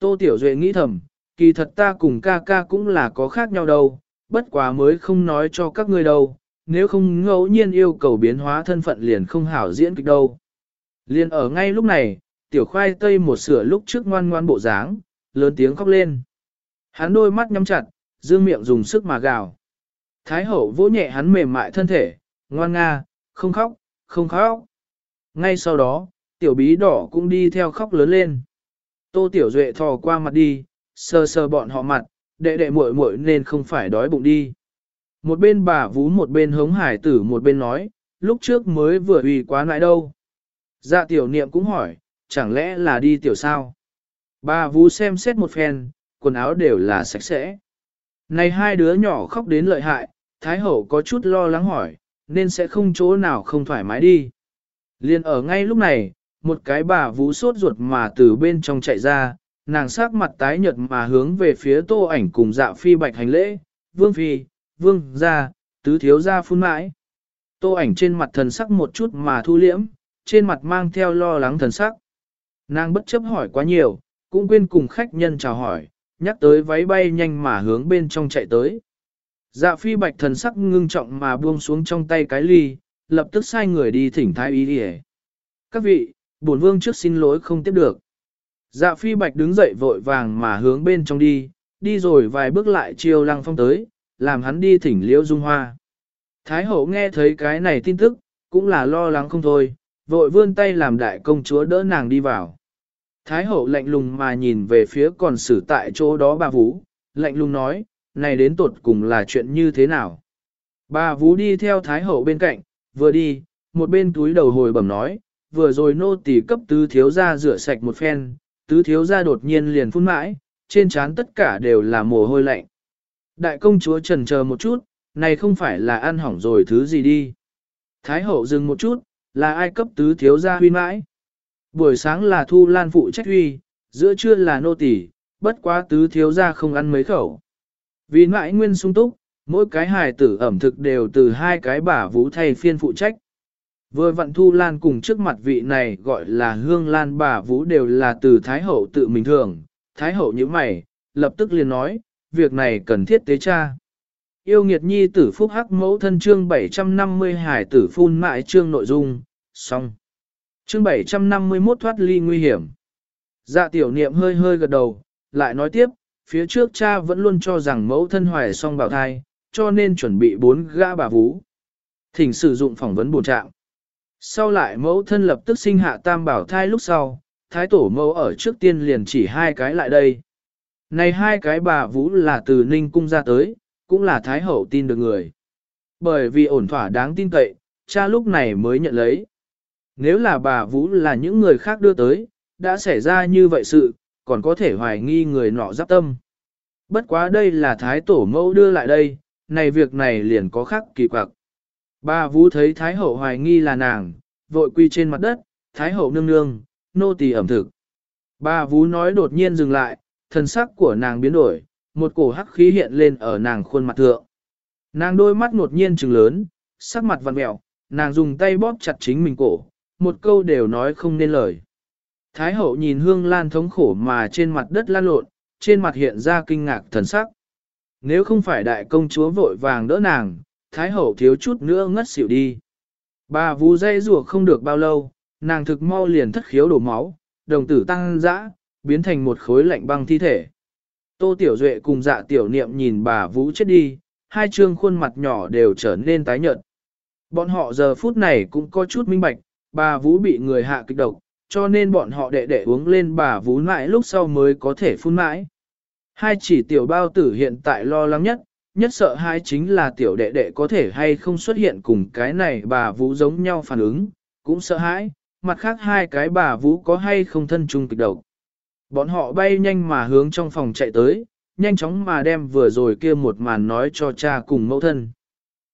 Tô Tiểu Duệ nghĩ thầm, kỳ thật ta cùng ca ca cũng là có khác nhau đâu, bất quá mới không nói cho các ngươi đâu, nếu không ngẫu nhiên yêu cầu biến hóa thân phận liền không hảo diễn kịch đâu. Liền ở ngay lúc này, tiểu khoai tây một sửa lúc trước ngoan ngoan bộ dáng, lớn tiếng khóc lên. Hắn đôi mắt nhắm chặt, dương miệng dùng sức mà gào. Thái hậu vỗ nhẹ hắn mềm mại thân thể, ngoan nga, không khóc, không khóc. Ngay sau đó, tiểu bí đỏ cũng đi theo khóc lớn lên. Tô tiểu duệ thò qua mặt đi, sờ sờ bọn họ mặt, đệ đệ muội muội nên không phải đói bụng đi. Một bên bà vú một bên hống hải tử một bên nói, lúc trước mới vừa ủy quá nại đâu. Dạ tiểu niệm cũng hỏi, chẳng lẽ là đi tiểu sao? Bà vú xem xét một phen, quần áo đều là sạch sẽ. Này hai đứa nhỏ khóc đến lợi hại, Thái Hậu có chút lo lắng hỏi, nên sẽ không chỗ nào không thoải mái đi. Liên ở ngay lúc này, một cái bà vú sốt ruột mà từ bên trong chạy ra, nàng sắc mặt tái nhợt mà hướng về phía tô ảnh cùng dạ phi bạch hành lễ, vương phi, vương gia, tứ thiếu gia phun mãi. Tô ảnh trên mặt thần sắc một chút mà thu liễm, trên mặt mang theo lo lắng thần sắc. Nàng bất chấp hỏi quá nhiều, cũng quên cùng khách nhân chào hỏi, nhắc tới váy bay nhanh mà hướng bên trong chạy tới. Dạ phi bạch thần sắc ngưng trọng mà buông xuống trong tay cái ly, lập tức sai người đi thỉnh thái y đi Các vị, bổn vương trước xin lỗi không tiếp được. Dạ phi bạch đứng dậy vội vàng mà hướng bên trong đi, đi rồi vài bước lại chiều lăng phong tới, làm hắn đi thỉnh liễu dung hoa. Thái hậu nghe thấy cái này tin tức, cũng là lo lắng không thôi, vội vươn tay làm đại công chúa đỡ nàng đi vào. Thái hậu lạnh lùng mà nhìn về phía còn xử tại chỗ đó bà Vũ, lạnh lùng nói, này đến tột cùng là chuyện như thế nào? Bà Vũ đi theo Thái hậu bên cạnh, vừa đi, một bên túi đầu hồi bẩm nói, vừa rồi nô tỳ cấp tứ thiếu gia rửa sạch một phen, tứ thiếu gia đột nhiên liền phun mãi, trên trán tất cả đều là mồ hôi lạnh. Đại công chúa trần chờ một chút, này không phải là ăn hỏng rồi thứ gì đi. Thái hậu dừng một chút, là ai cấp tứ thiếu gia huy mãi? Buổi sáng là thu lan phụ trách huy, giữa trưa là nô tỳ, bất quá tứ thiếu gia không ăn mấy khẩu. Vì mãi nguyên sung túc, mỗi cái hài tử ẩm thực đều từ hai cái bả vũ thay phiên phụ trách. Vừa vặn thu lan cùng trước mặt vị này gọi là hương lan bà vũ đều là từ Thái Hậu tự mình thường. Thái Hậu như mày, lập tức liền nói, việc này cần thiết tế cha. Yêu nghiệt nhi tử phúc hắc mẫu thân chương 750 hải tử phun mại chương nội dung, xong. Chương 751 thoát ly nguy hiểm. Dạ tiểu niệm hơi hơi gật đầu, lại nói tiếp, phía trước cha vẫn luôn cho rằng mẫu thân hoài song bảo thai, cho nên chuẩn bị bốn gã bà vũ. Thỉnh sử dụng phỏng vấn bổ trạng. Sau lại mẫu thân lập tức sinh hạ tam bảo thai lúc sau, thái tổ mẫu ở trước tiên liền chỉ hai cái lại đây. Này hai cái bà vũ là từ Ninh Cung ra tới, cũng là thái hậu tin được người. Bởi vì ổn thỏa đáng tin cậy, cha lúc này mới nhận lấy. Nếu là bà vũ là những người khác đưa tới, đã xảy ra như vậy sự, còn có thể hoài nghi người nọ giáp tâm. Bất quá đây là thái tổ mẫu đưa lại đây, này việc này liền có khác kỳ quặc. Bà Vũ thấy Thái Hậu hoài nghi là nàng, vội quy trên mặt đất, Thái Hậu nương nương, nô tỳ ẩm thực. Bà Vũ nói đột nhiên dừng lại, thần sắc của nàng biến đổi, một cổ hắc khí hiện lên ở nàng khuôn mặt thượng. Nàng đôi mắt đột nhiên trừng lớn, sắc mặt vặn mẹo, nàng dùng tay bóp chặt chính mình cổ, một câu đều nói không nên lời. Thái hậu nhìn hương lan thống khổ mà trên mặt đất lan lộn, trên mặt hiện ra kinh ngạc thần sắc. Nếu không phải đại công chúa vội vàng đỡ nàng, Thái hậu thiếu chút nữa ngất xỉu đi. Bà vú dây rùa không được bao lâu, nàng thực mau liền thất khiếu đổ máu, đồng tử tăng dã, biến thành một khối lạnh băng thi thể. Tô Tiểu Duệ cùng dạ tiểu niệm nhìn bà Vũ chết đi, hai trương khuôn mặt nhỏ đều trở nên tái nhợt. Bọn họ giờ phút này cũng có chút minh bạch, bà Vũ bị người hạ kịch độc, cho nên bọn họ đệ đệ uống lên bà Vũ mãi lúc sau mới có thể phun mãi. Hai chỉ tiểu bao tử hiện tại lo lắng nhất, nhất sợ hai chính là tiểu đệ đệ có thể hay không xuất hiện cùng cái này bà Vũ giống nhau phản ứng, cũng sợ hãi, mặt khác hai cái bà Vũ có hay không thân chung kịch độc. Bọn họ bay nhanh mà hướng trong phòng chạy tới, nhanh chóng mà đem vừa rồi kia một màn nói cho cha cùng mẫu thân.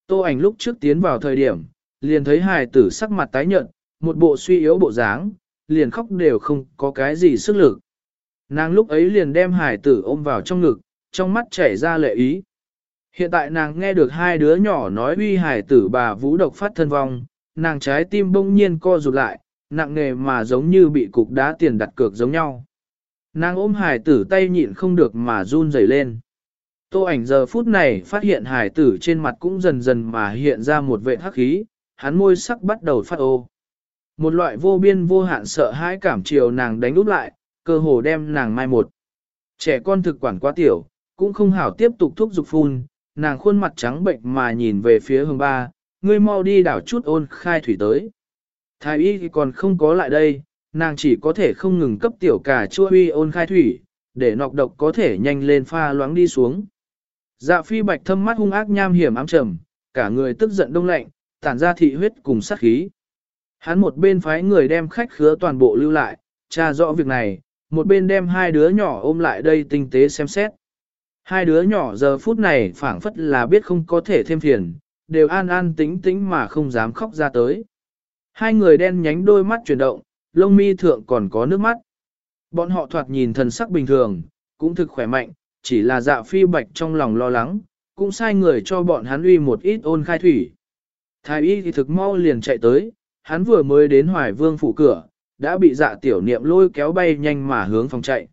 Tô ảnh lúc trước tiến vào thời điểm, liền thấy hài tử sắc mặt tái nhợt, một bộ suy yếu bộ dáng, liền khóc đều không có cái gì sức lực. Nàng lúc ấy liền đem hài tử ôm vào trong ngực, trong mắt chảy ra lệ ý. Hiện tại nàng nghe được hai đứa nhỏ nói uy hài tử bà vũ độc phát thân vong, nàng trái tim bỗng nhiên co rụt lại, nặng nề mà giống như bị cục đá tiền đặt cược giống nhau. Nàng ôm hải tử tay nhịn không được mà run rẩy lên. Tô ảnh giờ phút này phát hiện hải tử trên mặt cũng dần dần mà hiện ra một vệt hắc khí, hắn môi sắc bắt đầu phát ô. Một loại vô biên vô hạn sợ hãi cảm chiều nàng đánh úp lại, cơ hồ đem nàng mai một. Trẻ con thực quản quá tiểu, cũng không hảo tiếp tục thúc giục phun, nàng khuôn mặt trắng bệnh mà nhìn về phía hương ba, ngươi mau đi đảo chút ôn khai thủy tới. Thái y còn không có lại đây, nàng chỉ có thể không ngừng cấp tiểu cả chua huy ôn khai thủy, để nọc độc có thể nhanh lên pha loãng đi xuống. Dạ phi bạch thâm mắt hung ác nham hiểm ám trầm, cả người tức giận đông lạnh, tản ra thị huyết cùng sát khí. Hắn một bên phái người đem khách khứa toàn bộ lưu lại, tra rõ việc này, một bên đem hai đứa nhỏ ôm lại đây tinh tế xem xét. Hai đứa nhỏ giờ phút này phảng phất là biết không có thể thêm phiền, đều an an tính tính mà không dám khóc ra tới. Hai người đen nhánh đôi mắt chuyển động, lông mi thượng còn có nước mắt. Bọn họ thoạt nhìn thần sắc bình thường, cũng thực khỏe mạnh, chỉ là dạ phi bạch trong lòng lo lắng, cũng sai người cho bọn hắn uy một ít ôn khai thủy. Thái y thì thực mau liền chạy tới, hắn vừa mới đến hoài vương phủ cửa, đã bị dạ tiểu niệm lôi kéo bay nhanh mà hướng phòng chạy.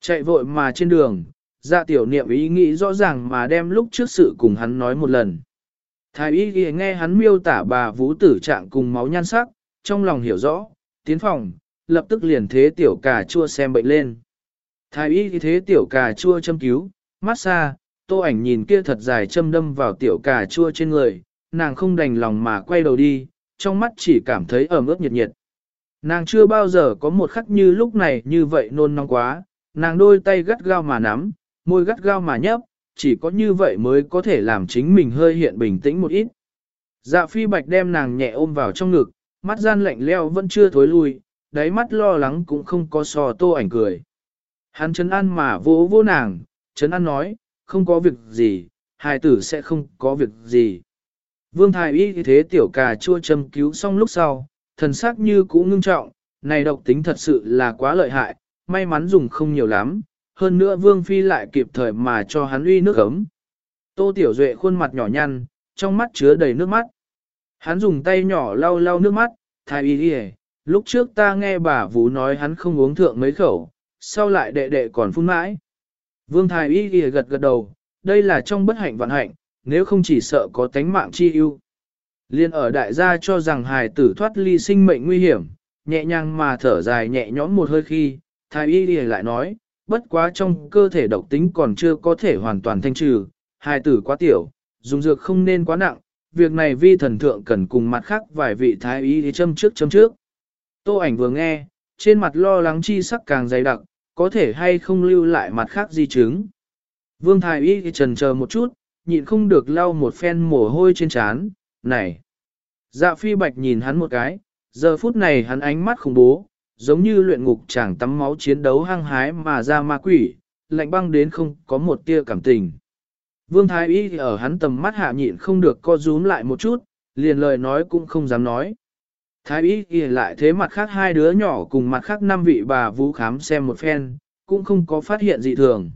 Chạy vội mà trên đường, dạ tiểu niệm ý nghĩ rõ ràng mà đem lúc trước sự cùng hắn nói một lần. Thái y ghi nghe hắn miêu tả bà vũ tử trạng cùng máu nhan sắc, trong lòng hiểu rõ, tiến phòng, lập tức liền thế tiểu cà chua xem bệnh lên. Thái y thế tiểu cà chua châm cứu, massage, tô ảnh nhìn kia thật dài châm đâm vào tiểu cà chua trên người, nàng không đành lòng mà quay đầu đi, trong mắt chỉ cảm thấy ẩm ướt nhiệt nhiệt. Nàng chưa bao giờ có một khắc như lúc này như vậy nôn nóng quá, nàng đôi tay gắt gao mà nắm, môi gắt gao mà nhấp, chỉ có như vậy mới có thể làm chính mình hơi hiện bình tĩnh một ít. Dạ phi bạch đem nàng nhẹ ôm vào trong ngực, mắt gian lạnh leo vẫn chưa thối lui, đáy mắt lo lắng cũng không có sò tô ảnh cười. Hắn chấn an mà vỗ vỗ nàng, chấn an nói, không có việc gì, hài tử sẽ không có việc gì. Vương Thái Y thế tiểu cà chua châm cứu xong lúc sau, thần sắc như cũ ngưng trọng, này độc tính thật sự là quá lợi hại, may mắn dùng không nhiều lắm, hơn nữa Vương Phi lại kịp thời mà cho hắn uy nước ấm. Tô Tiểu Duệ khuôn mặt nhỏ nhăn, trong mắt chứa đầy nước mắt. Hắn dùng tay nhỏ lau lau nước mắt, thái y đi lúc trước ta nghe bà Vũ nói hắn không uống thượng mấy khẩu, sau lại đệ đệ còn phun mãi. Vương thái y đi gật gật đầu, đây là trong bất hạnh vạn hạnh, nếu không chỉ sợ có tánh mạng chi ưu. Liên ở đại gia cho rằng hài tử thoát ly sinh mệnh nguy hiểm, nhẹ nhàng mà thở dài nhẹ nhõm một hơi khi, thái y đi lại nói, bất quá trong cơ thể độc tính còn chưa có thể hoàn toàn thanh trừ, hài tử quá tiểu, dùng dược không nên quá nặng, việc này vi thần thượng cần cùng mặt khác vài vị thái y đi châm trước châm trước. Tô ảnh vừa nghe, trên mặt lo lắng chi sắc càng dày đặc, có thể hay không lưu lại mặt khác di chứng. Vương thái y thì trần chờ một chút, nhịn không được lau một phen mồ hôi trên trán, này. Dạ phi bạch nhìn hắn một cái, giờ phút này hắn ánh mắt khủng bố, giống như luyện ngục chàng tắm máu chiến đấu hăng hái mà ra ma quỷ, lạnh băng đến không có một tia cảm tình. Vương Thái Y ở hắn tầm mắt hạ nhịn không được co rúm lại một chút, liền lời nói cũng không dám nói. Thái Y Y lại thế mặt khác hai đứa nhỏ cùng mặt khác năm vị bà vũ khám xem một phen, cũng không có phát hiện gì thường.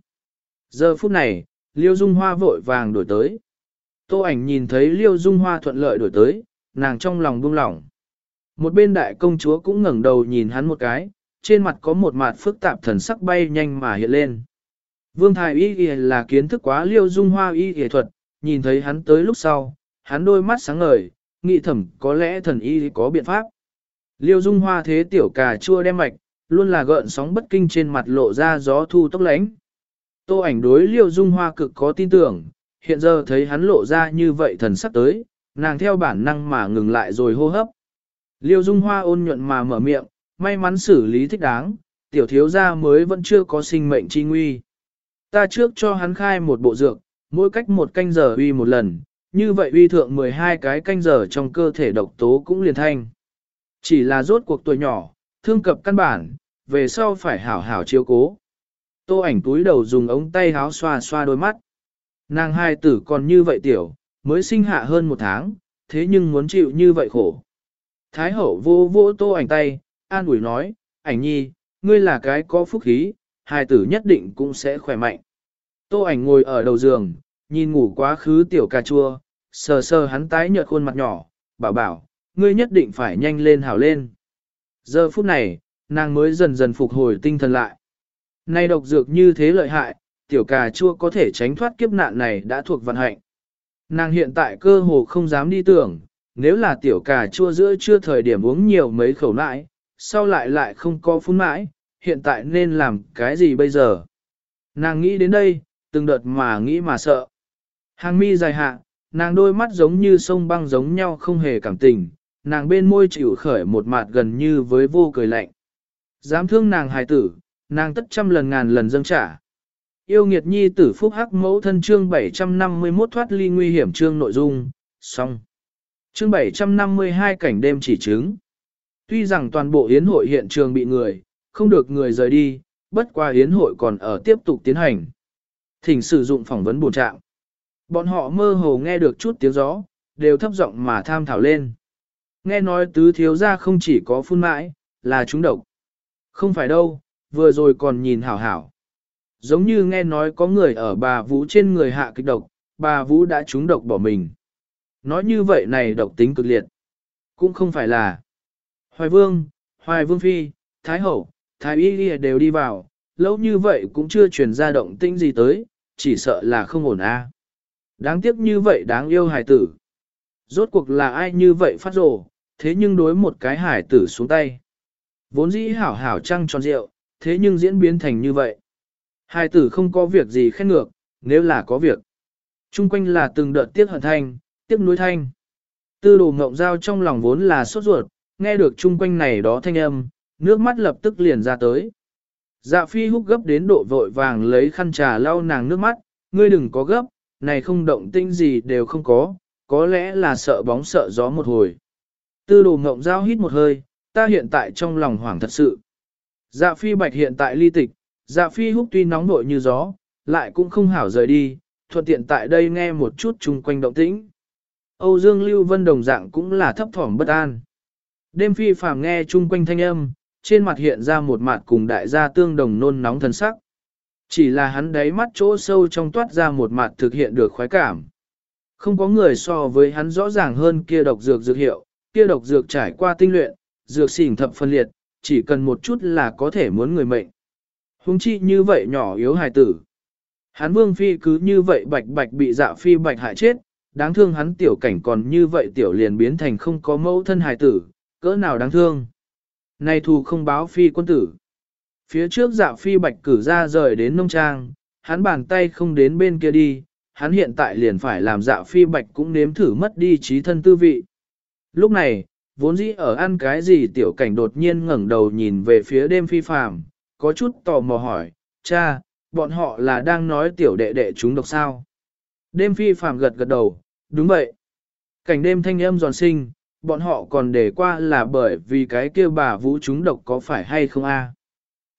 Giờ phút này, Liêu Dung Hoa vội vàng đổi tới. Tô ảnh nhìn thấy Liêu Dung Hoa thuận lợi đổi tới, nàng trong lòng buông lỏng. Một bên đại công chúa cũng ngẩng đầu nhìn hắn một cái, trên mặt có một mặt phức tạp thần sắc bay nhanh mà hiện lên. Vương Thái Y Y là kiến thức quá Liêu Dung Hoa Y Y thuật, nhìn thấy hắn tới lúc sau, hắn đôi mắt sáng ngời, nghĩ thầm có lẽ thần Y có biện pháp. Liêu Dung Hoa thế tiểu cà chua đem mạch, luôn là gợn sóng bất kinh trên mặt lộ ra gió thu tốc lánh. Tô ảnh đối Liêu Dung Hoa cực có tin tưởng, hiện giờ thấy hắn lộ ra như vậy thần sắc tới, nàng theo bản năng mà ngừng lại rồi hô hấp. Liêu Dung Hoa ôn nhuận mà mở miệng, may mắn xử lý thích đáng, tiểu thiếu gia mới vẫn chưa có sinh mệnh chi nguy. Ta trước cho hắn khai một bộ dược, mỗi cách một canh giờ uy một lần, như vậy uy thượng 12 cái canh giờ trong cơ thể độc tố cũng liền thanh. Chỉ là rốt cuộc tuổi nhỏ, thương cập căn bản, về sau phải hảo hảo chiếu cố. Tô ảnh túi đầu dùng ống tay háo xoa xoa đôi mắt. Nàng hai tử còn như vậy tiểu, mới sinh hạ hơn một tháng, thế nhưng muốn chịu như vậy khổ. Thái hậu vô vô tô ảnh tay, an ủi nói, ảnh nhi, ngươi là cái có phúc khí, hài tử nhất định cũng sẽ khỏe mạnh. Tô ảnh ngồi ở đầu giường, nhìn ngủ quá khứ tiểu cà chua, sờ sờ hắn tái nhợt khuôn mặt nhỏ, bảo bảo, ngươi nhất định phải nhanh lên hảo lên. Giờ phút này, nàng mới dần dần phục hồi tinh thần lại. Nay độc dược như thế lợi hại, tiểu cà chua có thể tránh thoát kiếp nạn này đã thuộc vận hạnh. Nàng hiện tại cơ hồ không dám đi tưởng, nếu là tiểu cà chua giữa chưa thời điểm uống nhiều mấy khẩu nãi, sau lại lại không có phun mãi, hiện tại nên làm cái gì bây giờ? Nàng nghĩ đến đây, từng đợt mà nghĩ mà sợ. Hàng mi dài hạ, nàng đôi mắt giống như sông băng giống nhau không hề cảm tình, nàng bên môi chịu khởi một mặt gần như với vô cười lạnh. Dám thương nàng hài tử, nàng tất trăm lần ngàn lần dâng trả. Yêu nghiệt nhi tử phúc hắc mẫu thân chương 751 thoát ly nguy hiểm chương nội dung, xong. Chương 752 cảnh đêm chỉ chứng. Tuy rằng toàn bộ yến hội hiện trường bị người, không được người rời đi, bất qua yến hội còn ở tiếp tục tiến hành. Thỉnh sử dụng phỏng vấn bổ trạng. Bọn họ mơ hồ nghe được chút tiếng gió, đều thấp giọng mà tham thảo lên. Nghe nói tứ thiếu gia không chỉ có phun mãi, là chúng độc. Không phải đâu, vừa rồi còn nhìn hảo hảo. Giống như nghe nói có người ở bà Vũ trên người hạ kịch độc, bà Vũ đã trúng độc bỏ mình. Nói như vậy này độc tính cực liệt. Cũng không phải là Hoài Vương, Hoài Vương Phi, Thái Hậu, Thái Y đều đi vào, lâu như vậy cũng chưa truyền ra động tĩnh gì tới, chỉ sợ là không ổn a. Đáng tiếc như vậy đáng yêu hài tử. Rốt cuộc là ai như vậy phát rồ, thế nhưng đối một cái hải tử xuống tay. Vốn dĩ hảo hảo trăng tròn rượu, thế nhưng diễn biến thành như vậy. Hải tử không có việc gì khen ngược, nếu là có việc. Trung quanh là từng đợt tiếc hận thanh, tiếc nuối thanh. Tư đồ ngộng giao trong lòng vốn là sốt ruột, nghe được chung quanh này đó thanh âm, nước mắt lập tức liền ra tới. Dạ phi húc gấp đến độ vội vàng lấy khăn trà lau nàng nước mắt, ngươi đừng có gấp, này không động tinh gì đều không có, có lẽ là sợ bóng sợ gió một hồi. Tư đồ ngộng giao hít một hơi, ta hiện tại trong lòng hoảng thật sự. Dạ phi bạch hiện tại ly tịch, dạ phi húc tuy nóng nội như gió, lại cũng không hảo rời đi, thuận tiện tại đây nghe một chút chung quanh động tĩnh. Âu Dương Lưu Vân đồng dạng cũng là thấp thỏm bất an. Đêm phi phàm nghe chung quanh thanh âm, trên mặt hiện ra một mặt cùng đại gia tương đồng nôn nóng thân sắc. Chỉ là hắn đáy mắt chỗ sâu trong toát ra một mặt thực hiện được khoái cảm. Không có người so với hắn rõ ràng hơn kia độc dược dược hiệu, kia độc dược trải qua tinh luyện, dược xỉn thập phân liệt, chỉ cần một chút là có thể muốn người mệnh. Hùng chi như vậy nhỏ yếu hài tử. Hắn vương phi cứ như vậy bạch bạch bị dạ phi bạch hại chết, đáng thương hắn tiểu cảnh còn như vậy tiểu liền biến thành không có mẫu thân hài tử, cỡ nào đáng thương. Này thù không báo phi quân tử. Phía trước dạ phi bạch cử ra rời đến nông trang, hắn bàn tay không đến bên kia đi, hắn hiện tại liền phải làm dạ phi bạch cũng nếm thử mất đi trí thân tư vị. Lúc này, vốn dĩ ở ăn cái gì tiểu cảnh đột nhiên ngẩng đầu nhìn về phía đêm phi phàm, có chút tò mò hỏi, cha, bọn họ là đang nói tiểu đệ đệ chúng độc sao. Đêm phi phàm gật gật đầu, đúng vậy. Cảnh đêm thanh âm giòn sinh, bọn họ còn để qua là bởi vì cái kia bà vũ chúng độc có phải hay không a?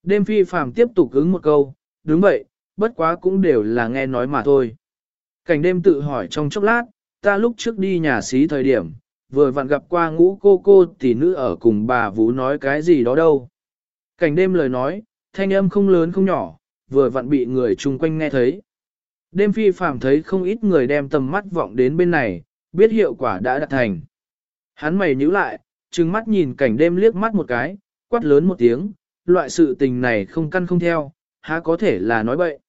Đêm phi phàm tiếp tục ứng một câu, đúng vậy, bất quá cũng đều là nghe nói mà thôi. Cảnh đêm tự hỏi trong chốc lát, ta lúc trước đi nhà xí thời điểm, vừa vặn gặp qua ngũ cô cô tỷ nữ ở cùng bà Vũ nói cái gì đó đâu. Cảnh đêm lời nói, thanh âm không lớn không nhỏ, vừa vặn bị người chung quanh nghe thấy. Đêm phi phàm thấy không ít người đem tầm mắt vọng đến bên này, biết hiệu quả đã đạt thành. Hắn mày nhíu lại, trừng mắt nhìn cảnh đêm liếc mắt một cái, quát lớn một tiếng, loại sự tình này không căn không theo, há có thể là nói bậy.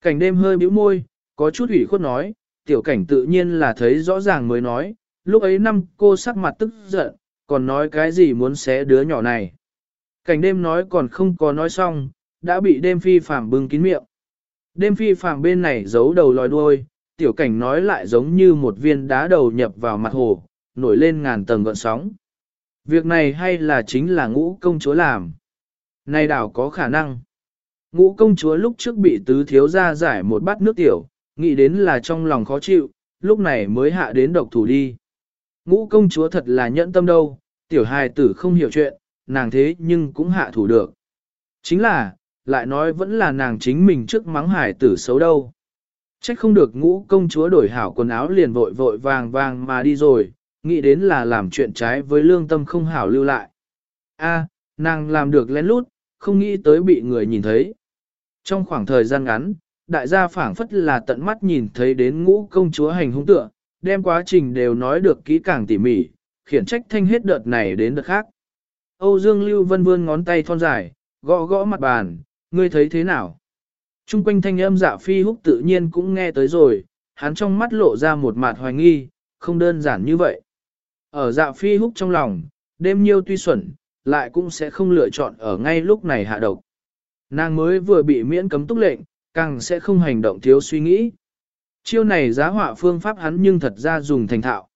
Cảnh đêm hơi bĩu môi, có chút ủy khuất nói, tiểu cảnh tự nhiên là thấy rõ ràng mới nói, lúc ấy năm cô sắc mặt tức giận, còn nói cái gì muốn xé đứa nhỏ này. Cảnh đêm nói còn không có nói xong, đã bị đêm phi phàm bưng kín miệng. Đêm phi phàm bên này giấu đầu lòi đuôi, tiểu cảnh nói lại giống như một viên đá đầu nhập vào mặt hồ, nổi lên ngàn tầng gợn sóng. Việc này hay là chính là ngũ công chúa làm? Này đảo có khả năng. Ngũ công chúa lúc trước bị tứ thiếu ra giải một bát nước tiểu, nghĩ đến là trong lòng khó chịu, lúc này mới hạ đến độc thủ đi. Ngũ công chúa thật là nhẫn tâm đâu, tiểu hài tử không hiểu chuyện, nàng thế nhưng cũng hạ thủ được. Chính là, lại nói vẫn là nàng chính mình trước mắng hải tử xấu đâu. Trách không được ngũ công chúa đổi hảo quần áo liền vội vội vàng vàng mà đi rồi, nghĩ đến là làm chuyện trái với lương tâm không hảo lưu lại. A, nàng làm được lén lút, không nghĩ tới bị người nhìn thấy. Trong khoảng thời gian ngắn, đại gia phảng phất là tận mắt nhìn thấy đến ngũ công chúa hành hung tựa, đem quá trình đều nói được kỹ càng tỉ mỉ, khiển trách thanh hết đợt này đến đợt khác. Âu Dương Lưu Vân vươn ngón tay thon dài, gõ gõ mặt bàn, Ngươi thấy thế nào? Trung quanh thanh âm dạ phi húc tự nhiên cũng nghe tới rồi, hắn trong mắt lộ ra một mặt hoài nghi, không đơn giản như vậy. Ở dạ phi húc trong lòng, đêm nhiêu tuy xuẩn, lại cũng sẽ không lựa chọn ở ngay lúc này hạ độc. Nàng mới vừa bị miễn cấm túc lệnh, càng sẽ không hành động thiếu suy nghĩ. Chiêu này giá họa phương pháp hắn nhưng thật ra dùng thành thạo.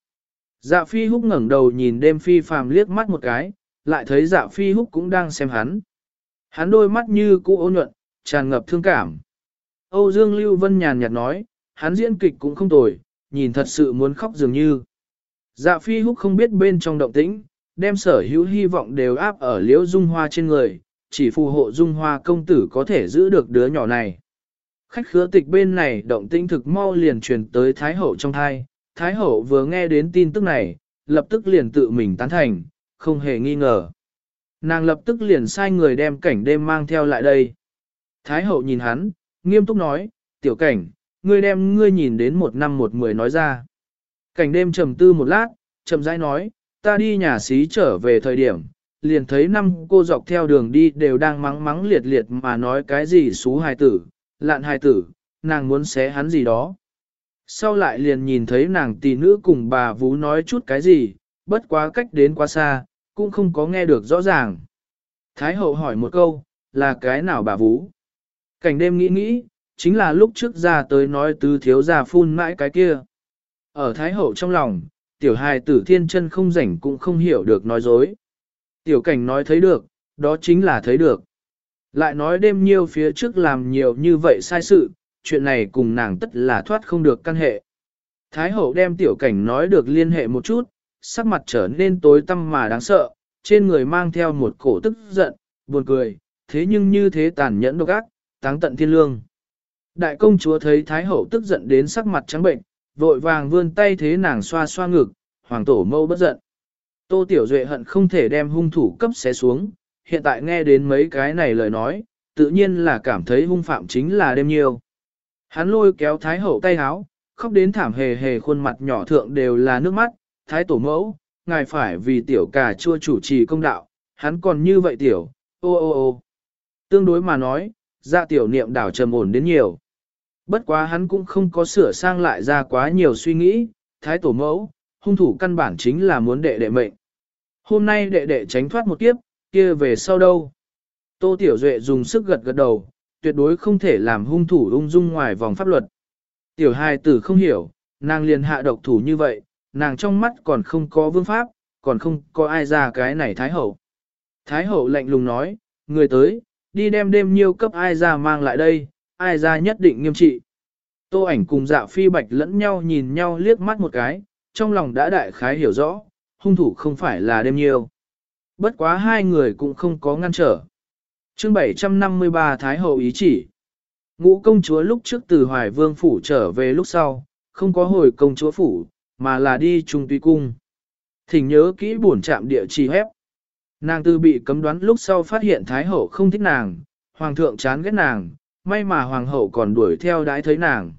Dạ phi húc ngẩng đầu nhìn đêm phi phàm liếc mắt một cái, lại thấy dạ phi húc cũng đang xem hắn. Hắn đôi mắt như cũ ô nhuận, tràn ngập thương cảm. Âu Dương Lưu Vân nhàn nhạt nói, hắn diễn kịch cũng không tồi, nhìn thật sự muốn khóc dường như. Dạ phi húc không biết bên trong động tĩnh, đem sở hữu hy vọng đều áp ở liễu dung hoa trên người, chỉ phù hộ dung hoa công tử có thể giữ được đứa nhỏ này. Khách khứa tịch bên này động tĩnh thực mau liền truyền tới Thái Hậu trong thai, Thái Hậu vừa nghe đến tin tức này, lập tức liền tự mình tán thành, không hề nghi ngờ. Nàng lập tức liền sai người đem cảnh đêm mang theo lại đây. Thái Hậu nhìn hắn, nghiêm túc nói, tiểu cảnh, ngươi đem ngươi nhìn đến một năm một mười nói ra. Cảnh đêm trầm tư một lát, chậm rãi nói, ta đi nhà xí trở về thời điểm, liền thấy năm cô dọc theo đường đi đều đang mắng mắng liệt liệt mà nói cái gì xú hài tử, lạn hài tử, nàng muốn xé hắn gì đó. Sau lại liền nhìn thấy nàng tỷ nữ cùng bà vú nói chút cái gì, bất quá cách đến quá xa, cũng không có nghe được rõ ràng. Thái hậu hỏi một câu, là cái nào bà vú? Cảnh đêm nghĩ nghĩ, chính là lúc trước ra tới nói tứ thiếu gia phun mãi cái kia. Ở Thái hậu trong lòng, tiểu hài tử thiên chân không rảnh cũng không hiểu được nói dối. Tiểu cảnh nói thấy được, đó chính là thấy được. Lại nói đêm nhiêu phía trước làm nhiều như vậy sai sự, chuyện này cùng nàng tất là thoát không được căn hệ. Thái hậu đem tiểu cảnh nói được liên hệ một chút, sắc mặt trở nên tối tăm mà đáng sợ, trên người mang theo một cổ tức giận, buồn cười, thế nhưng như thế tàn nhẫn độc ác, táng tận thiên lương. Đại công chúa thấy Thái hậu tức giận đến sắc mặt trắng bệnh, vội vàng vươn tay thế nàng xoa xoa ngực, hoàng tổ mâu bất giận. Tô Tiểu Duệ hận không thể đem hung thủ cấp xé xuống, hiện tại nghe đến mấy cái này lời nói, tự nhiên là cảm thấy hung phạm chính là đêm nhiều. Hắn lôi kéo Thái Hậu tay háo, khóc đến thảm hề hề khuôn mặt nhỏ thượng đều là nước mắt, Thái Tổ mẫu, ngài phải vì tiểu cà chua chủ trì công đạo, hắn còn như vậy tiểu, ô ô ô. Tương đối mà nói, ra tiểu niệm đảo trầm ổn đến nhiều. Bất quá hắn cũng không có sửa sang lại ra quá nhiều suy nghĩ, Thái Tổ mẫu, hung thủ căn bản chính là muốn đệ đệ mệnh. Hôm nay đệ đệ tránh thoát một kiếp, kia về sau đâu? Tô Tiểu Duệ dùng sức gật gật đầu, tuyệt đối không thể làm hung thủ ung dung ngoài vòng pháp luật. Tiểu hài tử không hiểu, nàng liền hạ độc thủ như vậy, nàng trong mắt còn không có vương pháp, còn không có ai ra cái này Thái Hậu. Thái Hậu lạnh lùng nói, người tới, đi đem đêm nhiêu cấp ai ra mang lại đây, ai ra nhất định nghiêm trị. Tô ảnh cùng dạ phi bạch lẫn nhau nhìn nhau liếc mắt một cái, trong lòng đã đại khái hiểu rõ, hung thủ không phải là đêm nhiêu. Bất quá hai người cũng không có ngăn trở. chương 753 Thái Hậu ý chỉ. Ngũ công chúa lúc trước từ Hoài Vương Phủ trở về lúc sau, không có hồi công chúa Phủ, mà là đi trung tuy cung. Thỉnh nhớ kỹ buồn chạm địa chỉ hép. Nàng tư bị cấm đoán lúc sau phát hiện Thái Hậu không thích nàng, Hoàng thượng chán ghét nàng, may mà Hoàng hậu còn đuổi theo đái thấy nàng.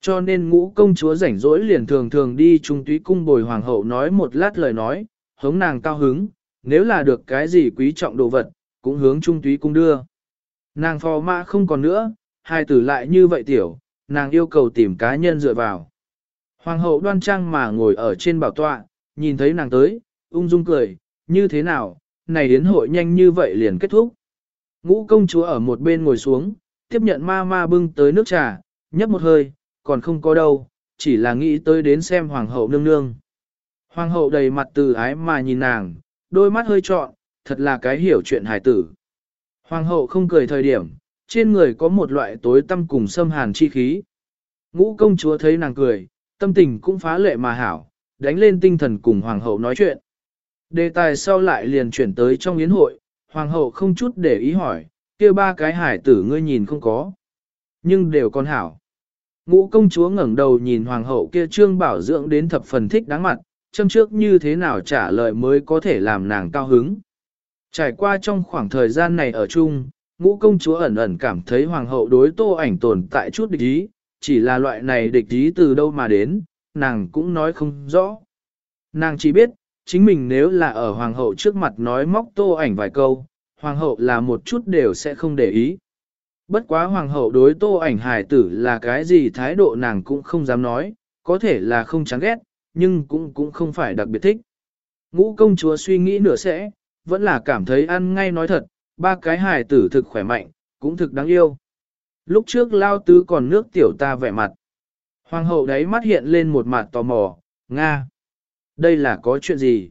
Cho nên ngũ công chúa rảnh rỗi liền thường thường đi trung túy cung bồi hoàng hậu nói một lát lời nói, hống nàng cao hứng, nếu là được cái gì quý trọng đồ vật, cũng hướng trung túy cung đưa. Nàng phò mã không còn nữa, hai tử lại như vậy tiểu, nàng yêu cầu tìm cá nhân dựa vào. Hoàng hậu đoan trang mà ngồi ở trên bảo tọa, nhìn thấy nàng tới, ung dung cười, như thế nào, này đến hội nhanh như vậy liền kết thúc. Ngũ công chúa ở một bên ngồi xuống, tiếp nhận ma ma bưng tới nước trà, nhấp một hơi, còn không có đâu, chỉ là nghĩ tới đến xem hoàng hậu nương nương. Hoàng hậu đầy mặt từ ái mà nhìn nàng, đôi mắt hơi trọn, thật là cái hiểu chuyện hài tử. Hoàng hậu không cười thời điểm, trên người có một loại tối tâm cùng xâm hàn chi khí. Ngũ công chúa thấy nàng cười, tâm tình cũng phá lệ mà hảo, đánh lên tinh thần cùng hoàng hậu nói chuyện. Đề tài sau lại liền chuyển tới trong yến hội, hoàng hậu không chút để ý hỏi, kia ba cái hải tử ngươi nhìn không có. Nhưng đều còn hảo. Ngũ công chúa ngẩng đầu nhìn hoàng hậu kia trương bảo dưỡng đến thập phần thích đáng mặt, châm trước như thế nào trả lời mới có thể làm nàng cao hứng. Trải qua trong khoảng thời gian này ở chung, ngũ công chúa ẩn ẩn cảm thấy hoàng hậu đối tô ảnh tồn tại chút địch ý, chỉ là loại này địch ý từ đâu mà đến, nàng cũng nói không rõ. Nàng chỉ biết, chính mình nếu là ở hoàng hậu trước mặt nói móc tô ảnh vài câu, hoàng hậu là một chút đều sẽ không để ý. Bất quá hoàng hậu đối tô ảnh hài tử là cái gì thái độ nàng cũng không dám nói, có thể là không chán ghét, nhưng cũng cũng không phải đặc biệt thích. Ngũ công chúa suy nghĩ nửa sẽ, vẫn là cảm thấy ăn ngay nói thật, ba cái hài tử thực khỏe mạnh, cũng thực đáng yêu. Lúc trước lao tứ còn nước tiểu ta vẻ mặt. Hoàng hậu đấy mắt hiện lên một mặt tò mò, Nga. Đây là có chuyện gì?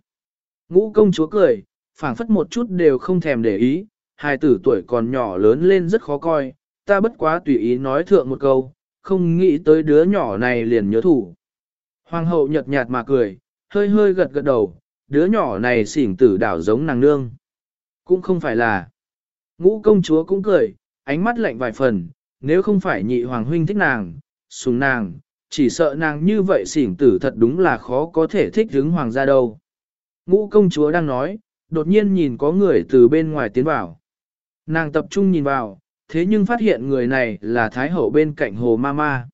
Ngũ công chúa cười, phảng phất một chút đều không thèm để ý, hai tử tuổi còn nhỏ lớn lên rất khó coi, ta bất quá tùy ý nói thượng một câu, không nghĩ tới đứa nhỏ này liền nhớ thủ. Hoàng hậu nhật nhạt mà cười, hơi hơi gật gật đầu, đứa nhỏ này xỉn tử đảo giống nàng nương. Cũng không phải là. Ngũ công chúa cũng cười, ánh mắt lạnh vài phần, nếu không phải nhị hoàng huynh thích nàng, sùng nàng, chỉ sợ nàng như vậy xỉn tử thật đúng là khó có thể thích hứng hoàng gia đâu. Ngũ công chúa đang nói, đột nhiên nhìn có người từ bên ngoài tiến vào. Nàng tập trung nhìn vào, thế nhưng phát hiện người này là Thái hậu bên cạnh Hồ Ma Ma.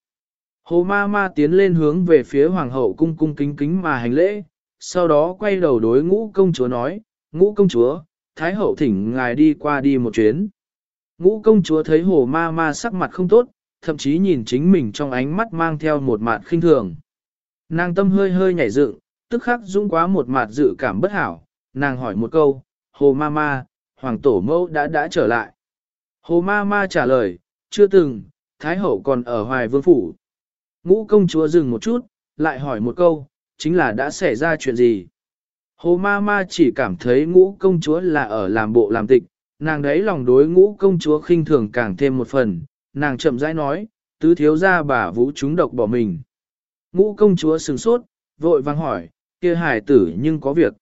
Hồ Ma Ma tiến lên hướng về phía Hoàng hậu cung cung kính kính mà hành lễ, sau đó quay đầu đối ngũ công chúa nói, ngũ công chúa, Thái hậu thỉnh ngài đi qua đi một chuyến. Ngũ công chúa thấy Hồ Ma Ma sắc mặt không tốt, thậm chí nhìn chính mình trong ánh mắt mang theo một mặt khinh thường. Nàng tâm hơi hơi nhảy dựng, tức khắc dũng quá một mặt dự cảm bất hảo, nàng hỏi một câu, Hồ Ma Ma, Hoàng Tổ Mẫu đã đã trở lại. Hồ Ma Ma trả lời, chưa từng, Thái Hậu còn ở Hoài Vương Phủ. Ngũ công chúa dừng một chút, lại hỏi một câu, chính là đã xảy ra chuyện gì? Hồ Ma Ma chỉ cảm thấy ngũ công chúa là ở làm bộ làm tịch, nàng đấy lòng đối ngũ công chúa khinh thường càng thêm một phần, nàng chậm rãi nói, tứ thiếu gia bà vũ chúng độc bỏ mình. Ngũ công chúa sừng sốt, vội vang hỏi, kia hải tử nhưng có việc.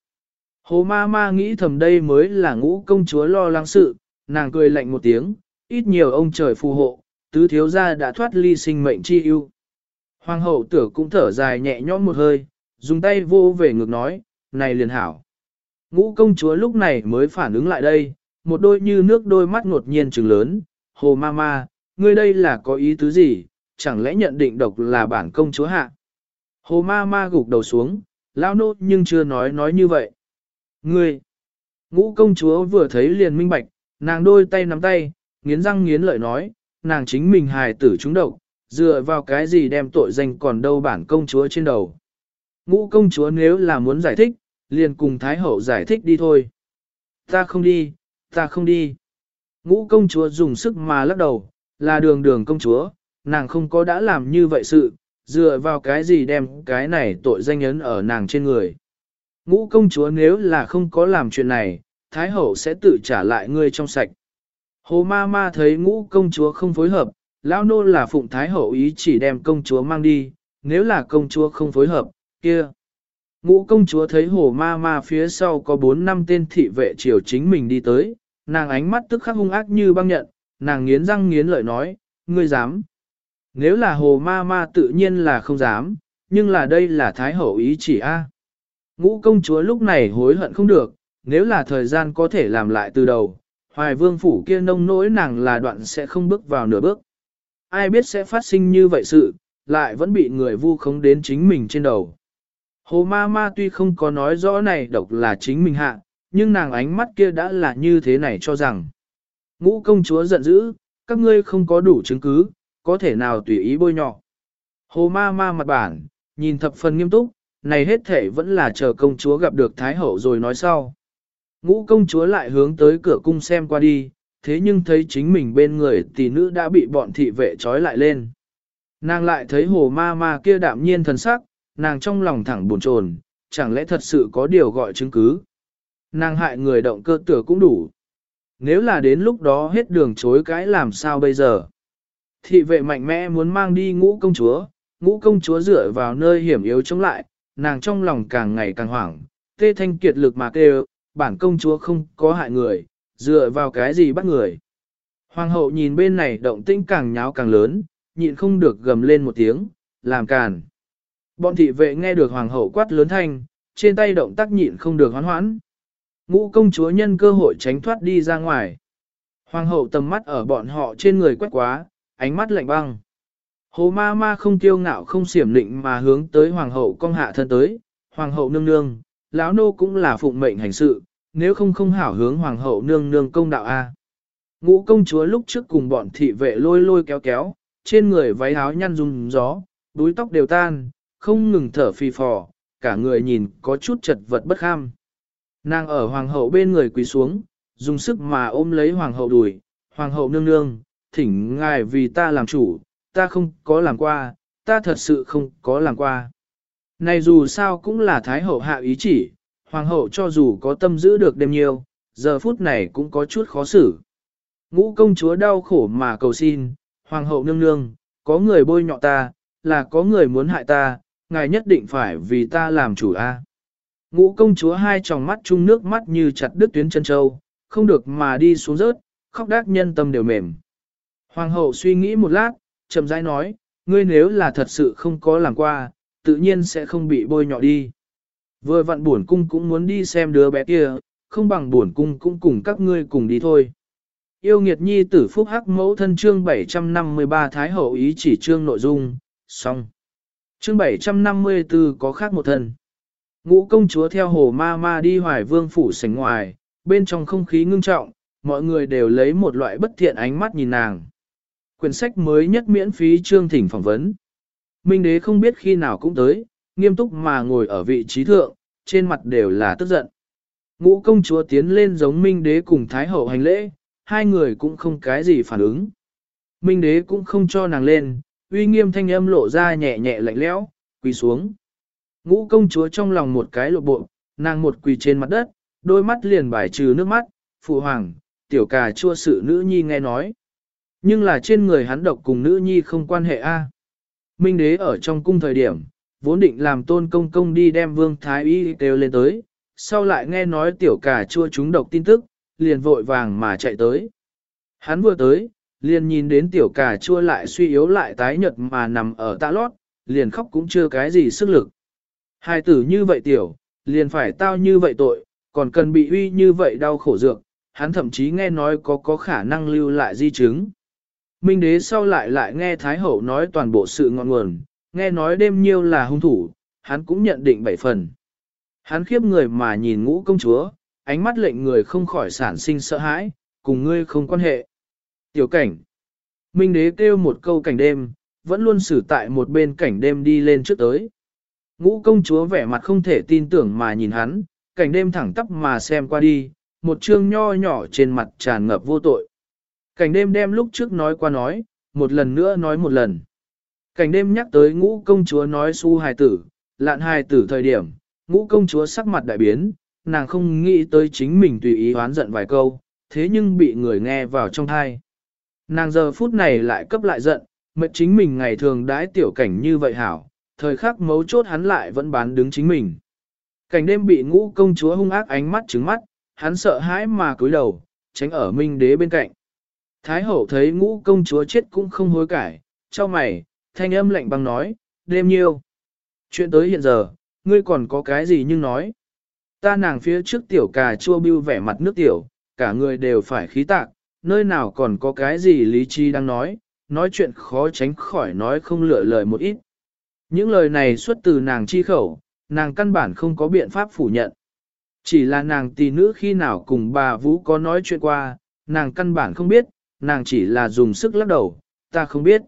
Hồ ma ma nghĩ thầm đây mới là ngũ công chúa lo lắng sự, nàng cười lạnh một tiếng, ít nhiều ông trời phù hộ, tứ thiếu gia đã thoát ly sinh mệnh chi ưu. Hoàng hậu tử cũng thở dài nhẹ nhõm một hơi, dùng tay vô về ngực nói, này liền hảo. Ngũ công chúa lúc này mới phản ứng lại đây, một đôi như nước đôi mắt ngột nhiên trừng lớn, hồ ma ma, ngươi đây là có ý tứ gì, chẳng lẽ nhận định độc là bản công chúa hạ. Hồ ma ma gục đầu xuống, lao nốt nhưng chưa nói nói như vậy. Ngươi, ngũ công chúa vừa thấy liền minh bạch, nàng đôi tay nắm tay, nghiến răng nghiến lợi nói, nàng chính mình hài tử chúng độc, dựa vào cái gì đem tội danh còn đâu bản công chúa trên đầu. Ngũ công chúa nếu là muốn giải thích, liền cùng Thái Hậu giải thích đi thôi. Ta không đi, ta không đi. Ngũ công chúa dùng sức mà lắc đầu, là đường đường công chúa, nàng không có đã làm như vậy sự, dựa vào cái gì đem cái này tội danh ấn ở nàng trên người. Ngũ công chúa nếu là không có làm chuyện này, Thái hậu sẽ tự trả lại ngươi trong sạch. Hồ ma ma thấy ngũ công chúa không phối hợp, lão nô là phụng Thái hậu ý chỉ đem công chúa mang đi, nếu là công chúa không phối hợp, kia. Ngũ công chúa thấy hồ ma ma phía sau có bốn năm tên thị vệ triều chính mình đi tới, nàng ánh mắt tức khắc hung ác như băng nhận, nàng nghiến răng nghiến lợi nói, ngươi dám. Nếu là hồ ma ma tự nhiên là không dám, nhưng là đây là thái hậu ý chỉ a. Ngũ công chúa lúc này hối hận không được, nếu là thời gian có thể làm lại từ đầu, hoài vương phủ kia nông nỗi nàng là đoạn sẽ không bước vào nửa bước. Ai biết sẽ phát sinh như vậy sự, lại vẫn bị người vu khống đến chính mình trên đầu. Hồ ma ma tuy không có nói rõ này độc là chính mình hạ, nhưng nàng ánh mắt kia đã là như thế này cho rằng. Ngũ công chúa giận dữ, các ngươi không có đủ chứng cứ, có thể nào tùy ý bôi nhọ. Hồ ma ma mặt bản, nhìn thập phần nghiêm túc, này hết thể vẫn là chờ công chúa gặp được Thái Hậu rồi nói sau. Ngũ công chúa lại hướng tới cửa cung xem qua đi, thế nhưng thấy chính mình bên người tỷ nữ đã bị bọn thị vệ trói lại lên. Nàng lại thấy hồ ma ma kia đạm nhiên thần sắc, nàng trong lòng thẳng buồn chồn, chẳng lẽ thật sự có điều gọi chứng cứ. Nàng hại người động cơ tử cũng đủ. Nếu là đến lúc đó hết đường chối cãi làm sao bây giờ? Thị vệ mạnh mẽ muốn mang đi ngũ công chúa, ngũ công chúa dựa vào nơi hiểm yếu chống lại, nàng trong lòng càng ngày càng hoảng, tê thanh kiệt lực mà kêu, bản công chúa không có hại người, dựa vào cái gì bắt người. Hoàng hậu nhìn bên này động tĩnh càng nháo càng lớn, nhịn không được gầm lên một tiếng, làm càn. Bọn thị vệ nghe được hoàng hậu quát lớn thanh, trên tay động tác nhịn không được hoán hoãn. Ngũ công chúa nhân cơ hội tránh thoát đi ra ngoài. Hoàng hậu tầm mắt ở bọn họ trên người quét quá, ánh mắt lạnh băng. Hồ ma ma không kiêu ngạo không xiểm định mà hướng tới hoàng hậu công hạ thân tới, hoàng hậu nương nương, lão nô cũng là phụng mệnh hành sự, nếu không không hảo hướng hoàng hậu nương nương công đạo a. Ngũ công chúa lúc trước cùng bọn thị vệ lôi lôi kéo kéo, trên người váy áo nhăn rung gió, đuôi tóc đều tan, không ngừng thở phì phò, cả người nhìn có chút chật vật bất kham. Nàng ở hoàng hậu bên người quỳ xuống, dùng sức mà ôm lấy hoàng hậu đùi, hoàng hậu nương nương, thỉnh ngài vì ta làm chủ, ta không có làm qua, ta thật sự không có làm qua. Này dù sao cũng là thái hậu hạ ý chỉ, hoàng hậu cho dù có tâm giữ được đêm nhiều, giờ phút này cũng có chút khó xử. Ngũ công chúa đau khổ mà cầu xin, hoàng hậu nương nương, có người bôi nhọ ta, là có người muốn hại ta, ngài nhất định phải vì ta làm chủ a. Ngũ công chúa hai tròng mắt chung nước mắt như chặt đứt tuyến chân châu, không được mà đi xuống rớt, khóc đác nhân tâm đều mềm. Hoàng hậu suy nghĩ một lát, chậm rãi nói, ngươi nếu là thật sự không có làm qua, tự nhiên sẽ không bị bôi nhọ đi. Vừa vặn buồn cung cũng muốn đi xem đứa bé kia, không bằng buồn cung cũng cùng các ngươi cùng đi thôi. Yêu nghiệt nhi tử phúc hắc mẫu thân chương 753 Thái hậu ý chỉ chương nội dung, xong. Chương 754 có khác một thân. Ngũ công chúa theo hồ ma ma đi hoài vương phủ sánh ngoài, bên trong không khí ngưng trọng, mọi người đều lấy một loại bất thiện ánh mắt nhìn nàng. Quyển sách mới nhất miễn phí chương thỉnh phỏng vấn. Minh đế không biết khi nào cũng tới, nghiêm túc mà ngồi ở vị trí thượng, trên mặt đều là tức giận. Ngũ công chúa tiến lên giống Minh đế cùng Thái hậu hành lễ, hai người cũng không cái gì phản ứng. Minh đế cũng không cho nàng lên, uy nghiêm thanh âm lộ ra nhẹ nhẹ lạnh lẽo, quỳ xuống. Ngũ công chúa trong lòng một cái lộ bộ, nàng một quỳ trên mặt đất, đôi mắt liền bài trừ nước mắt, phụ hoàng, tiểu cà chua sự nữ nhi nghe nói. Nhưng là trên người hắn độc cùng nữ nhi không quan hệ a. Minh đế ở trong cung thời điểm, vốn định làm tôn công công đi đem vương thái y kêu lên tới, sau lại nghe nói tiểu cà chua chúng độc tin tức, liền vội vàng mà chạy tới. Hắn vừa tới, liền nhìn đến tiểu cà chua lại suy yếu lại tái nhợt mà nằm ở tạ lót, liền khóc cũng chưa cái gì sức lực. Hai tử như vậy tiểu, liền phải tao như vậy tội, còn cần bị uy như vậy đau khổ dược, hắn thậm chí nghe nói có có khả năng lưu lại di chứng. Minh đế sau lại lại nghe Thái Hậu nói toàn bộ sự ngọn nguồn, nghe nói đêm nhiêu là hung thủ, hắn cũng nhận định bảy phần. Hắn khiếp người mà nhìn ngũ công chúa, ánh mắt lệnh người không khỏi sản sinh sợ hãi, cùng ngươi không quan hệ. Tiểu cảnh. Minh đế kêu một câu cảnh đêm, vẫn luôn xử tại một bên cảnh đêm đi lên trước tới. Ngũ công chúa vẻ mặt không thể tin tưởng mà nhìn hắn, cảnh đêm thẳng tắp mà xem qua đi, một chương nho nhỏ trên mặt tràn ngập vô tội. Cảnh đêm đem lúc trước nói qua nói, một lần nữa nói một lần. Cảnh đêm nhắc tới ngũ công chúa nói su hài tử, lạn hài tử thời điểm, ngũ công chúa sắc mặt đại biến, nàng không nghĩ tới chính mình tùy ý oán giận vài câu, thế nhưng bị người nghe vào trong thai. Nàng giờ phút này lại cấp lại giận, mệt chính mình ngày thường đãi tiểu cảnh như vậy hảo, thời khắc mấu chốt hắn lại vẫn bán đứng chính mình. Cảnh đêm bị ngũ công chúa hung ác ánh mắt trứng mắt, hắn sợ hãi mà cúi đầu, tránh ở minh đế bên cạnh. Thái hậu thấy ngũ công chúa chết cũng không hối cải, cho mày, thanh âm lạnh băng nói, đêm nhiêu. Chuyện tới hiện giờ, ngươi còn có cái gì nhưng nói. Ta nàng phía trước tiểu cà chua bưu vẻ mặt nước tiểu, cả người đều phải khí tạc, nơi nào còn có cái gì lý trí đang nói, nói chuyện khó tránh khỏi nói không lựa lời một ít. Những lời này xuất từ nàng chi khẩu, nàng căn bản không có biện pháp phủ nhận. Chỉ là nàng tỷ nữ khi nào cùng bà Vũ có nói chuyện qua, nàng căn bản không biết, nàng chỉ là dùng sức lắc đầu, ta không biết.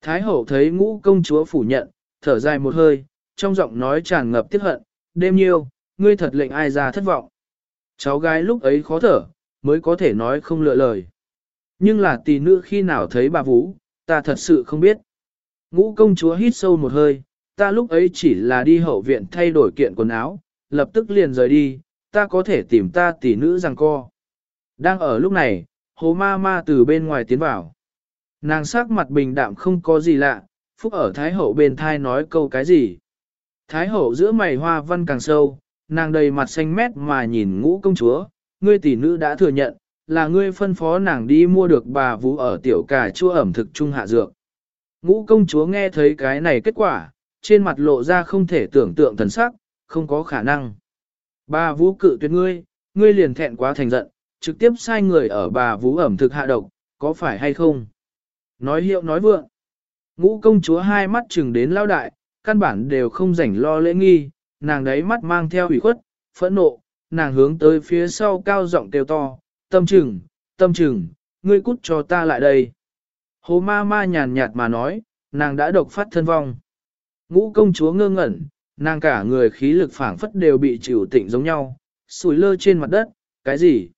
Thái hậu thấy ngũ công chúa phủ nhận, thở dài một hơi, trong giọng nói tràn ngập tiếc hận, đêm nhiêu, ngươi thật lệnh ai ra thất vọng. Cháu gái lúc ấy khó thở, mới có thể nói không lựa lời. Nhưng là tỷ nữ khi nào thấy bà Vũ, ta thật sự không biết. Ngũ công chúa hít sâu một hơi, ta lúc ấy chỉ là đi hậu viện thay đổi kiện quần áo, lập tức liền rời đi, ta có thể tìm ta tỷ nữ rằng co. Đang ở lúc này, hồ ma ma từ bên ngoài tiến vào. Nàng sắc mặt bình đạm không có gì lạ, phúc ở Thái Hậu bên thai nói câu cái gì. Thái Hậu giữa mày hoa văn càng sâu, nàng đầy mặt xanh mét mà nhìn ngũ công chúa, ngươi tỷ nữ đã thừa nhận, là ngươi phân phó nàng đi mua được bà vũ ở tiểu cà chua ẩm thực trung hạ dược. Ngũ công chúa nghe thấy cái này kết quả, trên mặt lộ ra không thể tưởng tượng thần sắc, không có khả năng. Bà vũ cự tuyệt ngươi, ngươi liền thẹn quá thành giận, trực tiếp sai người ở bà vũ ẩm thực hạ độc, có phải hay không? Nói hiệu nói vượng. Ngũ công chúa hai mắt chừng đến lao đại, căn bản đều không rảnh lo lễ nghi, nàng đấy mắt mang theo ủy khuất, phẫn nộ, nàng hướng tới phía sau cao giọng kêu to, tâm trừng, tâm trừng, ngươi cút cho ta lại đây. Hồ ma ma nhàn nhạt mà nói, nàng đã độc phát thân vong. Ngũ công chúa ngơ ngẩn, nàng cả người khí lực phảng phất đều bị chịu tịnh giống nhau, sủi lơ trên mặt đất, cái gì?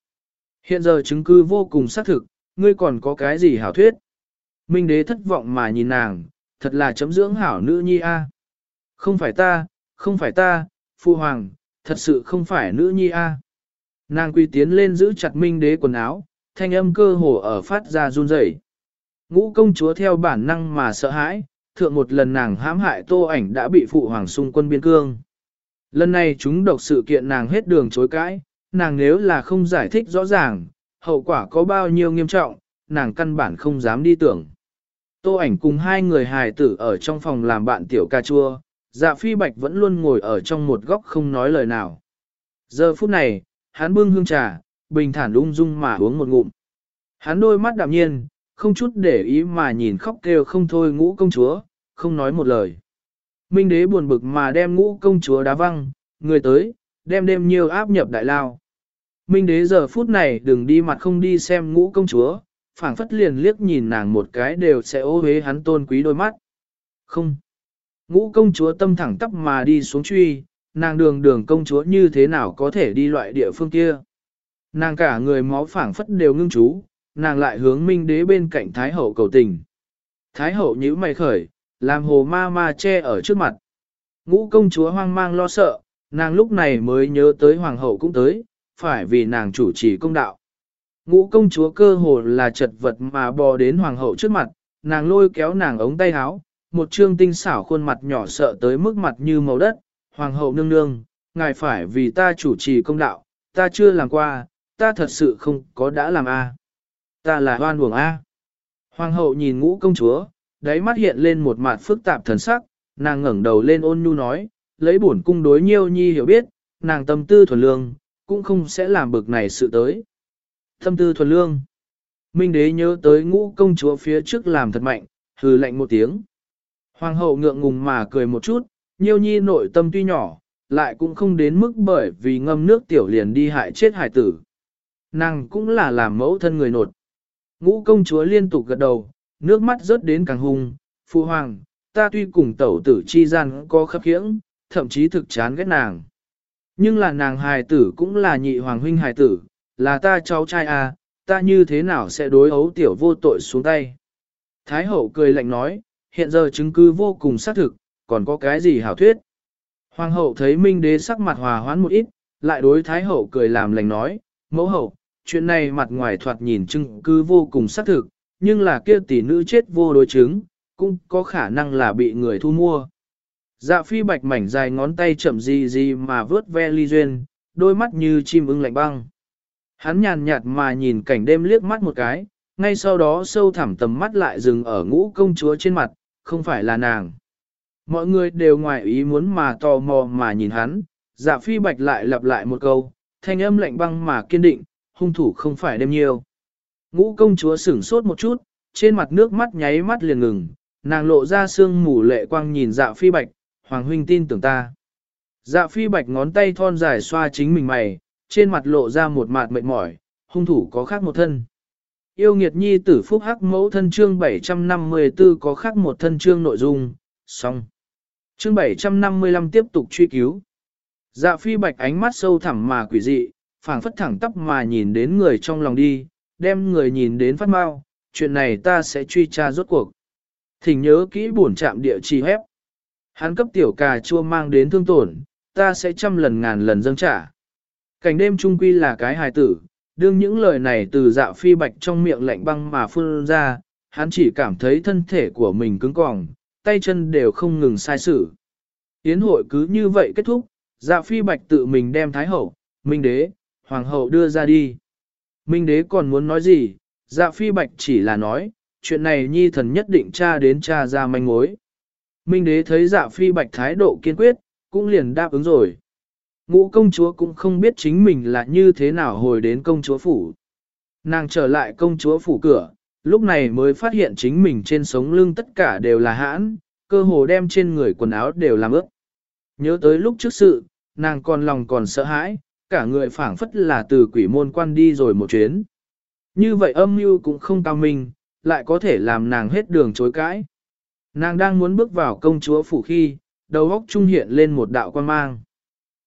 Hiện giờ chứng cứ vô cùng xác thực, ngươi còn có cái gì hảo thuyết? Minh đế thất vọng mà nhìn nàng, thật là chấm dưỡng hảo nữ nhi a. Không phải ta, không phải ta, phu hoàng, thật sự không phải nữ nhi a. Nàng quy tiến lên giữ chặt minh đế quần áo, thanh âm cơ hồ ở phát ra run rẩy. Ngũ công chúa theo bản năng mà sợ hãi, thượng một lần nàng hãm hại tô ảnh đã bị phụ hoàng xung quân biên cương. Lần này chúng độc sự kiện nàng hết đường chối cãi, nàng nếu là không giải thích rõ ràng, hậu quả có bao nhiêu nghiêm trọng, nàng căn bản không dám đi tưởng. Tô ảnh cùng hai người hài tử ở trong phòng làm bạn tiểu ca chua, dạ phi bạch vẫn luôn ngồi ở trong một góc không nói lời nào. Giờ phút này, hắn bưng hương trà, bình thản ung dung mà uống một ngụm. Hắn đôi mắt đạm nhiên, không chút để ý mà nhìn khóc kêu không thôi ngũ công chúa, không nói một lời. Minh đế buồn bực mà đem ngũ công chúa đá văng, người tới, đem đêm nhiều áp nhập đại lao. Minh đế giờ phút này đừng đi mặt không đi xem ngũ công chúa, phảng phất liền liếc nhìn nàng một cái đều sẽ ô hế hắn tôn quý đôi mắt. Không. Ngũ công chúa tâm thẳng tắp mà đi xuống truy, nàng đường đường công chúa như thế nào có thể đi loại địa phương kia. Nàng cả người máu phảng phất đều ngưng chú, nàng lại hướng minh đế bên cạnh Thái Hậu cầu tình. Thái Hậu nhíu mày khởi, làm hồ ma ma che ở trước mặt. Ngũ công chúa hoang mang lo sợ, nàng lúc này mới nhớ tới Hoàng Hậu cũng tới, phải vì nàng chủ trì công đạo. Ngũ công chúa cơ hồ là chật vật mà bò đến Hoàng Hậu trước mặt, nàng lôi kéo nàng ống tay áo, một trương tinh xảo khuôn mặt nhỏ sợ tới mức mặt như màu đất. Hoàng Hậu nương nương, ngài phải vì ta chủ trì công đạo, ta chưa làm qua, ta thật sự không có đã làm a. Ta là hoan buồng A. Hoàng hậu nhìn ngũ công chúa, đáy mắt hiện lên một mặt phức tạp thần sắc, nàng ngẩng đầu lên ôn nhu nói, lấy bổn cung đối nhiêu nhi hiểu biết, nàng tâm tư thuần lương, cũng không sẽ làm bực này sự tới. Tâm tư thuần lương. Minh đế nhớ tới ngũ công chúa phía trước làm thật mạnh, hừ lạnh một tiếng. Hoàng hậu ngượng ngùng mà cười một chút, nhiêu nhi nội tâm tuy nhỏ, lại cũng không đến mức bởi vì ngâm nước tiểu liền đi hại chết hải tử. Nàng cũng là làm mẫu thân người nột. Ngũ công chúa liên tục gật đầu, nước mắt rớt đến càng hung, phụ hoàng, ta tuy cùng tẩu tử chi gian có khắp khiễng, thậm chí thực chán ghét nàng. Nhưng là nàng hài tử cũng là nhị hoàng huynh hài tử, là ta cháu trai à, ta như thế nào sẽ đối ấu tiểu vô tội xuống tay. Thái hậu cười lạnh nói, hiện giờ chứng cứ vô cùng xác thực, còn có cái gì hảo thuyết. Hoàng hậu thấy minh đế sắc mặt hòa hoãn một ít, lại đối thái hậu cười làm lành nói, mẫu hậu, chuyện này mặt ngoài thoạt nhìn chứng cứ vô cùng xác thực, nhưng là kia tỷ nữ chết vô đối chứng, cũng có khả năng là bị người thu mua. Dạ phi bạch mảnh dài ngón tay chậm gì gì mà vớt ve ly duyên, đôi mắt như chim ưng lạnh băng. Hắn nhàn nhạt mà nhìn cảnh đêm liếc mắt một cái, ngay sau đó sâu thẳm tầm mắt lại dừng ở ngũ công chúa trên mặt, không phải là nàng. Mọi người đều ngoài ý muốn mà tò mò mà nhìn hắn, dạ phi bạch lại lặp lại một câu, thanh âm lạnh băng mà kiên định, hung thủ không phải đêm nhiều. Ngũ công chúa sửng sốt một chút, trên mặt nước mắt nháy mắt liền ngừng, nàng lộ ra sương mù lệ quang nhìn dạ phi bạch, hoàng huynh tin tưởng ta. Dạ phi bạch ngón tay thon dài xoa chính mình mày, trên mặt lộ ra một mạt mệt mỏi, hung thủ có khác một thân. Yêu nghiệt nhi tử phúc hắc mẫu thân chương 754 có khác một thân chương nội dung, xong. Chương 755 tiếp tục truy cứu. Dạ phi bạch ánh mắt sâu thẳm mà quỷ dị, phảng phất thẳng tắp mà nhìn đến người trong lòng đi, đem người nhìn đến phát mau, chuyện này ta sẽ truy tra rốt cuộc. Thỉnh nhớ kỹ bổn trạm địa chỉ hép. Hắn cấp tiểu cà chua mang đến thương tổn, ta sẽ trăm lần ngàn lần dâng trả. Cảnh đêm trung quy là cái hài tử, đương những lời này từ dạ phi bạch trong miệng lạnh băng mà phun ra, hắn chỉ cảm thấy thân thể của mình cứng cỏng, tay chân đều không ngừng sai sử. Yến hội cứ như vậy kết thúc, dạ phi bạch tự mình đem thái hậu, minh đế, hoàng hậu đưa ra đi. Minh đế còn muốn nói gì, dạ phi bạch chỉ là nói, chuyện này nhi thần nhất định tra đến tra ra manh mối. Minh đế thấy dạ phi bạch thái độ kiên quyết, cũng liền đáp ứng rồi. Ngũ công chúa cũng không biết chính mình là như thế nào hồi đến công chúa phủ. Nàng trở lại công chúa phủ cửa, lúc này mới phát hiện chính mình trên sống lưng tất cả đều là hãn, cơ hồ đem trên người quần áo đều làm ướt. Nhớ tới lúc trước sự, nàng còn lòng còn sợ hãi, cả người phảng phất là từ quỷ môn quan đi rồi một chuyến. Như vậy âm mưu cũng không cao minh, lại có thể làm nàng hết đường chối cãi. Nàng đang muốn bước vào công chúa phủ khi, đầu óc trung hiện lên một đạo quan mang.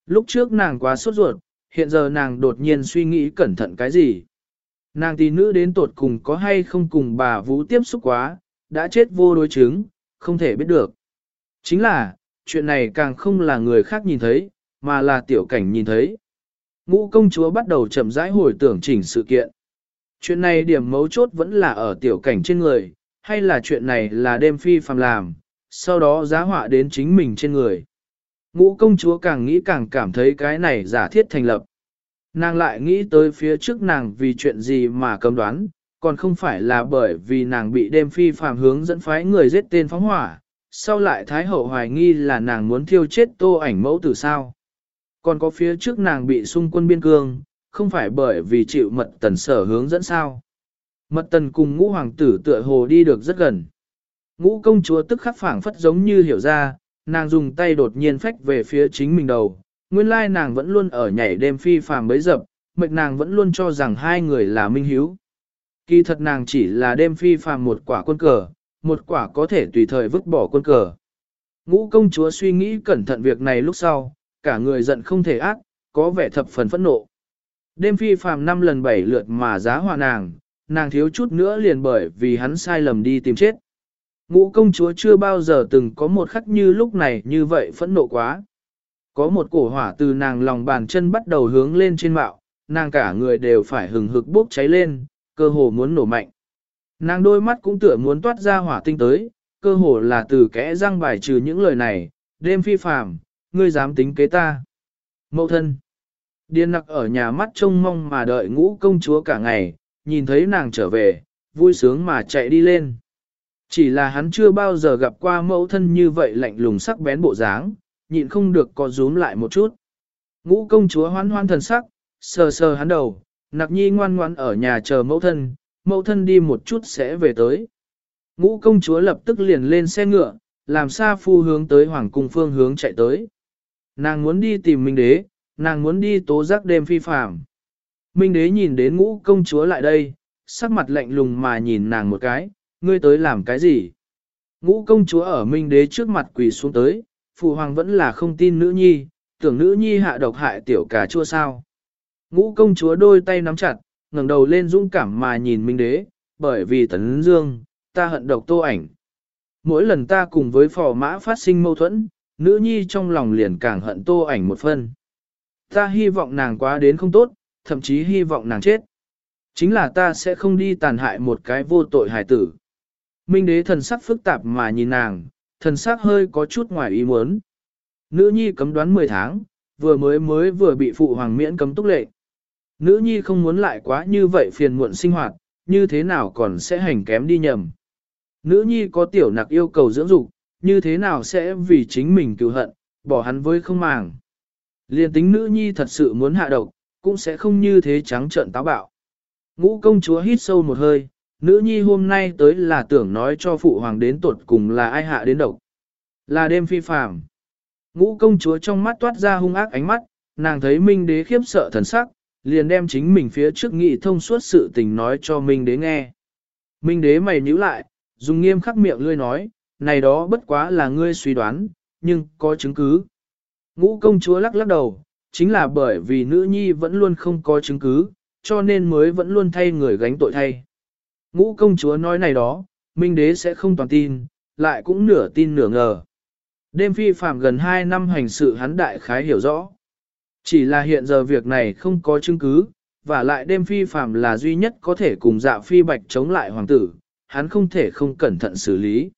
Lúc trước nàng quá sốt ruột, hiện giờ nàng đột nhiên suy nghĩ cẩn thận cái gì. Nàng tỷ nữ đến tột cùng có hay không cùng bà Vũ tiếp xúc quá, đã chết vô đối chứng, không thể biết được. Chính là, chuyện này càng không là người khác nhìn thấy, mà là tiểu cảnh nhìn thấy. Ngũ công chúa bắt đầu chậm rãi hồi tưởng chỉnh sự kiện. Chuyện này điểm mấu chốt vẫn là ở tiểu cảnh trên người, hay là chuyện này là đêm phi phàm làm, sau đó giá họa đến chính mình trên người. Ngũ công chúa càng nghĩ càng cảm thấy cái này giả thiết thành lập. Nàng lại nghĩ tới phía trước nàng vì chuyện gì mà cấm đoán, còn không phải là bởi vì nàng bị đêm phi phàm hướng dẫn phái người giết tên phóng hỏa, sau lại Thái Hậu hoài nghi là nàng muốn thiêu chết tô ảnh mẫu tử sao. Còn có phía trước nàng bị xung quân biên cương, không phải bởi vì chịu mật tần sở hướng dẫn sao. Mật tần cùng ngũ hoàng tử tựa hồ đi được rất gần. Ngũ công chúa tức khắc phảng phất giống như hiểu ra, nàng dùng tay đột nhiên phách về phía chính mình đầu. Nguyên lai nàng vẫn luôn ở nhảy đêm phi phàm bấy dập, mệnh nàng vẫn luôn cho rằng hai người là minh hiếu. Kỳ thật nàng chỉ là đêm phi phàm một quả quân cờ, một quả có thể tùy thời vứt bỏ quân cờ. Ngũ công chúa suy nghĩ cẩn thận việc này lúc sau, cả người giận không thể ác, có vẻ thập phần phẫn nộ. Đêm phi phàm năm lần bảy lượt mà giá hòa nàng, nàng thiếu chút nữa liền bởi vì hắn sai lầm đi tìm chết. Ngũ công chúa chưa bao giờ từng có một khắc như lúc này như vậy phẫn nộ quá. Có một cổ hỏa từ nàng lòng bàn chân bắt đầu hướng lên trên mạo, nàng cả người đều phải hừng hực bốc cháy lên, cơ hồ muốn nổ mạnh. Nàng đôi mắt cũng tựa muốn toát ra hỏa tinh tới, cơ hồ là từ kẽ răng bài trừ những lời này, đêm phi phàm, ngươi dám tính kế ta. Mậu thân. Điên nặc ở nhà mắt trông mong mà đợi ngũ công chúa cả ngày, nhìn thấy nàng trở về, vui sướng mà chạy đi lên. Chỉ là hắn chưa bao giờ gặp qua mẫu thân như vậy lạnh lùng sắc bén bộ dáng, nhịn không được có rúm lại một chút. Ngũ công chúa hoan hoan thần sắc, sờ sờ hắn đầu, nặc nhi ngoan ngoan ở nhà chờ mẫu thân, mẫu thân đi một chút sẽ về tới. Ngũ công chúa lập tức liền lên xe ngựa, làm xa phu hướng tới hoàng cung phương hướng chạy tới. Nàng muốn đi tìm Minh Đế, nàng muốn đi tố giác đêm phi phạm. Minh Đế nhìn đến ngũ công chúa lại đây, sắc mặt lạnh lùng mà nhìn nàng một cái, ngươi tới làm cái gì? Ngũ công chúa ở Minh Đế trước mặt quỳ xuống tới, phụ hoàng vẫn là không tin nữ nhi, tưởng nữ nhi hạ độc hại tiểu cà chua sao. Ngũ công chúa đôi tay nắm chặt, ngẩng đầu lên dũng cảm mà nhìn Minh Đế, bởi vì tấn dương, ta hận độc tô ảnh. Mỗi lần ta cùng với phò mã phát sinh mâu thuẫn, nữ nhi trong lòng liền càng hận tô ảnh một phân. Ta hy vọng nàng quá đến không tốt, thậm chí hy vọng nàng chết. Chính là ta sẽ không đi tàn hại một cái vô tội hài tử. Minh đế thần sắc phức tạp mà nhìn nàng, thần sắc hơi có chút ngoài ý muốn. Nữ nhi cấm đoán 10 tháng, vừa mới mới vừa bị phụ hoàng miễn cấm túc lệ. Nữ nhi không muốn lại quá như vậy phiền muộn sinh hoạt, như thế nào còn sẽ hành kém đi nhầm. Nữ nhi có tiểu nặc yêu cầu dưỡng dục, như thế nào sẽ vì chính mình cứu hận, bỏ hắn với không màng. Liên tính nữ nhi thật sự muốn hạ độc, cũng sẽ không như thế trắng trợn táo bạo. Ngũ công chúa hít sâu một hơi, nữ nhi hôm nay tới là tưởng nói cho phụ hoàng đến tuột cùng là ai hạ đến độc. Là đêm phi phàm. Ngũ công chúa trong mắt toát ra hung ác ánh mắt, nàng thấy Minh đế khiếp sợ thần sắc, liền đem chính mình phía trước nghị thông suốt sự tình nói cho Minh đế nghe. Minh đế mày nhíu lại, dùng nghiêm khắc miệng lươi nói, này đó bất quá là ngươi suy đoán, nhưng có chứng cứ. Ngũ công chúa lắc lắc đầu, chính là bởi vì nữ nhi vẫn luôn không có chứng cứ, cho nên mới vẫn luôn thay người gánh tội thay. Ngũ công chúa nói này đó, Minh đế sẽ không toàn tin, lại cũng nửa tin nửa ngờ. Đêm phi phạm gần 2 năm hành sự hắn đại khái hiểu rõ. Chỉ là hiện giờ việc này không có chứng cứ, và lại đêm phi phạm là duy nhất có thể cùng dạ phi bạch chống lại hoàng tử, hắn không thể không cẩn thận xử lý.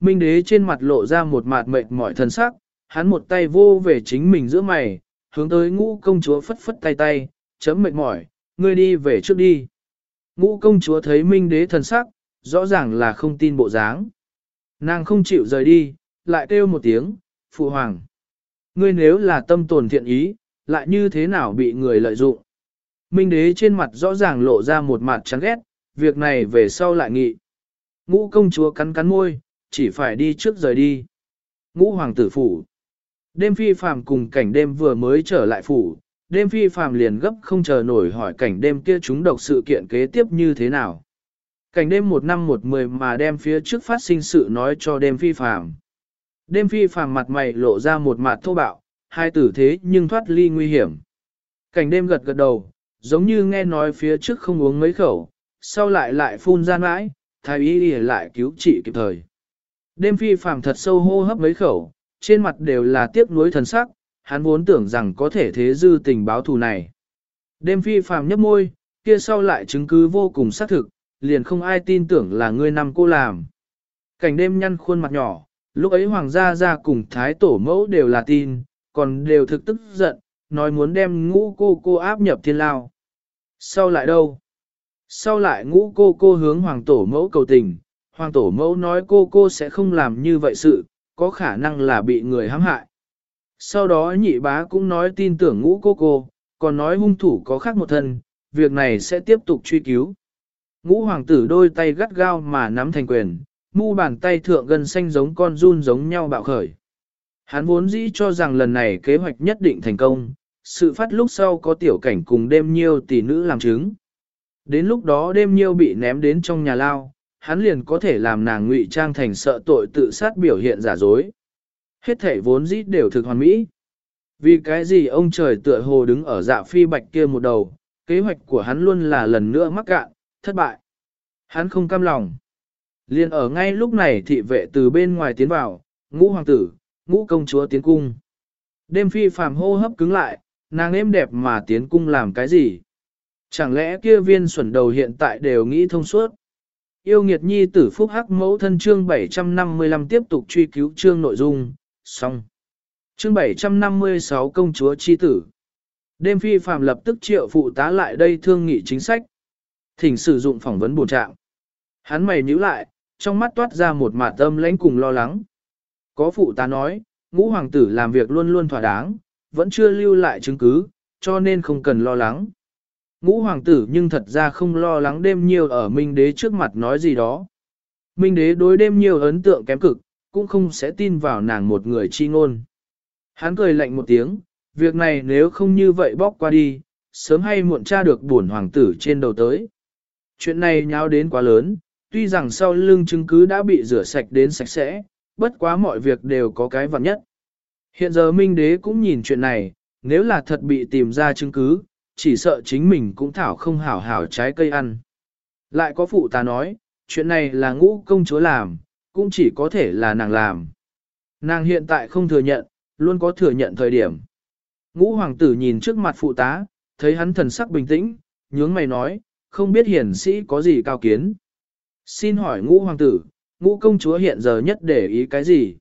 Minh đế trên mặt lộ ra một mặt mệt mỏi thần sắc, hắn một tay vô về chính mình giữa mày, hướng tới ngũ công chúa phất phất tay tay, chấm mệt mỏi, ngươi đi về trước đi. Ngũ công chúa thấy minh đế thần sắc, rõ ràng là không tin bộ dáng. Nàng không chịu rời đi, lại kêu một tiếng, phụ hoàng. Ngươi nếu là tâm tồn thiện ý, lại như thế nào bị người lợi dụng. Minh đế trên mặt rõ ràng lộ ra một mặt chán ghét, việc này về sau lại nghị. Ngũ công chúa cắn cắn môi, chỉ phải đi trước rời đi. Ngũ hoàng tử phủ. Đêm phi phàm cùng cảnh đêm vừa mới trở lại phủ, đêm phi phàm liền gấp không chờ nổi hỏi cảnh đêm kia chúng độc sự kiện kế tiếp như thế nào. Cảnh đêm một năm một mười mà đem phía trước phát sinh sự nói cho đêm phi phàm. Đêm phi phàm mặt mày lộ ra một mặt thô bạo, hai tử thế nhưng thoát ly nguy hiểm. Cảnh đêm gật gật đầu, giống như nghe nói phía trước không uống mấy khẩu, sau lại lại phun ra mãi, thái y lại cứu trị kịp thời. Đêm phi phàm thật sâu hô hấp mấy khẩu, trên mặt đều là tiếc nuối thần sắc, hắn vốn tưởng rằng có thể thế dư tình báo thù này. Đêm phi phàm nhấp môi, kia sau lại chứng cứ vô cùng xác thực, liền không ai tin tưởng là ngươi nằm cô làm. Cảnh đêm nhăn khuôn mặt nhỏ, lúc ấy hoàng gia gia cùng thái tổ mẫu đều là tin, còn đều thực tức giận, nói muốn đem ngũ cô cô áp nhập thiên lao. Sau lại đâu? Sau lại ngũ cô cô hướng hoàng tổ mẫu cầu tình, hoàng tổ mẫu nói cô cô sẽ không làm như vậy sự, có khả năng là bị người hãm hại. Sau đó nhị bá cũng nói tin tưởng ngũ cô cô, còn nói hung thủ có khác một thân, việc này sẽ tiếp tục truy cứu. Ngũ hoàng tử đôi tay gắt gao mà nắm thành quyền, mu bàn tay thượng gần xanh giống con run giống nhau bạo khởi. Hắn vốn dĩ cho rằng lần này kế hoạch nhất định thành công, sự phát lúc sau có tiểu cảnh cùng đêm nhiêu tỷ nữ làm chứng. Đến lúc đó đêm nhiêu bị ném đến trong nhà lao, hắn liền có thể làm nàng ngụy trang thành sợ tội tự sát biểu hiện giả dối. Hết thể vốn dĩ đều thực hoàn mỹ. Vì cái gì ông trời tựa hồ đứng ở dạ phi bạch kia một đầu, kế hoạch của hắn luôn là lần nữa mắc cạn, thất bại. Hắn không cam lòng. Liên ở ngay lúc này thị vệ từ bên ngoài tiến vào, ngũ hoàng tử, ngũ công chúa tiến cung. Đêm phi phàm hô hấp cứng lại, nàng êm đẹp mà tiến cung làm cái gì? Chẳng lẽ kia viên xuẩn đầu hiện tại đều nghĩ thông suốt? Yêu nghiệt nhi tử phúc hắc mẫu thân chương 755 tiếp tục truy cứu chương nội dung, xong. Chương 756 công chúa chi tử. Đêm phi phàm lập tức triệu phụ tá lại đây thương nghị chính sách. Thỉnh sử dụng phỏng vấn bổ trạng. Hắn mày nhíu lại, trong mắt toát ra một mạt tâm lãnh cùng lo lắng. Có phụ tá nói, ngũ hoàng tử làm việc luôn luôn thỏa đáng, vẫn chưa lưu lại chứng cứ, cho nên không cần lo lắng. Ngũ hoàng tử nhưng thật ra không lo lắng đêm nhiều ở Minh đế trước mặt nói gì đó. Minh đế đối đêm nhiều ấn tượng kém cực, cũng không sẽ tin vào nàng một người chi ngôn. Hắn cười lạnh một tiếng, việc này nếu không như vậy bóc qua đi, sớm hay muộn tra được buồn hoàng tử trên đầu tới. Chuyện này nháo đến quá lớn, tuy rằng sau lưng chứng cứ đã bị rửa sạch đến sạch sẽ, bất quá mọi việc đều có cái vặn nhất. Hiện giờ Minh Đế cũng nhìn chuyện này, nếu là thật bị tìm ra chứng cứ, chỉ sợ chính mình cũng thảo không hảo hảo trái cây ăn. Lại có phụ ta nói, chuyện này là ngũ công chúa làm, cũng chỉ có thể là nàng làm. Nàng hiện tại không thừa nhận, luôn có thừa nhận thời điểm. Ngũ hoàng tử nhìn trước mặt phụ tá, thấy hắn thần sắc bình tĩnh, nhướng mày nói, không biết hiển sĩ có gì cao kiến. Xin hỏi ngũ hoàng tử, ngũ công chúa hiện giờ nhất để ý cái gì?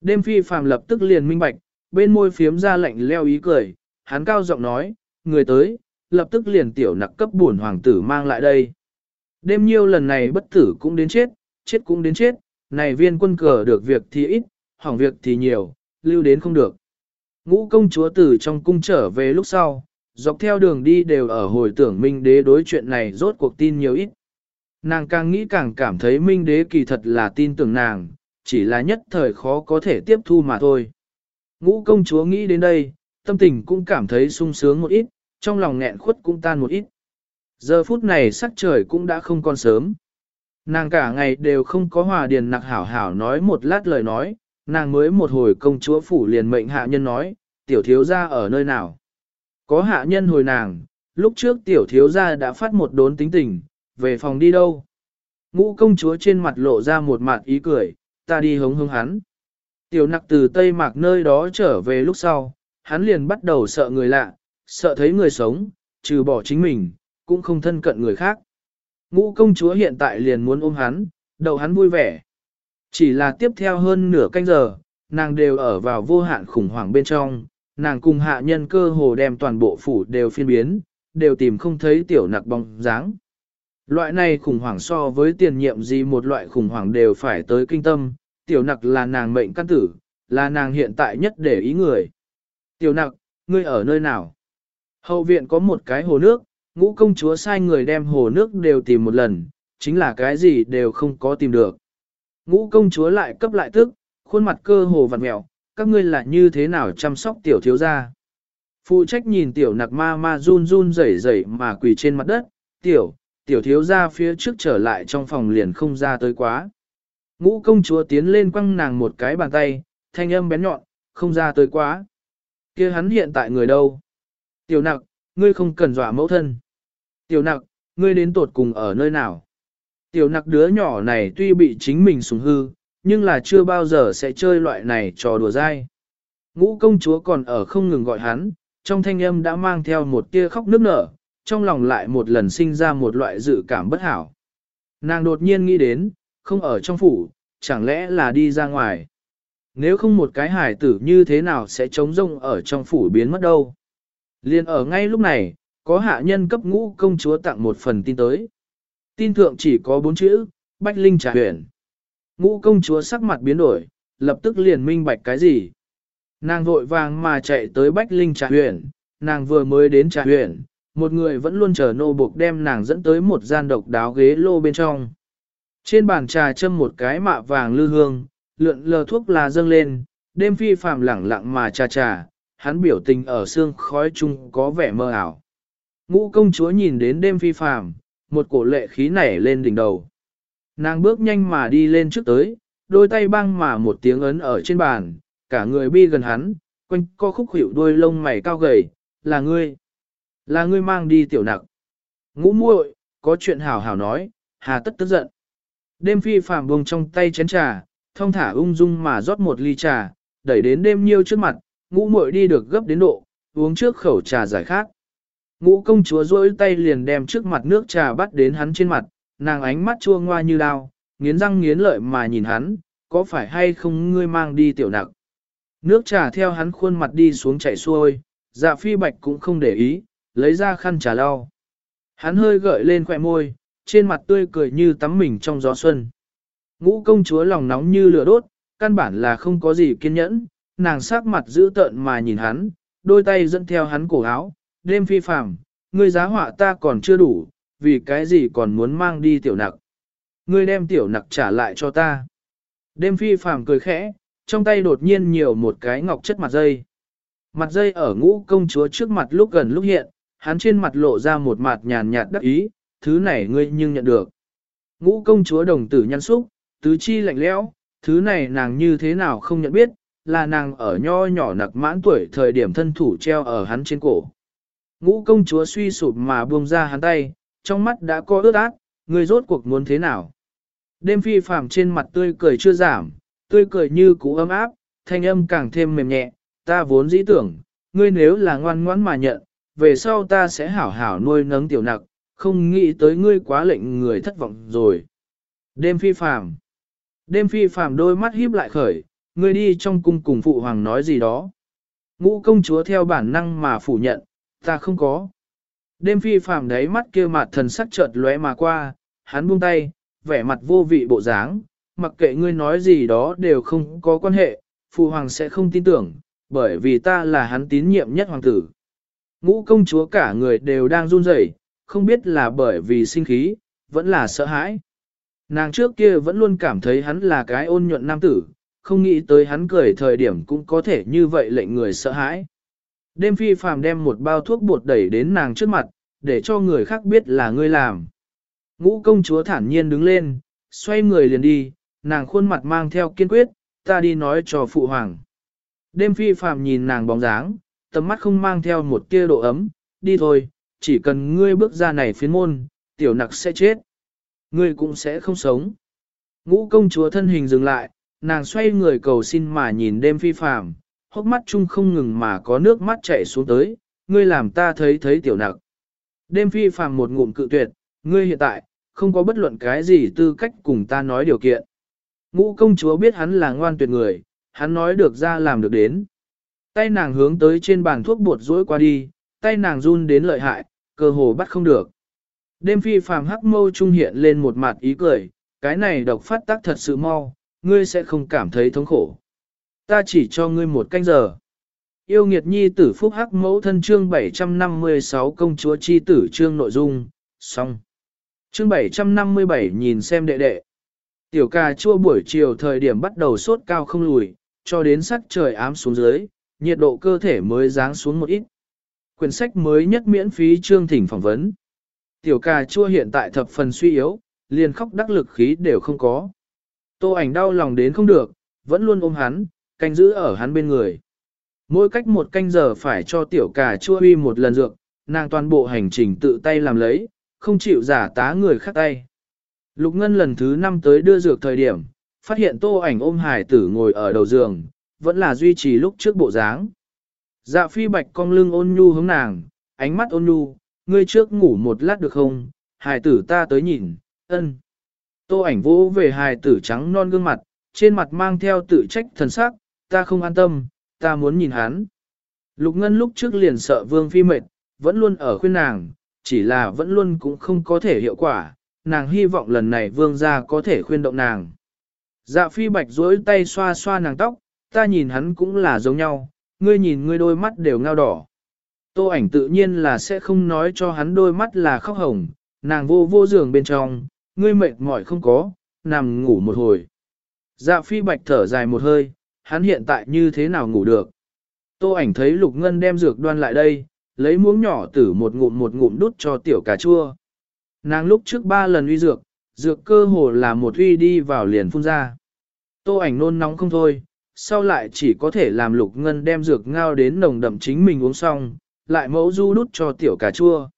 Đêm phi phàm lập tức liền minh bạch, bên môi phiếm ra lạnh leo ý cười, hắn cao giọng nói, người tới, lập tức liền tiểu nặc cấp buồn hoàng tử mang lại đây. Đêm nhiêu lần này bất tử cũng đến chết, chết cũng đến chết, này viên quân cờ được việc thì ít, hỏng việc thì nhiều, lưu đến không được. Ngũ công chúa tử trong cung trở về lúc sau, dọc theo đường đi đều ở hồi tưởng Minh đế đối chuyện này rốt cuộc tin nhiều ít. Nàng càng nghĩ càng cảm thấy Minh đế kỳ thật là tin tưởng nàng, chỉ là nhất thời khó có thể tiếp thu mà thôi. Ngũ công chúa nghĩ đến đây, tâm tình cũng cảm thấy sung sướng một ít, trong lòng nghẹn khuất cũng tan một ít. Giờ phút này sắc trời cũng đã không còn sớm. Nàng cả ngày đều không có hòa điền nặc hảo hảo nói một lát lời nói, nàng mới một hồi công chúa phủ liền mệnh hạ nhân nói, tiểu thiếu gia ở nơi nào. Có hạ nhân hồi nàng, lúc trước tiểu thiếu gia đã phát một đốn tính tình, về phòng đi đâu. Ngũ công chúa trên mặt lộ ra một mặt ý cười, ta đi hống hống hắn. Tiểu nặc từ Tây Mạc nơi đó trở về lúc sau, hắn liền bắt đầu sợ người lạ, sợ thấy người sống, trừ bỏ chính mình, cũng không thân cận người khác. Ngũ công chúa hiện tại liền muốn ôm hắn, đầu hắn vui vẻ. Chỉ là tiếp theo hơn nửa canh giờ, nàng đều ở vào vô hạn khủng hoảng bên trong, nàng cùng hạ nhân cơ hồ đem toàn bộ phủ đều phiên biến, đều tìm không thấy tiểu nặc bóng dáng. Loại này khủng hoảng so với tiền nhiệm gì một loại khủng hoảng đều phải tới kinh tâm, tiểu nặc là nàng mệnh căn tử, là nàng hiện tại nhất để ý người. Tiểu nặc, ngươi ở nơi nào? Hậu viện có một cái hồ nước, ngũ công chúa sai người đem hồ nước đều tìm một lần, chính là cái gì đều không có tìm được. Ngũ công chúa lại cấp lại tức, khuôn mặt cơ hồ vặn mẹo, các ngươi là như thế nào chăm sóc tiểu thiếu gia? Phụ trách nhìn tiểu nặc ma ma run run rẩy rẩy mà quỳ trên mặt đất, tiểu, tiểu thiếu gia phía trước trở lại trong phòng liền không ra tới quá. Ngũ công chúa tiến lên quăng nàng một cái bàn tay, thanh âm bén nhọn, không ra tới quá. kia hắn hiện tại người đâu? Tiểu nặc, ngươi không cần dọa mẫu thân. Tiểu nặc, ngươi đến tột cùng ở nơi nào? Tiểu nặc đứa nhỏ này tuy bị chính mình sủng hư, nhưng là chưa bao giờ sẽ chơi loại này trò đùa dai. Ngũ công chúa còn ở không ngừng gọi hắn, trong thanh âm đã mang theo một tia khóc nức nở, trong lòng lại một lần sinh ra một loại dự cảm bất hảo. Nàng đột nhiên nghĩ đến, không ở trong phủ, chẳng lẽ là đi ra ngoài. Nếu không một cái hải tử như thế nào sẽ trống rông ở trong phủ biến mất đâu. Liên ở ngay lúc này, có hạ nhân cấp ngũ công chúa tặng một phần tin tới. Tin thượng chỉ có bốn chữ, Bách Linh trả huyền. Ngũ công chúa sắc mặt biến đổi, lập tức liền minh bạch cái gì. Nàng vội vàng mà chạy tới Bách Linh trà huyền, nàng vừa mới đến trà huyền, một người vẫn luôn chờ nô buộc đem nàng dẫn tới một gian độc đáo ghế lô bên trong. Trên bàn trà châm một cái mạ vàng lư hương, lượn lờ thuốc là dâng lên, đêm phi phàm lẳng lặng mà trà trà, hắn biểu tình ở xương khói chung có vẻ mơ ảo. Ngũ công chúa nhìn đến đêm phi phàm, một cổ lệ khí nảy lên đỉnh đầu. Nàng bước nhanh mà đi lên trước tới, đôi tay băng mà một tiếng ấn ở trên bàn, cả người bi gần hắn, quanh co khúc hiệu đôi lông mày cao gầy, là ngươi, là ngươi mang đi tiểu nặc. Ngũ muội, có chuyện hảo hảo nói, hà tất tức giận. Đêm phi phàm buông trong tay chén trà, thong thả ung dung mà rót một ly trà, đẩy đến đêm nhiêu trước mặt, ngũ muội đi được gấp đến độ, uống trước khẩu trà giải khát. Ngũ công chúa rỗi tay liền đem trước mặt nước trà bắt đến hắn trên mặt, nàng ánh mắt chua ngoa như đao, nghiến răng nghiến lợi mà nhìn hắn, có phải hay không ngươi mang đi tiểu nặc. Nước trà theo hắn khuôn mặt đi xuống chảy xuôi, dạ phi bạch cũng không để ý, lấy ra khăn trà lau. Hắn hơi gợi lên khỏe môi, trên mặt tươi cười như tắm mình trong gió xuân. Ngũ công chúa lòng nóng như lửa đốt, căn bản là không có gì kiên nhẫn, nàng sắc mặt giữ tợn mà nhìn hắn, đôi tay dẫn theo hắn cổ áo, đêm phi phàm, ngươi giá họa ta còn chưa đủ, vì cái gì còn muốn mang đi tiểu nặc. Ngươi đem tiểu nặc trả lại cho ta. Đêm phi phàm cười khẽ, trong tay đột nhiên nhiều một cái ngọc chất mặt dây. Mặt dây ở ngũ công chúa trước mặt lúc gần lúc hiện, hắn trên mặt lộ ra một mặt nhàn nhạt đắc ý, thứ này ngươi nhưng nhận được. Ngũ công chúa đồng tử nhăn xúc, tứ chi lạnh lẽo, thứ này nàng như thế nào không nhận biết, là nàng ở nho nhỏ nặc mãn tuổi thời điểm thân thủ treo ở hắn trên cổ. Ngũ công chúa suy sụp mà buông ra hắn tay, trong mắt đã có ướt át, người rốt cuộc muốn thế nào. Đêm phi phàm trên mặt tươi cười chưa giảm, tươi cười như cũ ấm áp, thanh âm càng thêm mềm nhẹ, ta vốn dĩ tưởng, ngươi nếu là ngoan ngoãn mà nhận, về sau ta sẽ hảo hảo nuôi nấng tiểu nặc, không nghĩ tới ngươi quá lệnh người thất vọng rồi. Đêm phi phàm. Đêm phi phàm đôi mắt híp lại khởi, ngươi đi trong cung cùng phụ hoàng nói gì đó. Ngũ công chúa theo bản năng mà phủ nhận, ta không có. Đêm phi phàm đấy mắt kia mặt thần sắc chợt lóe mà qua, hắn buông tay, vẻ mặt vô vị bộ dáng, mặc kệ ngươi nói gì đó đều không có quan hệ, phụ hoàng sẽ không tin tưởng, bởi vì ta là hắn tín nhiệm nhất hoàng tử. Ngũ công chúa cả người đều đang run rẩy, không biết là bởi vì sinh khí, vẫn là sợ hãi. Nàng trước kia vẫn luôn cảm thấy hắn là cái ôn nhuận nam tử, không nghĩ tới hắn cười thời điểm cũng có thể như vậy lệnh người sợ hãi. Đêm phi phàm đem một bao thuốc bột đẩy đến nàng trước mặt, để cho người khác biết là ngươi làm. Ngũ công chúa thản nhiên đứng lên, xoay người liền đi, nàng khuôn mặt mang theo kiên quyết, ta đi nói cho phụ hoàng. Đêm phi phàm nhìn nàng bóng dáng, tầm mắt không mang theo một tia độ ấm, đi thôi, chỉ cần ngươi bước ra này phiến môn, tiểu nặc sẽ chết. Ngươi cũng sẽ không sống. Ngũ công chúa thân hình dừng lại, nàng xoay người cầu xin mà nhìn đêm phi phàm, hốc mắt chung không ngừng mà có nước mắt chảy xuống tới, ngươi làm ta thấy thấy tiểu nặc. Đêm phi phàm một ngụm cự tuyệt, ngươi hiện tại, không có bất luận cái gì tư cách cùng ta nói điều kiện. Ngũ công chúa biết hắn là ngoan tuyệt người, hắn nói được ra làm được đến. Tay nàng hướng tới trên bàn thuốc bột rối qua đi, tay nàng run đến lợi hại, cơ hồ bắt không được. Đêm phi phàm hắc mâu trung hiện lên một mặt ý cười, cái này độc phát tác thật sự mau, ngươi sẽ không cảm thấy thống khổ. Ta chỉ cho ngươi một canh giờ. Yêu nghiệt nhi tử phúc hắc mẫu thân chương 756 công chúa chi tử chương nội dung, xong. Chương 757 nhìn xem đệ đệ. Tiểu ca chua buổi chiều thời điểm bắt đầu sốt cao không lùi, cho đến sắc trời ám xuống dưới, nhiệt độ cơ thể mới ráng xuống một ít. Quyển sách mới nhất miễn phí chương thỉnh phỏng vấn. Tiểu cà chua hiện tại thập phần suy yếu, liền khóc đắc lực khí đều không có. Tô ảnh đau lòng đến không được, vẫn luôn ôm hắn, canh giữ ở hắn bên người. Mỗi cách một canh giờ phải cho tiểu cà chua uy một lần dược, nàng toàn bộ hành trình tự tay làm lấy, không chịu giả tá người khác tay. Lục Ngân lần thứ năm tới đưa dược thời điểm, phát hiện tô ảnh ôm hải tử ngồi ở đầu giường, vẫn là duy trì lúc trước bộ dáng. Dạ phi bạch cong lưng ôn nhu hướng nàng, ánh mắt ôn nhu, ngươi trước ngủ một lát được không, hải tử ta tới nhìn, ân. Tô ảnh vỗ về hài tử trắng non gương mặt, trên mặt mang theo tự trách thần sắc, ta không an tâm, ta muốn nhìn hắn. Lục Ngân lúc trước liền sợ Vương Phi mệt, vẫn luôn ở khuyên nàng, chỉ là vẫn luôn cũng không có thể hiệu quả, nàng hy vọng lần này Vương gia có thể khuyên động nàng. Dạ Phi Bạch duỗi tay xoa xoa nàng tóc, ta nhìn hắn cũng là giống nhau, ngươi nhìn ngươi đôi mắt đều ngao đỏ. Tô ảnh tự nhiên là sẽ không nói cho hắn đôi mắt là khóc hồng, nàng vô vô giường bên trong, ngươi mệt mỏi không có, nằm ngủ một hồi. Dạ phi bạch thở dài một hơi, hắn hiện tại như thế nào ngủ được. Tô ảnh thấy lục ngân đem dược đoan lại đây, lấy muỗng nhỏ tử một ngụm một ngụm đút cho tiểu cà chua. Nàng lúc trước ba lần uy dược, dược cơ hồ là một uy đi vào liền phun ra. Tô ảnh nôn nóng không thôi, sau lại chỉ có thể làm lục ngân đem dược ngao đến nồng đậm chính mình uống xong, lại mẫu du đút cho tiểu cà chua.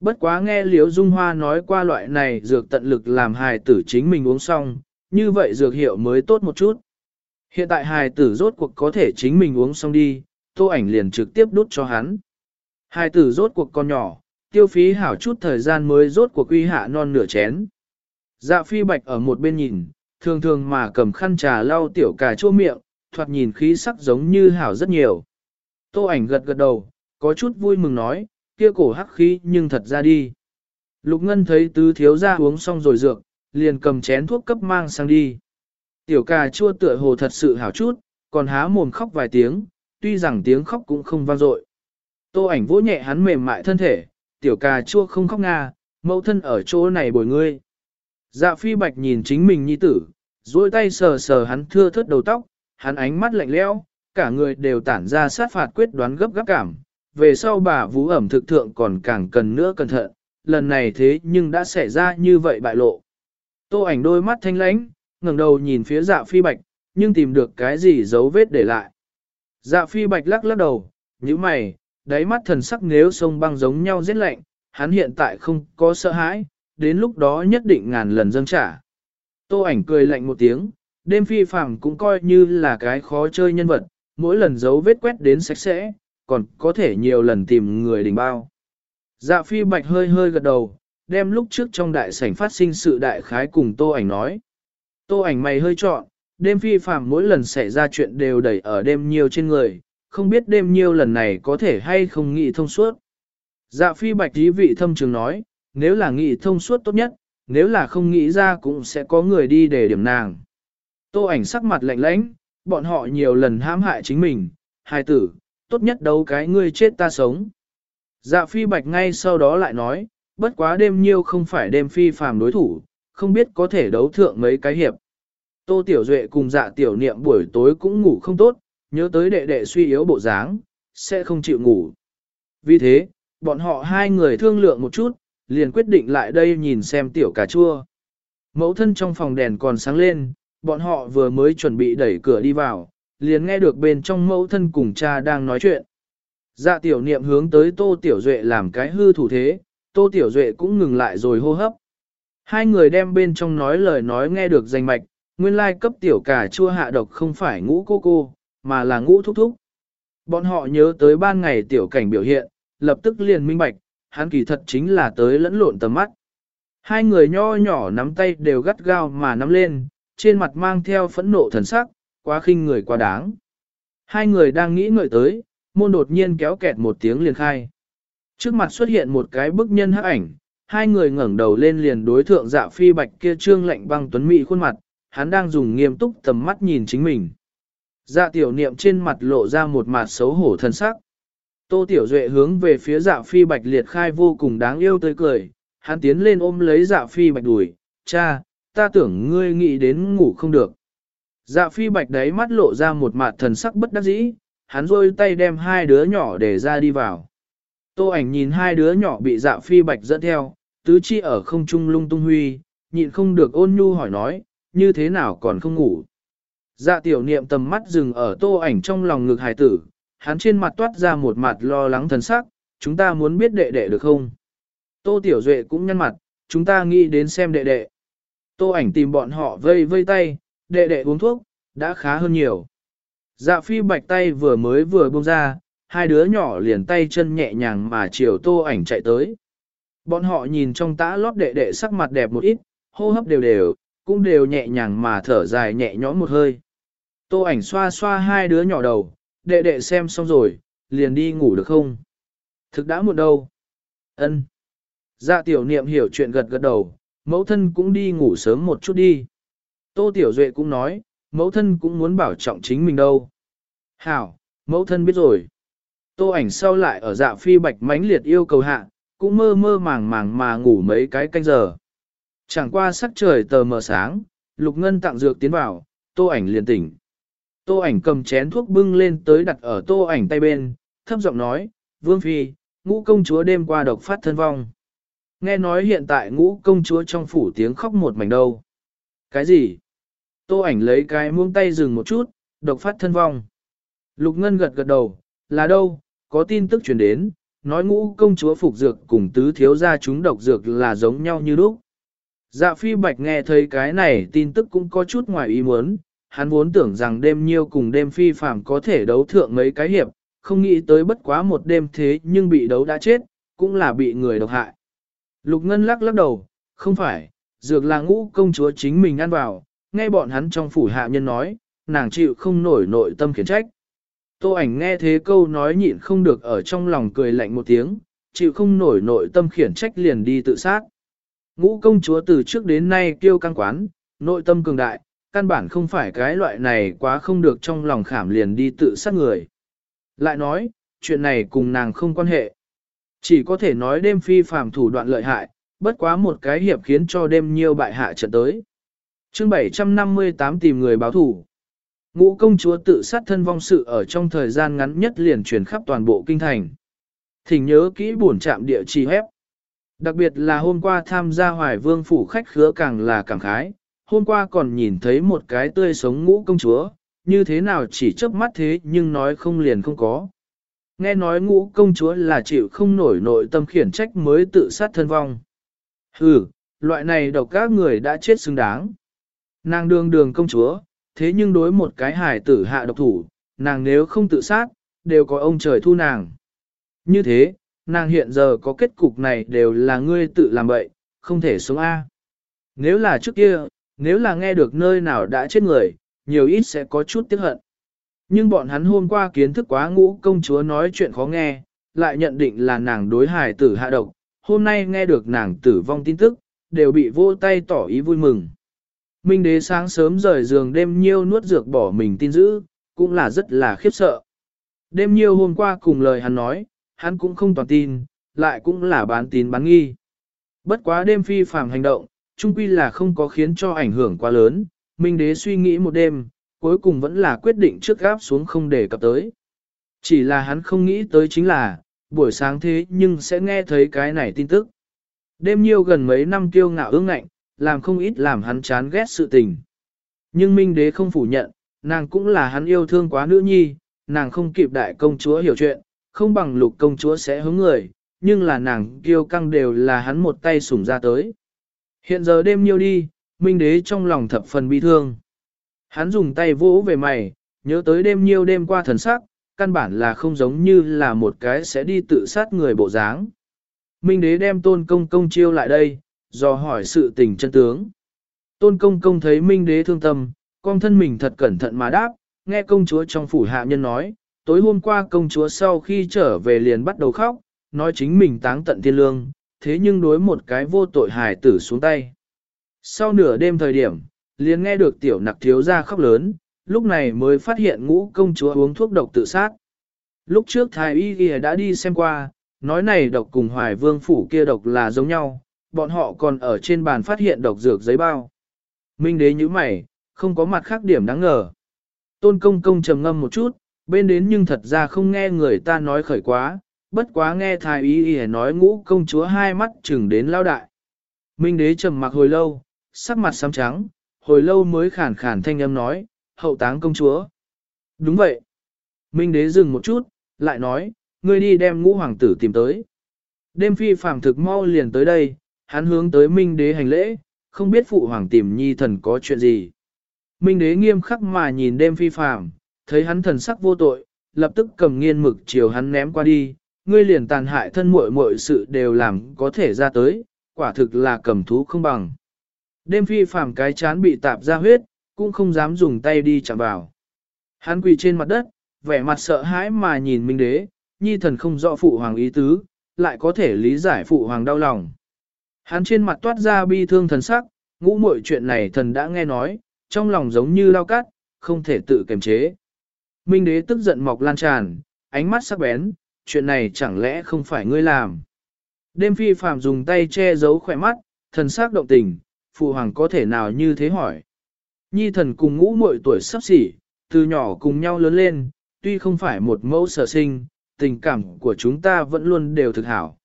Bất quá nghe Liễu Dung Hoa nói qua loại này dược tận lực làm hài tử chính mình uống xong, như vậy dược hiệu mới tốt một chút. Hiện tại hài tử rốt cuộc có thể chính mình uống xong đi, tô ảnh liền trực tiếp đút cho hắn. Hài tử rốt cuộc con nhỏ, tiêu phí hảo chút thời gian mới rốt cuộc uy hạ non nửa chén. Dạ phi bạch ở một bên nhìn, thường thường mà cầm khăn trà lau tiểu cà chua miệng, thoạt nhìn khí sắc giống như hảo rất nhiều. Tô ảnh gật gật đầu, có chút vui mừng nói, kia cổ hắc khí nhưng thật ra đi. Lục Ngân thấy tứ thiếu gia uống xong rồi dược, liền cầm chén thuốc cấp mang sang đi. Tiểu cà chua tựa hồ thật sự hảo chút, còn há mồm khóc vài tiếng, tuy rằng tiếng khóc cũng không vang dội. Tô ảnh vỗ nhẹ hắn mềm mại thân thể, tiểu cà chua không khóc nga, mẫu thân ở chỗ này bồi ngươi. Dạ phi bạch nhìn chính mình nhi tử, duỗi tay sờ sờ hắn thưa thớt đầu tóc, hắn ánh mắt lạnh lẽo, cả người đều tản ra sát phạt quyết đoán gấp gáp cảm, về sau bà vũ ẩm thực thượng còn càng cần nữa cẩn thận, lần này thế nhưng đã xảy ra như vậy bại lộ. Tô ảnh đôi mắt thanh lãnh, ngẩng đầu nhìn phía dạ phi bạch, nhưng tìm được cái gì dấu vết để lại. Dạ phi bạch lắc lắc đầu, như mày, đáy mắt thần sắc nếu sông băng giống nhau rất lạnh, hắn hiện tại không có sợ hãi, đến lúc đó nhất định ngàn lần dâng trả. Tô ảnh cười lạnh một tiếng, đêm phi phàm cũng coi như là cái khó chơi nhân vật, mỗi lần dấu vết quét đến sạch sẽ, còn có thể nhiều lần tìm người đình bao. Dạ phi bạch hơi hơi gật đầu, đem lúc trước trong đại sảnh phát sinh sự đại khái cùng tô ảnh nói. Tô ảnh mày hơi trọn, đêm phi phạm mỗi lần xảy ra chuyện đều đẩy ở đêm nhiều trên người, không biết đêm nhiều lần này có thể hay không nghĩ thông suốt. Dạ phi bạch ý vị thâm trường nói, nếu là nghĩ thông suốt tốt nhất, nếu là không nghĩ ra cũng sẽ có người đi để điểm nàng. Tô ảnh sắc mặt lạnh lãnh, bọn họ nhiều lần hãm hại chính mình, hai tử, tốt nhất đấu cái ngươi chết ta sống. Dạ phi bạch ngay sau đó lại nói, bất quá đêm nhiêu không phải đêm phi phàm đối thủ, không biết có thể đấu thượng mấy cái hiệp. Tô Tiểu Duệ cùng dạ tiểu niệm buổi tối cũng ngủ không tốt, nhớ tới đệ đệ suy yếu bộ dáng, sẽ không chịu ngủ. Vì thế, bọn họ hai người thương lượng một chút, liền quyết định lại đây nhìn xem tiểu cà chua. Mẫu thân trong phòng đèn còn sáng lên, bọn họ vừa mới chuẩn bị đẩy cửa đi vào, liền nghe được bên trong mẫu thân cùng cha đang nói chuyện. Dạ tiểu niệm hướng tới Tô Tiểu Duệ làm cái hư thủ thế, Tô Tiểu Duệ cũng ngừng lại rồi hô hấp. Hai người đem bên trong nói lời nói nghe được danh mạch, nguyên lai cấp tiểu cà chua hạ độc không phải ngũ cô cô, mà là ngũ thúc thúc. Bọn họ nhớ tới ban ngày tiểu cảnh biểu hiện, lập tức liền minh bạch, hắn kỳ thật chính là tới lẫn lộn tầm mắt. Hai người nho nhỏ nắm tay đều gắt gao mà nắm lên, trên mặt mang theo phẫn nộ thần sắc, quá khinh người quá đáng. Hai người đang nghĩ ngợi tới, môn đột nhiên kéo kẹt một tiếng liền khai. Trước mặt xuất hiện một cái bức nhân hắc ảnh, hai người ngẩng đầu lên liền đối thượng dạ phi bạch kia trương lạnh băng tuấn mỹ khuôn mặt, hắn đang dùng nghiêm túc tầm mắt nhìn chính mình. Dạ tiểu niệm trên mặt lộ ra một mặt xấu hổ thân sắc. Tô tiểu duệ hướng về phía dạ phi bạch liệt khai vô cùng đáng yêu tới cười, hắn tiến lên ôm lấy dạ phi bạch đùi. cha, ta tưởng ngươi nghĩ đến ngủ không được. Dạ phi bạch đấy mắt lộ ra một mặt thần sắc bất đắc dĩ, hắn rôi tay đem hai đứa nhỏ để ra đi vào. Tô ảnh nhìn hai đứa nhỏ bị dạ phi bạch dẫn theo, tứ chi ở không trung lung tung huy, nhịn không được ôn nhu hỏi nói, như thế nào còn không ngủ. Dạ tiểu niệm tầm mắt dừng ở tô ảnh trong lòng ngực hài tử, hắn trên mặt toát ra một mặt lo lắng thần sắc, chúng ta muốn biết đệ đệ được không? Tô tiểu duệ cũng nhăn mặt, chúng ta nghĩ đến xem đệ đệ. Tô ảnh tìm bọn họ vây vây tay, đệ đệ uống thuốc, đã khá hơn nhiều. Dạ phi bạch tay vừa mới vừa buông ra, hai đứa nhỏ liền tay chân nhẹ nhàng mà chiều tô ảnh chạy tới. Bọn họ nhìn trong tã lót đệ đệ sắc mặt đẹp một ít, hô hấp đều đều, cũng đều nhẹ nhàng mà thở dài nhẹ nhõm một hơi. Tô ảnh xoa xoa hai đứa nhỏ đầu, đệ đệ xem xong rồi, liền đi ngủ được không? Thực đã muộn đâu? Ân. Dạ tiểu niệm hiểu chuyện gật gật đầu, mẫu thân cũng đi ngủ sớm một chút đi. Tô tiểu duệ cũng nói, mẫu thân cũng muốn bảo trọng chính mình đâu. Hảo, mẫu thân biết rồi. Tô ảnh sau lại ở dạ phi bạch mãnh liệt yêu cầu hạ, cũng mơ mơ màng màng mà ngủ mấy cái canh giờ. Chẳng qua sắc trời tờ mờ sáng, lục ngân tặng dược tiến vào, tô ảnh liền tỉnh. Tô ảnh cầm chén thuốc bưng lên tới đặt ở tô ảnh tay bên, thấp giọng nói, Vương Phi, ngũ công chúa đêm qua độc phát thân vong. Nghe nói hiện tại ngũ công chúa trong phủ tiếng khóc một mảnh đâu. Cái gì? Tô ảnh lấy cái muông tay dừng một chút, độc phát thân vong. Lục Ngân gật gật đầu, là đâu, có tin tức truyền đến, nói ngũ công chúa phục dược cùng tứ thiếu gia chúng độc dược là giống nhau như lúc. Dạ phi bạch nghe thấy cái này tin tức cũng có chút ngoài ý muốn, hắn vốn tưởng rằng đêm nhiêu cùng đêm phi phàm có thể đấu thượng mấy cái hiệp, không nghĩ tới bất quá một đêm thế nhưng bị đấu đã chết, cũng là bị người độc hại. Lục Ngân lắc lắc đầu, không phải, dược là ngũ công chúa chính mình ăn vào, nghe bọn hắn trong phủ hạ nhân nói, nàng chịu không nổi nội tâm khiển trách. Tô ảnh nghe thế câu nói nhịn không được ở trong lòng cười lạnh một tiếng, chịu không nổi nội tâm khiển trách liền đi tự sát. Ngũ công chúa từ trước đến nay kiêu căng quán, nội tâm cường đại, căn bản không phải cái loại này quá không được trong lòng khảm liền đi tự sát người. Lại nói, chuyện này cùng nàng không quan hệ. Chỉ có thể nói đêm phi phàm thủ đoạn lợi hại, bất quá một cái hiệp khiến cho đêm nhiêu bại hạ trận tới chương 758 tìm người báo thủ. Ngũ công chúa tự sát thân vong sự ở trong thời gian ngắn nhất liền truyền khắp toàn bộ kinh thành. Thỉnh nhớ kỹ buồn chạm địa chỉ hép. Đặc biệt là hôm qua tham gia hoài vương phủ khách khứa càng là càng khái, hôm qua còn nhìn thấy một cái tươi sống ngũ công chúa, như thế nào chỉ chớp mắt thế nhưng nói không liền không có. Nghe nói ngũ công chúa là chịu không nổi nội tâm khiển trách mới tự sát thân vong. Ừ, loại này độc các người đã chết xứng đáng. Nàng đường đường công chúa, thế nhưng đối một cái hài tử hạ độc thủ, nàng nếu không tự sát, đều có ông trời thu nàng. Như thế, nàng hiện giờ có kết cục này đều là ngươi tự làm bậy, không thể sống A. Nếu là trước kia, nếu là nghe được nơi nào đã chết người, nhiều ít sẽ có chút tiếc hận. Nhưng bọn hắn hôm qua kiến thức quá ngũ công chúa nói chuyện khó nghe, lại nhận định là nàng đối hài tử hạ độc, hôm nay nghe được nàng tử vong tin tức, đều bị vô tay tỏ ý vui mừng. Minh đế sáng sớm rời giường đêm nhiêu nuốt dược bỏ mình tin dữ, cũng là rất là khiếp sợ. Đêm nhiêu hôm qua cùng lời hắn nói, hắn cũng không toàn tin, lại cũng là bán tín bán nghi. Bất quá đêm phi phàm hành động, chung quy là không có khiến cho ảnh hưởng quá lớn, Minh đế suy nghĩ một đêm, cuối cùng vẫn là quyết định trước gáp xuống không để cập tới. Chỉ là hắn không nghĩ tới chính là, buổi sáng thế nhưng sẽ nghe thấy cái này tin tức. Đêm nhiêu gần mấy năm kiêu ngạo ương ngạnh, làm không ít làm hắn chán ghét sự tình. Nhưng Minh Đế không phủ nhận, nàng cũng là hắn yêu thương quá nữ nhi, nàng không kịp đại công chúa hiểu chuyện, không bằng lục công chúa sẽ hướng người, nhưng là nàng kiêu căng đều là hắn một tay sủng ra tới. Hiện giờ đêm nhiêu đi, Minh Đế trong lòng thập phần bi thương. Hắn dùng tay vỗ về mày, nhớ tới đêm nhiêu đêm qua thần sắc, căn bản là không giống như là một cái sẽ đi tự sát người bộ dáng. Minh đế đem tôn công công chiêu lại đây, do hỏi sự tình chân tướng. Tôn công công thấy Minh đế thương tâm, con thân mình thật cẩn thận mà đáp, nghe công chúa trong phủ hạ nhân nói, tối hôm qua công chúa sau khi trở về liền bắt đầu khóc, nói chính mình táng tận thiên lương, thế nhưng đối một cái vô tội hài tử xuống tay. Sau nửa đêm thời điểm, liền nghe được tiểu nặc thiếu ra khóc lớn, lúc này mới phát hiện ngũ công chúa uống thuốc độc tự sát. Lúc trước thái y ghi đã đi xem qua, nói này độc cùng hoài vương phủ kia độc là giống nhau, bọn họ còn ở trên bàn phát hiện độc dược giấy bao. Minh đế như mày, không có mặt khác điểm đáng ngờ. Tôn công công trầm ngâm một chút, bên đến nhưng thật ra không nghe người ta nói khởi quá, bất quá nghe thái y y nói ngũ công chúa hai mắt chừng đến lao đại. Minh đế trầm mặc hồi lâu, sắc mặt xám trắng, hồi lâu mới khản khản thanh âm nói, hậu táng công chúa. Đúng vậy. Minh đế dừng một chút, lại nói, ngươi đi đem ngũ hoàng tử tìm tới. Đêm phi phàm thực mau liền tới đây, hắn hướng tới Minh đế hành lễ, không biết phụ hoàng tìm nhi thần có chuyện gì. Minh đế nghiêm khắc mà nhìn đêm phi phàm, thấy hắn thần sắc vô tội, lập tức cầm nghiên mực chiều hắn ném qua đi, ngươi liền tàn hại thân muội muội sự đều làm có thể ra tới, quả thực là cầm thú không bằng. Đêm phi phàm cái chán bị tạp ra huyết, cũng không dám dùng tay đi chạm vào. Hắn quỳ trên mặt đất, vẻ mặt sợ hãi mà nhìn Minh đế, nhi thần không rõ phụ hoàng ý tứ, lại có thể lý giải phụ hoàng đau lòng. Hắn trên mặt toát ra bi thương thần sắc, ngũ muội chuyện này thần đã nghe nói, trong lòng giống như lao cắt, không thể tự kiềm chế. Minh đế tức giận mọc lan tràn, ánh mắt sắc bén, chuyện này chẳng lẽ không phải ngươi làm. Đêm phi phàm dùng tay che giấu khỏe mắt, thần sắc động tình, phụ hoàng có thể nào như thế hỏi. Nhi thần cùng ngũ muội tuổi sắp xỉ, từ nhỏ cùng nhau lớn lên, tuy không phải một mẫu sở sinh, tình cảm của chúng ta vẫn luôn đều thực hảo.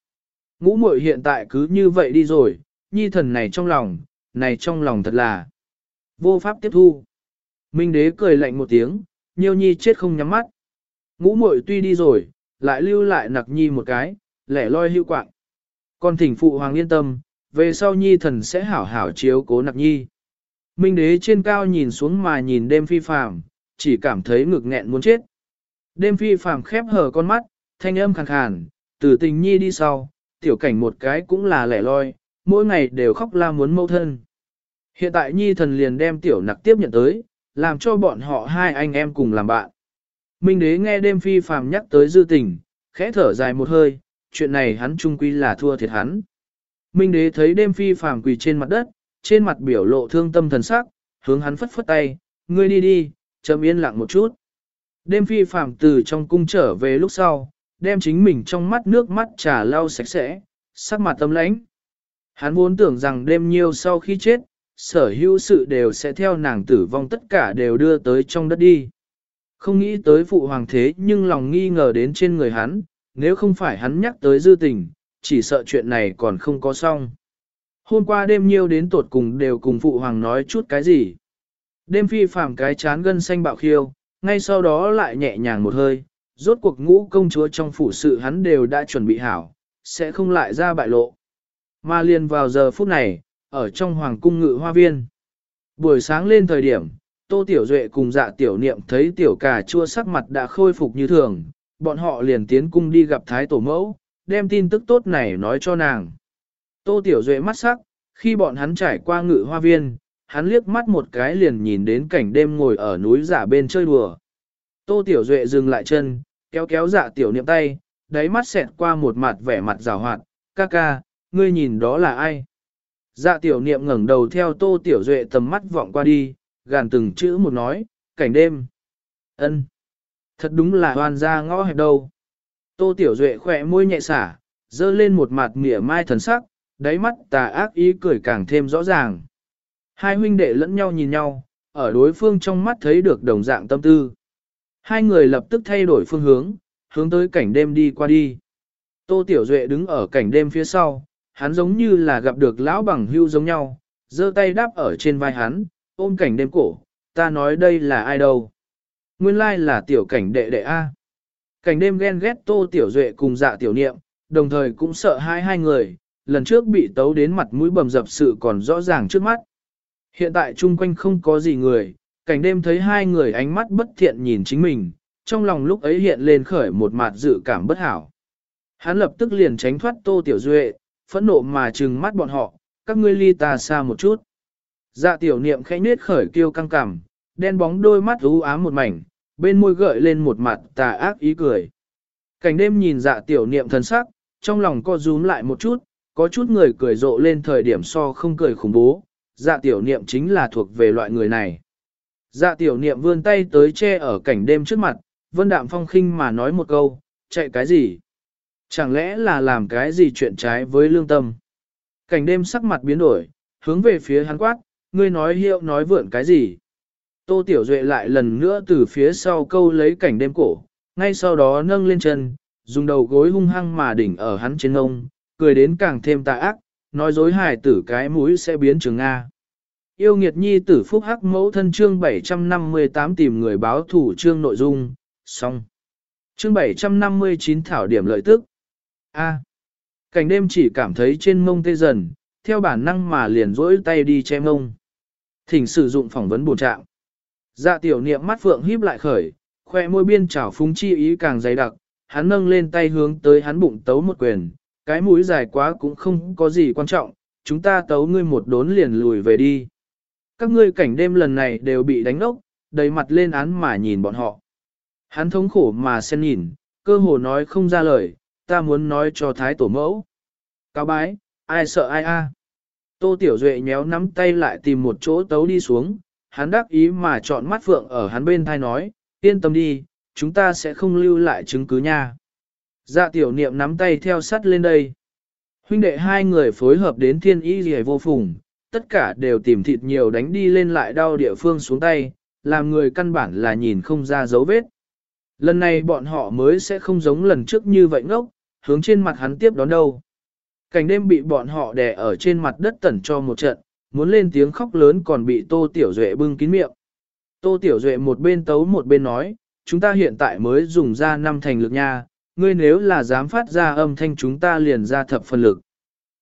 Ngũ muội hiện tại cứ như vậy đi rồi, nhi thần này trong lòng, này trong lòng thật là vô pháp tiếp thu. Minh đế cười lạnh một tiếng, nhiêu nhi chết không nhắm mắt. Ngũ muội tuy đi rồi, lại lưu lại nặc nhi một cái, lẻ loi hưu quạng. Con thỉnh phụ hoàng yên tâm, về sau nhi thần sẽ hảo hảo chiếu cố nặc nhi. Minh đế trên cao nhìn xuống mà nhìn đêm phi phàm, chỉ cảm thấy ngực nghẹn muốn chết. Đêm phi phàm khép hờ con mắt, thanh âm khàn khàn, từ tình nhi đi sau, tiểu cảnh một cái cũng là lẻ loi, mỗi ngày đều khóc la muốn mâu thân. Hiện tại nhi thần liền đem tiểu nặc tiếp nhận tới, làm cho bọn họ hai anh em cùng làm bạn. Minh đế nghe đêm phi phàm nhắc tới dư tình, khẽ thở dài một hơi, chuyện này hắn trung quy là thua thiệt hắn. Minh đế thấy đêm phi phàm quỳ trên mặt đất, trên mặt biểu lộ thương tâm thần sắc, hướng hắn phất phất tay, ngươi đi đi, chậm yên lặng một chút. Đêm phi phàm từ trong cung trở về lúc sau, đem chính mình trong mắt nước mắt trà lau sạch sẽ, sắc mặt tâm lãnh. Hắn vốn tưởng rằng đêm nhiêu sau khi chết, sở hữu sự đều sẽ theo nàng tử vong tất cả đều đưa tới trong đất đi. Không nghĩ tới phụ hoàng thế nhưng lòng nghi ngờ đến trên người hắn, nếu không phải hắn nhắc tới dư tình, chỉ sợ chuyện này còn không có xong. Hôm qua đêm nhiêu đến tột cùng đều cùng phụ hoàng nói chút cái gì. Đêm phi phàm cái chán gân xanh bạo khiêu, ngay sau đó lại nhẹ nhàng một hơi, rốt cuộc ngũ công chúa trong phủ sự hắn đều đã chuẩn bị hảo, sẽ không lại ra bại lộ. Mà liền vào giờ phút này, ở trong hoàng cung ngự hoa viên. Buổi sáng lên thời điểm, Tô Tiểu Duệ cùng dạ tiểu niệm thấy tiểu cà chua sắc mặt đã khôi phục như thường, bọn họ liền tiến cung đi gặp Thái Tổ Mẫu, đem tin tức tốt này nói cho nàng. Tô Tiểu Duệ mắt sắc, khi bọn hắn trải qua ngự hoa viên, hắn liếc mắt một cái liền nhìn đến cảnh đêm ngồi ở núi giả bên chơi đùa. Tô Tiểu Duệ dừng lại chân, kéo kéo dạ tiểu niệm tay, đáy mắt xẹt qua một mặt vẻ mặt rào hoạt, ca ca, ngươi nhìn đó là ai? Dạ tiểu niệm ngẩng đầu theo Tô Tiểu Duệ tầm mắt vọng qua đi, gàn từng chữ một nói, cảnh đêm. ân, Thật đúng là hoàn ra ngõ hẹp đâu. Tô Tiểu Duệ khỏe môi nhẹ xả, dơ lên một mặt mỉa mai thần sắc, đáy mắt tà ác ý cười càng thêm rõ ràng. Hai huynh đệ lẫn nhau nhìn nhau, ở đối phương trong mắt thấy được đồng dạng tâm tư. Hai người lập tức thay đổi phương hướng, hướng tới cảnh đêm đi qua đi. Tô Tiểu Duệ đứng ở cảnh đêm phía sau, hắn giống như là gặp được lão bằng hưu giống nhau, giơ tay đáp ở trên vai hắn, ôm cảnh đêm cổ, ta nói đây là ai đâu. Nguyên lai là tiểu cảnh đệ đệ A. Cảnh đêm ghen ghét Tô Tiểu Duệ cùng dạ tiểu niệm, đồng thời cũng sợ hai hai người, lần trước bị tấu đến mặt mũi bầm dập sự còn rõ ràng trước mắt. Hiện tại chung quanh không có gì người, cảnh đêm thấy hai người ánh mắt bất thiện nhìn chính mình, trong lòng lúc ấy hiện lên khởi một mặt dự cảm bất hảo. Hắn lập tức liền tránh thoát Tô Tiểu Duệ, phẫn nộ mà trừng mắt bọn họ, các ngươi ly ta xa một chút. Dạ tiểu niệm khẽ nết khởi kêu căng cằm, đen bóng đôi mắt u ám một mảnh, bên môi gợi lên một mặt tà ác ý cười. Cảnh đêm nhìn dạ tiểu niệm thân sắc, trong lòng co rúm lại một chút, có chút người cười rộ lên thời điểm so không cười khủng bố, dạ tiểu niệm chính là thuộc về loại người này. Dạ tiểu niệm vươn tay tới che ở cảnh đêm trước mặt, vân đạm phong khinh mà nói một câu, chạy cái gì? Chẳng lẽ là làm cái gì chuyện trái với lương tâm? Cảnh đêm sắc mặt biến đổi, hướng về phía hắn quát, ngươi nói hiệu nói vượn cái gì? Tô Tiểu Duệ lại lần nữa từ phía sau câu lấy cảnh đêm cổ, ngay sau đó nâng lên chân, dùng đầu gối hung hăng mà đỉnh ở hắn trên ngông, cười đến càng thêm tà ác, nói dối hài tử cái mũi sẽ biến trường Nga. Yêu nghiệt nhi tử phúc hắc mẫu thân chương 758 tìm người báo thủ chương nội dung, xong. Chương 759 thảo điểm lợi tức. A. cảnh đêm chỉ cảm thấy trên mông tê dần, theo bản năng mà liền rỗi tay đi che mông. Thỉnh sử dụng phỏng vấn bổ trạng. Dạ tiểu niệm mắt phượng híp lại khởi, khoe môi biên trào phúng chi ý càng dày đặc, hắn nâng lên tay hướng tới hắn bụng tấu một quyền, cái mũi dài quá cũng không có gì quan trọng, chúng ta tấu ngươi một đốn liền lùi về đi. Các ngươi cảnh đêm lần này đều bị đánh ốc, đầy mặt lên án mà nhìn bọn họ. Hắn thống khổ mà sen nhìn, cơ hồ nói không ra lời, ta muốn nói cho thái tổ mẫu. Cáo bái, ai sợ ai a? Tô Tiểu Duệ nhéo nắm tay lại tìm một chỗ tấu đi xuống, hắn đắc ý mà chọn mắt phượng ở hắn bên thai nói, yên tâm đi, chúng ta sẽ không lưu lại chứng cứ nha. Dạ tiểu niệm nắm tay theo sắt lên đây. Huynh đệ hai người phối hợp đến thiên ý gì vô phùng, tất cả đều tìm thịt nhiều đánh đi lên lại đau địa phương xuống tay, làm người căn bản là nhìn không ra dấu vết. Lần này bọn họ mới sẽ không giống lần trước như vậy ngốc, hướng trên mặt hắn tiếp đón đâu. Cảnh đêm bị bọn họ đè ở trên mặt đất tẩn cho một trận, muốn lên tiếng khóc lớn còn bị Tô Tiểu Duệ bưng kín miệng. Tô Tiểu Duệ một bên tấu một bên nói, chúng ta hiện tại mới dùng ra năm thành lực nha, ngươi nếu là dám phát ra âm thanh chúng ta liền ra thập phần lực.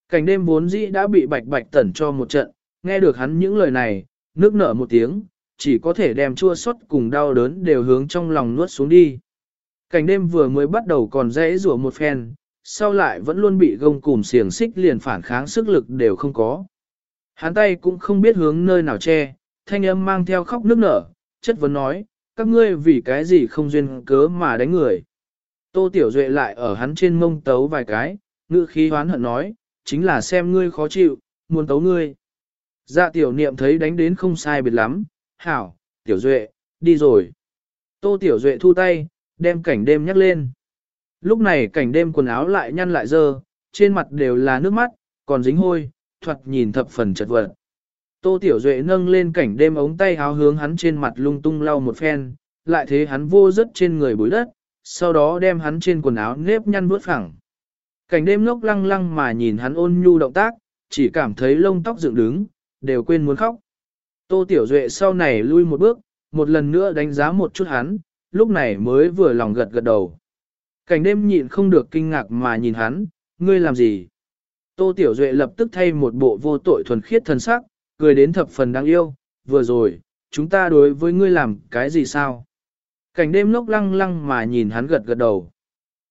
Cảnh đêm vốn dĩ đã bị bạch bạch tẩn cho một trận, nghe được hắn những lời này, nước nở một tiếng, chỉ có thể đem chua xót cùng đau đớn đều hướng trong lòng nuốt xuống đi. Cảnh đêm vừa mới bắt đầu còn dễ rủa một phen, sau lại vẫn luôn bị gông cùm xiềng xích liền phản kháng sức lực đều không có. Hắn tay cũng không biết hướng nơi nào che, thanh âm mang theo khóc nước nở, chất vấn nói, các ngươi vì cái gì không duyên cớ mà đánh người. Tô Tiểu Duệ lại ở hắn trên mông tấu vài cái, ngữ khí hoán hận nói, chính là xem ngươi khó chịu, muốn tấu ngươi. Dạ tiểu niệm thấy đánh đến không sai biệt lắm, hảo, Tiểu Duệ, đi rồi. Tô Tiểu Duệ thu tay, đem cảnh đêm nhắc lên. Lúc này cảnh đêm quần áo lại nhăn lại dơ, trên mặt đều là nước mắt, còn dính hôi, thoạt nhìn thập phần chật vật. Tô Tiểu Duệ nâng lên cảnh đêm ống tay áo hướng hắn trên mặt lung tung lau một phen, lại thế hắn vô rất trên người bối đất, sau đó đem hắn trên quần áo nếp nhăn bước phẳng. Cảnh đêm ngốc lăng lăng mà nhìn hắn ôn nhu động tác, chỉ cảm thấy lông tóc dựng đứng, đều quên muốn khóc. Tô Tiểu Duệ sau này lui một bước, một lần nữa đánh giá một chút hắn, lúc này mới vừa lòng gật gật đầu. Cảnh đêm nhịn không được kinh ngạc mà nhìn hắn, ngươi làm gì? Tô Tiểu Duệ lập tức thay một bộ vô tội thuần khiết thần sắc, cười đến thập phần đáng yêu, vừa rồi, chúng ta đối với ngươi làm cái gì sao? Cảnh đêm lốc lăng lăng mà nhìn hắn gật gật đầu.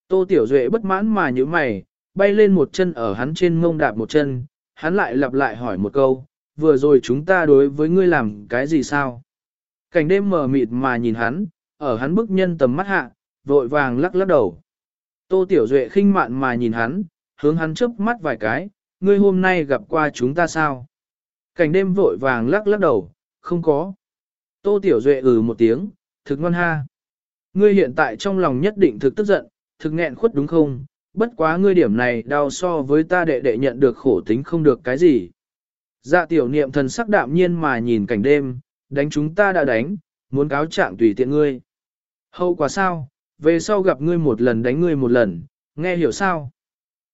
Tô Tiểu Duệ bất mãn mà như mày, bay lên một chân ở hắn trên mông đạp một chân, hắn lại lặp lại hỏi một câu, vừa rồi chúng ta đối với ngươi làm cái gì sao? Cảnh đêm mờ mịt mà nhìn hắn, ở hắn bức nhân tầm mắt hạ, vội vàng lắc lắc đầu. Tô Tiểu Duệ khinh mạn mà nhìn hắn, hướng hắn chớp mắt vài cái, ngươi hôm nay gặp qua chúng ta sao? Cảnh đêm vội vàng lắc lắc đầu, không có. Tô Tiểu Duệ ừ một tiếng, thực ngon ha. Ngươi hiện tại trong lòng nhất định thực tức giận, thực nghẹn khuất đúng không? Bất quá ngươi điểm này đau so với ta đệ đệ nhận được khổ tính không được cái gì. Dạ tiểu niệm thần sắc đạm nhiên mà nhìn cảnh đêm, đánh chúng ta đã đánh, muốn cáo trạng tùy tiện ngươi. Hậu quả sao, về sau gặp ngươi một lần đánh ngươi một lần, nghe hiểu sao?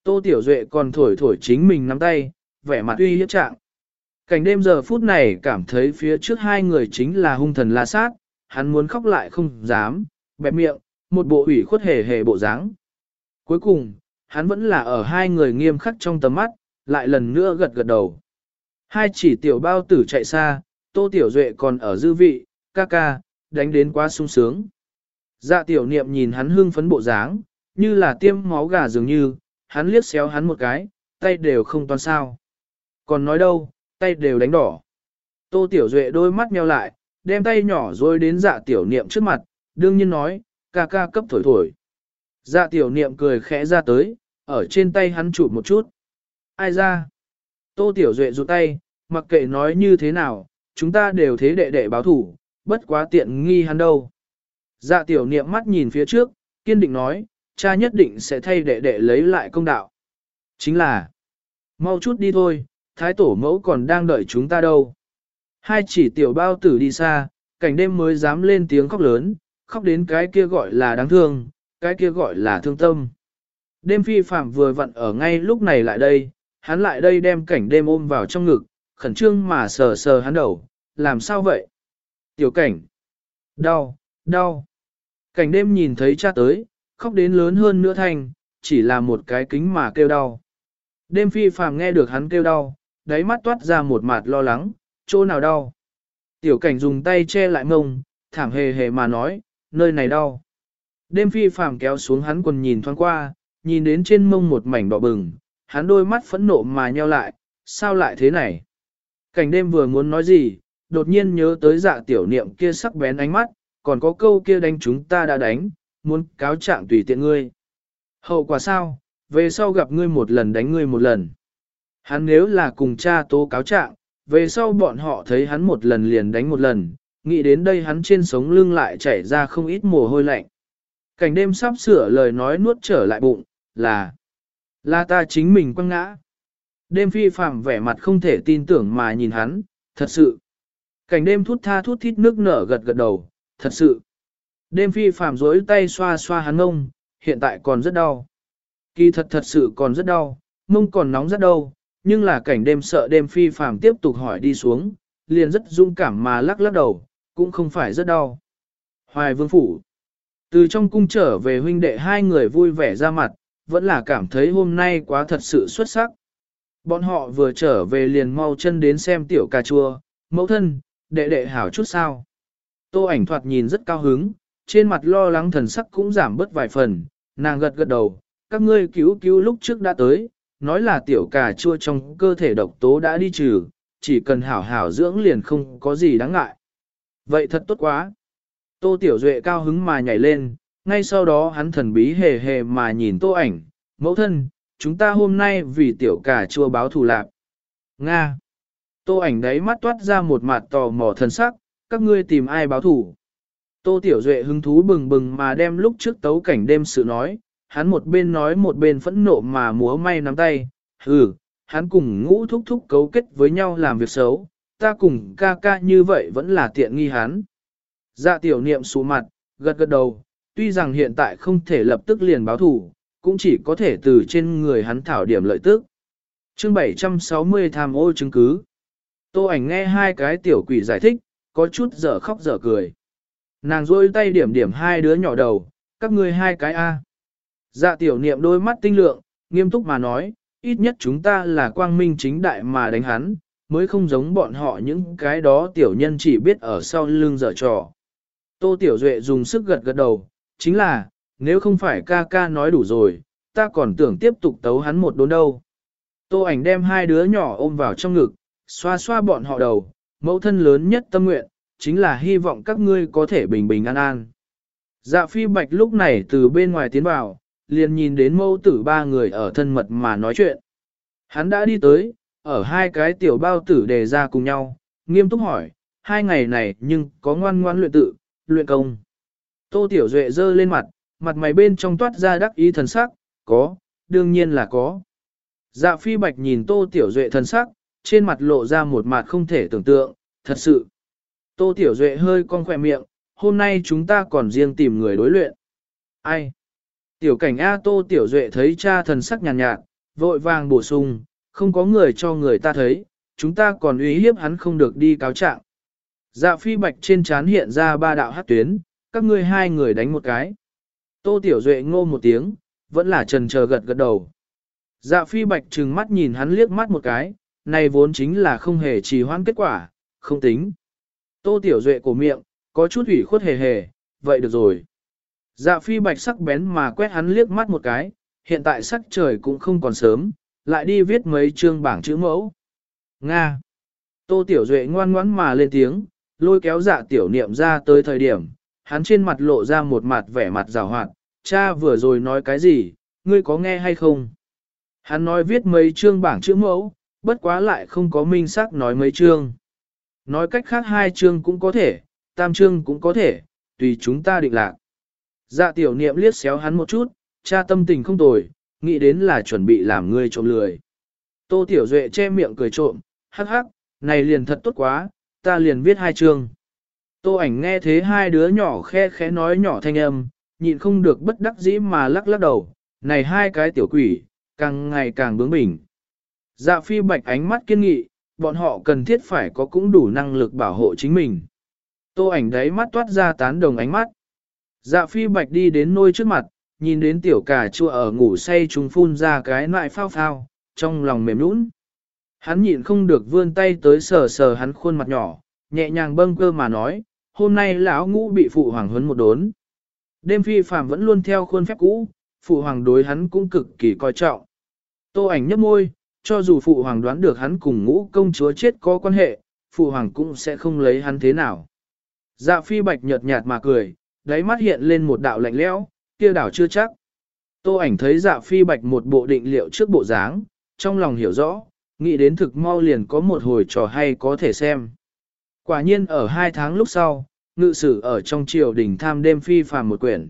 Tô Tiểu Duệ còn thổi thổi chính mình nắm tay, vẻ mặt uy hiếp trạng. Cảnh đêm giờ phút này cảm thấy phía trước hai người chính là hung thần la sát, hắn muốn khóc lại không dám, bẹp miệng, một bộ ủy khuất hề hề bộ dáng. Cuối cùng, hắn vẫn là ở hai người nghiêm khắc trong tầm mắt, lại lần nữa gật gật đầu. Hai chỉ tiểu bao tử chạy xa, tô tiểu duệ còn ở dư vị, ca ca, đánh đến quá sung sướng. Dạ tiểu niệm nhìn hắn hưng phấn bộ dáng, như là tiêm máu gà dường như, hắn liếc xéo hắn một cái, tay đều không toàn sao. Còn nói đâu, tay đều đánh đỏ. Tô tiểu duệ đôi mắt meo lại, đem tay nhỏ rồi đến dạ tiểu niệm trước mặt, đương nhiên nói, ca ca cấp thổi thổi. Dạ tiểu niệm cười khẽ ra tới, ở trên tay hắn chụp một chút. Ai ra? Tô tiểu duệ rụt tay, mặc kệ nói như thế nào, chúng ta đều thế đệ đệ báo thủ, bất quá tiện nghi hắn đâu. Dạ tiểu niệm mắt nhìn phía trước, kiên định nói, cha nhất định sẽ thay đệ đệ lấy lại công đạo. Chính là, mau chút đi thôi, thái tổ mẫu còn đang đợi chúng ta đâu. Hai chỉ tiểu bao tử đi xa, cảnh đêm mới dám lên tiếng khóc lớn, khóc đến cái kia gọi là đáng thương, cái kia gọi là thương tâm. Đêm phi phạm vừa vặn ở ngay lúc này lại đây, hắn lại đây đem cảnh đêm ôm vào trong ngực, khẩn trương mà sờ sờ hắn đầu, làm sao vậy? Tiểu cảnh, đau, đau. Cảnh đêm nhìn thấy cha tới, khóc đến lớn hơn nữa thành, chỉ là một cái kính mà kêu đau. Đêm phi phàm nghe được hắn kêu đau, đáy mắt toát ra một mặt lo lắng, chỗ nào đau. Tiểu cảnh dùng tay che lại mông, thảm hề hề mà nói, nơi này đau. Đêm phi phàm kéo xuống hắn quần nhìn thoáng qua, nhìn đến trên mông một mảnh đỏ bừng, hắn đôi mắt phẫn nộ mà nheo lại, sao lại thế này? Cảnh đêm vừa muốn nói gì, đột nhiên nhớ tới dạ tiểu niệm kia sắc bén ánh mắt, còn có câu kia đánh chúng ta đã đánh, muốn cáo trạng tùy tiện ngươi. Hậu quả sao, về sau gặp ngươi một lần đánh ngươi một lần. Hắn nếu là cùng cha tố cáo trạng, về sau bọn họ thấy hắn một lần liền đánh một lần, nghĩ đến đây hắn trên sống lưng lại chảy ra không ít mồ hôi lạnh. Cảnh đêm sắp sửa lời nói nuốt trở lại bụng, là, là ta chính mình quăng ngã. Đêm phi phạm vẻ mặt không thể tin tưởng mà nhìn hắn, thật sự. Cảnh đêm thút tha thút thít nước nở gật gật đầu, thật sự. Đêm phi phạm rối tay xoa xoa hắn ngông, hiện tại còn rất đau. Kỳ thật thật sự còn rất đau, mông còn nóng rất đau, nhưng là cảnh đêm sợ đêm phi phạm tiếp tục hỏi đi xuống, liền rất dung cảm mà lắc lắc đầu, cũng không phải rất đau. Hoài vương phủ. Từ trong cung trở về huynh đệ hai người vui vẻ ra mặt, vẫn là cảm thấy hôm nay quá thật sự xuất sắc. Bọn họ vừa trở về liền mau chân đến xem tiểu cà chua, mẫu thân, đệ đệ hảo chút sao. Tô ảnh thoạt nhìn rất cao hứng, trên mặt lo lắng thần sắc cũng giảm bớt vài phần, nàng gật gật đầu, các ngươi cứu cứu lúc trước đã tới, nói là tiểu cà chua trong cơ thể độc tố đã đi trừ, chỉ cần hảo hảo dưỡng liền không có gì đáng ngại. Vậy thật tốt quá. Tô Tiểu Duệ cao hứng mà nhảy lên, ngay sau đó hắn thần bí hề hề mà nhìn tô ảnh, mẫu thân, chúng ta hôm nay vì tiểu Cả chua báo thù lạc. Nga. Tô ảnh đấy mắt toát ra một mặt tò mò thần sắc, các ngươi tìm ai báo thù. Tô Tiểu Duệ hứng thú bừng bừng mà đem lúc trước tấu cảnh đêm sự nói, hắn một bên nói một bên phẫn nộ mà múa may nắm tay, hừ, hắn cùng ngũ thúc thúc cấu kết với nhau làm việc xấu, ta cùng ca ca như vậy vẫn là tiện nghi hắn. Dạ tiểu niệm xù mặt, gật gật đầu, tuy rằng hiện tại không thể lập tức liền báo thủ, cũng chỉ có thể từ trên người hắn thảo điểm lợi tức. Chương 760 tham ô chứng cứ. Tô ảnh nghe hai cái tiểu quỷ giải thích, có chút dở khóc dở cười. Nàng rôi tay điểm điểm hai đứa nhỏ đầu, các ngươi hai cái A. Dạ tiểu niệm đôi mắt tinh lượng, nghiêm túc mà nói, ít nhất chúng ta là quang minh chính đại mà đánh hắn, mới không giống bọn họ những cái đó tiểu nhân chỉ biết ở sau lưng dở trò. Tô Tiểu Duệ dùng sức gật gật đầu, chính là, nếu không phải ca ca nói đủ rồi, ta còn tưởng tiếp tục tấu hắn một đốn đâu. Tô ảnh đem hai đứa nhỏ ôm vào trong ngực, xoa xoa bọn họ đầu, mẫu thân lớn nhất tâm nguyện, chính là hy vọng các ngươi có thể bình bình an an. Dạ phi bạch lúc này từ bên ngoài tiến vào, liền nhìn đến mẫu tử ba người ở thân mật mà nói chuyện. Hắn đã đi tới, ở hai cái tiểu bao tử đề ra cùng nhau, nghiêm túc hỏi, hai ngày này nhưng có ngoan ngoan luyện tự, luyện công. Tô Tiểu Duệ dơ lên mặt, mặt mày bên trong toát ra đắc ý thần sắc, có, đương nhiên là có. Dạ phi bạch nhìn Tô Tiểu Duệ thần sắc, trên mặt lộ ra một mặt không thể tưởng tượng, thật sự. Tô Tiểu Duệ hơi cong khỏe miệng, hôm nay chúng ta còn riêng tìm người đối luyện. Ai? Tiểu cảnh A Tô Tiểu Duệ thấy cha thần sắc nhàn nhạt, nhạt, vội vàng bổ sung, không có người cho người ta thấy, chúng ta còn uy hiếp hắn không được đi cáo trạng. Dạ phi bạch trên trán hiện ra ba đạo hát tuyến, các ngươi hai người đánh một cái. Tô Tiểu Duệ ngô một tiếng, vẫn là trần chờ gật gật đầu. Dạ phi bạch trừng mắt nhìn hắn liếc mắt một cái, này vốn chính là không hề trì hoãn kết quả, không tính. Tô Tiểu Duệ cổ miệng, có chút ủy khuất hề hề, vậy được rồi. Dạ phi bạch sắc bén mà quét hắn liếc mắt một cái, hiện tại sắc trời cũng không còn sớm, lại đi viết mấy chương bảng chữ mẫu. Nga. Tô Tiểu Duệ ngoan ngoãn mà lên tiếng, lôi kéo dạ tiểu niệm ra tới thời điểm, hắn trên mặt lộ ra một mặt vẻ mặt rào hoạt, cha vừa rồi nói cái gì, ngươi có nghe hay không? Hắn nói viết mấy chương bảng chữ mẫu, bất quá lại không có minh xác nói mấy chương. Nói cách khác hai chương cũng có thể, tam chương cũng có thể, tùy chúng ta định lạc. Dạ tiểu niệm liếc xéo hắn một chút, cha tâm tình không tồi, nghĩ đến là chuẩn bị làm ngươi trộm lười. Tô tiểu duệ che miệng cười trộm, hắc hắc, này liền thật tốt quá, ta liền viết hai chương. Tô ảnh nghe thế hai đứa nhỏ khe khẽ nói nhỏ thanh âm, nhịn không được bất đắc dĩ mà lắc lắc đầu, này hai cái tiểu quỷ, càng ngày càng bướng bỉnh. Dạ phi bạch ánh mắt kiên nghị, bọn họ cần thiết phải có cũng đủ năng lực bảo hộ chính mình. Tô ảnh đấy mắt toát ra tán đồng ánh mắt. Dạ phi bạch đi đến nôi trước mặt, nhìn đến tiểu cà chua ở ngủ say trùng phun ra cái loại phao phao, trong lòng mềm nũng. Hắn nhịn không được vươn tay tới sờ sờ hắn khuôn mặt nhỏ, nhẹ nhàng bâng cơ mà nói, hôm nay lão ngũ bị phụ hoàng huấn một đốn. Đêm phi phàm vẫn luôn theo khuôn phép cũ, phụ hoàng đối hắn cũng cực kỳ coi trọng. Tô ảnh nhấp môi, cho dù phụ hoàng đoán được hắn cùng ngũ công chúa chết có quan hệ, phụ hoàng cũng sẽ không lấy hắn thế nào. Dạ phi bạch nhợt nhạt mà cười, đáy mắt hiện lên một đạo lạnh lẽo, kia đảo chưa chắc. Tô ảnh thấy dạ phi bạch một bộ định liệu trước bộ dáng, trong lòng hiểu rõ, nghĩ đến thực mau liền có một hồi trò hay có thể xem. Quả nhiên ở hai tháng lúc sau, ngự sử ở trong triều đình tham đêm phi phàm một quyển.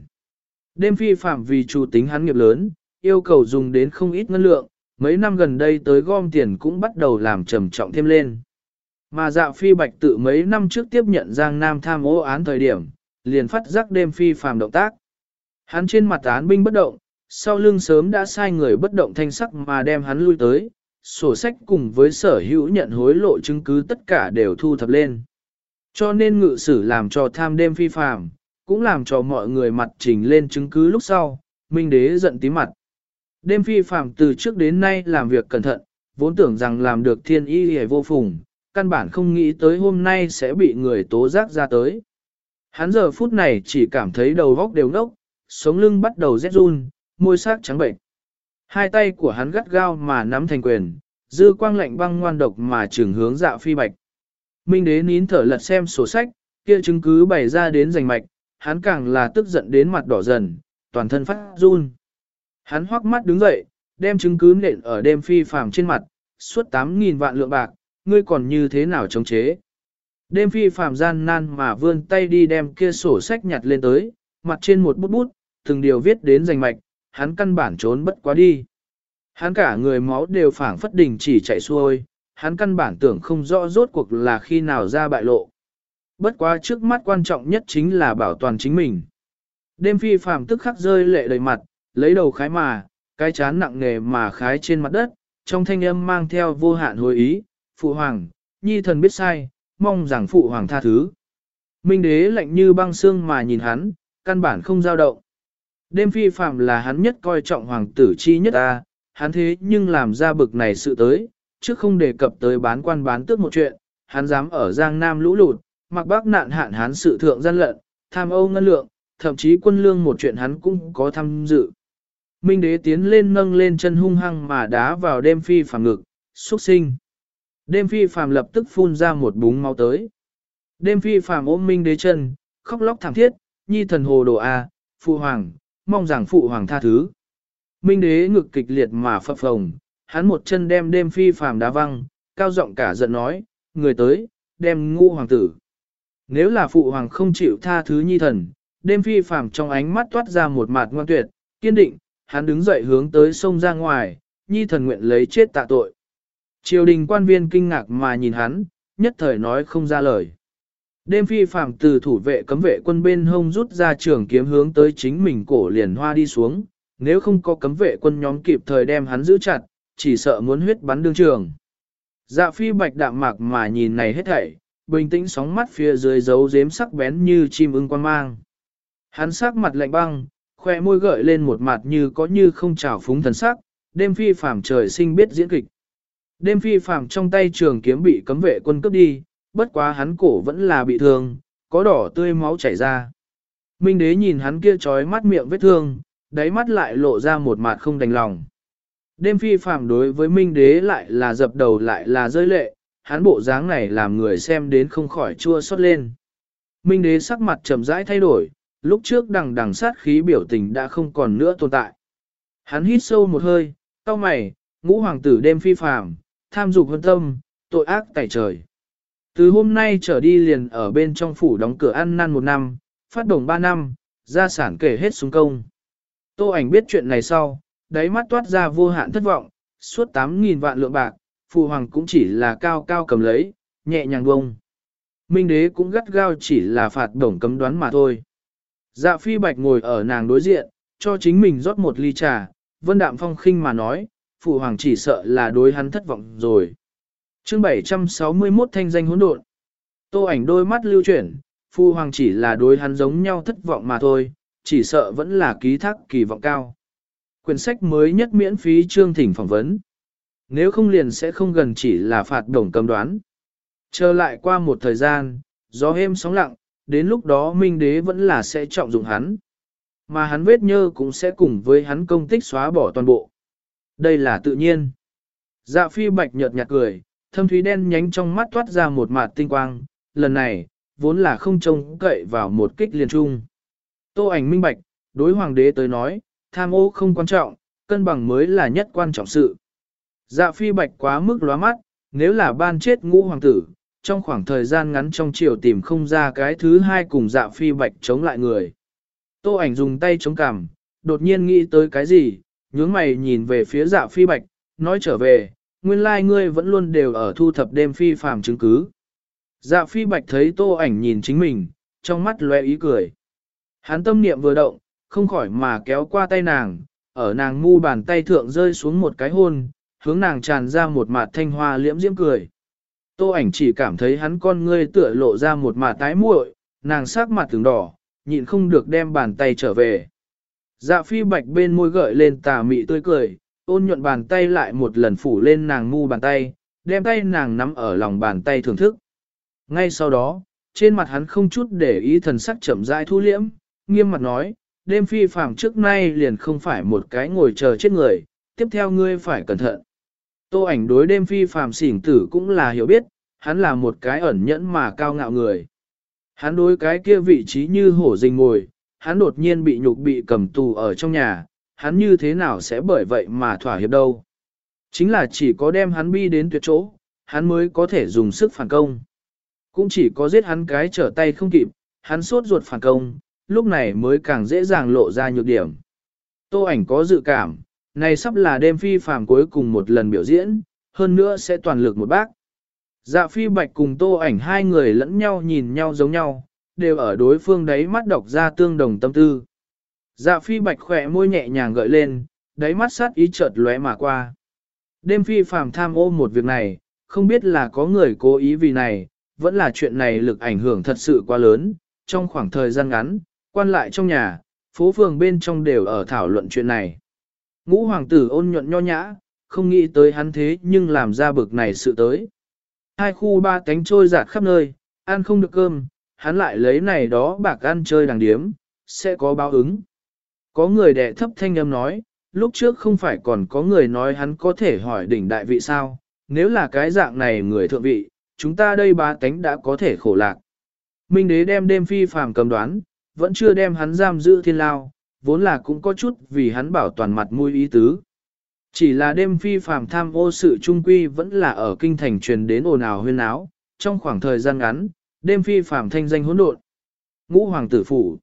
Đêm phi phàm vì chủ tính hắn nghiệp lớn, yêu cầu dùng đến không ít ngân lượng, mấy năm gần đây tới gom tiền cũng bắt đầu làm trầm trọng thêm lên. Mà dạ phi bạch tự mấy năm trước tiếp nhận Giang Nam tham ô án thời điểm, liền phát giác đêm phi phàm động tác. Hắn trên mặt án binh bất động, sau lưng sớm đã sai người bất động thanh sắc mà đem hắn lui tới, sổ sách cùng với sở hữu nhận hối lộ chứng cứ tất cả đều thu thập lên. Cho nên ngự sử làm cho tham đêm phi phàm, cũng làm cho mọi người mặt trình lên chứng cứ lúc sau, Minh Đế giận tí mặt. Đêm phi phàm từ trước đến nay làm việc cẩn thận, vốn tưởng rằng làm được thiên y hề vô phùng, căn bản không nghĩ tới hôm nay sẽ bị người tố giác ra tới. Hắn giờ phút này chỉ cảm thấy đầu góc đều ngốc, sống lưng bắt đầu rét run, môi sắc trắng bệnh. Hai tay của hắn gắt gao mà nắm thành quyền, dư quang lạnh băng ngoan độc mà trường hướng dạ phi bạch. Minh đế nín thở lật xem sổ sách, kia chứng cứ bày ra đến rành mạch, hắn càng là tức giận đến mặt đỏ dần, toàn thân phát run. Hắn hoắc mắt đứng dậy, đem chứng cứ nện ở đêm phi phàm trên mặt, suốt 8.000 vạn lượng bạc, ngươi còn như thế nào chống chế. Đêm phi phàm gian nan mà vươn tay đi đem kia sổ sách nhặt lên tới, mặt trên một bút bút, từng điều viết đến rành mạch, hắn căn bản trốn bất quá đi. Hắn cả người máu đều phảng phất đình chỉ chạy xuôi, hắn căn bản tưởng không rõ rốt cuộc là khi nào ra bại lộ. Bất quá trước mắt quan trọng nhất chính là bảo toàn chính mình. Đêm phi phàm tức khắc rơi lệ đầy mặt, lấy đầu khái mà, cái chán nặng nề mà khái trên mặt đất, trong thanh âm mang theo vô hạn hồi ý, phụ hoàng, nhi thần biết sai, mong rằng phụ hoàng tha thứ. Minh đế lạnh như băng xương mà nhìn hắn, căn bản không dao động. Đêm phi phạm là hắn nhất coi trọng hoàng tử chi nhất ta, hắn thế nhưng làm ra bực này sự tới, chứ không đề cập tới bán quan bán tước một chuyện, hắn dám ở Giang Nam lũ lụt, mặc bác nạn hạn hắn sự thượng gian lận, tham âu ngân lượng, thậm chí quân lương một chuyện hắn cũng có tham dự. Minh đế tiến lên nâng lên chân hung hăng mà đá vào đêm phi phàm ngực, xuất sinh. Đêm phi phàm lập tức phun ra một búng máu tới. Đêm phi phàm ôm minh đế chân, khóc lóc thảm thiết, nhi thần hồ đồ a, phụ hoàng, mong rằng phụ hoàng tha thứ. Minh đế ngực kịch liệt mà phập phồng, hắn một chân đem đêm phi phàm đá văng, cao giọng cả giận nói, người tới, đem ngu hoàng tử. Nếu là phụ hoàng không chịu tha thứ nhi thần, đêm phi phàm trong ánh mắt toát ra một mặt ngoan tuyệt, kiên định, hắn đứng dậy hướng tới sông ra ngoài, nhi thần nguyện lấy chết tạ tội. Triều đình quan viên kinh ngạc mà nhìn hắn, nhất thời nói không ra lời. Đêm phi phạm từ thủ vệ cấm vệ quân bên hông rút ra trường kiếm hướng tới chính mình cổ liền hoa đi xuống, nếu không có cấm vệ quân nhóm kịp thời đem hắn giữ chặt, chỉ sợ muốn huyết bắn đương trường. Dạ phi bạch đạm mạc mà nhìn này hết thảy, bình tĩnh sóng mắt phía dưới dấu dếm sắc bén như chim ưng quan mang. Hắn sắc mặt lạnh băng, khoe môi gợi lên một mặt như có như không trào phúng thần sắc, đêm phi phạm trời sinh biết diễn kịch. Đêm phi phạm trong tay trường kiếm bị cấm vệ quân cướp đi, bất quá hắn cổ vẫn là bị thương, có đỏ tươi máu chảy ra. Minh đế nhìn hắn kia trói mắt miệng vết thương, đáy mắt lại lộ ra một mặt không đành lòng. Đêm phi phàm đối với Minh đế lại là dập đầu lại là rơi lệ, hắn bộ dáng này làm người xem đến không khỏi chua xót lên. Minh đế sắc mặt trầm rãi thay đổi, lúc trước đằng đằng sát khí biểu tình đã không còn nữa tồn tại. Hắn hít sâu một hơi, cau mày, ngũ hoàng tử đêm phi phàm, tham dục hơn tâm, tội ác tại trời. Từ hôm nay trở đi liền ở bên trong phủ đóng cửa ăn năn một năm, phát đồng ba năm, gia sản kể hết xuống công. Tô ảnh biết chuyện này sau, đáy mắt toát ra vô hạn thất vọng, suốt 8.000 vạn lượng bạc, phụ hoàng cũng chỉ là cao cao cầm lấy, nhẹ nhàng bông. Minh đế cũng gắt gao chỉ là phạt đồng cấm đoán mà thôi. Dạ phi bạch ngồi ở nàng đối diện, cho chính mình rót một ly trà, vân đạm phong khinh mà nói, phụ hoàng chỉ sợ là đối hắn thất vọng rồi chương 761 thanh danh hỗn độn. Tô ảnh đôi mắt lưu chuyển, phu hoàng chỉ là đối hắn giống nhau thất vọng mà thôi, chỉ sợ vẫn là ký thác kỳ vọng cao. Quyển sách mới nhất miễn phí chương thỉnh phỏng vấn. Nếu không liền sẽ không gần chỉ là phạt đồng cầm đoán. Trở lại qua một thời gian, gió êm sóng lặng, đến lúc đó Minh Đế vẫn là sẽ trọng dụng hắn. Mà hắn vết nhơ cũng sẽ cùng với hắn công tích xóa bỏ toàn bộ. Đây là tự nhiên. Dạ phi bạch nhợt nhạt cười, thâm thúy đen nhánh trong mắt toát ra một mạt tinh quang, lần này, vốn là không trông cậy vào một kích liền trung. Tô ảnh minh bạch, đối hoàng đế tới nói, tham ô không quan trọng, cân bằng mới là nhất quan trọng sự. Dạ phi bạch quá mức lóa mắt, nếu là ban chết ngũ hoàng tử, trong khoảng thời gian ngắn trong triều tìm không ra cái thứ hai cùng dạ phi bạch chống lại người. Tô ảnh dùng tay chống cằm, đột nhiên nghĩ tới cái gì, nhướng mày nhìn về phía dạ phi bạch, nói trở về, nguyên lai like ngươi vẫn luôn đều ở thu thập đêm phi phàm chứng cứ. Dạ phi bạch thấy tô ảnh nhìn chính mình, trong mắt lóe ý cười. Hắn tâm niệm vừa động, không khỏi mà kéo qua tay nàng, ở nàng mu bàn tay thượng rơi xuống một cái hôn, hướng nàng tràn ra một mạt thanh hoa liễm diễm cười. Tô ảnh chỉ cảm thấy hắn con ngươi tựa lộ ra một mạt tái muội, nàng sắc mặt từng đỏ, nhịn không được đem bàn tay trở về. Dạ phi bạch bên môi gợi lên tà mị tươi cười, ôn nhuận bàn tay lại một lần phủ lên nàng mu bàn tay, đem tay nàng nắm ở lòng bàn tay thưởng thức. Ngay sau đó, trên mặt hắn không chút để ý thần sắc chậm rãi thu liễm, nghiêm mặt nói, đêm phi phàm trước nay liền không phải một cái ngồi chờ chết người, tiếp theo ngươi phải cẩn thận. Tô ảnh đối đêm phi phàm xỉn tử cũng là hiểu biết, hắn là một cái ẩn nhẫn mà cao ngạo người. Hắn đối cái kia vị trí như hổ rình ngồi, hắn đột nhiên bị nhục bị cầm tù ở trong nhà, hắn như thế nào sẽ bởi vậy mà thỏa hiệp đâu. Chính là chỉ có đem hắn bi đến tuyệt chỗ, hắn mới có thể dùng sức phản công. Cũng chỉ có giết hắn cái trở tay không kịp, hắn sốt ruột phản công, lúc này mới càng dễ dàng lộ ra nhược điểm. Tô ảnh có dự cảm, này sắp là đêm phi phàm cuối cùng một lần biểu diễn, hơn nữa sẽ toàn lực một bác. Dạ phi bạch cùng tô ảnh hai người lẫn nhau nhìn nhau giống nhau, đều ở đối phương đấy mắt đọc ra tương đồng tâm tư. Dạ phi bạch khỏe môi nhẹ nhàng gợi lên, đáy mắt sát ý chợt lóe mà qua. Đêm phi phàm tham ô một việc này, không biết là có người cố ý vì này, vẫn là chuyện này lực ảnh hưởng thật sự quá lớn, trong khoảng thời gian ngắn, quan lại trong nhà, phố phường bên trong đều ở thảo luận chuyện này. Ngũ hoàng tử ôn nhuận nho nhã, không nghĩ tới hắn thế nhưng làm ra bực này sự tới. Hai khu ba cánh trôi giạt khắp nơi, ăn không được cơm, hắn lại lấy này đó bạc ăn chơi đàng điếm, sẽ có báo ứng. Có người đệ thấp thanh âm nói, lúc trước không phải còn có người nói hắn có thể hỏi đỉnh đại vị sao, nếu là cái dạng này người thượng vị, chúng ta đây ba tánh đã có thể khổ lạc. Minh đế đem đêm phi phàm cầm đoán, vẫn chưa đem hắn giam giữ thiên lao, vốn là cũng có chút vì hắn bảo toàn mặt mũi ý tứ. Chỉ là đêm phi phàm tham ô sự trung quy vẫn là ở kinh thành truyền đến ồn ào huyên áo, trong khoảng thời gian ngắn, đêm phi phàm thanh danh hỗn độn. Ngũ hoàng tử phủ.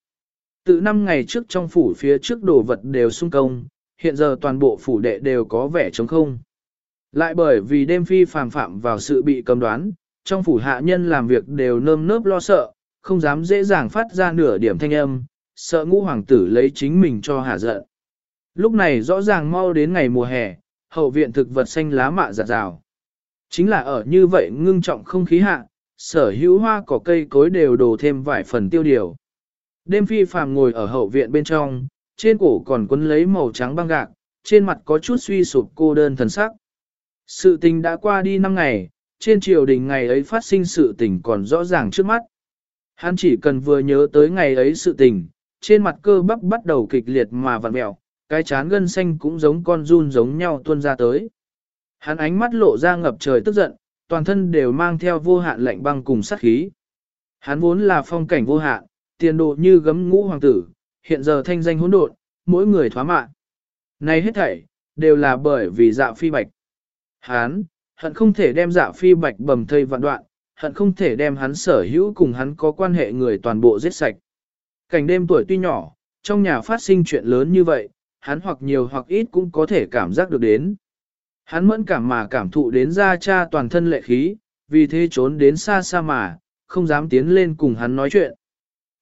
Từ năm ngày trước trong phủ phía trước đồ vật đều sung công, hiện giờ toàn bộ phủ đệ đều có vẻ trống không. Lại bởi vì đêm phi phàm phạm vào sự bị cầm đoán, trong phủ hạ nhân làm việc đều nơm nớp lo sợ, không dám dễ dàng phát ra nửa điểm thanh âm, sợ ngũ hoàng tử lấy chính mình cho hạ giận. Lúc này rõ ràng mau đến ngày mùa hè, hậu viện thực vật xanh lá mạ rạt rào. Chính là ở như vậy ngưng trọng không khí hạ, sở hữu hoa cỏ cây cối đều đổ thêm vài phần tiêu điều. Đêm phi phàm ngồi ở hậu viện bên trong, trên cổ còn quấn lấy màu trắng băng gạc, trên mặt có chút suy sụp cô đơn thần sắc. Sự tình đã qua đi 5 ngày, trên triều đình ngày ấy phát sinh sự tình còn rõ ràng trước mắt. Hắn chỉ cần vừa nhớ tới ngày ấy sự tình, trên mặt cơ bắp bắt đầu kịch liệt mà vặn mẹo, cái chán gân xanh cũng giống con run giống nhau tuôn ra tới. Hắn ánh mắt lộ ra ngập trời tức giận, toàn thân đều mang theo vô hạn lạnh băng cùng sát khí. Hắn vốn là phong cảnh vô hạn, tiền độ như gấm ngũ hoàng tử, hiện giờ thanh danh hỗn độn, mỗi người thoá mạ. Này hết thảy, đều là bởi vì dạ phi bạch. Hắn, hận không thể đem dạ phi bạch bầm thây vạn đoạn, hận không thể đem hắn sở hữu cùng hắn có quan hệ người toàn bộ giết sạch. Cảnh đêm tuổi tuy nhỏ, trong nhà phát sinh chuyện lớn như vậy, hắn hoặc nhiều hoặc ít cũng có thể cảm giác được đến. Hắn mẫn cảm mà cảm thụ đến ra cha toàn thân lệ khí, vì thế trốn đến xa xa mà, không dám tiến lên cùng hắn nói chuyện.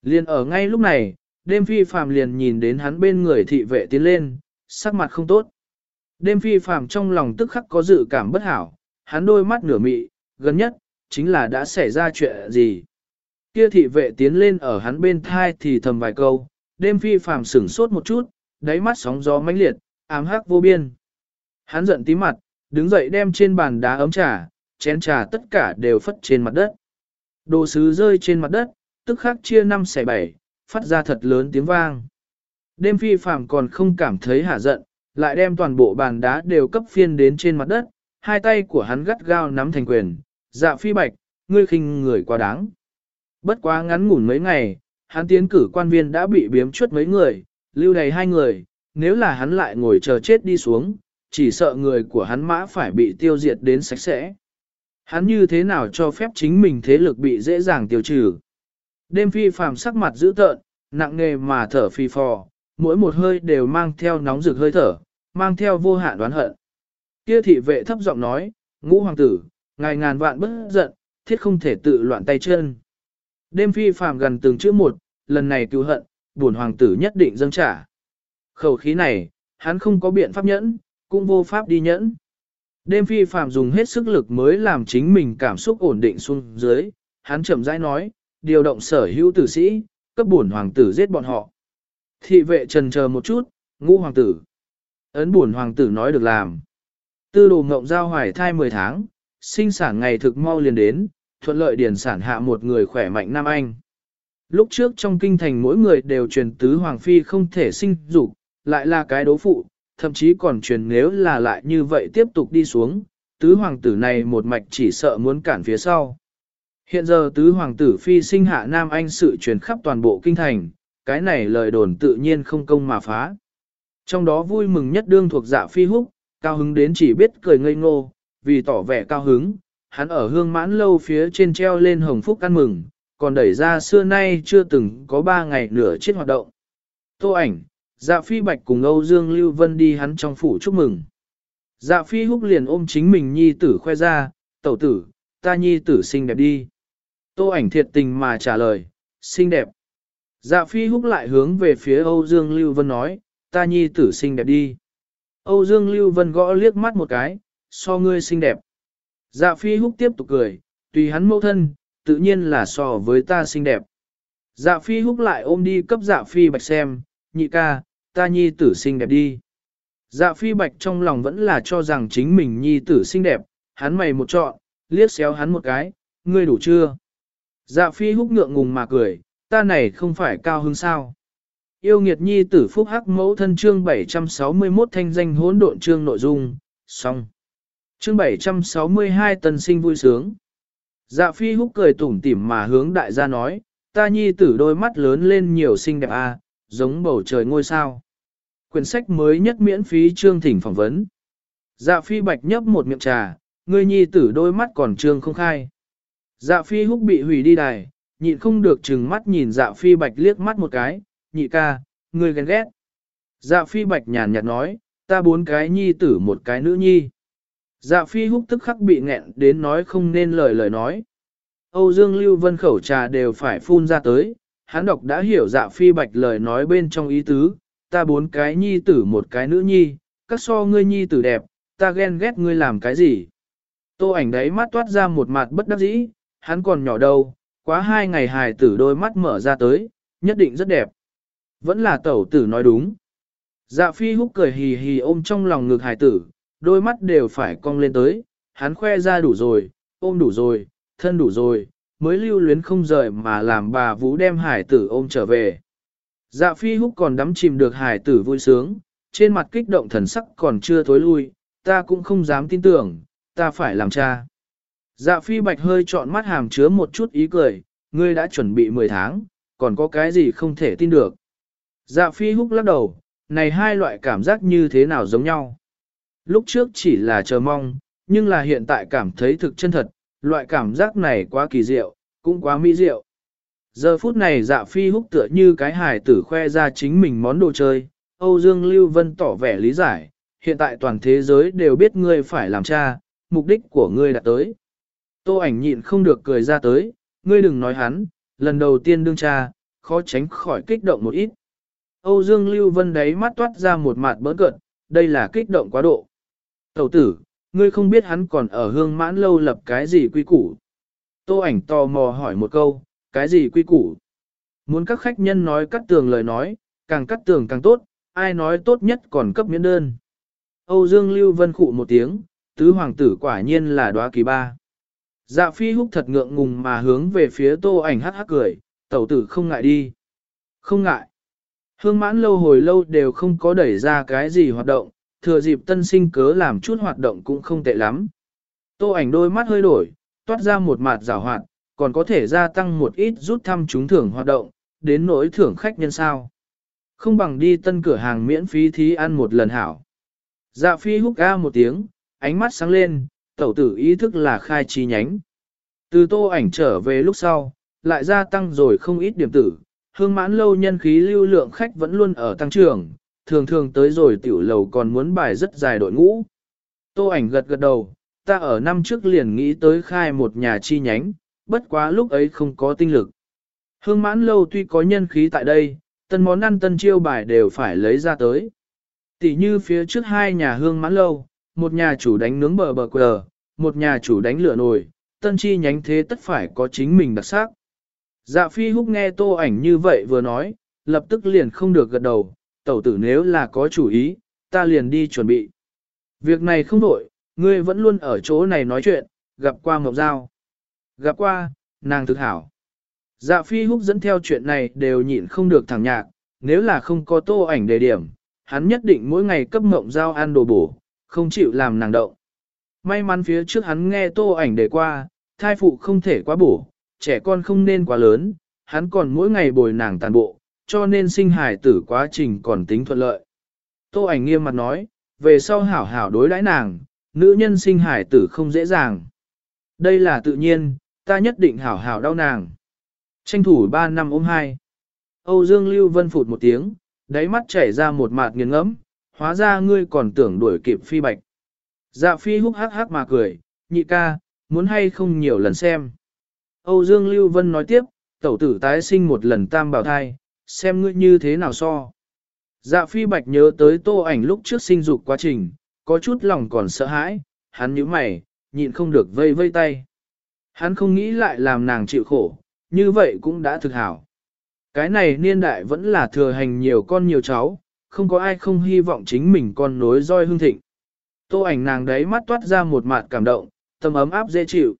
Liên ở ngay lúc này, đêm phi phàm liền nhìn đến hắn bên người thị vệ tiến lên, sắc mặt không tốt. Đêm phi phàm trong lòng tức khắc có dự cảm bất hảo, hắn đôi mắt nửa mị, gần nhất, chính là đã xảy ra chuyện gì. Kia thị vệ tiến lên ở hắn bên thai thì thầm vài câu, đêm phi phàm sửng sốt một chút, đáy mắt sóng gió mãnh liệt, ám hắc vô biên. Hắn giận tí mặt, đứng dậy đem trên bàn đá ấm trà, chén trà tất cả đều phất trên mặt đất. Đồ sứ rơi trên mặt đất, tức khắc chia năm xẻ bảy, phát ra thật lớn tiếng vang. Đêm phi phàm còn không cảm thấy hả giận, lại đem toàn bộ bàn đá đều cấp phiên đến trên mặt đất, hai tay của hắn gắt gao nắm thành quyền, dạ phi bạch, ngươi khinh người quá đáng. Bất quá ngắn ngủn mấy ngày, hắn tiến cử quan viên đã bị biếm chuất mấy người, lưu đầy hai người, nếu là hắn lại ngồi chờ chết đi xuống, chỉ sợ người của hắn mã phải bị tiêu diệt đến sạch sẽ. Hắn như thế nào cho phép chính mình thế lực bị dễ dàng tiêu trừ. Đêm phi phàm sắc mặt dữ tợn, nặng nề mà thở phi phò, mỗi một hơi đều mang theo nóng rực hơi thở, mang theo vô hạn đoán hận. Kia thị vệ thấp giọng nói, ngũ hoàng tử, ngài ngàn vạn bất giận, thiết không thể tự loạn tay chân. Đêm phi phàm gần từng chữ một, lần này cứu hận, buồn hoàng tử nhất định dâng trả. Khẩu khí này, hắn không có biện pháp nhẫn, cũng vô pháp đi nhẫn. Đêm phi phàm dùng hết sức lực mới làm chính mình cảm xúc ổn định xuống dưới, hắn chậm rãi nói, điều động sở hữu tử sĩ, cấp bổn hoàng tử giết bọn họ. Thị vệ trần chờ một chút, ngũ hoàng tử. Ấn bổn hoàng tử nói được làm. Tư đồ ngộng giao hoài thai 10 tháng, sinh sản ngày thực mau liền đến, thuận lợi điển sản hạ một người khỏe mạnh Nam Anh. Lúc trước trong kinh thành mỗi người đều truyền tứ hoàng phi không thể sinh dục, lại là cái đố phụ, thậm chí còn truyền nếu là lại như vậy tiếp tục đi xuống, tứ hoàng tử này một mạch chỉ sợ muốn cản phía sau. Hiện giờ tứ hoàng tử phi sinh hạ Nam Anh sự truyền khắp toàn bộ kinh thành, cái này lời đồn tự nhiên không công mà phá. Trong đó vui mừng nhất đương thuộc dạ phi húc, cao hứng đến chỉ biết cười ngây ngô, vì tỏ vẻ cao hứng, hắn ở hương mãn lâu phía trên treo lên hồng phúc ăn mừng, còn đẩy ra xưa nay chưa từng có ba ngày nửa chết hoạt động. Tô ảnh, dạ phi bạch cùng Âu Dương Lưu Vân đi hắn trong phủ chúc mừng. Dạ phi húc liền ôm chính mình nhi tử khoe ra, tẩu tử, ta nhi tử xinh đẹp đi. Tô ảnh thiệt tình mà trả lời, xinh đẹp. Dạ phi húc lại hướng về phía Âu Dương Lưu Vân nói, ta nhi tử xinh đẹp đi. Âu Dương Lưu Vân gõ liếc mắt một cái, so ngươi xinh đẹp. Dạ phi húc tiếp tục cười, tùy hắn mẫu thân, tự nhiên là so với ta xinh đẹp. Dạ phi húc lại ôm đi cấp dạ phi bạch xem, nhị ca, ta nhi tử xinh đẹp đi. Dạ phi bạch trong lòng vẫn là cho rằng chính mình nhi tử xinh đẹp, hắn mày một trọn, liếc xéo hắn một cái, ngươi đủ chưa? Dạ phi húc ngượng ngùng mà cười, ta này không phải cao hứng sao. Yêu nghiệt nhi tử phúc hắc mẫu thân chương 761 thanh danh hỗn độn chương nội dung, xong. Chương 762 tân sinh vui sướng. Dạ phi húc cười tủm tỉm mà hướng đại gia nói, ta nhi tử đôi mắt lớn lên nhiều xinh đẹp à, giống bầu trời ngôi sao. Quyển sách mới nhất miễn phí chương thỉnh phỏng vấn. Dạ phi bạch nhấp một miệng trà, ngươi nhi tử đôi mắt còn trương không khai. Dạ phi húc bị hủy đi đài, nhịn không được chừng mắt nhìn dạ phi bạch liếc mắt một cái, nhị ca, ngươi ghen ghét. Dạ phi bạch nhàn nhạt nói, ta bốn cái nhi tử một cái nữ nhi. Dạ phi húc tức khắc bị nghẹn đến nói không nên lời lời nói. Âu Dương Lưu Vân khẩu trà đều phải phun ra tới, hắn đọc đã hiểu dạ phi bạch lời nói bên trong ý tứ, ta bốn cái nhi tử một cái nữ nhi, các so ngươi nhi tử đẹp, ta ghen ghét ngươi làm cái gì. Tô ảnh đấy mắt toát ra một mặt bất đắc dĩ, hắn còn nhỏ đâu, quá hai ngày hài tử đôi mắt mở ra tới, nhất định rất đẹp. Vẫn là tẩu tử nói đúng. Dạ phi húc cười hì hì ôm trong lòng ngực hài tử, đôi mắt đều phải cong lên tới, hắn khoe ra đủ rồi, ôm đủ rồi, thân đủ rồi, mới lưu luyến không rời mà làm bà Vũ đem hải tử ôm trở về. Dạ phi húc còn đắm chìm được hải tử vui sướng, trên mặt kích động thần sắc còn chưa thối lui, ta cũng không dám tin tưởng, ta phải làm cha. Dạ phi bạch hơi trọn mắt hàm chứa một chút ý cười, ngươi đã chuẩn bị 10 tháng, còn có cái gì không thể tin được. Dạ phi húc lắc đầu, này hai loại cảm giác như thế nào giống nhau. Lúc trước chỉ là chờ mong, nhưng là hiện tại cảm thấy thực chân thật, loại cảm giác này quá kỳ diệu, cũng quá mỹ diệu. Giờ phút này dạ phi húc tựa như cái hài tử khoe ra chính mình món đồ chơi, Âu Dương Lưu Vân tỏ vẻ lý giải, hiện tại toàn thế giới đều biết ngươi phải làm cha, mục đích của ngươi đã tới. Tô ảnh nhịn không được cười ra tới, ngươi đừng nói hắn, lần đầu tiên đương cha, khó tránh khỏi kích động một ít. Âu Dương Lưu Vân đấy mắt toát ra một mặt bỡn cợt, đây là kích động quá độ. Tẩu tử, ngươi không biết hắn còn ở hương mãn lâu lập cái gì quy củ. Tô ảnh tò mò hỏi một câu, cái gì quy củ? Muốn các khách nhân nói cắt tường lời nói, càng cắt tường càng tốt, ai nói tốt nhất còn cấp miễn đơn. Âu Dương Lưu Vân khụ một tiếng, tứ hoàng tử quả nhiên là đoá kỳ ba. Dạ phi húc thật ngượng ngùng mà hướng về phía tô ảnh hắc hắc cười, tẩu tử không ngại đi. Không ngại. Hương mãn lâu hồi lâu đều không có đẩy ra cái gì hoạt động, thừa dịp tân sinh cớ làm chút hoạt động cũng không tệ lắm. Tô ảnh đôi mắt hơi đổi, toát ra một mặt rào hoạt, còn có thể gia tăng một ít rút thăm trúng thưởng hoạt động, đến nỗi thưởng khách nhân sao. Không bằng đi tân cửa hàng miễn phí thí ăn một lần hảo. Dạ phi húc ga một tiếng, ánh mắt sáng lên, tẩu tử ý thức là khai chi nhánh. Từ tô ảnh trở về lúc sau, lại gia tăng rồi không ít điểm tử, hương mãn lâu nhân khí lưu lượng khách vẫn luôn ở tăng trưởng, thường thường tới rồi tiểu lầu còn muốn bài rất dài đội ngũ. Tô ảnh gật gật đầu, ta ở năm trước liền nghĩ tới khai một nhà chi nhánh, bất quá lúc ấy không có tinh lực. Hương mãn lâu tuy có nhân khí tại đây, tân món ăn tân chiêu bài đều phải lấy ra tới. Tỷ như phía trước hai nhà hương mãn lâu, một nhà chủ đánh nướng bờ bờ quờ, một nhà chủ đánh lửa nồi, tân chi nhánh thế tất phải có chính mình đặc sắc. Dạ phi húc nghe tô ảnh như vậy vừa nói, lập tức liền không được gật đầu, tẩu tử nếu là có chủ ý, ta liền đi chuẩn bị. Việc này không đổi, ngươi vẫn luôn ở chỗ này nói chuyện, gặp qua Ngọc Giao. Gặp qua, nàng thực hảo. Dạ phi húc dẫn theo chuyện này đều nhịn không được thẳng nhạc, nếu là không có tô ảnh đề điểm, hắn nhất định mỗi ngày cấp Ngọc Giao ăn đồ bổ, không chịu làm nàng động. May mắn phía trước hắn nghe tô ảnh đề qua, thai phụ không thể quá bổ, trẻ con không nên quá lớn, hắn còn mỗi ngày bồi nàng tàn bộ, cho nên sinh hài tử quá trình còn tính thuận lợi. Tô ảnh nghiêm mặt nói, về sau hảo hảo đối đãi nàng, nữ nhân sinh hài tử không dễ dàng. Đây là tự nhiên, ta nhất định hảo hảo đau nàng. Tranh thủ 3 năm ôm hai. Âu Dương Lưu Vân phụt một tiếng, đáy mắt chảy ra một mạt nghiền ngẫm, hóa ra ngươi còn tưởng đuổi kịp phi bạch. Dạ phi húc hắc hắc mà cười, nhị ca, muốn hay không nhiều lần xem. Âu Dương Lưu Vân nói tiếp, tẩu tử tái sinh một lần tam bảo thai, xem ngươi như thế nào so. Dạ phi bạch nhớ tới tô ảnh lúc trước sinh dục quá trình, có chút lòng còn sợ hãi, hắn nhíu mày, nhịn không được vây vây tay. Hắn không nghĩ lại làm nàng chịu khổ, như vậy cũng đã thực hảo. Cái này niên đại vẫn là thừa hành nhiều con nhiều cháu, không có ai không hy vọng chính mình con nối roi hương thịnh. Tô ảnh nàng đấy mắt toát ra một mạt cảm động, tâm ấm áp dễ chịu.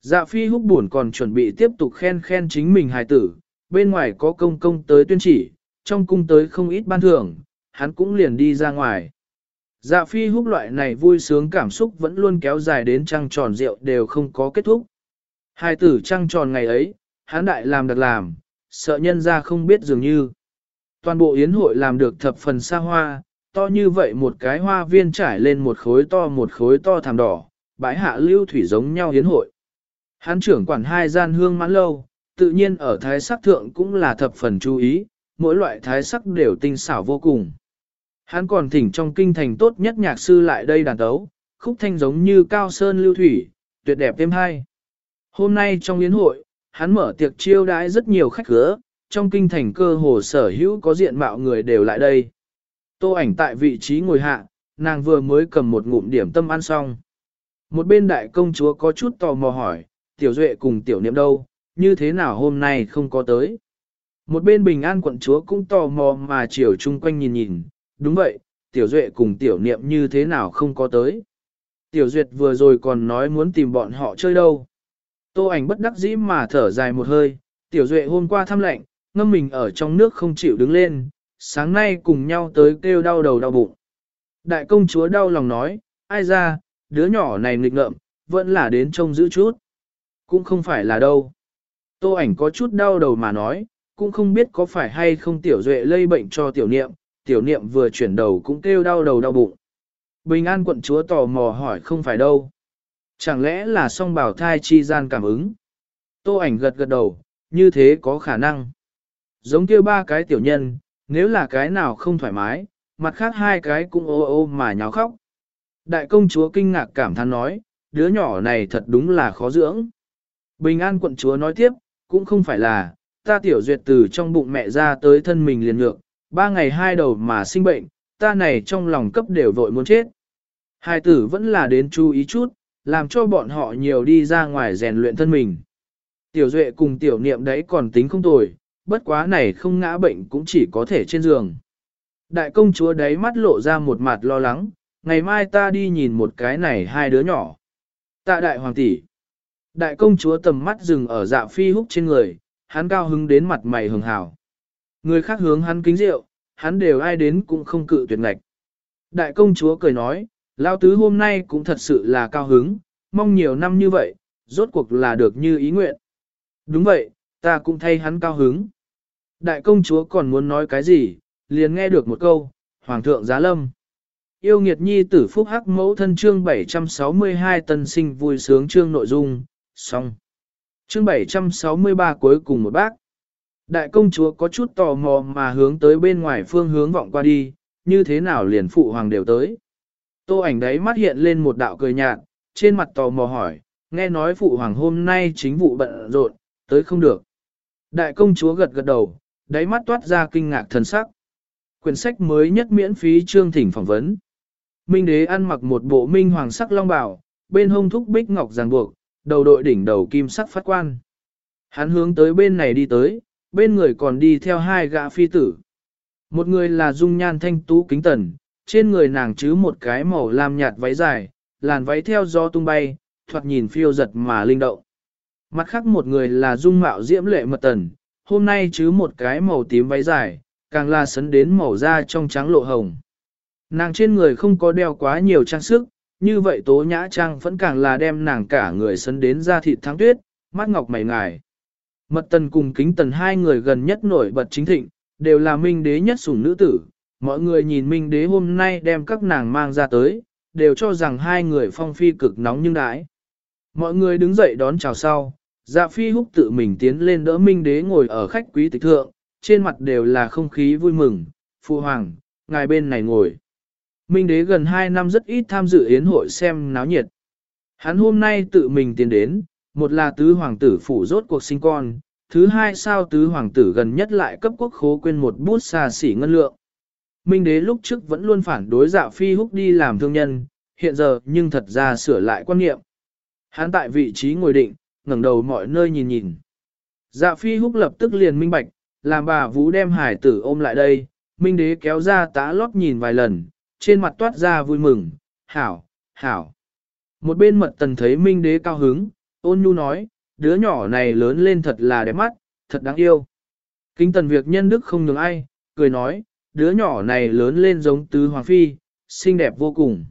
Dạ phi húc buồn còn chuẩn bị tiếp tục khen khen chính mình hài tử, bên ngoài có công công tới tuyên chỉ, trong cung tới không ít ban thưởng, hắn cũng liền đi ra ngoài. Dạ phi húc loại này vui sướng cảm xúc vẫn luôn kéo dài đến trăng tròn rượu đều không có kết thúc. Hai tử trăng tròn ngày ấy, hắn đại làm đặc làm, sợ nhân ra không biết dường như. Toàn bộ yến hội làm được thập phần xa hoa, to như vậy một cái hoa viên trải lên một khối to một khối to thảm đỏ, bãi hạ lưu thủy giống nhau yến hội. Hán trưởng quản hai gian hương mãn lâu, tự nhiên ở thái sắc thượng cũng là thập phần chú ý, mỗi loại thái sắc đều tinh xảo vô cùng. Hắn còn thỉnh trong kinh thành tốt nhất nhạc sư lại đây đàn tấu, khúc thanh giống như cao sơn lưu thủy, tuyệt đẹp thêm hai. Hôm nay trong yến hội, hắn mở tiệc chiêu đãi rất nhiều khách khứa, trong kinh thành cơ hồ sở hữu có diện mạo người đều lại đây. Tô ảnh tại vị trí ngồi hạ, nàng vừa mới cầm một ngụm điểm tâm ăn xong. Một bên đại công chúa có chút tò mò hỏi, tiểu duệ cùng tiểu niệm đâu, như thế nào hôm nay không có tới. Một bên bình an quận chúa cũng tò mò mà chiều chung quanh nhìn nhìn, đúng vậy, tiểu duệ cùng tiểu niệm như thế nào không có tới. Tiểu duyệt vừa rồi còn nói muốn tìm bọn họ chơi đâu. Tô ảnh bất đắc dĩ mà thở dài một hơi, tiểu duệ hôm qua thăm lệnh ngâm mình ở trong nước không chịu đứng lên, sáng nay cùng nhau tới kêu đau đầu đau bụng. Đại công chúa đau lòng nói, ai ra, đứa nhỏ này nghịch ngợm, vẫn là đến trông giữ chút. Cũng không phải là đâu. Tô ảnh có chút đau đầu mà nói, cũng không biết có phải hay không tiểu duệ lây bệnh cho tiểu niệm, tiểu niệm vừa chuyển đầu cũng kêu đau đầu đau bụng. Bình an quận chúa tò mò hỏi không phải đâu. Chẳng lẽ là song bảo thai chi gian cảm ứng? Tô ảnh gật gật đầu, như thế có khả năng. Giống kia ba cái tiểu nhân, nếu là cái nào không thoải mái, mặt khác hai cái cũng ô ô mà nháo khóc. Đại công chúa kinh ngạc cảm thán nói, đứa nhỏ này thật đúng là khó dưỡng. Bình an quận chúa nói tiếp, cũng không phải là, ta tiểu duyệt từ trong bụng mẹ ra tới thân mình liền ngược, Ba ngày hai đầu mà sinh bệnh, ta này trong lòng cấp đều vội muốn chết. Hai tử vẫn là đến chú ý chút, làm cho bọn họ nhiều đi ra ngoài rèn luyện thân mình. Tiểu Duệ cùng tiểu niệm đấy còn tính không tồi, bất quá này không ngã bệnh cũng chỉ có thể trên giường. Đại công chúa đấy mắt lộ ra một mặt lo lắng, ngày mai ta đi nhìn một cái này hai đứa nhỏ. Tạ đại hoàng tỷ. Đại công chúa tầm mắt dừng ở dạ phi húc trên người, hắn cao hứng đến mặt mày hường hào. Người khác hướng hắn kính rượu, hắn đều ai đến cũng không cự tuyệt ngạch. Đại công chúa cười nói, lao tứ hôm nay cũng thật sự là cao hứng, mong nhiều năm như vậy, rốt cuộc là được như ý nguyện. Đúng vậy, ta cũng thay hắn cao hứng. Đại công chúa còn muốn nói cái gì, liền nghe được một câu, Hoàng thượng giá lâm. Yêu nghiệt nhi tử phúc hắc mẫu thân chương 762 tân sinh vui sướng chương nội dung, xong. Chương 763 cuối cùng một bác. Đại công chúa có chút tò mò mà hướng tới bên ngoài phương hướng vọng qua đi, như thế nào liền phụ hoàng đều tới. Tô ảnh đấy mắt hiện lên một đạo cười nhạt, trên mặt tò mò hỏi, nghe nói phụ hoàng hôm nay chính vụ bận rộn, tới không được. Đại công chúa gật gật đầu, đáy mắt toát ra kinh ngạc thần sắc. Quyển sách mới nhất miễn phí chương thỉnh phỏng vấn. Minh đế ăn mặc một bộ minh hoàng sắc long bào, bên hông thúc bích ngọc ràng buộc, đầu đội đỉnh đầu kim sắc phát quan. Hắn hướng tới bên này đi tới, bên người còn đi theo hai gã phi tử. Một người là dung nhan thanh tú kính tần, trên người nàng chứ một cái màu lam nhạt váy dài, làn váy theo gió tung bay, thoạt nhìn phiêu giật mà linh động. Mặt khác một người là dung mạo diễm lệ mật tần, hôm nay chứ một cái màu tím váy dài, càng là sấn đến màu da trong trắng lộ hồng. Nàng trên người không có đeo quá nhiều trang sức, như vậy tố nhã trang vẫn càng là đem nàng cả người sấn đến da thịt thắng tuyết, mắt ngọc mày ngài. Mật tần cùng kính tần hai người gần nhất nổi bật chính thịnh, đều là minh đế nhất sủng nữ tử. Mọi người nhìn minh đế hôm nay đem các nàng mang ra tới, đều cho rằng hai người phong phi cực nóng nhưng đãi. Mọi người đứng dậy đón chào sau, dạ phi húc tự mình tiến lên đỡ minh đế ngồi ở khách quý tịch thượng, trên mặt đều là không khí vui mừng, phu hoàng, ngài bên này ngồi. Minh đế gần 2 năm rất ít tham dự yến hội xem náo nhiệt. Hắn hôm nay tự mình tiến đến, một là tứ hoàng tử phủ rốt cuộc sinh con, thứ hai sao tứ hoàng tử gần nhất lại cấp quốc khố quên một bút xa xỉ ngân lượng. Minh đế lúc trước vẫn luôn phản đối dạ phi húc đi làm thương nhân, hiện giờ nhưng thật ra sửa lại quan niệm. Hắn tại vị trí ngồi định, ngẩng đầu mọi nơi nhìn nhìn. Dạ phi húc lập tức liền minh bạch, làm bà vũ đem hải tử ôm lại đây, minh đế kéo ra tá lót nhìn vài lần, trên mặt toát ra vui mừng, hảo, hảo. Một bên mật tần thấy minh đế cao hứng, ôn nhu nói, đứa nhỏ này lớn lên thật là đẹp mắt, thật đáng yêu. Kinh tần việc nhân đức không nhường ai, cười nói, đứa nhỏ này lớn lên giống tứ hoàng phi, xinh đẹp vô cùng.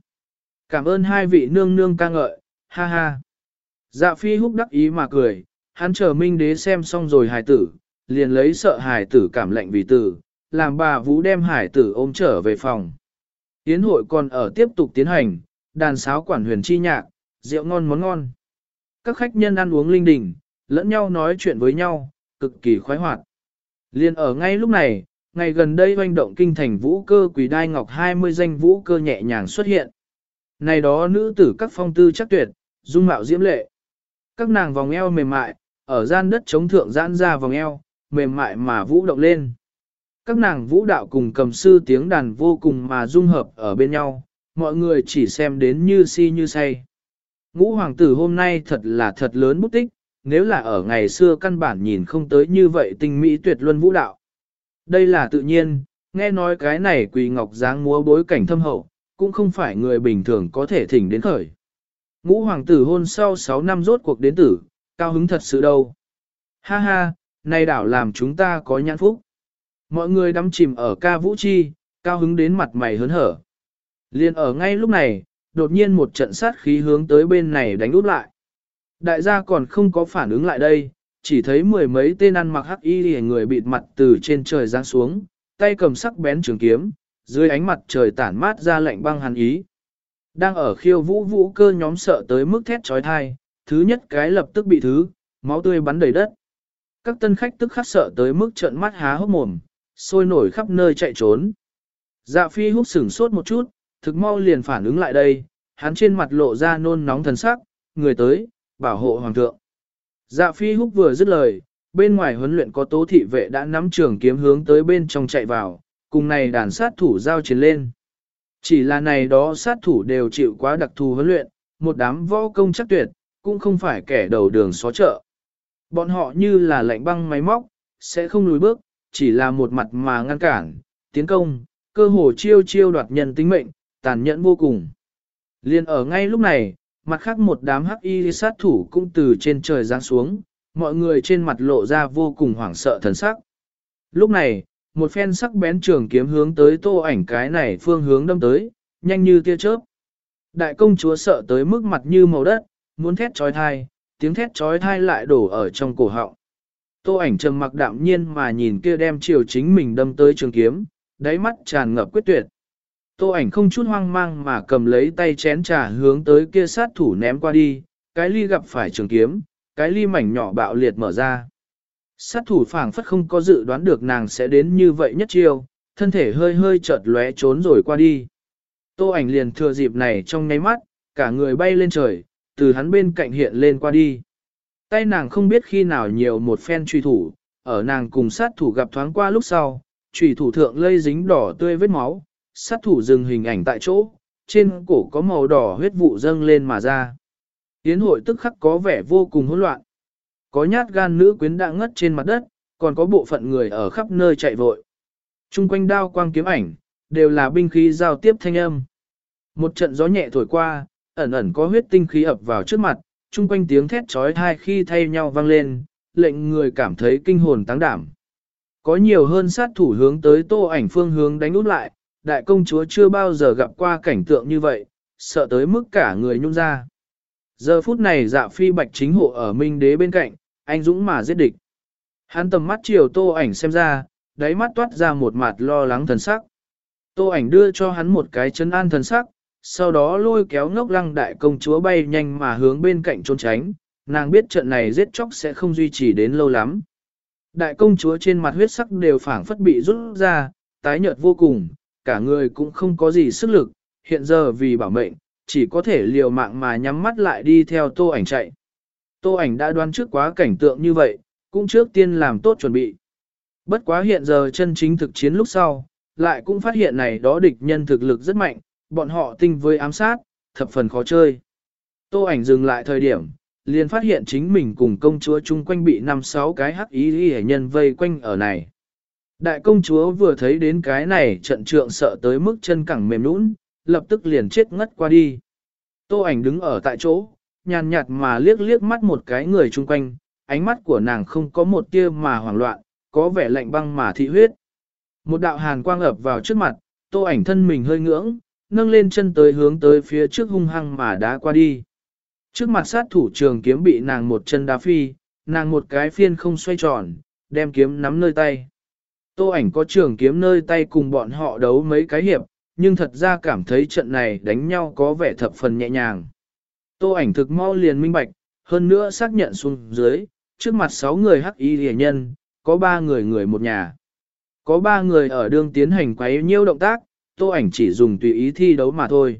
Cảm ơn hai vị nương nương ca ngợi, ha ha. Dạ phi húc đắc ý mà cười, hắn chờ minh đế xem xong rồi hài tử, liền lấy sợ hài tử cảm lạnh vì tử, làm bà vũ đem hải tử ôm trở về phòng. Tiến hội còn ở tiếp tục tiến hành, đàn sáo quản huyền chi nhạc, rượu ngon món ngon. Các khách nhân ăn uống linh đình, lẫn nhau nói chuyện với nhau, cực kỳ khoái hoạt. Liên ở ngay lúc này, ngày gần đây hoành động kinh thành vũ cơ quỷ đai ngọc 20 danh vũ cơ nhẹ nhàng xuất hiện. Này đó nữ tử các phong tư chắc tuyệt, dung mạo diễm lệ. Các nàng vòng eo mềm mại, ở gian đất chống thượng giãn ra vòng eo, mềm mại mà vũ động lên. Các nàng vũ đạo cùng cầm sư tiếng đàn vô cùng mà dung hợp ở bên nhau, mọi người chỉ xem đến như si như say. Ngũ hoàng tử hôm nay thật là thật lớn bút tích, nếu là ở ngày xưa căn bản nhìn không tới như vậy tinh mỹ tuyệt luân vũ đạo. Đây là tự nhiên, nghe nói cái này quỳ ngọc dáng múa bối cảnh thâm hậu, cũng không phải người bình thường có thể thỉnh đến khởi. Ngũ hoàng tử hôn sau 6 năm rốt cuộc đến tử, cao hứng thật sự đâu. Ha ha, này đảo làm chúng ta có nhãn phúc. Mọi người đắm chìm ở ca vũ chi, cao hứng đến mặt mày hớn hở. Liên ở ngay lúc này, đột nhiên một trận sát khí hướng tới bên này đánh út lại. Đại gia còn không có phản ứng lại đây, chỉ thấy mười mấy tên ăn mặc hắc y người bịt mặt từ trên trời giáng xuống, tay cầm sắc bén trường kiếm, dưới ánh mặt trời tản mát ra lạnh băng hàn ý. Đang ở khiêu vũ vũ cơ nhóm sợ tới mức thét trói thai, thứ nhất cái lập tức bị thứ, máu tươi bắn đầy đất. Các tân khách tức khắc sợ tới mức trợn mắt há hốc mồm, sôi nổi khắp nơi chạy trốn. Dạ phi húc sửng sốt một chút, thực mau liền phản ứng lại đây, hắn trên mặt lộ ra nôn nóng thần sắc, người tới, bảo hộ hoàng thượng. Dạ phi húc vừa dứt lời, bên ngoài huấn luyện có tố thị vệ đã nắm trường kiếm hướng tới bên trong chạy vào, cùng này đàn sát thủ giao chiến lên. Chỉ là này đó sát thủ đều chịu quá đặc thù huấn luyện, một đám võ công chắc tuyệt, cũng không phải kẻ đầu đường xó chợ. Bọn họ như là lạnh băng máy móc, sẽ không lùi bước, chỉ là một mặt mà ngăn cản, tiến công, cơ hồ chiêu chiêu đoạt nhân tính mệnh, tàn nhẫn vô cùng. Liên ở ngay lúc này, mặt khác một đám hắc y sát thủ cũng từ trên trời giáng xuống, mọi người trên mặt lộ ra vô cùng hoảng sợ thần sắc. Lúc này, một phen sắc bén trường kiếm hướng tới tô ảnh cái này phương hướng đâm tới, nhanh như tia chớp. Đại công chúa sợ tới mức mặt như màu đất, muốn thét trói thai, tiếng thét trói thai lại đổ ở trong cổ họng. Tô ảnh trầm mặc đạm nhiên mà nhìn kia đem chiều chính mình đâm tới trường kiếm, đáy mắt tràn ngập quyết tuyệt. Tô ảnh không chút hoang mang mà cầm lấy tay chén trà hướng tới kia sát thủ ném qua đi, cái ly gặp phải trường kiếm, cái ly mảnh nhỏ bạo liệt mở ra. Sát thủ phảng phất không có dự đoán được nàng sẽ đến như vậy nhất chiêu, thân thể hơi hơi chợt lóe trốn rồi qua đi. Tô ảnh liền thừa dịp này trong nháy mắt, cả người bay lên trời, từ hắn bên cạnh hiện lên qua đi. Tay nàng không biết khi nào nhiều một phen truy thủ, ở nàng cùng sát thủ gặp thoáng qua lúc sau, truy thủ thượng lây dính đỏ tươi vết máu, sát thủ dừng hình ảnh tại chỗ, trên cổ có màu đỏ huyết vụ dâng lên mà ra. Yến hội tức khắc có vẻ vô cùng hỗn loạn. Có nhát gan nữ quyến đã ngất trên mặt đất, còn có bộ phận người ở khắp nơi chạy vội. Trung quanh đao quang kiếm ảnh, đều là binh khí giao tiếp thanh âm. Một trận gió nhẹ thổi qua, ẩn ẩn có huyết tinh khí ập vào trước mặt, trung quanh tiếng thét trói thai khi thay nhau vang lên, lệnh người cảm thấy kinh hồn táng đảm. Có nhiều hơn sát thủ hướng tới tô ảnh phương hướng đánh út lại, đại công chúa chưa bao giờ gặp qua cảnh tượng như vậy, sợ tới mức cả người nhung ra. Giờ phút này dạ phi bạch chính hộ ở minh đế bên cạnh, anh dũng mà giết địch. Hắn tầm mắt chiều tô ảnh xem ra, đáy mắt toát ra một mặt lo lắng thần sắc. Tô ảnh đưa cho hắn một cái chân an thần sắc, sau đó lôi kéo ngốc lăng đại công chúa bay nhanh mà hướng bên cạnh trốn tránh, nàng biết trận này giết chóc sẽ không duy trì đến lâu lắm. Đại công chúa trên mặt huyết sắc đều phảng phất bị rút ra, tái nhợt vô cùng, cả người cũng không có gì sức lực, hiện giờ vì bảo mệnh, chỉ có thể liều mạng mà nhắm mắt lại đi theo tô ảnh chạy. Tô ảnh đã đoán trước quá cảnh tượng như vậy, cũng trước tiên làm tốt chuẩn bị. Bất quá hiện giờ chân chính thực chiến lúc sau, lại cũng phát hiện này đó địch nhân thực lực rất mạnh, bọn họ tinh với ám sát, thập phần khó chơi. Tô ảnh dừng lại thời điểm, liền phát hiện chính mình cùng công chúa chung quanh bị năm sáu cái hắc ý hệ nhân vây quanh ở này. Đại công chúa vừa thấy đến cái này trận trượng sợ tới mức chân cẳng mềm nũng, lập tức liền chết ngất qua đi. Tô ảnh đứng ở tại chỗ, nhàn nhạt mà liếc liếc mắt một cái người chung quanh, ánh mắt của nàng không có một tia mà hoảng loạn, có vẻ lạnh băng mà thị huyết. Một đạo hàn quang ập vào trước mặt, tô ảnh thân mình hơi ngưỡng, nâng lên chân tới hướng tới phía trước hung hăng mà đá qua đi. Trước mặt sát thủ trường kiếm bị nàng một chân đá phi, nàng một cái phiên không xoay tròn, đem kiếm nắm nơi tay. Tô ảnh có trường kiếm nơi tay cùng bọn họ đấu mấy cái hiệp, nhưng thật ra cảm thấy trận này đánh nhau có vẻ thập phần nhẹ nhàng. Tô ảnh thực mau liền minh bạch, hơn nữa xác nhận xuống dưới, trước mặt 6 người hắc y rẻ nhân, có 3 người người một nhà. Có 3 người ở đường tiến hành quấy nhiêu động tác, tô ảnh chỉ dùng tùy ý thi đấu mà thôi.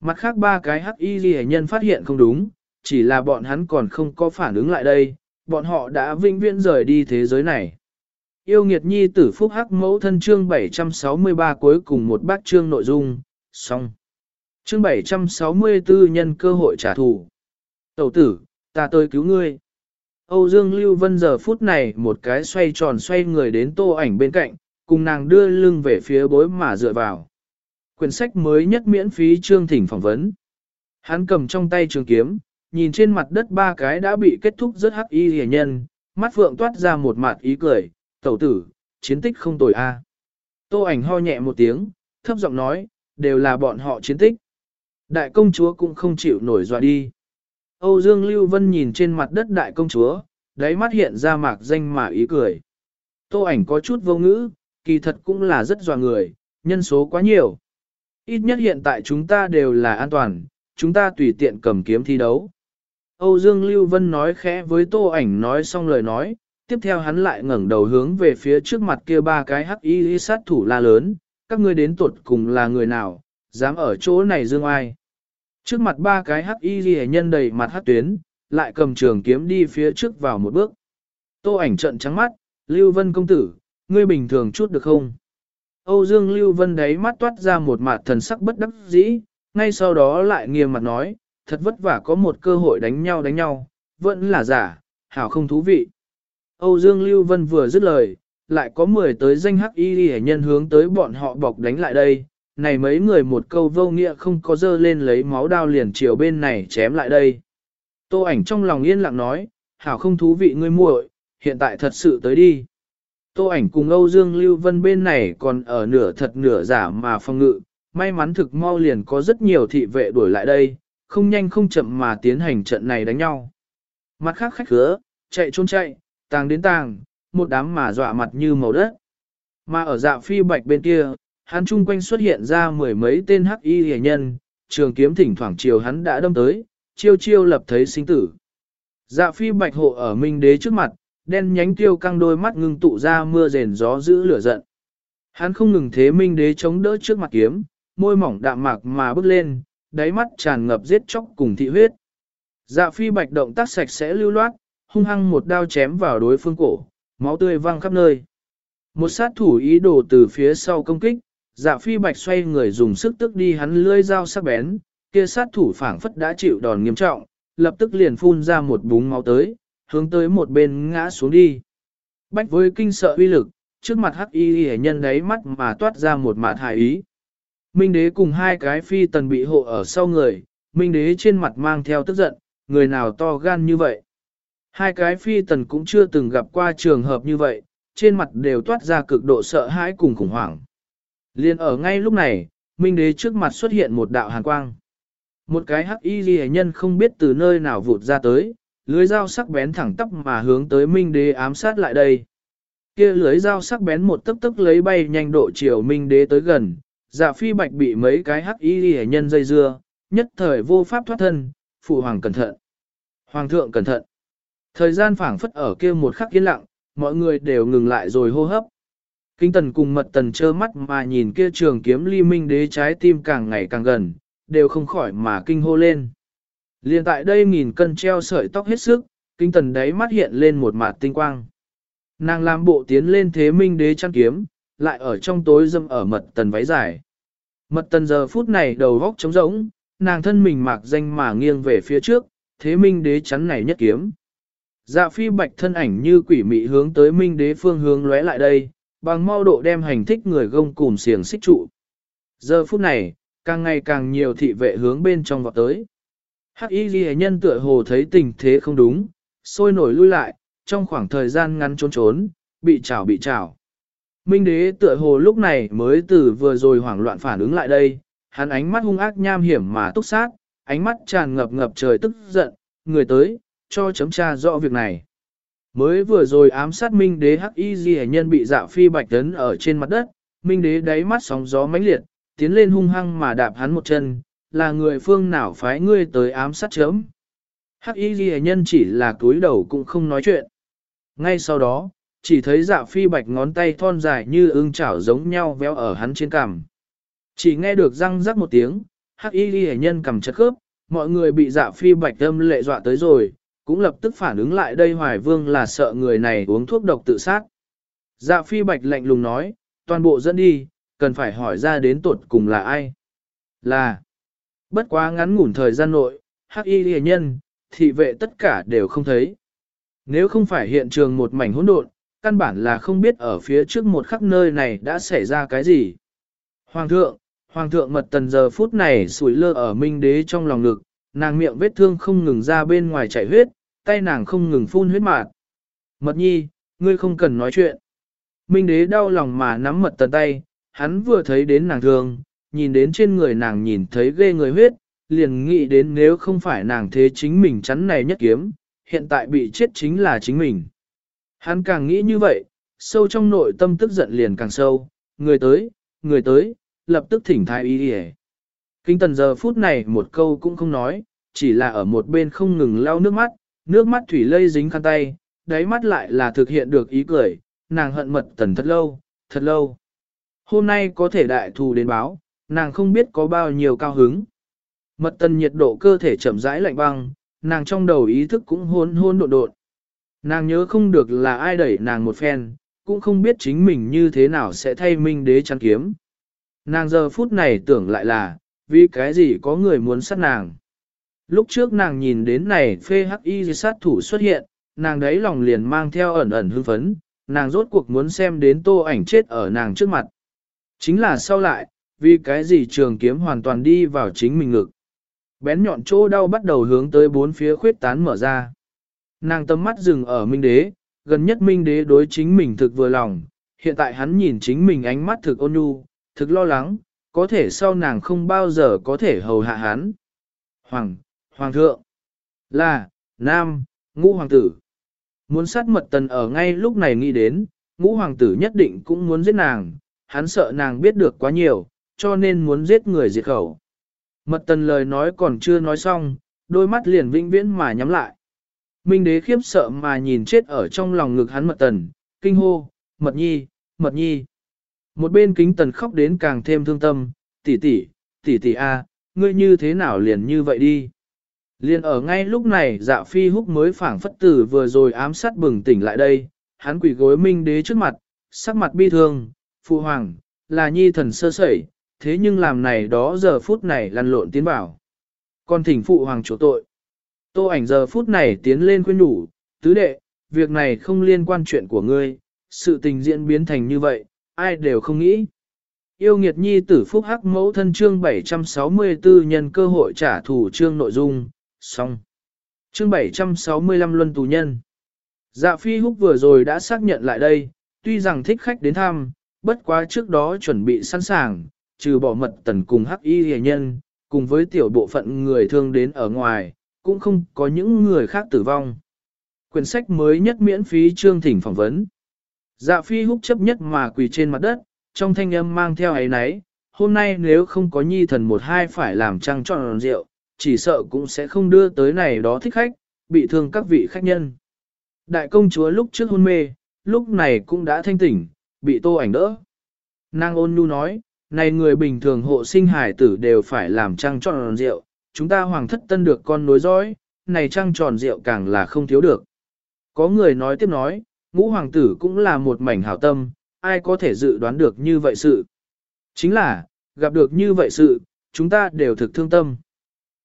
Mặt khác ba cái hắc y rẻ nhân phát hiện không đúng, chỉ là bọn hắn còn không có phản ứng lại đây, bọn họ đã vinh viễn rời đi thế giới này. Yêu nghiệt nhi tử phúc hắc mẫu thân chương 763 cuối cùng một bác chương nội dung, xong. Chương 764 nhân cơ hội trả thù. Tẩu tử, ta tới cứu ngươi. Âu Dương Lưu Vân giờ phút này một cái xoay tròn xoay người đến tô ảnh bên cạnh, cùng nàng đưa lưng về phía bối mà dựa vào. Quyển sách mới nhất miễn phí chương thỉnh phỏng vấn. Hắn cầm trong tay trường kiếm, nhìn trên mặt đất ba cái đã bị kết thúc rất hắc y hề nhân, mắt phượng toát ra một mặt ý cười, tẩu tử, chiến tích không tồi a. Tô ảnh ho nhẹ một tiếng, thấp giọng nói, đều là bọn họ chiến tích. Đại công chúa cũng không chịu nổi dọa đi. Âu Dương Lưu Vân nhìn trên mặt đất đại công chúa, đáy mắt hiện ra mạc danh mà ý cười. Tô ảnh có chút vô ngữ, kỳ thật cũng là rất dọa người, nhân số quá nhiều. Ít nhất hiện tại chúng ta đều là an toàn, chúng ta tùy tiện cầm kiếm thi đấu. Âu Dương Lưu Vân nói khẽ với tô ảnh nói xong lời nói, tiếp theo hắn lại ngẩng đầu hướng về phía trước mặt kia ba cái hắc y sát thủ la lớn, các ngươi đến tuột cùng là người nào, dám ở chỗ này dương ai. Trước mặt ba cái hắc y ghi nhân đầy mặt hắc tuyến, lại cầm trường kiếm đi phía trước vào một bước. Tô ảnh trận trắng mắt, Lưu Vân công tử, ngươi bình thường chút được không? Âu Dương Lưu Vân đấy mắt toát ra một mặt thần sắc bất đắc dĩ, ngay sau đó lại nghiêm mặt nói, thật vất vả có một cơ hội đánh nhau đánh nhau, vẫn là giả, hảo không thú vị. Âu Dương Lưu Vân vừa dứt lời, lại có 10 tới danh hắc y hệ nhân hướng tới bọn họ bọc đánh lại đây, này mấy người một câu vô nghĩa không có dơ lên lấy máu đao liền chiều bên này chém lại đây. Tô ảnh trong lòng yên lặng nói, hảo không thú vị ngươi muội, hiện tại thật sự tới đi. Tô ảnh cùng Âu Dương Lưu Vân bên này còn ở nửa thật nửa giả mà phòng ngự, may mắn thực mau liền có rất nhiều thị vệ đuổi lại đây, không nhanh không chậm mà tiến hành trận này đánh nhau. Mặt khác khách khứa, chạy trốn chạy, tàng đến tàng, một đám mà dọa mặt như màu đất. Mà ở dạ phi bạch bên kia, hắn chung quanh xuất hiện ra mười mấy tên hắc y hề nhân, trường kiếm thỉnh thoảng chiều hắn đã đâm tới, chiêu chiêu lập thấy sinh tử. Dạ phi bạch hộ ở minh đế trước mặt, đen nhánh tiêu căng đôi mắt ngưng tụ ra mưa rền gió giữ lửa giận. Hắn không ngừng thế minh đế chống đỡ trước mặt kiếm, môi mỏng đạm mạc mà bước lên, đáy mắt tràn ngập giết chóc cùng thị huyết. Dạ phi bạch động tác sạch sẽ lưu loát, hung hăng một đao chém vào đối phương cổ, máu tươi văng khắp nơi. Một sát thủ ý đồ từ phía sau công kích, dạ phi bạch xoay người dùng sức tức đi hắn lưỡi dao sắc bén, kia sát thủ phảng phất đã chịu đòn nghiêm trọng, lập tức liền phun ra một búng máu tới, hướng tới một bên ngã xuống đi. Bách với kinh sợ uy lực, trước mặt hắc y hề nhân đấy mắt mà toát ra một mạt hài ý. Minh đế cùng hai cái phi tần bị hộ ở sau người, minh đế trên mặt mang theo tức giận, người nào to gan như vậy. Hai cái phi tần cũng chưa từng gặp qua trường hợp như vậy, trên mặt đều toát ra cực độ sợ hãi cùng khủng hoảng. Liên ở ngay lúc này, minh đế trước mặt xuất hiện một đạo hàn quang. Một cái hắc y ghi nhân không biết từ nơi nào vụt ra tới, lưới dao sắc bén thẳng tắp mà hướng tới minh đế ám sát lại đây. Kia lưới dao sắc bén một tấc tấc lấy bay nhanh độ chiều minh đế tới gần, dạ phi bạch bị mấy cái hắc y ghi nhân dây dưa, nhất thời vô pháp thoát thân, phụ hoàng cẩn thận. Hoàng thượng cẩn thận. Thời gian phảng phất ở kia một khắc yên lặng, mọi người đều ngừng lại rồi hô hấp. Kinh tần cùng mật tần trơ mắt mà nhìn kia trường kiếm ly minh đế trái tim càng ngày càng gần, đều không khỏi mà kinh hô lên. Liên tại đây nghìn cân treo sợi tóc hết sức, kinh tần đấy mắt hiện lên một mạt tinh quang. Nàng làm bộ tiến lên thế minh đế chăn kiếm, lại ở trong tối dâm ở mật tần váy dài. Mật tần giờ phút này đầu góc trống rỗng, nàng thân mình mạc danh mà nghiêng về phía trước, thế minh đế chắn này nhất kiếm. Dạ phi bạch thân ảnh như quỷ mị hướng tới minh đế phương hướng lóe lại đây, bằng mau độ đem hành thích người gông cùm xiềng xích trụ. Giờ phút này, càng ngày càng nhiều thị vệ hướng bên trong vọt tới. Hắc y ghi nhân tựa hồ thấy tình thế không đúng, sôi nổi lui lại, trong khoảng thời gian ngắn trốn trốn, bị chảo bị chảo. Minh đế tựa hồ lúc này mới từ vừa rồi hoảng loạn phản ứng lại đây, hắn ánh mắt hung ác nham hiểm mà túc sát, ánh mắt tràn ngập ngập trời tức giận, người tới, cho chấm tra rõ việc này. Mới vừa rồi ám sát Minh đế hắc y ghi nhân bị dạ phi bạch tấn ở trên mặt đất, Minh đế đáy mắt sóng gió mãnh liệt, tiến lên hung hăng mà đạp hắn một chân, là người phương nào phái ngươi tới ám sát chớm? Hắc y ghi nhân chỉ là cúi đầu cũng không nói chuyện. Ngay sau đó, chỉ thấy dạ phi bạch ngón tay thon dài như ương chảo giống nhau véo ở hắn trên cằm. Chỉ nghe được răng rắc một tiếng, hắc y ghi nhân cầm chất khớp, mọi người bị dạ phi bạch âm lệ dọa tới rồi, cũng lập tức phản ứng lại đây hoài vương là sợ người này uống thuốc độc tự sát. Dạ phi bạch lạnh lùng nói, toàn bộ dẫn đi, cần phải hỏi ra đến tuột cùng là ai. Là, bất quá ngắn ngủn thời gian nội, hắc y ghi nhân, thị vệ tất cả đều không thấy. Nếu không phải hiện trường một mảnh hỗn độn, căn bản là không biết ở phía trước một khắc nơi này đã xảy ra cái gì. Hoàng thượng, Hoàng thượng mật tần giờ phút này sủi lơ ở minh đế trong lòng ngực, nàng miệng vết thương không ngừng ra bên ngoài chảy huyết, tay nàng không ngừng phun huyết mạt. Mật nhi, ngươi không cần nói chuyện. Minh đế đau lòng mà nắm mật tần tay, hắn vừa thấy đến nàng thương, nhìn đến trên người nàng nhìn thấy ghê người huyết, liền nghĩ đến nếu không phải nàng thế chính mình chắn này nhất kiếm, hiện tại bị chết chính là chính mình. Hắn càng nghĩ như vậy, sâu trong nội tâm tức giận liền càng sâu, người tới, người tới, lập tức thỉnh thái y đi Kinh tần giờ phút này một câu cũng không nói, chỉ là ở một bên không ngừng lau nước mắt, nước mắt thủy lây dính khăn tay, đáy mắt lại là thực hiện được ý cười, nàng hận mật tần thật lâu, thật lâu. Hôm nay có thể đại thù đến báo, nàng không biết có bao nhiêu cao hứng. Mật tần nhiệt độ cơ thể chậm rãi lạnh băng, nàng trong đầu ý thức cũng hôn hôn đột đột. Nàng nhớ không được là ai đẩy nàng một phen, cũng không biết chính mình như thế nào sẽ thay minh đế chăn kiếm. Nàng giờ phút này tưởng lại là, vì cái gì có người muốn sát nàng. Lúc trước nàng nhìn đến này phê hắc y sát thủ xuất hiện, nàng đấy lòng liền mang theo ẩn ẩn hưng phấn, nàng rốt cuộc muốn xem đến tô ảnh chết ở nàng trước mặt. Chính là sau lại, vì cái gì trường kiếm hoàn toàn đi vào chính mình ngực. Bén nhọn chỗ đau bắt đầu hướng tới bốn phía khuyết tán mở ra. Nàng tâm mắt dừng ở minh đế, gần nhất minh đế đối chính mình thực vừa lòng, hiện tại hắn nhìn chính mình ánh mắt thực ôn nhu, thực lo lắng, có thể sau nàng không bao giờ có thể hầu hạ hắn. Hoàng, Hoàng thượng, là, Nam, ngũ hoàng tử. Muốn sát mật tần ở ngay lúc này nghĩ đến, ngũ hoàng tử nhất định cũng muốn giết nàng, hắn sợ nàng biết được quá nhiều, cho nên muốn giết người diệt khẩu. Mật tần lời nói còn chưa nói xong, đôi mắt liền vĩnh viễn mà nhắm lại. Minh đế khiếp sợ mà nhìn chết ở trong lòng ngực hắn mật tần, kinh hô, mật nhi, mật nhi. Một bên kính tần khóc đến càng thêm thương tâm, tỷ tỷ, tỷ tỷ a, ngươi như thế nào liền như vậy đi. Liền ở ngay lúc này dạ phi húc mới phảng phất tử vừa rồi ám sát bừng tỉnh lại đây, hắn quỷ gối minh đế trước mặt, sắc mặt bi thương, phụ hoàng, là nhi thần sơ sẩy, thế nhưng làm này đó giờ phút này lăn lộn tiến bảo. Còn thỉnh phụ hoàng chỗ tội. Tô ảnh giờ phút này tiến lên khuyên nhủ, tứ đệ, việc này không liên quan chuyện của ngươi, sự tình diễn biến thành như vậy, ai đều không nghĩ. Yêu nghiệt nhi tử phúc hắc mẫu thân chương 764 nhân cơ hội trả thù chương nội dung, xong. Chương 765 luân tù nhân. Dạ phi húc vừa rồi đã xác nhận lại đây, tuy rằng thích khách đến thăm, bất quá trước đó chuẩn bị sẵn sàng, trừ bỏ mật tần cùng hắc y hề nhân, cùng với tiểu bộ phận người thương đến ở ngoài, cũng không có những người khác tử vong. Quyển sách mới nhất miễn phí chương thỉnh phỏng vấn. Dạ phi húc chấp nhất mà quỳ trên mặt đất, trong thanh âm mang theo ấy nấy, hôm nay nếu không có nhi thần một hai phải làm trăng tròn rượu, chỉ sợ cũng sẽ không đưa tới này đó thích khách, bị thương các vị khách nhân. Đại công chúa lúc trước hôn mê, lúc này cũng đã thanh tỉnh, bị tô ảnh đỡ. Nàng ôn nhu nói, này người bình thường hộ sinh hải tử đều phải làm trăng tròn rượu, chúng ta hoàng thất tân được con nối dõi, này trăng tròn rượu càng là không thiếu được. Có người nói tiếp nói, ngũ hoàng tử cũng là một mảnh hảo tâm, ai có thể dự đoán được như vậy sự. Chính là, gặp được như vậy sự, chúng ta đều thực thương tâm.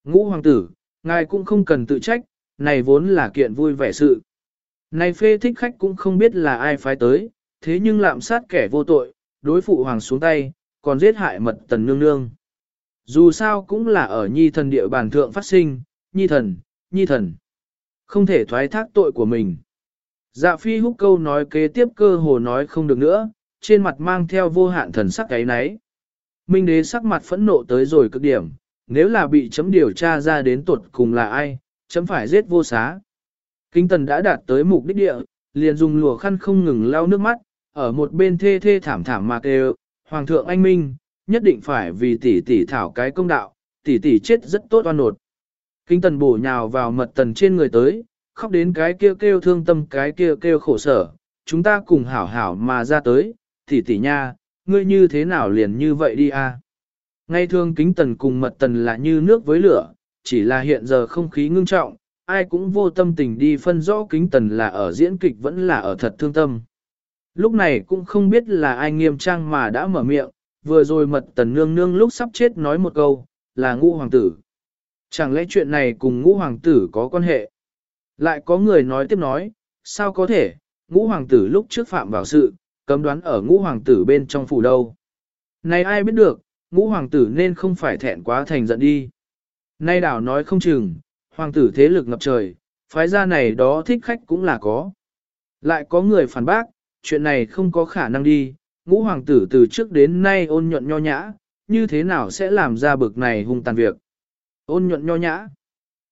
Ngũ hoàng tử, ngài cũng không cần tự trách, này vốn là kiện vui vẻ sự. Này phê thích khách cũng không biết là ai phái tới, thế nhưng lạm sát kẻ vô tội, đối phụ hoàng xuống tay, còn giết hại mật tần nương nương. Dù sao cũng là ở nhi thần địa bàn thượng phát sinh, nhi thần, nhi thần. Không thể thoái thác tội của mình. Dạ phi húc câu nói kế tiếp cơ hồ nói không được nữa, trên mặt mang theo vô hạn thần sắc cái náy. Minh đế sắc mặt phẫn nộ tới rồi cực điểm, nếu là bị chấm điều tra ra đến tuột cùng là ai, chấm phải giết vô xá. Kinh tần đã đạt tới mục đích địa, liền dùng lùa khăn không ngừng lau nước mắt, ở một bên thê thê thảm thảm mà kêu, Hoàng thượng anh minh, nhất định phải vì tỷ tỷ thảo cái công đạo, tỷ tỷ chết rất tốt oan nột. Kinh tần bổ nhào vào mật tần trên người tới, khóc đến cái kêu kêu thương tâm cái kêu kêu khổ sở, chúng ta cùng hảo hảo mà ra tới, tỷ tỷ nha, ngươi như thế nào liền như vậy đi a? Ngay thương kính tần cùng mật tần là như nước với lửa, chỉ là hiện giờ không khí ngưng trọng, ai cũng vô tâm tình đi phân rõ kính tần là ở diễn kịch vẫn là ở thật thương tâm. Lúc này cũng không biết là ai nghiêm trang mà đã mở miệng, vừa rồi mật tần nương nương lúc sắp chết nói một câu, là ngũ hoàng tử. Chẳng lẽ chuyện này cùng ngũ hoàng tử có quan hệ? Lại có người nói tiếp nói, sao có thể, ngũ hoàng tử lúc trước phạm vào sự, cấm đoán ở ngũ hoàng tử bên trong phủ đâu. Này ai biết được, ngũ hoàng tử nên không phải thẹn quá thành giận đi. Nay đảo nói không chừng, hoàng tử thế lực ngập trời, phái gia này đó thích khách cũng là có. Lại có người phản bác, chuyện này không có khả năng đi, ngũ hoàng tử từ trước đến nay ôn nhuận nho nhã, như thế nào sẽ làm ra bực này hung tàn việc. Ôn nhuận nho nhã.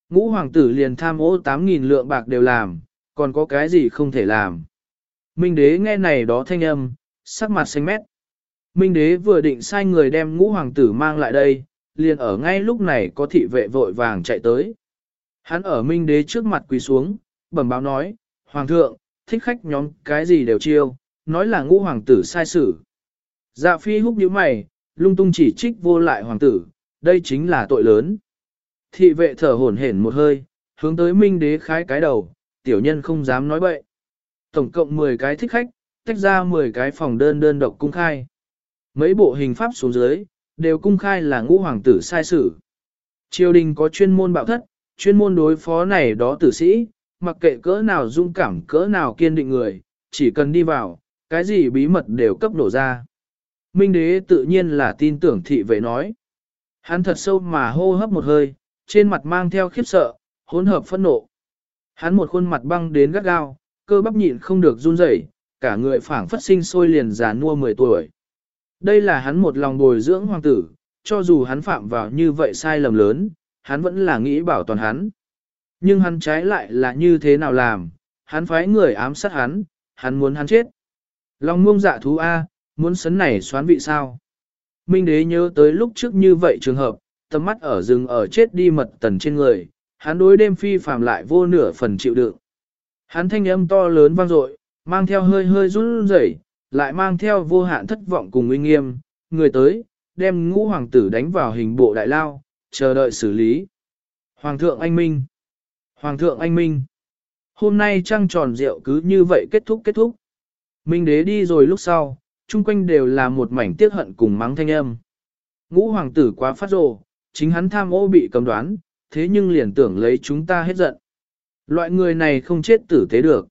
Ngũ hoàng tử liền tham ô 8.000 lượng bạc đều làm, còn có cái gì không thể làm. Minh đế nghe này đó thanh âm, sắc mặt xanh mét. Minh đế vừa định sai người đem ngũ hoàng tử mang lại đây, liền ở ngay lúc này có thị vệ vội vàng chạy tới. Hắn ở Minh đế trước mặt quỳ xuống, bẩm báo nói, Hoàng thượng, thích khách nhóm cái gì đều chiêu, nói là ngũ hoàng tử sai sử. Dạ phi húc nhíu mày, lung tung chỉ trích vô lại hoàng tử, đây chính là tội lớn. Thị vệ thở hổn hển một hơi, hướng tới minh đế khái cái đầu, tiểu nhân không dám nói bậy. Tổng cộng 10 cái thích khách, tách ra 10 cái phòng đơn đơn độc cung khai. Mấy bộ hình pháp xuống dưới, đều cung khai là ngũ hoàng tử sai sử. Triều đình có chuyên môn bạo thất, chuyên môn đối phó này đó tử sĩ, mặc kệ cỡ nào dung cảm cỡ nào kiên định người, chỉ cần đi vào, cái gì bí mật đều cấp nổ ra. Minh đế tự nhiên là tin tưởng thị vệ nói. Hắn thật sâu mà hô hấp một hơi, trên mặt mang theo khiếp sợ, hỗn hợp phẫn nộ. Hắn một khuôn mặt băng đến gắt gao, cơ bắp nhịn không được run rẩy, cả người phảng phất sinh sôi liền già nua 10 tuổi. Đây là hắn một lòng bồi dưỡng hoàng tử, cho dù hắn phạm vào như vậy sai lầm lớn, hắn vẫn là nghĩ bảo toàn hắn. Nhưng hắn trái lại là như thế nào làm, hắn phái người ám sát hắn, hắn muốn hắn chết. Lòng muông dạ thú A, muốn sấn này xoán vị sao? Minh đế nhớ tới lúc trước như vậy trường hợp, tầm mắt ở rừng ở chết đi mật tần trên người, hắn đối đêm phi phàm lại vô nửa phần chịu đựng. Hắn thanh âm to lớn vang dội, mang theo hơi hơi run rẩy, lại mang theo vô hạn thất vọng cùng uy nghiêm, người tới, đem ngũ hoàng tử đánh vào hình bộ đại lao, chờ đợi xử lý. Hoàng thượng anh minh. Hoàng thượng anh minh. Hôm nay trăng tròn rượu cứ như vậy kết thúc kết thúc. Minh đế đi rồi lúc sau, chung quanh đều là một mảnh tiếc hận cùng mắng thanh âm. Ngũ hoàng tử quá phát rồ, chính hắn tham ô bị cầm đoán, thế nhưng liền tưởng lấy chúng ta hết giận. Loại người này không chết tử thế được.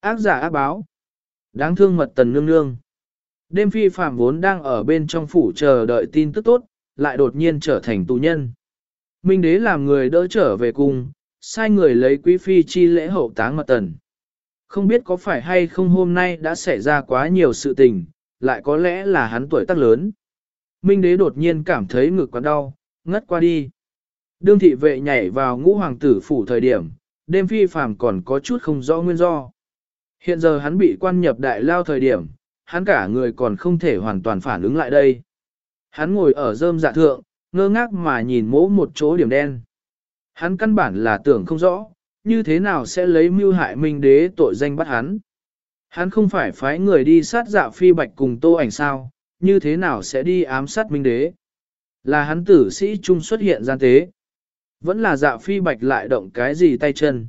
Ác giả ác báo. Đáng thương mật tần nương nương. Đêm phi phạm vốn đang ở bên trong phủ chờ đợi tin tức tốt, lại đột nhiên trở thành tù nhân. Minh đế làm người đỡ trở về cung, sai người lấy quý phi chi lễ hậu táng mật tần. Không biết có phải hay không hôm nay đã xảy ra quá nhiều sự tình, lại có lẽ là hắn tuổi tác lớn. Minh đế đột nhiên cảm thấy ngực quặn đau, ngất qua đi. Đương thị vệ nhảy vào ngũ hoàng tử phủ thời điểm, đêm phi phàm còn có chút không rõ nguyên do. Hiện giờ hắn bị quan nhập đại lao thời điểm, hắn cả người còn không thể hoàn toàn phản ứng lại đây. Hắn ngồi ở rơm dạ thượng, ngơ ngác mà nhìn mỗ một chỗ điểm đen. Hắn căn bản là tưởng không rõ, như thế nào sẽ lấy mưu hại minh đế tội danh bắt hắn. Hắn không phải phái người đi sát dạ phi bạch cùng tô ảnh sao, như thế nào sẽ đi ám sát minh đế. Là hắn tử sĩ trung xuất hiện gian tế. Vẫn là dạ phi bạch lại động cái gì tay chân.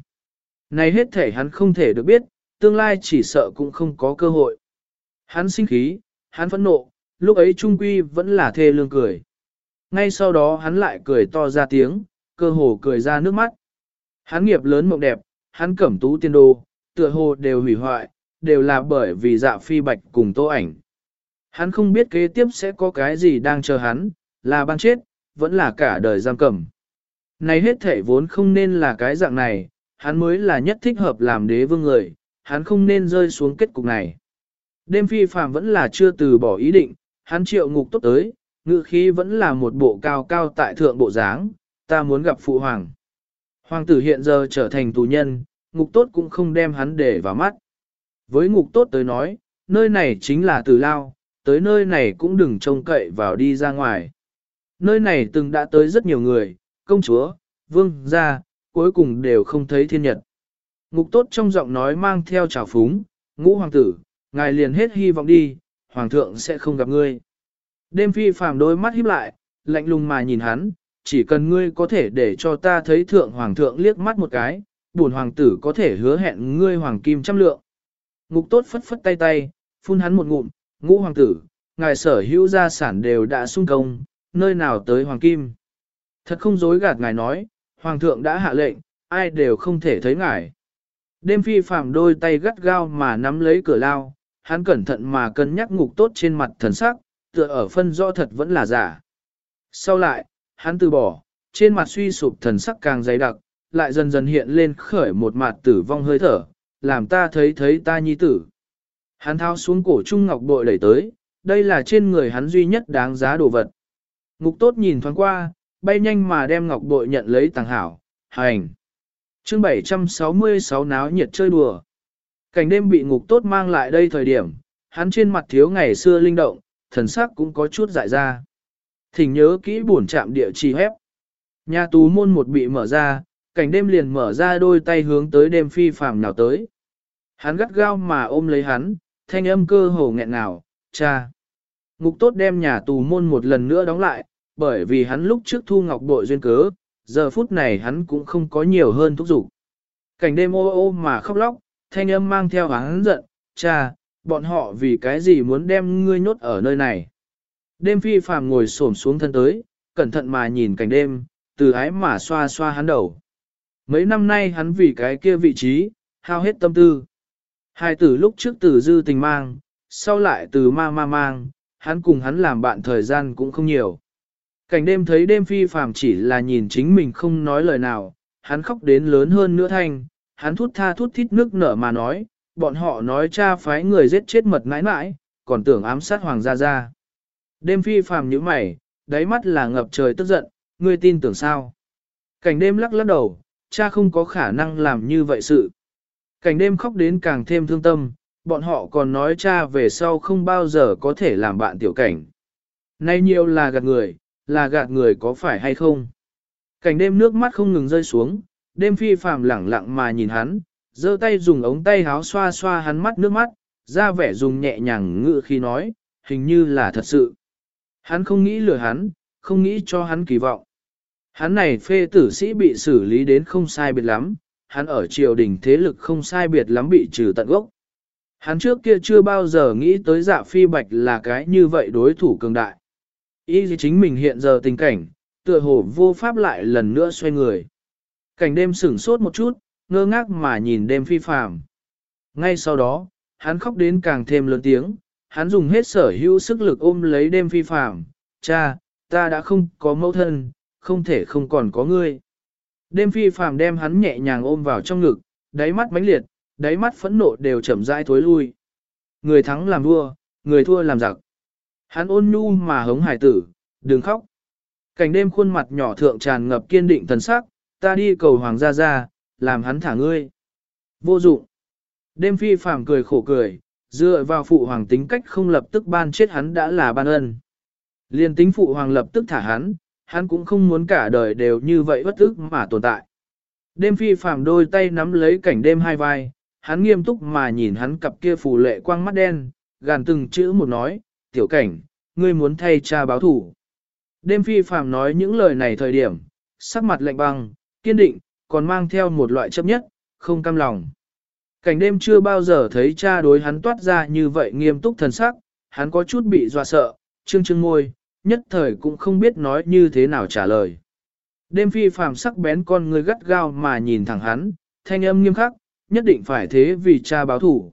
Này hết thể hắn không thể được biết, tương lai chỉ sợ cũng không có cơ hội. Hắn sinh khí, hắn phẫn nộ, lúc ấy trung quy vẫn là thê lương cười. Ngay sau đó hắn lại cười to ra tiếng, cơ hồ cười ra nước mắt. Hắn nghiệp lớn mộng đẹp, hắn cẩm tú tiên đô, tựa hồ đều hủy hoại, đều là bởi vì dạ phi bạch cùng tô ảnh. Hắn không biết kế tiếp sẽ có cái gì đang chờ hắn, là ban chết, vẫn là cả đời giam cầm. Này hết thể vốn không nên là cái dạng này, hắn mới là nhất thích hợp làm đế vương người, hắn không nên rơi xuống kết cục này. Đêm phi phàm vẫn là chưa từ bỏ ý định, hắn triệu ngục tốt tới, ngự khí vẫn là một bộ cao cao tại thượng bộ dáng, ta muốn gặp phụ hoàng. Hoàng tử hiện giờ trở thành tù nhân, ngục tốt cũng không đem hắn để vào mắt. Với ngục tốt tới nói, nơi này chính là tử lao, tới nơi này cũng đừng trông cậy vào đi ra ngoài. Nơi này từng đã tới rất nhiều người, công chúa, vương, gia, cuối cùng đều không thấy thiên nhật. Ngục tốt trong giọng nói mang theo trào phúng, ngũ hoàng tử, ngài liền hết hy vọng đi, hoàng thượng sẽ không gặp ngươi. Đêm phi phàm đôi mắt híp lại, lạnh lùng mà nhìn hắn, chỉ cần ngươi có thể để cho ta thấy thượng hoàng thượng liếc mắt một cái, bổn hoàng tử có thể hứa hẹn ngươi hoàng kim trăm lượng. Ngục tốt phất phất tay tay, phun hắn một ngụm, ngũ hoàng tử, ngài sở hữu gia sản đều đã sung công, nơi nào tới hoàng kim. Thật không dối gạt ngài nói, hoàng thượng đã hạ lệnh, ai đều không thể thấy ngài. Đêm phi phạm đôi tay gắt gao mà nắm lấy cửa lao, hắn cẩn thận mà cân nhắc ngục tốt trên mặt thần sắc, tựa ở phân rõ thật vẫn là giả. Sau lại, hắn từ bỏ, trên mặt suy sụp thần sắc càng dày đặc, lại dần dần hiện lên khởi một mặt tử vong hơi thở, làm ta thấy thấy ta nhi tử. Hắn thao xuống cổ trung ngọc bội đẩy tới, đây là trên người hắn duy nhất đáng giá đồ vật. Ngục tốt nhìn thoáng qua, bay nhanh mà đem ngọc bội nhận lấy tàng hảo, hành. chương 766 náo nhiệt chơi đùa. Cảnh đêm bị ngục tốt mang lại đây thời điểm, hắn trên mặt thiếu ngày xưa linh động, thần sắc cũng có chút dại ra. Thỉnh nhớ kỹ buồn chạm địa chỉ hép. Nhà tù môn một bị mở ra, cảnh đêm liền mở ra đôi tay hướng tới đêm phi phàm nào tới. Hắn gắt gao mà ôm lấy hắn, thanh âm cơ hồ nghẹn nào, cha. Ngục tốt đem nhà tù môn một lần nữa đóng lại, bởi vì hắn lúc trước thu ngọc bội duyên cớ, giờ phút này hắn cũng không có nhiều hơn thúc giục. Cảnh đêm ô ô mà khóc lóc, thanh âm mang theo hắn giận, cha, bọn họ vì cái gì muốn đem ngươi nhốt ở nơi này. Đêm phi phàm ngồi xổm xuống thân tới, cẩn thận mà nhìn cảnh đêm, từ ái mà xoa xoa hắn đầu. Mấy năm nay hắn vì cái kia vị trí, hao hết tâm tư. Hai tử lúc trước từ dư tình mang, sau lại từ ma ma mang, hắn cùng hắn làm bạn thời gian cũng không nhiều. Cảnh đêm thấy đêm phi phàm chỉ là nhìn chính mình không nói lời nào, hắn khóc đến lớn hơn nữa thanh, hắn thút tha thút thít nước nở mà nói, bọn họ nói cha phái người giết chết mật mãi mãi, còn tưởng ám sát hoàng gia gia. Đêm phi phàm như mày, đáy mắt là ngập trời tức giận, ngươi tin tưởng sao? Cảnh đêm lắc lắc đầu, cha không có khả năng làm như vậy sự. Cảnh đêm khóc đến càng thêm thương tâm, bọn họ còn nói cha về sau không bao giờ có thể làm bạn tiểu cảnh. Nay nhiều là gạt người, là gạt người có phải hay không? Cảnh đêm nước mắt không ngừng rơi xuống, đêm phi phàm lẳng lặng mà nhìn hắn, giơ tay dùng ống tay háo xoa xoa hắn mắt nước mắt, ra vẻ dùng nhẹ nhàng ngự khi nói, hình như là thật sự. Hắn không nghĩ lừa hắn, không nghĩ cho hắn kỳ vọng. Hắn này phê tử sĩ bị xử lý đến không sai biệt lắm, hắn ở triều đình thế lực không sai biệt lắm bị trừ tận gốc. Hắn trước kia chưa bao giờ nghĩ tới dạ phi bạch là cái như vậy đối thủ cường đại. Ý chính mình hiện giờ tình cảnh, tựa hồ vô pháp lại lần nữa xoay người. Cảnh đêm sửng sốt một chút, ngơ ngác mà nhìn đêm phi phàm. Ngay sau đó, hắn khóc đến càng thêm lớn tiếng, hắn dùng hết sở hữu sức lực ôm lấy đêm phi phàm. Cha, ta đã không có mẫu thân, không thể không còn có ngươi. Đêm phi phàm đem hắn nhẹ nhàng ôm vào trong ngực, đáy mắt mãnh liệt, đáy mắt phẫn nộ đều chậm rãi thối lui. Người thắng làm vua, người thua làm giặc. Hắn ôn nhu mà hống hải tử, đừng khóc. Cảnh đêm khuôn mặt nhỏ thượng tràn ngập kiên định thần sắc, ta đi cầu hoàng gia gia, làm hắn thả ngươi. Vô dụng. Đêm phi phàm cười khổ cười, dựa vào phụ hoàng tính cách không lập tức ban chết hắn đã là ban ân. Liên tính phụ hoàng lập tức thả hắn, hắn cũng không muốn cả đời đều như vậy bất ức mà tồn tại. Đêm phi phàm đôi tay nắm lấy cảnh đêm hai vai, hắn nghiêm túc mà nhìn hắn cặp kia phù lệ quang mắt đen, gàn từng chữ một nói, tiểu cảnh, ngươi muốn thay cha báo thủ. Đêm phi phàm nói những lời này thời điểm, sắc mặt lạnh băng, kiên định, còn mang theo một loại chấp nhất, không cam lòng. Cảnh đêm chưa bao giờ thấy cha đối hắn toát ra như vậy nghiêm túc thần sắc, hắn có chút bị dọa sợ, trương trương ngôi, nhất thời cũng không biết nói như thế nào trả lời. Đêm phi phàm sắc bén con người gắt gao mà nhìn thẳng hắn, thanh âm nghiêm khắc, nhất định phải thế vì cha báo thủ.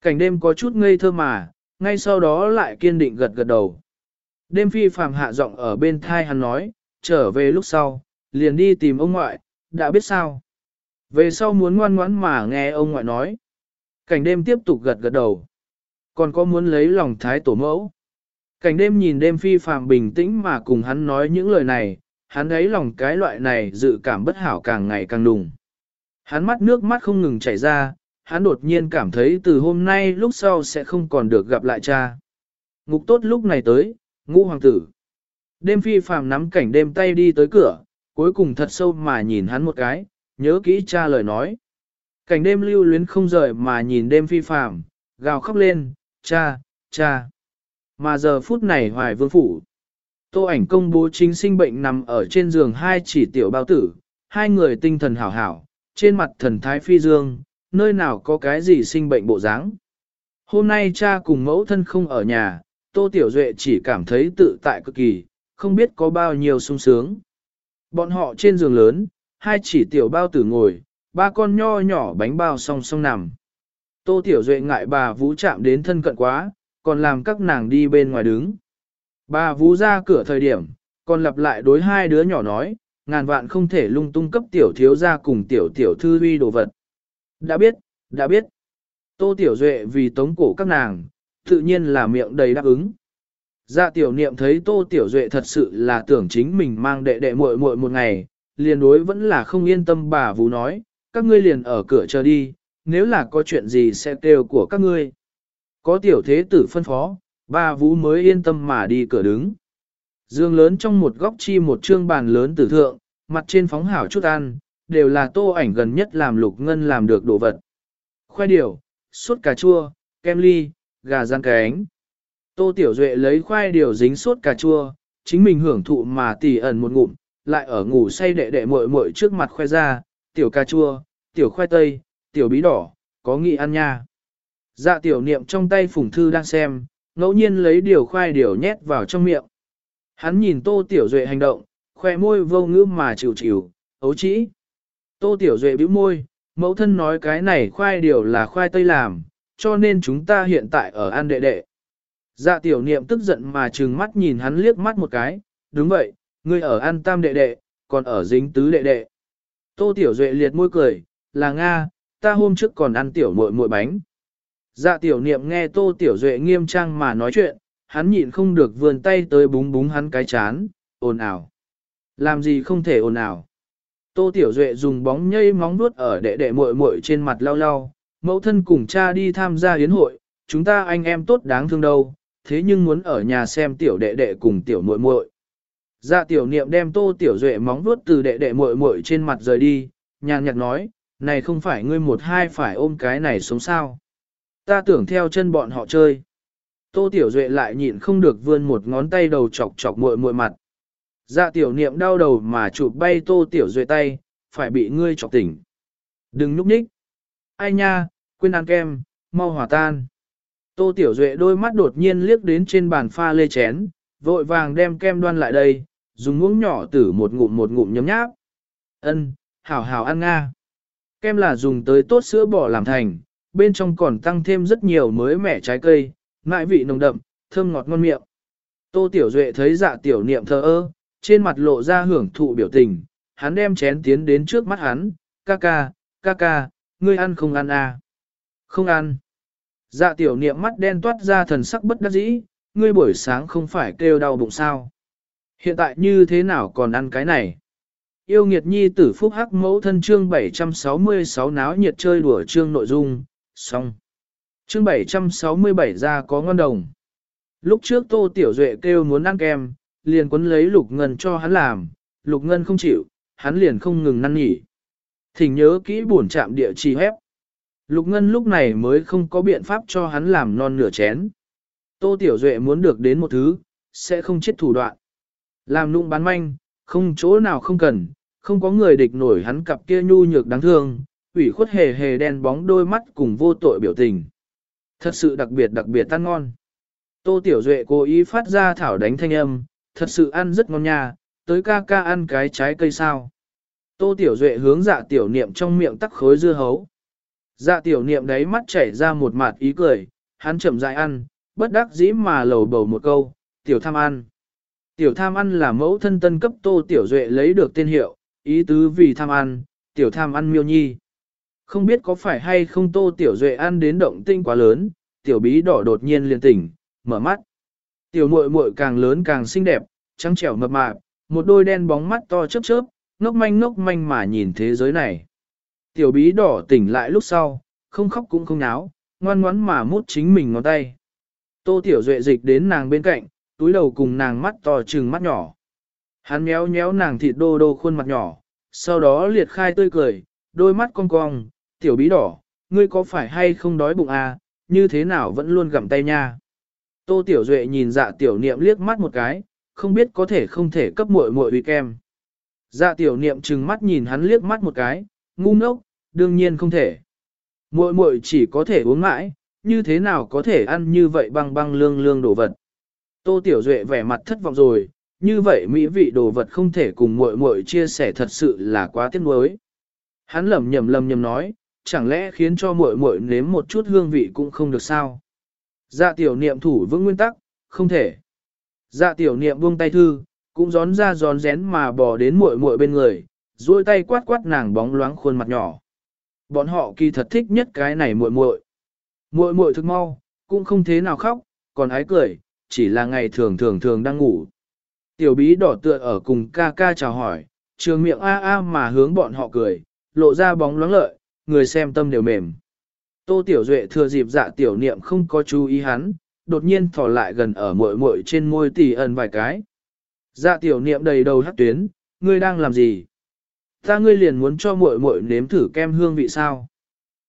Cảnh đêm có chút ngây thơ mà, ngay sau đó lại kiên định gật gật đầu. Đêm phi phàm hạ giọng ở bên thai hắn nói, trở về lúc sau, liền đi tìm ông ngoại, đã biết sao. Về sau muốn ngoan ngoãn mà nghe ông ngoại nói. Cảnh đêm tiếp tục gật gật đầu. Còn có muốn lấy lòng thái tổ mẫu. Cảnh đêm nhìn đêm phi phàm bình tĩnh mà cùng hắn nói những lời này, hắn ấy lòng cái loại này dự cảm bất hảo càng ngày càng đùng. Hắn mắt nước mắt không ngừng chảy ra, hắn đột nhiên cảm thấy từ hôm nay lúc sau sẽ không còn được gặp lại cha. Ngục tốt lúc này tới, ngũ hoàng tử. Đêm phi phàm nắm cảnh đêm tay đi tới cửa, cuối cùng thật sâu mà nhìn hắn một cái, nhớ kỹ cha lời nói. Cảnh đêm lưu luyến không rời mà nhìn đêm phi phàm, gào khóc lên, cha, cha. Mà giờ phút này hoài vương phủ. Tô ảnh công bố chính sinh bệnh nằm ở trên giường hai chỉ tiểu bao tử, hai người tinh thần hảo hảo, trên mặt thần thái phi dương, nơi nào có cái gì sinh bệnh bộ dáng. Hôm nay cha cùng mẫu thân không ở nhà, Tô Tiểu Duệ chỉ cảm thấy tự tại cực kỳ, không biết có bao nhiêu sung sướng. Bọn họ trên giường lớn, hai chỉ tiểu bao tử ngồi, ba con nho nhỏ bánh bao song song nằm. Tô Tiểu Duệ ngại bà Vũ chạm đến thân cận quá, còn làm các nàng đi bên ngoài đứng. Bà Vũ ra cửa thời điểm, còn lặp lại đối hai đứa nhỏ nói, ngàn vạn không thể lung tung cấp tiểu thiếu ra cùng tiểu tiểu thư uy đồ vật. Đã biết, đã biết. Tô Tiểu Duệ vì tống cổ các nàng, tự nhiên là miệng đầy đáp ứng. Dạ tiểu niệm thấy Tô Tiểu Duệ thật sự là tưởng chính mình mang đệ đệ muội muội một ngày, liền đối vẫn là không yên tâm bà Vũ nói, các ngươi liền ở cửa chờ đi, nếu là có chuyện gì sẽ kêu của các ngươi. Có tiểu thế tử phân phó, bà Vũ mới yên tâm mà đi cửa đứng. Dương lớn trong một góc chi một trương bàn lớn tử thượng, mặt trên phóng hảo chút ăn, đều là tô ảnh gần nhất làm lục ngân làm được đồ vật. Khoai điều, sốt cà chua, kem ly, gà rang cánh. Tô Tiểu Duệ lấy khoai điều dính sốt cà chua, chính mình hưởng thụ mà tỉ ẩn một ngụm, lại ở ngủ say đệ đệ muội muội trước mặt khoe ra, tiểu cà chua, tiểu khoai tây, tiểu bí đỏ, có nghị ăn nha. Dạ tiểu niệm trong tay phùng thư đang xem, ngẫu nhiên lấy điều khoai điều nhét vào trong miệng. Hắn nhìn tô tiểu duệ hành động, khoe môi vô ngữ mà chịu chịu, ấu trĩ. Tô tiểu duệ bĩu môi, mẫu thân nói cái này khoai điều là khoai tây làm, cho nên chúng ta hiện tại ở An đệ đệ. Dạ tiểu niệm tức giận mà trừng mắt nhìn hắn liếc mắt một cái, đúng vậy, ngươi ở An tam đệ đệ, còn ở dính tứ đệ đệ. Tô tiểu duệ liệt môi cười, là Nga, ta hôm trước còn ăn tiểu muội muội bánh. Dạ tiểu niệm nghe tô tiểu duệ nghiêm trang mà nói chuyện, hắn nhịn không được vươn tay tới búng búng hắn cái chán, ồn ào. Làm gì không thể ồn ào. Tô tiểu duệ dùng bóng nhây móng vuốt ở đệ đệ muội muội trên mặt lau lau, mẫu thân cùng cha đi tham gia yến hội, chúng ta anh em tốt đáng thương đâu, thế nhưng muốn ở nhà xem tiểu đệ đệ cùng tiểu muội muội. Dạ tiểu niệm đem tô tiểu duệ móng vuốt từ đệ đệ muội muội trên mặt rời đi, nhàn nhạt nói, này không phải ngươi một hai phải ôm cái này sống sao. Ta tưởng theo chân bọn họ chơi. Tô tiểu duệ lại nhịn không được vươn một ngón tay đầu chọc chọc muội muội mặt. Dạ tiểu niệm đau đầu mà chụp bay tô tiểu duệ tay, phải bị ngươi chọc tỉnh. Đừng núp nhích. Ai nha, quên ăn kem, mau hòa tan. Tô tiểu duệ đôi mắt đột nhiên liếc đến trên bàn pha lê chén, vội vàng đem kem đoan lại đây, dùng muỗng nhỏ tử một ngụm một ngụm nhấm nháp. Ân, hảo hảo ăn nga. Kem là dùng tới tốt sữa bò làm thành, bên trong còn tăng thêm rất nhiều mới mẻ trái cây, ngại vị nồng đậm, thơm ngọt ngon miệng. Tô Tiểu Duệ thấy dạ tiểu niệm thờ ơ, trên mặt lộ ra hưởng thụ biểu tình, hắn đem chén tiến đến trước mắt hắn, ca ca, ca ca, ngươi ăn không ăn à? Không ăn. Dạ tiểu niệm mắt đen toát ra thần sắc bất đắc dĩ, ngươi buổi sáng không phải kêu đau bụng sao. Hiện tại như thế nào còn ăn cái này? Yêu nghiệt nhi tử phúc hắc mẫu thân chương 766 náo nhiệt chơi đùa chương nội dung, xong. Chương 767 ra có ngon đồng. Lúc trước Tô Tiểu Duệ kêu muốn ăn kem, liền quấn lấy Lục Ngân cho hắn làm, Lục Ngân không chịu, hắn liền không ngừng năn nỉ. Thỉnh nhớ kỹ buồn chạm địa chỉ hép. Lục Ngân lúc này mới không có biện pháp cho hắn làm non nửa chén. Tô Tiểu Duệ muốn được đến một thứ, sẽ không chết thủ đoạn. Làm nụng bán manh, không chỗ nào không cần, không có người địch nổi hắn cặp kia nhu nhược đáng thương, ủy khuất hề hề đen bóng đôi mắt cùng vô tội biểu tình. Thật sự đặc biệt đặc biệt tan ngon. Tô Tiểu Duệ cố ý phát ra thảo đánh thanh âm, thật sự ăn rất ngon nha, tới ca ca ăn cái trái cây sao. Tô Tiểu Duệ hướng dạ tiểu niệm trong miệng tắc khối dưa hấu. Dạ tiểu niệm đấy mắt chảy ra một mặt ý cười, hắn chậm rãi ăn, bất đắc dĩ mà lầu bầu một câu, tiểu tham ăn. Tiểu tham ăn là mẫu thân tân cấp Tô Tiểu Duệ lấy được tên hiệu, ý tứ vì tham ăn, tiểu tham ăn miêu nhi. Không biết có phải hay không Tô Tiểu Duệ ăn đến động tinh quá lớn, tiểu bí đỏ đột nhiên liền tỉnh, mở mắt. Tiểu muội muội càng lớn càng xinh đẹp, trắng trẻo mập mạp, một đôi đen bóng mắt to chớp chớp, ngốc manh ngốc manh mà nhìn thế giới này. Tiểu bí đỏ tỉnh lại lúc sau, không khóc cũng không náo, ngoan ngoãn mà mút chính mình ngón tay. Tô Tiểu Duệ dịch đến nàng bên cạnh, túi đầu cùng nàng mắt to trừng mắt nhỏ. Hắn méo méo nàng thịt đô đô khuôn mặt nhỏ, sau đó liệt khai tươi cười, đôi mắt cong cong, tiểu bí đỏ, ngươi có phải hay không đói bụng à, như thế nào vẫn luôn gặm tay nha. Tô Tiểu Duệ nhìn dạ tiểu niệm liếc mắt một cái, không biết có thể không thể cấp muội muội uy kem. Dạ tiểu niệm trừng mắt nhìn hắn liếc mắt một cái, ngu ngốc, đương nhiên không thể. Muội muội chỉ có thể uống mãi, như thế nào có thể ăn như vậy băng băng lương lương đồ vật. Tô Tiểu Duệ vẻ mặt thất vọng rồi, như vậy mỹ vị đồ vật không thể cùng muội muội chia sẻ thật sự là quá tiếc nuối. Hắn lầm nhầm lầm nhầm nói, chẳng lẽ khiến cho muội muội nếm một chút hương vị cũng không được sao? Dạ tiểu niệm thủ vững nguyên tắc, không thể. Dạ tiểu niệm buông tay thư, cũng gión ra gión rén mà bò đến muội muội bên người, duỗi tay quát quát nàng bóng loáng khuôn mặt nhỏ. Bọn họ kỳ thật thích nhất cái này muội muội. Muội muội thực mau, cũng không thế nào khóc, còn ái cười, chỉ là ngày thường thường thường đang ngủ. Tiểu bí đỏ tựa ở cùng ca ca chào hỏi, trường miệng a a mà hướng bọn họ cười, lộ ra bóng loáng lợi, người xem tâm đều mềm. Tô Tiểu Duệ thừa dịp dạ tiểu niệm không có chú ý hắn, đột nhiên thỏ lại gần ở muội muội trên môi tỉ ẩn vài cái. Dạ tiểu niệm đầy đầu hắc tuyến, ngươi đang làm gì? Ta ngươi liền muốn cho muội muội nếm thử kem hương vị sao?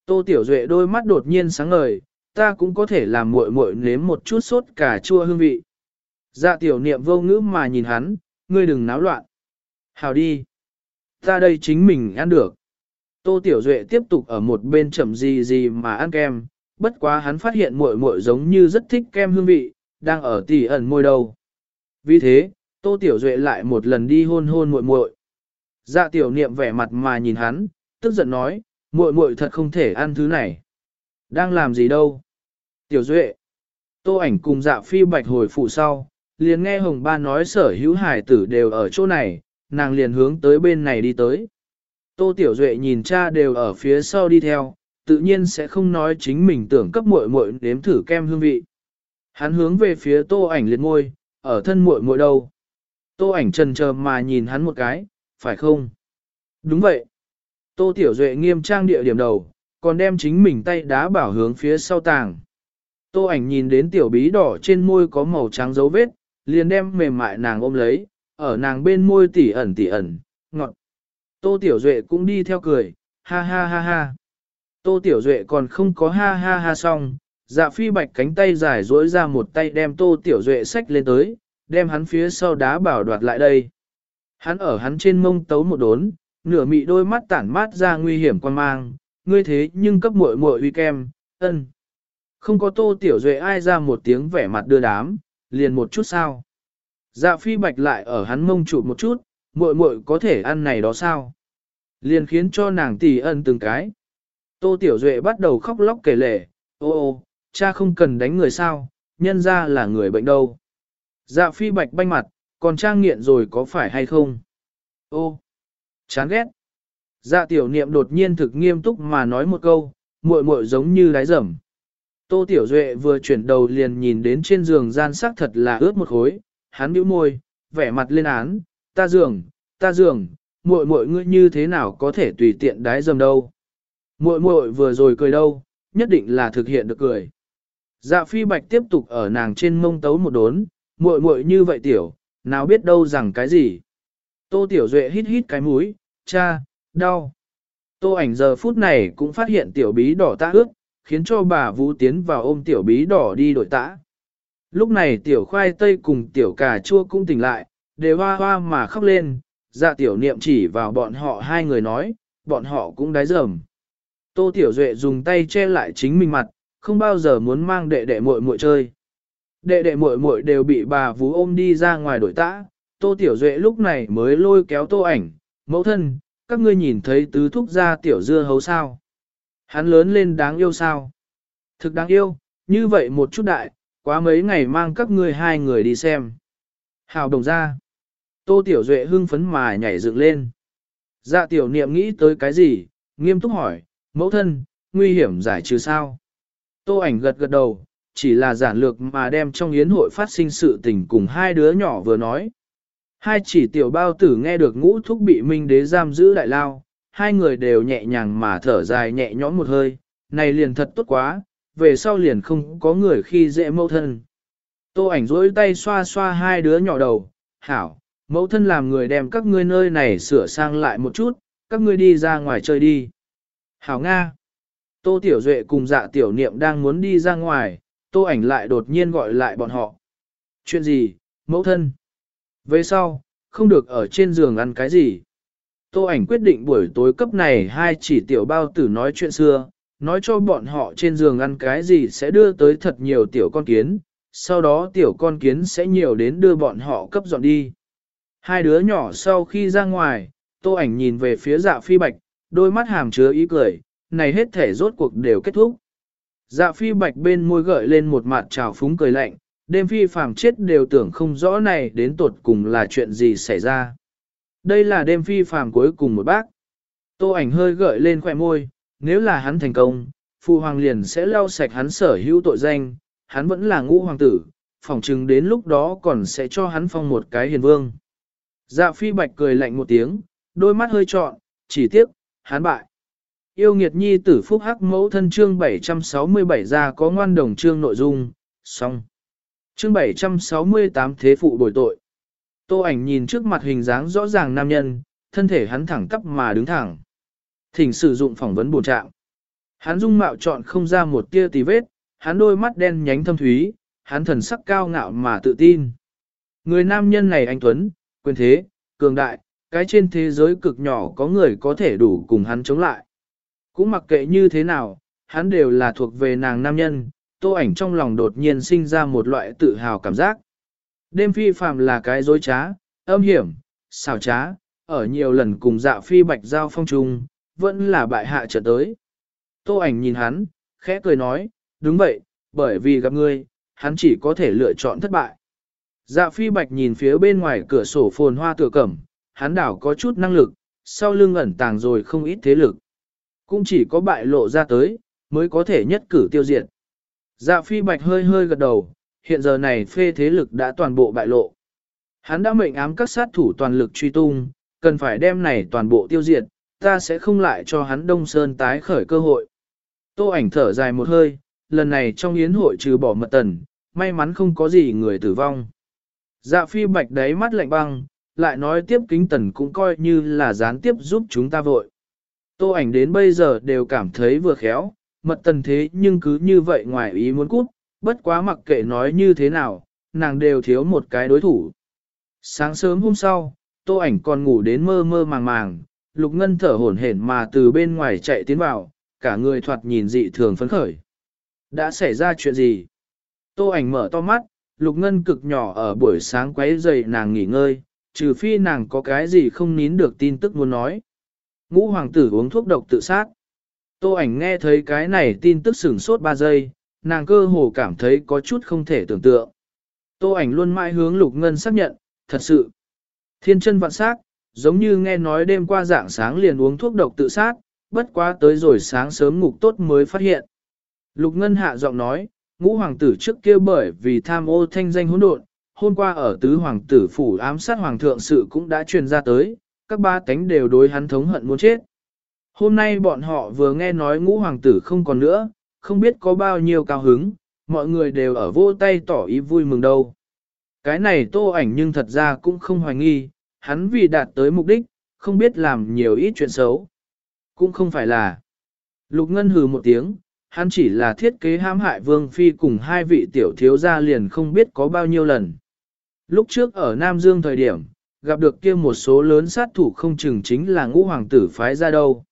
Tô Tiểu Duệ đôi mắt đột nhiên sáng ngời, ta cũng có thể làm muội muội nếm một chút sốt cà chua hương vị. Dạ tiểu niệm vô ngữ mà nhìn hắn, ngươi đừng náo loạn. Hào đi. Ta đây chính mình ăn được. Tô Tiểu Duệ tiếp tục ở một bên chậm gì gì mà ăn kem, bất quá hắn phát hiện muội muội giống như rất thích kem hương vị, đang ở tỉ ẩn môi đầu. Vì thế, Tô Tiểu Duệ lại một lần đi hôn hôn muội muội. Dạ tiểu niệm vẻ mặt mà nhìn hắn, tức giận nói, muội muội thật không thể ăn thứ này. Đang làm gì đâu? Tiểu Duệ. Tô ảnh cùng dạ phi bạch hồi phụ sau, liền nghe Hồng Ba nói sở hữu hải tử đều ở chỗ này, nàng liền hướng tới bên này đi tới. Tô Tiểu Duệ nhìn cha đều ở phía sau đi theo, tự nhiên sẽ không nói chính mình tưởng cấp muội muội nếm thử kem hương vị. Hắn hướng về phía tô ảnh liệt ngôi, ở thân muội muội đâu. Tô ảnh trần chờ mà nhìn hắn một cái, phải không? Đúng vậy. Tô Tiểu Duệ nghiêm trang địa điểm đầu, còn đem chính mình tay đá bảo hướng phía sau tàng. Tô ảnh nhìn đến tiểu bí đỏ trên môi có màu trắng dấu vết, liền đem mềm mại nàng ôm lấy, ở nàng bên môi tỉ ẩn tỉ ẩn, ngọt. Tô Tiểu Duệ cũng đi theo cười, ha ha ha ha. Tô Tiểu Duệ còn không có ha ha ha xong, dạ phi bạch cánh tay dài dối ra một tay đem Tô Tiểu Duệ xách lên tới, đem hắn phía sau đá bảo đoạt lại đây. Hắn ở hắn trên mông tấu một đốn, nửa mị đôi mắt tản mát ra nguy hiểm quan mang, ngươi thế nhưng cấp muội muội uy kem, ân. Không có Tô Tiểu Duệ ai ra một tiếng vẻ mặt đưa đám, liền một chút sao. Dạ phi bạch lại ở hắn mông chụp một chút, muội muội có thể ăn này đó sao? Liền khiến cho nàng tỷ ân từng cái. Tô Tiểu Duệ bắt đầu khóc lóc kể lể, ô ô, cha không cần đánh người sao, nhân ra là người bệnh đâu. Dạ phi bạch banh mặt, còn trang nghiện rồi có phải hay không? Ô, chán ghét. Dạ tiểu niệm đột nhiên thực nghiêm túc mà nói một câu, muội muội giống như lái rẩm. Tô Tiểu Duệ vừa chuyển đầu liền nhìn đến trên giường gian sắc thật là ướt một khối, hắn bĩu môi, vẻ mặt lên án, ta giường, ta giường, muội muội ngươi như thế nào có thể tùy tiện đái dầm đâu. Muội muội vừa rồi cười đâu, nhất định là thực hiện được cười. Dạ phi bạch tiếp tục ở nàng trên mông tấu một đốn, muội muội như vậy tiểu, nào biết đâu rằng cái gì. Tô tiểu duệ hít hít cái mũi, cha, đau. Tô ảnh giờ phút này cũng phát hiện tiểu bí đỏ ta ướt, khiến cho bà Vũ tiến vào ôm tiểu bí đỏ đi đổi tã. Lúc này tiểu khoai tây cùng tiểu cà chua cũng tỉnh lại, đều hoa hoa mà khóc lên, dạ tiểu niệm chỉ vào bọn họ hai người nói, bọn họ cũng đái dầm. Tô tiểu duệ dùng tay che lại chính mình mặt, không bao giờ muốn mang đệ đệ muội muội chơi. Đệ đệ muội muội đều bị bà Vũ ôm đi ra ngoài đổi tã, tô tiểu duệ lúc này mới lôi kéo tô ảnh, mẫu thân, các ngươi nhìn thấy tứ thúc ra tiểu dưa hấu sao. Hắn lớn lên đáng yêu sao? Thực đáng yêu, như vậy một chút đại, quá mấy ngày mang các ngươi hai người đi xem. Hào đồng ra. Tô Tiểu Duệ hưng phấn mà nhảy dựng lên. Dạ tiểu niệm nghĩ tới cái gì, nghiêm túc hỏi, mẫu thân, nguy hiểm giải trừ sao? Tô ảnh gật gật đầu, chỉ là giản lược mà đem trong yến hội phát sinh sự tình cùng hai đứa nhỏ vừa nói. Hai chỉ tiểu bao tử nghe được ngũ thúc bị minh đế giam giữ đại lao, hai người đều nhẹ nhàng mà thở dài nhẹ nhõm một hơi, này liền thật tốt quá, về sau liền không có người khi dễ mẫu thân. Tô ảnh rỗi tay xoa xoa hai đứa nhỏ đầu, hảo, mẫu thân làm người đem các ngươi nơi này sửa sang lại một chút, các ngươi đi ra ngoài chơi đi. Hảo Nga. Tô Tiểu Duệ cùng dạ tiểu niệm đang muốn đi ra ngoài, tô ảnh lại đột nhiên gọi lại bọn họ. Chuyện gì, mẫu thân? Về sau, không được ở trên giường ăn cái gì. Tô ảnh quyết định buổi tối cấp này hai chỉ tiểu bao tử nói chuyện xưa, nói cho bọn họ trên giường ăn cái gì sẽ đưa tới thật nhiều tiểu con kiến, sau đó tiểu con kiến sẽ nhiều đến đưa bọn họ cấp dọn đi. Hai đứa nhỏ sau khi ra ngoài, tô ảnh nhìn về phía dạ phi bạch, đôi mắt hàm chứa ý cười, này hết thể rốt cuộc đều kết thúc. Dạ phi bạch bên môi gợi lên một mặt trào phúng cười lạnh, đêm phi phàm chết đều tưởng không rõ này đến tột cùng là chuyện gì xảy ra. Đây là đêm phi phàm cuối cùng một bác. Tô ảnh hơi gợi lên khóe môi, nếu là hắn thành công, phụ hoàng liền sẽ lau sạch hắn sở hữu tội danh, hắn vẫn là ngũ hoàng tử, phỏng chừng đến lúc đó còn sẽ cho hắn phong một cái hiền vương. Dạ phi bạch cười lạnh một tiếng, đôi mắt hơi trọn, chỉ tiếc, hắn bại. Yêu nghiệt nhi tử phúc hắc mẫu thân chương 767 ra có ngoan đồng chương nội dung, xong. Chương 768 thế phụ bồi tội. Tô ảnh nhìn trước mặt hình dáng rõ ràng nam nhân, thân thể hắn thẳng tắp mà đứng thẳng. Thỉnh sử dụng phỏng vấn bổ trạng. Hắn dung mạo chọn không ra một tia tì vết, hắn đôi mắt đen nhánh thâm thúy, hắn thần sắc cao ngạo mà tự tin. Người nam nhân này anh Tuấn, quyền thế, cường đại, cái trên thế giới cực nhỏ có người có thể đủ cùng hắn chống lại. Cũng mặc kệ như thế nào, hắn đều là thuộc về nàng nam nhân, tô ảnh trong lòng đột nhiên sinh ra một loại tự hào cảm giác. Đêm phi phàm là cái dối trá, âm hiểm, xảo trá, ở nhiều lần cùng dạ phi bạch giao phong trùng, vẫn là bại hạ trở tới. Tô ảnh nhìn hắn, khẽ cười nói, đúng vậy, bởi vì gặp ngươi, hắn chỉ có thể lựa chọn thất bại. Dạ phi bạch nhìn phía bên ngoài cửa sổ phồn hoa tựa cẩm, hắn đảo có chút năng lực, sau lưng ẩn tàng rồi không ít thế lực. Cũng chỉ có bại lộ ra tới, mới có thể nhất cử tiêu diệt. Dạ phi bạch hơi hơi gật đầu, hiện giờ này phê thế lực đã toàn bộ bại lộ. Hắn đã mệnh ám các sát thủ toàn lực truy tung, cần phải đem này toàn bộ tiêu diệt, ta sẽ không lại cho hắn Đông Sơn tái khởi cơ hội. Tô ảnh thở dài một hơi, lần này trong yến hội trừ bỏ mật tần, may mắn không có gì người tử vong. Dạ phi bạch đáy mắt lạnh băng, lại nói tiếp kính tần cũng coi như là gián tiếp giúp chúng ta vội. Tô ảnh đến bây giờ đều cảm thấy vừa khéo, mật tần thế nhưng cứ như vậy ngoài ý muốn cút, bất quá mặc kệ nói như thế nào, nàng đều thiếu một cái đối thủ. Sáng sớm hôm sau, tô ảnh còn ngủ đến mơ mơ màng màng, lục ngân thở hổn hển mà từ bên ngoài chạy tiến vào, cả người thoạt nhìn dị thường phấn khởi. Đã xảy ra chuyện gì? Tô ảnh mở to mắt, lục ngân cực nhỏ ở buổi sáng quấy dậy nàng nghỉ ngơi, trừ phi nàng có cái gì không nín được tin tức muốn nói. Ngũ hoàng tử uống thuốc độc tự sát. Tô ảnh nghe thấy cái này tin tức sửng sốt 3 giây, nàng cơ hồ cảm thấy có chút không thể tưởng tượng. Tô ảnh luôn mãi hướng lục ngân xác nhận, thật sự. Thiên chân vạn sắc, giống như nghe nói đêm qua dạng sáng liền uống thuốc độc tự sát, bất quá tới rồi sáng sớm ngục tốt mới phát hiện. Lục ngân hạ giọng nói, ngũ hoàng tử trước kia bởi vì tham ô thanh danh hỗn độn, hôm qua ở tứ hoàng tử phủ ám sát hoàng thượng sự cũng đã truyền ra tới, các ba tánh đều đối hắn thống hận muốn chết. Hôm nay bọn họ vừa nghe nói ngũ hoàng tử không còn nữa, không biết có bao nhiêu cao hứng, mọi người đều ở vô tay tỏ ý vui mừng đâu. Cái này tô ảnh nhưng thật ra cũng không hoài nghi, hắn vì đạt tới mục đích, không biết làm nhiều ít chuyện xấu. Cũng không phải là. Lục Ngân hừ một tiếng, hắn chỉ là thiết kế hãm hại Vương Phi cùng hai vị tiểu thiếu gia liền không biết có bao nhiêu lần. Lúc trước ở Nam Dương thời điểm, gặp được kia một số lớn sát thủ không chừng chính là ngũ hoàng tử phái ra đâu.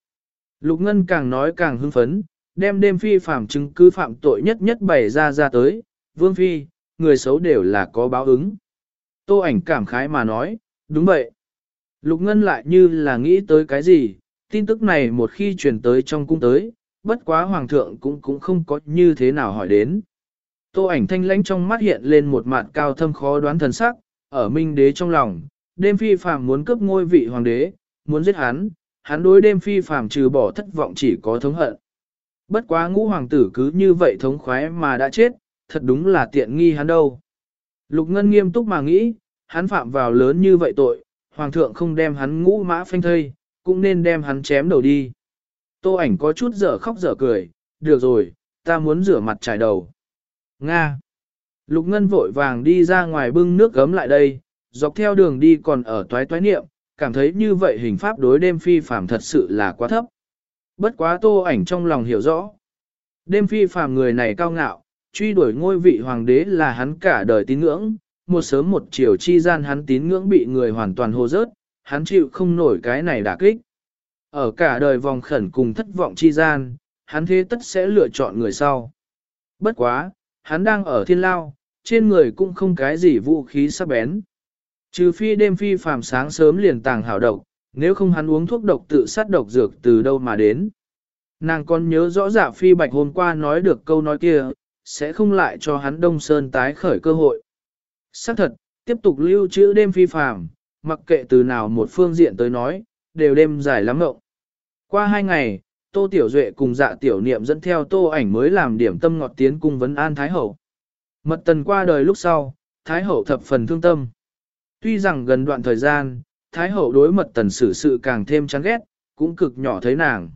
Lục Ngân càng nói càng hưng phấn, đem đêm phi phạm chứng cứ phạm tội nhất nhất bày ra ra tới, Vương Phi, người xấu đều là có báo ứng. Tô ảnh cảm khái mà nói, đúng vậy. Lục Ngân lại như là nghĩ tới cái gì, tin tức này một khi truyền tới trong cung tới, bất quá hoàng thượng cũng cũng không có như thế nào hỏi đến. Tô ảnh thanh lãnh trong mắt hiện lên một mặt cao thâm khó đoán thần sắc, ở minh đế trong lòng, đêm phi phàm muốn cướp ngôi vị hoàng đế, muốn giết hắn, hắn đối đêm phi phàm trừ bỏ thất vọng chỉ có thống hận. Bất quá ngũ hoàng tử cứ như vậy thống khoái mà đã chết, thật đúng là tiện nghi hắn đâu. Lục Ngân nghiêm túc mà nghĩ, hắn phạm vào lớn như vậy tội, hoàng thượng không đem hắn ngũ mã phanh thây, cũng nên đem hắn chém đầu đi. Tô ảnh có chút dở khóc dở cười, được rồi, ta muốn rửa mặt trải đầu. Nga. Lục Ngân vội vàng đi ra ngoài bưng nước gấm lại đây, dọc theo đường đi còn ở toái toái niệm, cảm thấy như vậy hình pháp đối đêm phi phàm thật sự là quá thấp. Bất quá tô ảnh trong lòng hiểu rõ. Đêm phi phàm người này cao ngạo, truy đuổi ngôi vị hoàng đế là hắn cả đời tín ngưỡng, một sớm một chiều chi gian hắn tín ngưỡng bị người hoàn toàn hô rớt, hắn chịu không nổi cái này đả kích. Ở cả đời vòng khẩn cùng thất vọng chi gian, hắn thế tất sẽ lựa chọn người sau. Bất quá, hắn đang ở thiên lao, trên người cũng không cái gì vũ khí sắc bén. Trừ phi đêm phi phàm sáng sớm liền tàng hảo độc, nếu không hắn uống thuốc độc tự sát độc dược từ đâu mà đến. Nàng còn nhớ rõ giả phi bạch hôm qua nói được câu nói kia, sẽ không lại cho hắn Đông Sơn tái khởi cơ hội. Xác thật, tiếp tục lưu trữ đêm phi phàm, mặc kệ từ nào một phương diện tới nói, đều đêm dài lắm ngộng. Qua hai ngày, Tô Tiểu Duệ cùng dạ tiểu niệm dẫn theo tô ảnh mới làm điểm tâm ngọt tiến cung vấn an Thái Hậu. Mật tần qua đời lúc sau, Thái Hậu thập phần thương tâm. Tuy rằng gần đoạn thời gian, Thái Hậu đối mật tần xử sự càng thêm chán ghét, cũng cực nhỏ thấy nàng.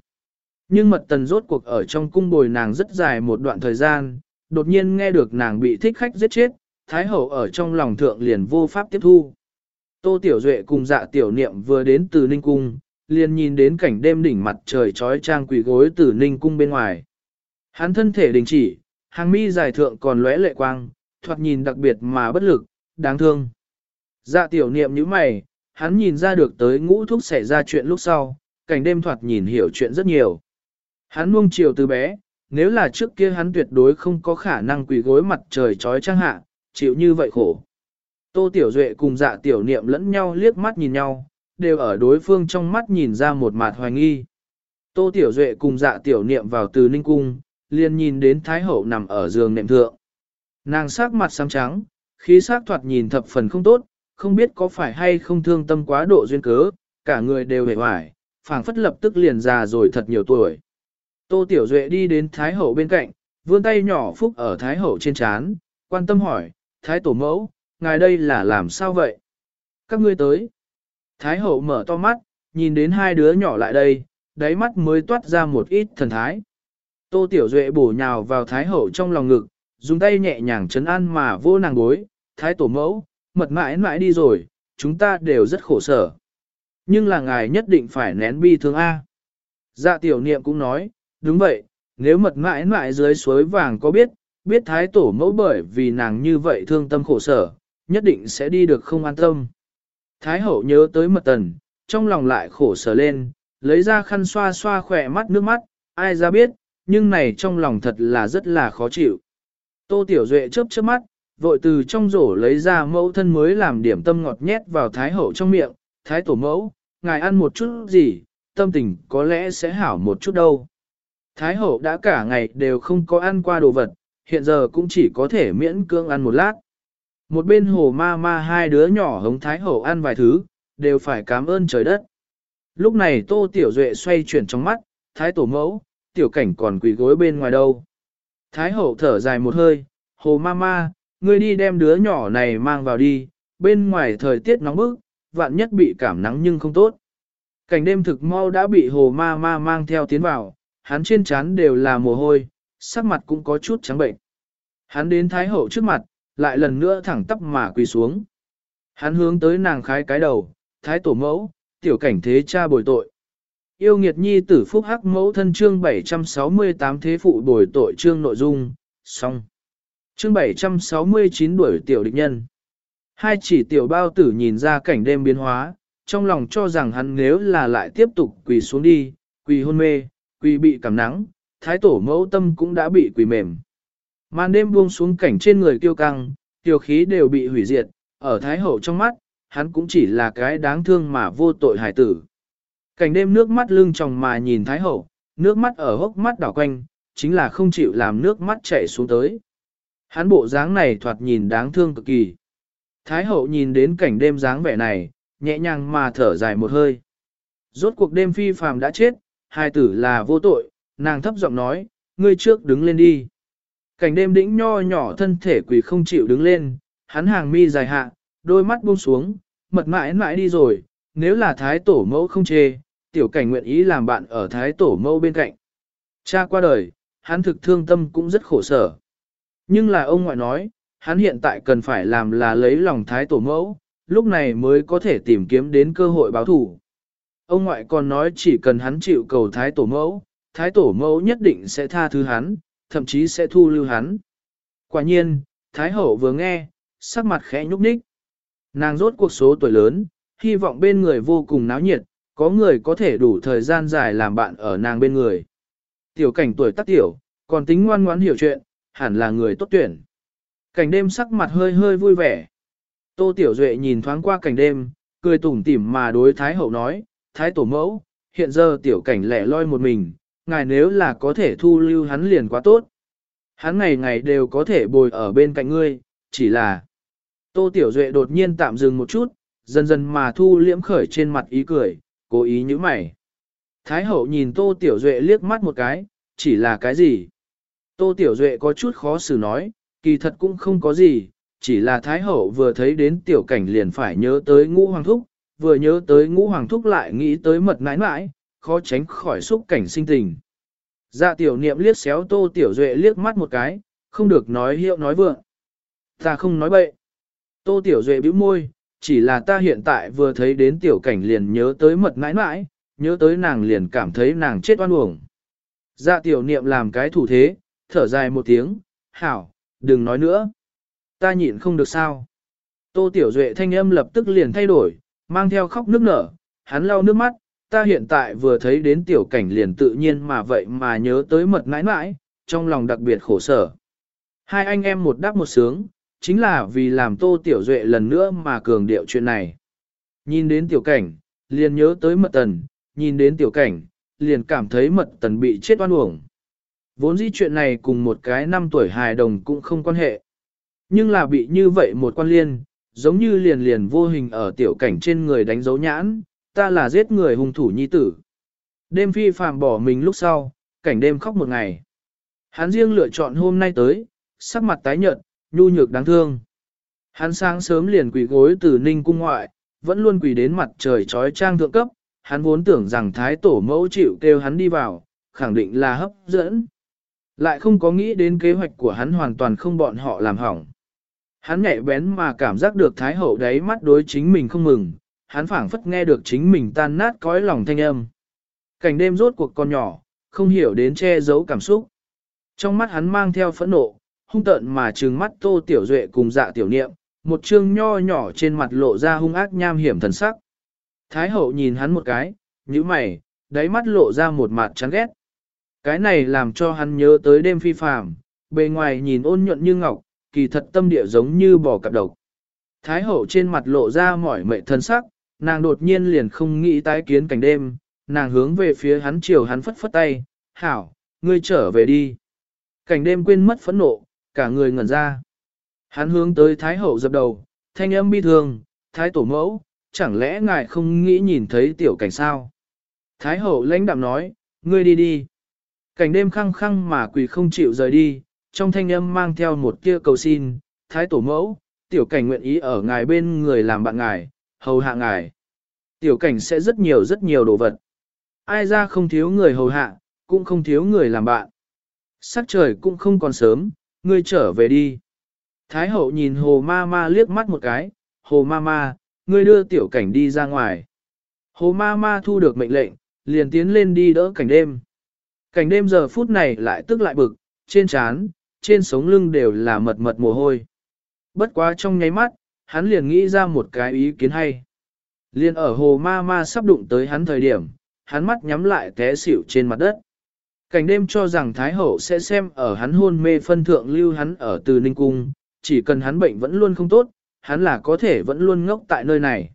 Nhưng mật tần rốt cuộc ở trong cung bồi nàng rất dài một đoạn thời gian, đột nhiên nghe được nàng bị thích khách giết chết, Thái Hậu ở trong lòng thượng liền vô pháp tiếp thu. Tô Tiểu Duệ cùng dạ tiểu niệm vừa đến từ Ninh Cung, liền nhìn đến cảnh đêm đỉnh mặt trời trói trang quỷ gối từ Ninh Cung bên ngoài. Hắn thân thể đình chỉ, hàng mi dài thượng còn lóe lệ quang, thoạt nhìn đặc biệt mà bất lực, đáng thương. Dạ tiểu niệm như mày, hắn nhìn ra được tới ngũ thúc xảy ra chuyện lúc sau, cảnh đêm thoạt nhìn hiểu chuyện rất nhiều. Hắn nuông chiều từ bé, nếu là trước kia hắn tuyệt đối không có khả năng quỳ gối mặt trời trói trang hạ, chịu như vậy khổ. Tô Tiểu Duệ cùng dạ tiểu niệm lẫn nhau liếc mắt nhìn nhau, đều ở đối phương trong mắt nhìn ra một mặt hoài nghi. Tô Tiểu Duệ cùng dạ tiểu niệm vào từ Ninh Cung, liền nhìn đến Thái Hậu nằm ở giường nệm thượng. Nàng sắc mặt xám trắng, khí sắc thoạt nhìn thập phần không tốt, không biết có phải hay không thương tâm quá độ duyên cớ, cả người đều hề hoài, phảng phất lập tức liền già rồi thật nhiều tuổi. Tô Tiểu Duệ đi đến Thái Hậu bên cạnh, vươn tay nhỏ phúc ở Thái Hậu trên chán, quan tâm hỏi, Thái Tổ Mẫu, ngài đây là làm sao vậy? Các ngươi tới. Thái Hậu mở to mắt, nhìn đến hai đứa nhỏ lại đây, đáy mắt mới toát ra một ít thần thái. Tô Tiểu Duệ bổ nhào vào Thái Hậu trong lòng ngực, dùng tay nhẹ nhàng chấn an mà vô nàng gối, Thái Tổ Mẫu, mật mãi mãi đi rồi, chúng ta đều rất khổ sở. Nhưng là ngài nhất định phải nén bi thương A. Dạ tiểu niệm cũng nói, đúng vậy, nếu mật mãi mãi dưới suối vàng có biết, biết thái tổ mẫu bởi vì nàng như vậy thương tâm khổ sở, nhất định sẽ đi được không an tâm. Thái hậu nhớ tới mật tần, trong lòng lại khổ sở lên, lấy ra khăn xoa xoa khỏe mắt nước mắt, ai ra biết, nhưng này trong lòng thật là rất là khó chịu. Tô Tiểu Duệ chớp chớp mắt, vội từ trong rổ lấy ra mẫu thân mới làm điểm tâm ngọt nhét vào Thái hậu trong miệng, Thái tổ mẫu, ngài ăn một chút gì, tâm tình có lẽ sẽ hảo một chút đâu. Thái hậu đã cả ngày đều không có ăn qua đồ vật, hiện giờ cũng chỉ có thể miễn cưỡng ăn một lát. Một bên hồ ma ma hai đứa nhỏ hống Thái hậu ăn vài thứ, đều phải cảm ơn trời đất. Lúc này Tô Tiểu Duệ xoay chuyển trong mắt, Thái tổ mẫu, tiểu cảnh còn quỳ gối bên ngoài đâu. Thái hậu thở dài một hơi, hồ ma ma, ngươi đi đem đứa nhỏ này mang vào đi, bên ngoài thời tiết nóng bức, vạn nhất bị cảm nắng nhưng không tốt. Cảnh đêm thực mau đã bị hồ ma ma mang theo tiến vào, hắn trên trán đều là mồ hôi, sắc mặt cũng có chút trắng bệnh. Hắn đến Thái Hậu trước mặt, lại lần nữa thẳng tắp mà quỳ xuống. Hắn hướng tới nàng khái cái đầu, Thái Tổ mẫu, tiểu cảnh thế cha bồi tội. Yêu nghiệt nhi tử phúc hắc mẫu thân chương 768 thế phụ bồi tội chương nội dung, xong. Chương 769 đuổi tiểu địch nhân. Hai chỉ tiểu bao tử nhìn ra cảnh đêm biến hóa, trong lòng cho rằng hắn nếu là lại tiếp tục quỳ xuống đi, quỳ hôn mê, quỳ bị cảm nắng, thái tổ mẫu tâm cũng đã bị quỳ mềm. Màn đêm buông xuống cảnh trên người tiêu căng, tiểu khí đều bị hủy diệt, ở thái hậu trong mắt, hắn cũng chỉ là cái đáng thương mà vô tội hải tử. Cảnh đêm nước mắt lưng tròng mà nhìn thái hậu, nước mắt ở hốc mắt đảo quanh, chính là không chịu làm nước mắt chảy xuống tới. Hắn bộ dáng này thoạt nhìn đáng thương cực kỳ. Thái hậu nhìn đến cảnh đêm dáng vẻ này, nhẹ nhàng mà thở dài một hơi. Rốt cuộc đêm phi phàm đã chết, hai tử là vô tội, nàng thấp giọng nói, ngươi trước đứng lên đi. Cảnh đêm đĩnh nho nhỏ thân thể quỷ không chịu đứng lên, hắn hàng mi dài hạ, đôi mắt buông xuống, mật mãi mãi đi rồi, nếu là thái tổ mẫu không chê, tiểu cảnh nguyện ý làm bạn ở thái tổ mẫu bên cạnh. Cha qua đời, hắn thực thương tâm cũng rất khổ sở. Nhưng là ông ngoại nói, hắn hiện tại cần phải làm là lấy lòng thái tổ mẫu, lúc này mới có thể tìm kiếm đến cơ hội báo thủ. Ông ngoại còn nói chỉ cần hắn chịu cầu thái tổ mẫu, thái tổ mẫu nhất định sẽ tha thứ hắn, thậm chí sẽ thu lưu hắn. Quả nhiên, thái hậu vừa nghe, sắc mặt khẽ nhúc nhích. Nàng rốt cuộc số tuổi lớn, hy vọng bên người vô cùng náo nhiệt, có người có thể đủ thời gian dài làm bạn ở nàng bên người. Tiểu cảnh tuổi tác tiểu, còn tính ngoan ngoãn hiểu chuyện, hẳn là người tốt tuyển. Cảnh đêm sắc mặt hơi hơi vui vẻ. Tô Tiểu Duệ nhìn thoáng qua cảnh đêm, cười tủm tỉm mà đối Thái Hậu nói, Thái Tổ Mẫu, hiện giờ tiểu cảnh lẻ loi một mình, ngài nếu là có thể thu lưu hắn liền quá tốt. Hắn ngày ngày đều có thể bồi ở bên cạnh ngươi, chỉ là... Tô Tiểu Duệ đột nhiên tạm dừng một chút, dần dần mà thu liễm khởi trên mặt ý cười, cố ý như mày. Thái Hậu nhìn Tô Tiểu Duệ liếc mắt một cái, chỉ là cái gì? Tô Tiểu Duệ có chút khó xử nói, kỳ thật cũng không có gì, chỉ là Thái Hậu vừa thấy đến tiểu cảnh liền phải nhớ tới ngũ hoàng thúc, vừa nhớ tới ngũ hoàng thúc lại nghĩ tới mật nãi nãi, khó tránh khỏi xúc cảnh sinh tình. Dạ tiểu niệm liếc xéo Tô Tiểu Duệ liếc mắt một cái, không được nói hiệu nói vượng. Ta không nói bậy. Tô Tiểu Duệ bĩu môi, chỉ là ta hiện tại vừa thấy đến tiểu cảnh liền nhớ tới mật mãi mãi, nhớ tới nàng liền cảm thấy nàng chết oan uổng. Dạ tiểu niệm làm cái thủ thế, thở dài một tiếng, hảo, đừng nói nữa. Ta nhịn không được sao. Tô Tiểu Duệ thanh âm lập tức liền thay đổi, mang theo khóc nước nở, hắn lau nước mắt, ta hiện tại vừa thấy đến tiểu cảnh liền tự nhiên mà vậy mà nhớ tới mật mãi mãi, trong lòng đặc biệt khổ sở. Hai anh em một đáp một sướng, chính là vì làm tô tiểu duệ lần nữa mà cường điệu chuyện này. Nhìn đến tiểu cảnh, liền nhớ tới mật tần, nhìn đến tiểu cảnh, liền cảm thấy mật tần bị chết oan uổng. Vốn dĩ chuyện này cùng một cái năm tuổi hài đồng cũng không quan hệ. Nhưng là bị như vậy một quan liên, giống như liền liền vô hình ở tiểu cảnh trên người đánh dấu nhãn, ta là giết người hung thủ nhi tử. Đêm phi phàm bỏ mình lúc sau, cảnh đêm khóc một ngày. Hắn riêng lựa chọn hôm nay tới, sắc mặt tái nhợt, nhu nhược đáng thương. Hắn sáng sớm liền quỳ gối từ ninh cung ngoại, vẫn luôn quỳ đến mặt trời trói trang thượng cấp, hắn vốn tưởng rằng thái tổ mẫu chịu kêu hắn đi vào, khẳng định là hấp dẫn. Lại không có nghĩ đến kế hoạch của hắn hoàn toàn không bọn họ làm hỏng. Hắn nhạy bén mà cảm giác được thái hậu đáy mắt đối chính mình không mừng, hắn phảng phất nghe được chính mình tan nát cõi lòng thanh âm. Cảnh đêm rốt cuộc con nhỏ, không hiểu đến che giấu cảm xúc. Trong mắt hắn mang theo phẫn nộ, hung tợn mà trừng mắt tô tiểu duệ cùng dạ tiểu niệm, một chương nho nhỏ trên mặt lộ ra hung ác nham hiểm thần sắc. Thái hậu nhìn hắn một cái, nhíu mày, đáy mắt lộ ra một mặt chán ghét. Cái này làm cho hắn nhớ tới đêm phi phàm, bề ngoài nhìn ôn nhuận như ngọc, kỳ thật tâm địa giống như bò cặp độc. Thái hậu trên mặt lộ ra mỏi mệt thân sắc, nàng đột nhiên liền không nghĩ tái kiến cảnh đêm, nàng hướng về phía hắn chiều hắn phất phất tay, hảo, ngươi trở về đi. Cảnh đêm quên mất phẫn nộ, cả người ngẩn ra. Hắn hướng tới Thái hậu dập đầu, thanh âm bi thương, Thái tổ mẫu, chẳng lẽ ngài không nghĩ nhìn thấy tiểu cảnh sao? Thái hậu lãnh đạm nói, ngươi đi đi. Cảnh đêm khăng khăng mà quỳ không chịu rời đi, trong thanh âm mang theo một tia cầu xin, Thái tổ mẫu, tiểu cảnh nguyện ý ở ngài bên người làm bạn ngài, hầu hạ ngài. Tiểu cảnh sẽ rất nhiều rất nhiều đồ vật. Ai ra không thiếu người hầu hạ, cũng không thiếu người làm bạn. Sắc trời cũng không còn sớm, ngươi trở về đi. Thái hậu nhìn hồ ma ma liếc mắt một cái, hồ ma ma, ngươi đưa tiểu cảnh đi ra ngoài. Hồ ma ma thu được mệnh lệnh, liền tiến lên đi đỡ cảnh đêm. Cảnh đêm giờ phút này lại tức lại bực, trên trán, trên sống lưng đều là mật mật mồ hôi. Bất quá trong nháy mắt, hắn liền nghĩ ra một cái ý kiến hay. Liền ở hồ ma ma sắp đụng tới hắn thời điểm, hắn mắt nhắm lại té xỉu trên mặt đất. Cảnh đêm cho rằng Thái Hậu sẽ xem ở hắn hôn mê phân thượng lưu hắn ở từ Ninh Cung, chỉ cần hắn bệnh vẫn luôn không tốt, hắn là có thể vẫn luôn ngốc tại nơi này.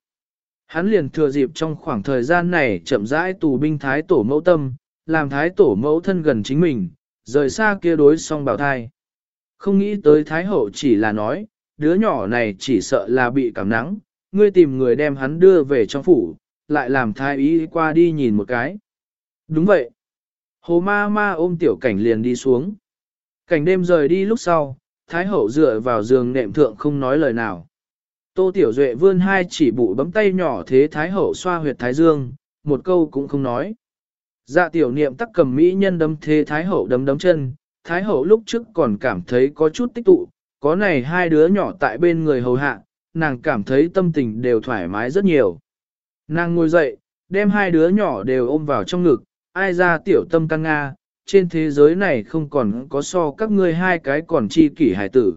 Hắn liền thừa dịp trong khoảng thời gian này chậm rãi tù binh Thái Tổ mẫu tâm, làm Thái Tổ mẫu thân gần chính mình, rời xa kia đối song bào thai. Không nghĩ tới Thái Hậu chỉ là nói, đứa nhỏ này chỉ sợ là bị cảm nắng, ngươi tìm người đem hắn đưa về trong phủ, lại làm thái ý qua đi nhìn một cái. Đúng vậy. Hồ ma ma ôm tiểu cảnh liền đi xuống. Cảnh đêm rời đi lúc sau, thái hậu dựa vào giường nệm thượng không nói lời nào. Tô tiểu duệ vươn hai chỉ bụ bấm tay nhỏ thế thái hậu xoa huyệt thái dương, một câu cũng không nói. Dạ tiểu niệm tắc cầm mỹ nhân đấm thế thái hậu đấm đấm chân, thái hậu lúc trước còn cảm thấy có chút tích tụ, có này hai đứa nhỏ tại bên người hầu hạ, nàng cảm thấy tâm tình đều thoải mái rất nhiều. Nàng ngồi dậy, đem hai đứa nhỏ đều ôm vào trong ngực, ai ra tiểu tâm căng nga, trên thế giới này không còn có so các ngươi hai cái còn chi kỷ hải tử.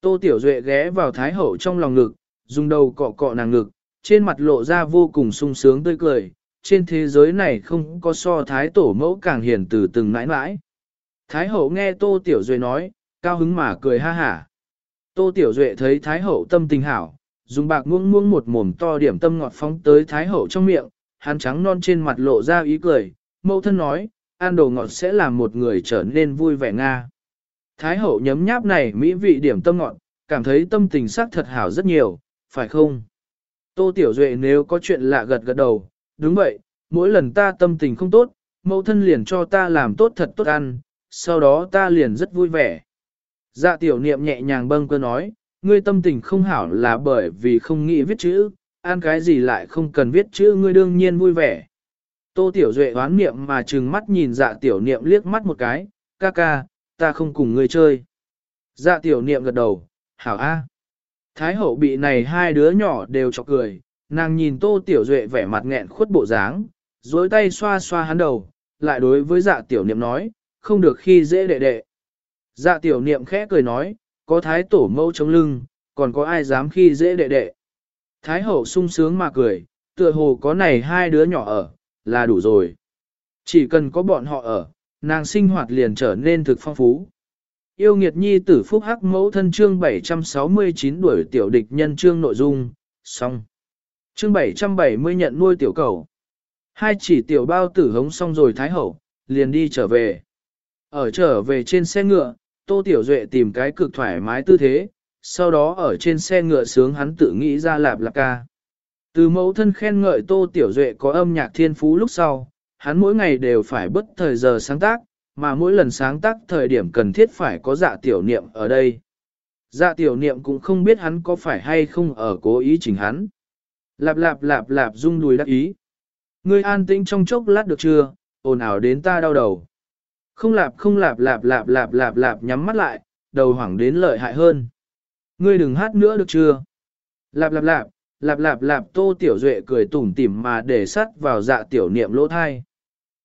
Tô Tiểu Duệ ghé vào Thái Hậu trong lòng ngực, dùng đầu cọ cọ nàng ngực, trên mặt lộ ra vô cùng sung sướng tươi cười, trên thế giới này không có so Thái Tổ mẫu càng hiền từ từng mãi mãi. Thái Hậu nghe Tô Tiểu Duệ nói, cao hứng mà cười ha hả. Tô Tiểu Duệ thấy Thái Hậu tâm tình hảo, dùng bạc muông muông một mồm to điểm tâm ngọt phóng tới Thái Hậu trong miệng, hắn trắng non trên mặt lộ ra ý cười, mẫu thân nói, ăn đồ ngọt sẽ làm một người trở nên vui vẻ Nga. Thái Hậu nhấm nháp này mỹ vị điểm tâm ngọt, cảm thấy tâm tình sắc thật hảo rất nhiều, phải không? Tô Tiểu Duệ nếu có chuyện lạ gật gật đầu, đúng vậy, mỗi lần ta tâm tình không tốt, mẫu thân liền cho ta làm tốt thật tốt ăn, sau đó ta liền rất vui vẻ. Dạ tiểu niệm nhẹ nhàng bâng cơ nói, ngươi tâm tình không hảo là bởi vì không nghĩ viết chữ, ăn cái gì lại không cần viết chữ ngươi đương nhiên vui vẻ. Tô tiểu duệ oán niệm mà trừng mắt nhìn dạ tiểu niệm liếc mắt một cái, ca ca, ta không cùng ngươi chơi. Dạ tiểu niệm gật đầu, hảo a. Thái hậu bị này hai đứa nhỏ đều chọc cười, nàng nhìn tô tiểu duệ vẻ mặt nghẹn khuất bộ dáng, dối tay xoa xoa hắn đầu, lại đối với dạ tiểu niệm nói, không được khi dễ đệ đệ. Dạ tiểu niệm khẽ cười nói, có thái tổ mẫu chống lưng, còn có ai dám khi dễ đệ đệ. Thái hậu sung sướng mà cười, tựa hồ có này hai đứa nhỏ ở, là đủ rồi. Chỉ cần có bọn họ ở, nàng sinh hoạt liền trở nên thực phong phú. Yêu nghiệt nhi tử phúc hắc mẫu thân chương 769 đuổi tiểu địch nhân chương nội dung, xong. Chương 770 nhận nuôi tiểu cầu. Hai chỉ tiểu bao tử hống xong rồi thái hậu, liền đi trở về. Ở trở về trên xe ngựa, Tô Tiểu Duệ tìm cái cực thoải mái tư thế, sau đó ở trên xe ngựa sướng hắn tự nghĩ ra lạp lạp ca. Từ mẫu thân khen ngợi Tô Tiểu Duệ có âm nhạc thiên phú lúc sau, hắn mỗi ngày đều phải bất thời giờ sáng tác, mà mỗi lần sáng tác thời điểm cần thiết phải có dạ tiểu niệm ở đây. Dạ tiểu niệm cũng không biết hắn có phải hay không ở cố ý chỉnh hắn. Lạp lạp lạp lạp rung đùi đắc ý. Ngươi an tĩnh trong chốc lát được chưa, ồn ào đến ta đau đầu. Không lạp không lạp lạp lạp lạp lạp lạp nhắm mắt lại, đầu hoảng đến lợi hại hơn. Ngươi đừng hát nữa được chưa? Lạp lạp lạp, lạp lạp lạp tô tiểu duệ cười tủm tỉm mà để sắt vào dạ tiểu niệm lỗ thai.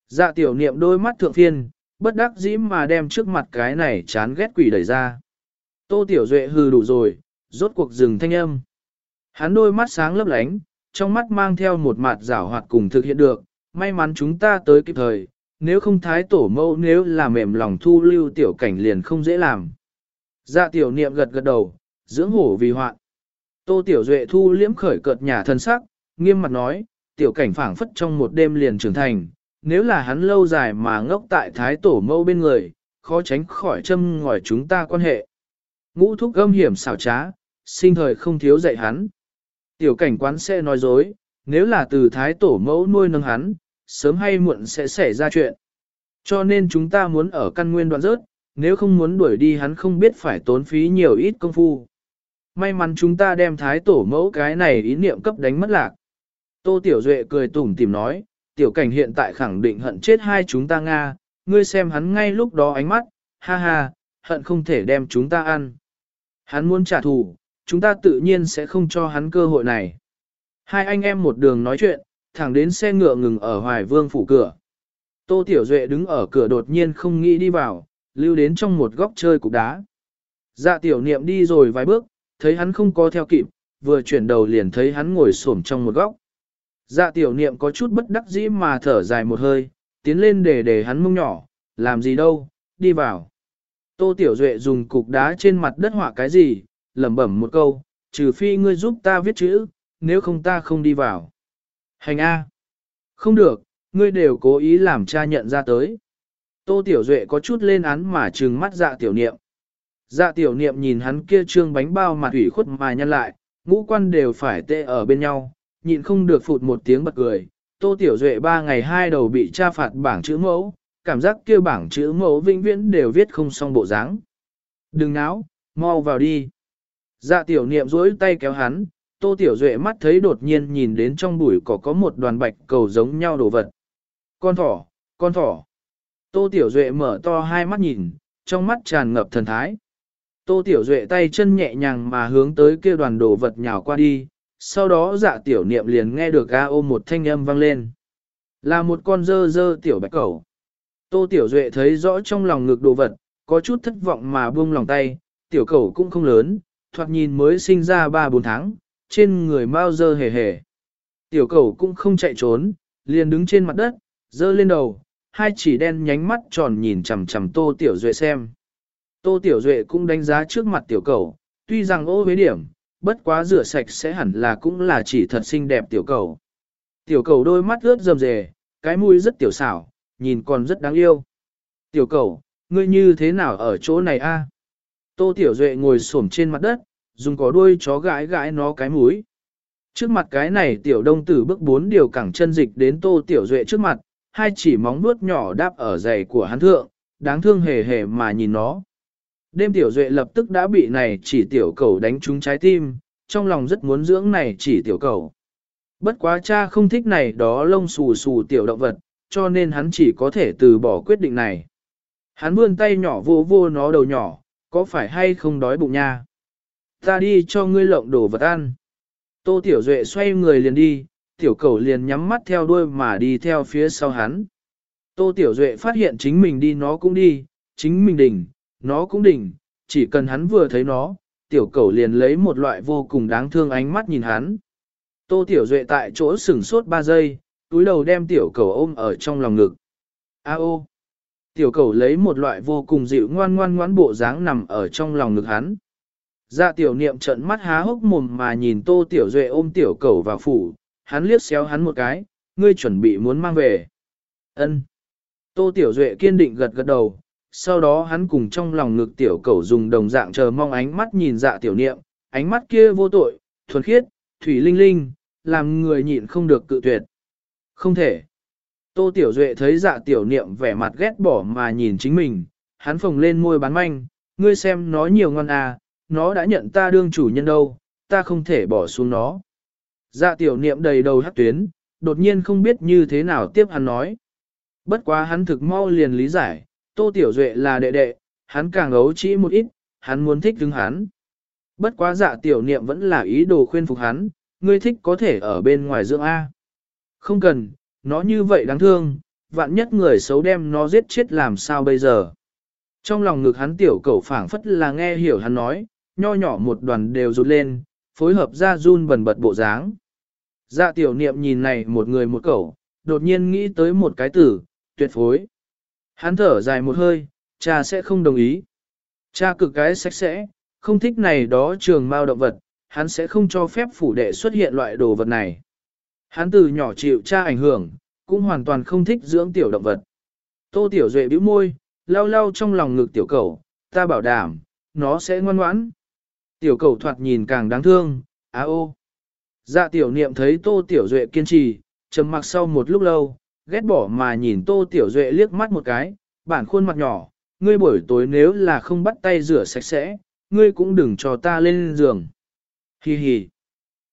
Dạ tiểu niệm đôi mắt thượng phiên, bất đắc dĩ mà đem trước mặt cái này chán ghét quỷ đẩy ra. Tô tiểu duệ hừ đủ rồi, rốt cuộc dừng thanh âm. Hắn đôi mắt sáng lấp lánh, trong mắt mang theo một mặt rảo hoạt cùng thực hiện được, may mắn chúng ta tới kịp thời, nếu không thái tổ mẫu nếu là mềm lòng thu lưu tiểu cảnh liền không dễ làm. Dạ tiểu niệm gật gật đầu, dưỡng hổ vì hoạn. Tô tiểu duệ thu liễm khởi cợt nhà thân sắc, nghiêm mặt nói, tiểu cảnh phảng phất trong một đêm liền trưởng thành, nếu là hắn lâu dài mà ngốc tại thái tổ mẫu bên người, khó tránh khỏi châm ngòi chúng ta quan hệ. Ngũ thúc gâm hiểm xảo trá, sinh thời không thiếu dạy hắn. Tiểu cảnh quán sẽ nói dối, nếu là từ thái tổ mẫu nuôi nâng hắn, sớm hay muộn sẽ xảy ra chuyện. Cho nên chúng ta muốn ở căn nguyên đoạn rớt, nếu không muốn đuổi đi hắn không biết phải tốn phí nhiều ít công phu. May mắn chúng ta đem thái tổ mẫu cái này ý niệm cấp đánh mất lạc. Tô Tiểu Duệ cười tủm tìm nói, tiểu cảnh hiện tại khẳng định hận chết hai chúng ta Nga, ngươi xem hắn ngay lúc đó ánh mắt, ha ha, hận không thể đem chúng ta ăn. Hắn muốn trả thù, chúng ta tự nhiên sẽ không cho hắn cơ hội này. Hai anh em một đường nói chuyện, thẳng đến xe ngựa ngừng ở Hoài Vương phủ cửa. Tô Tiểu Duệ đứng ở cửa đột nhiên không nghĩ đi vào, lưu đến trong một góc chơi cục đá. Dạ tiểu niệm đi rồi vài bước, thấy hắn không có theo kịp, vừa chuyển đầu liền thấy hắn ngồi xổm trong một góc. Dạ tiểu niệm có chút bất đắc dĩ mà thở dài một hơi, tiến lên để để hắn mông nhỏ, làm gì đâu, đi vào. Tô Tiểu Duệ dùng cục đá trên mặt đất họa cái gì, lẩm bẩm một câu, trừ phi ngươi giúp ta viết chữ, nếu không ta không đi vào. Hành A. Không được, ngươi đều cố ý làm cha nhận ra tới. Tô Tiểu Duệ có chút lên án mà trừng mắt dạ tiểu niệm. Dạ tiểu niệm nhìn hắn kia trương bánh bao mặt ủy khuất mà nhăn lại, ngũ quan đều phải tê ở bên nhau, nhịn không được phụt một tiếng bật cười. Tô Tiểu Duệ ba ngày hai đầu bị cha phạt bảng chữ mẫu, cảm giác kia bảng chữ mẫu vĩnh viễn đều viết không xong bộ dáng. Đừng náo, mau vào đi. Dạ tiểu niệm duỗi tay kéo hắn, Tô Tiểu Duệ mắt thấy đột nhiên nhìn đến trong bụi cỏ có một đoàn bạch cầu giống nhau đồ vật. Con thỏ, con thỏ. Tô Tiểu Duệ mở to hai mắt nhìn, trong mắt tràn ngập thần thái. Tô Tiểu Duệ tay chân nhẹ nhàng mà hướng tới kia đoàn đồ vật nhào qua đi, sau đó dạ tiểu niệm liền nghe được ga ôm một thanh âm vang lên. Là một con dơ dơ tiểu bạch cầu. Tô Tiểu Duệ thấy rõ trong lòng ngực đồ vật, có chút thất vọng mà buông lòng tay, tiểu cầu cũng không lớn, thoạt nhìn mới sinh ra 3-4 tháng, trên người mau dơ hề hề. Tiểu cầu cũng không chạy trốn, liền đứng trên mặt đất, dơ lên đầu, hai chỉ đen nhánh mắt tròn nhìn chằm chằm Tô Tiểu Duệ xem. Tô Tiểu Duệ cũng đánh giá trước mặt tiểu cầu, tuy rằng ô với điểm, bất quá rửa sạch sẽ hẳn là cũng là chỉ thật xinh đẹp tiểu cầu. Tiểu cầu đôi mắt ướt rầm rề, cái mũi rất tiểu xảo, nhìn còn rất đáng yêu. Tiểu cầu, ngươi như thế nào ở chỗ này a? Tô Tiểu Duệ ngồi xổm trên mặt đất, dùng có đuôi chó gãi gãi nó cái mũi. Trước mặt cái này tiểu đông tử bước bốn điều cẳng chân dịch đến Tô Tiểu Duệ trước mặt, hai chỉ móng nuốt nhỏ đáp ở giày của hắn thượng, đáng thương hề hề mà nhìn nó. Đêm Tiểu Duệ lập tức đã bị này chỉ tiểu cầu đánh trúng trái tim, trong lòng rất muốn dưỡng này chỉ tiểu cầu. Bất quá cha không thích này đó lông xù xù tiểu động vật, cho nên hắn chỉ có thể từ bỏ quyết định này. Hắn vươn tay nhỏ vô vô nó đầu nhỏ, có phải hay không đói bụng nha? Ta đi cho ngươi lộng đồ vật ăn. Tô Tiểu Duệ xoay người liền đi, tiểu cầu liền nhắm mắt theo đuôi mà đi theo phía sau hắn. Tô Tiểu Duệ phát hiện chính mình đi nó cũng đi, chính mình đỉnh, nó cũng đỉnh, chỉ cần hắn vừa thấy nó, tiểu cầu liền lấy một loại vô cùng đáng thương ánh mắt nhìn hắn. Tô Tiểu Duệ tại chỗ sửng sốt 3 giây, túi đầu đem tiểu cầu ôm ở trong lòng ngực. A ô! Tiểu cầu lấy một loại vô cùng dịu ngoan ngoan ngoãn bộ dáng nằm ở trong lòng ngực hắn. Dạ tiểu niệm trận mắt há hốc mồm mà nhìn tô tiểu duệ ôm tiểu cầu vào phủ, hắn liếc xéo hắn một cái, ngươi chuẩn bị muốn mang về. ân Tô tiểu duệ kiên định gật gật đầu, sau đó hắn cùng trong lòng ngực tiểu cầu dùng đồng dạng chờ mong ánh mắt nhìn dạ tiểu niệm, ánh mắt kia vô tội, thuần khiết, thủy linh linh, làm người nhịn không được cự tuyệt. Không thể. Tô Tiểu Duệ thấy dạ tiểu niệm vẻ mặt ghét bỏ mà nhìn chính mình, hắn phồng lên môi bán manh, ngươi xem nó nhiều ngon à, nó đã nhận ta đương chủ nhân đâu, ta không thể bỏ xuống nó. Dạ tiểu niệm đầy đầu hát tuyến, đột nhiên không biết như thế nào tiếp hắn nói. Bất quá hắn thực mau liền lý giải, Tô Tiểu Duệ là đệ đệ, hắn càng ấu trĩ một ít, hắn muốn thích đứng hắn. Bất quá dạ tiểu niệm vẫn là ý đồ khuyên phục hắn, ngươi thích có thể ở bên ngoài dưỡng A. Không cần, nó như vậy đáng thương, vạn nhất người xấu đem nó giết chết làm sao bây giờ. Trong lòng ngực hắn tiểu cẩu phảng phất là nghe hiểu hắn nói, nho nhỏ một đoàn đều rụt lên, phối hợp ra run bần bật bộ dáng. Dạ tiểu niệm nhìn này một người một cẩu, đột nhiên nghĩ tới một cái tử, tuyệt phối. Hắn thở dài một hơi, cha sẽ không đồng ý. Cha cực cái sạch sẽ, không thích này đó trường mao động vật, hắn sẽ không cho phép phủ đệ xuất hiện loại đồ vật này. Hắn từ nhỏ chịu cha ảnh hưởng, cũng hoàn toàn không thích dưỡng tiểu động vật. Tô Tiểu Duệ bĩu môi, lau lau trong lòng ngực tiểu cầu, ta bảo đảm, nó sẽ ngoan ngoãn. Tiểu cầu thoạt nhìn càng đáng thương, á ô. Dạ tiểu niệm thấy Tô Tiểu Duệ kiên trì, trầm mặc sau một lúc lâu, ghét bỏ mà nhìn Tô Tiểu Duệ liếc mắt một cái, bản khuôn mặt nhỏ, ngươi buổi tối nếu là không bắt tay rửa sạch sẽ, ngươi cũng đừng cho ta lên giường. Hi hi.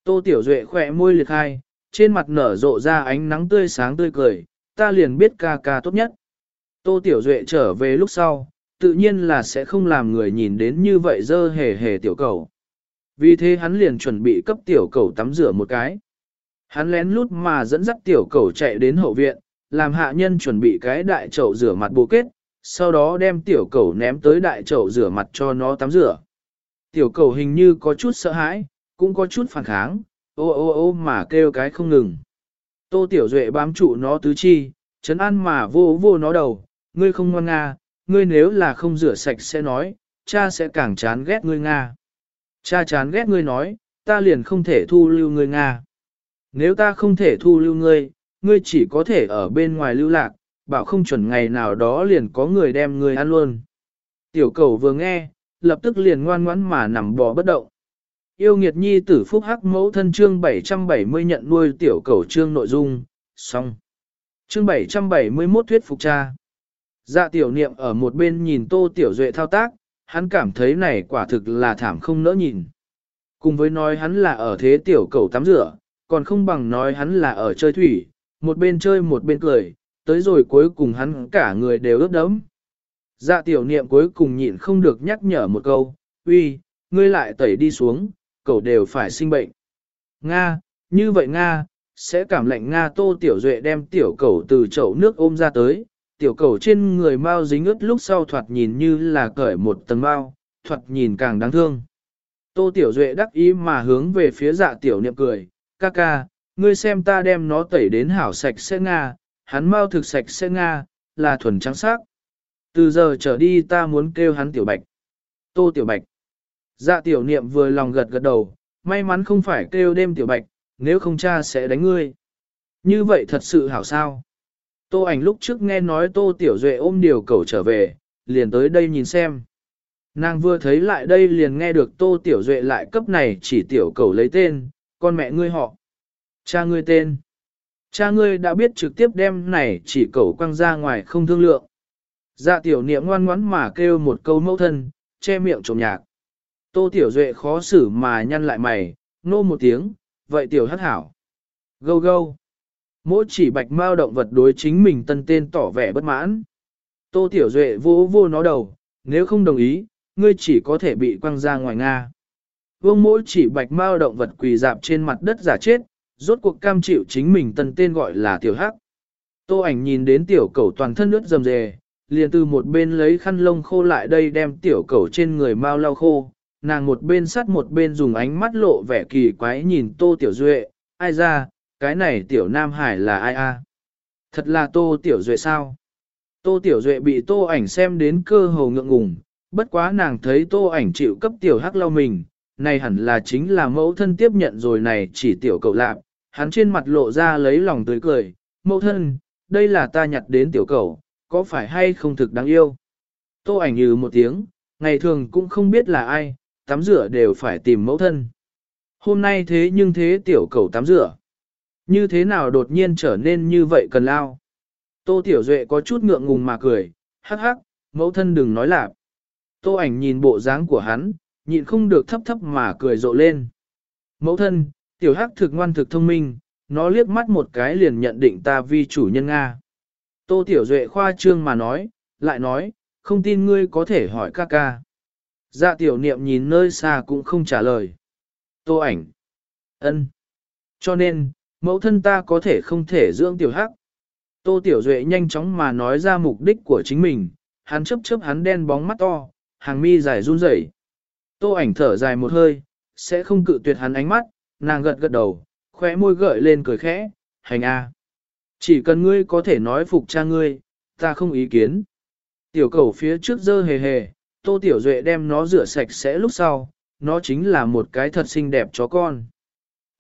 Tô Tiểu Duệ khỏe môi liệt hai, trên mặt nở rộ ra ánh nắng tươi sáng tươi cười, ta liền biết ca ca tốt nhất. Tô Tiểu Duệ trở về lúc sau, tự nhiên là sẽ không làm người nhìn đến như vậy dơ hề hề tiểu cầu. Vì thế hắn liền chuẩn bị cấp tiểu cầu tắm rửa một cái. Hắn lén lút mà dẫn dắt tiểu cầu chạy đến hậu viện, làm hạ nhân chuẩn bị cái đại chậu rửa mặt bồ kết, sau đó đem tiểu cầu ném tới đại chậu rửa mặt cho nó tắm rửa. Tiểu cầu hình như có chút sợ hãi, cũng có chút phản kháng, ô ô ô mà kêu cái không ngừng. Tô Tiểu Duệ bám trụ nó tứ chi, chấn an mà vô vô nó đầu, ngươi không ngoan nga, ngươi nếu là không rửa sạch sẽ nói, cha sẽ càng chán ghét ngươi nga. Cha chán ghét ngươi nói, ta liền không thể thu lưu ngươi nga. Nếu ta không thể thu lưu ngươi, ngươi chỉ có thể ở bên ngoài lưu lạc, bảo không chuẩn ngày nào đó liền có người đem ngươi ăn luôn. Tiểu cầu vừa nghe, lập tức liền ngoan ngoãn mà nằm bò bất động. Yêu nghiệt nhi tử phúc hắc mẫu thân chương 770 nhận nuôi tiểu cầu chương nội dung, xong. Chương 771 thuyết phục cha. Dạ tiểu niệm ở một bên nhìn tô tiểu duệ thao tác, hắn cảm thấy này quả thực là thảm không nỡ nhìn. Cùng với nói hắn là ở thế tiểu cầu tắm rửa, còn không bằng nói hắn là ở chơi thủy, một bên chơi một bên cười, tới rồi cuối cùng hắn cả người đều ướt đẫm. Dạ tiểu niệm cuối cùng nhịn không được nhắc nhở một câu, uy, ngươi lại tẩy đi xuống, cậu đều phải sinh bệnh. Nga, như vậy Nga, sẽ cảm lạnh Nga tô tiểu duệ đem tiểu cẩu từ chậu nước ôm ra tới, tiểu cầu trên người mau dính ướt lúc sau thoạt nhìn như là cởi một tầng mau, thoạt nhìn càng đáng thương. Tô tiểu duệ đắc ý mà hướng về phía dạ tiểu niệm cười, ca ca, ngươi xem ta đem nó tẩy đến hảo sạch sẽ Nga, hắn mau thực sạch sẽ Nga, là thuần trắng sắc. Từ giờ trở đi ta muốn kêu hắn tiểu bạch. Tô tiểu bạch. Dạ tiểu niệm vừa lòng gật gật đầu, may mắn không phải kêu đêm tiểu bạch, nếu không cha sẽ đánh ngươi. Như vậy thật sự hảo sao. Tô ảnh lúc trước nghe nói tô tiểu duệ ôm điều cầu trở về, liền tới đây nhìn xem. Nàng vừa thấy lại đây liền nghe được tô tiểu duệ lại cấp này chỉ tiểu cầu lấy tên, con mẹ ngươi họ. Cha ngươi tên. Cha ngươi đã biết trực tiếp đem này chỉ cầu quăng ra ngoài không thương lượng. Dạ tiểu niệm ngoan ngoãn mà kêu một câu mẫu thân, che miệng trộm nhạc. Tô Tiểu Duệ khó xử mà nhăn lại mày, nô một tiếng, vậy Tiểu Hắc hảo. Gâu gâu. Mỗi chỉ bạch mao động vật đối chính mình tân tên tỏ vẻ bất mãn. Tô Tiểu Duệ vô vô nó đầu, nếu không đồng ý, ngươi chỉ có thể bị quăng ra ngoài Nga. Vương mỗi chỉ bạch mao động vật quỳ dạp trên mặt đất giả chết, rốt cuộc cam chịu chính mình tân tên gọi là Tiểu Hắc. Tô ảnh nhìn đến tiểu cẩu toàn thân ướt rầm rề, liền từ một bên lấy khăn lông khô lại đây đem tiểu cẩu trên người mau lau khô, nàng một bên sắt một bên dùng ánh mắt lộ vẻ kỳ quái nhìn Tô Tiểu Duệ, ai ra, cái này Tiểu Nam Hải là ai a? Thật là Tô Tiểu Duệ sao? Tô Tiểu Duệ bị tô ảnh xem đến cơ hồ ngượng ngùng, bất quá nàng thấy tô ảnh chịu cấp tiểu hắc lau mình, này hẳn là chính là mẫu thân tiếp nhận rồi này chỉ tiểu cậu lạp, hắn trên mặt lộ ra lấy lòng tươi cười, mẫu thân, đây là ta nhặt đến tiểu cậu, có phải hay không thực đáng yêu? Tô ảnh như một tiếng, ngày thường cũng không biết là ai, tắm rửa đều phải tìm mẫu thân. Hôm nay thế nhưng thế tiểu cậu tắm rửa. Như thế nào đột nhiên trở nên như vậy cần lao? Tô Tiểu Duệ có chút ngượng ngùng mà cười, hắc hắc, mẫu thân đừng nói lạp. Tô ảnh nhìn bộ dáng của hắn, nhịn không được thấp thấp mà cười rộ lên. Mẫu thân, tiểu hắc thực ngoan thực thông minh, nó liếc mắt một cái liền nhận định ta vi chủ nhân Nga. Tô Tiểu Duệ khoa trương mà nói, lại nói, không tin ngươi có thể hỏi ca ca. Dạ tiểu niệm nhìn nơi xa cũng không trả lời. Tô ảnh. ân. Cho nên, mẫu thân ta có thể không thể dưỡng tiểu hắc. Tô Tiểu Duệ nhanh chóng mà nói ra mục đích của chính mình, hắn chấp chấp hắn đen bóng mắt to, hàng mi dài run rẩy. Tô ảnh thở dài một hơi, sẽ không cự tuyệt hắn ánh mắt, nàng gật gật đầu, khóe môi gợi lên cười khẽ, hành a. Chỉ cần ngươi có thể nói phục cha ngươi, ta không ý kiến. Tiểu cầu phía trước dơ hề hề, Tô Tiểu Duệ đem nó rửa sạch sẽ lúc sau, nó chính là một cái thật xinh đẹp chó con.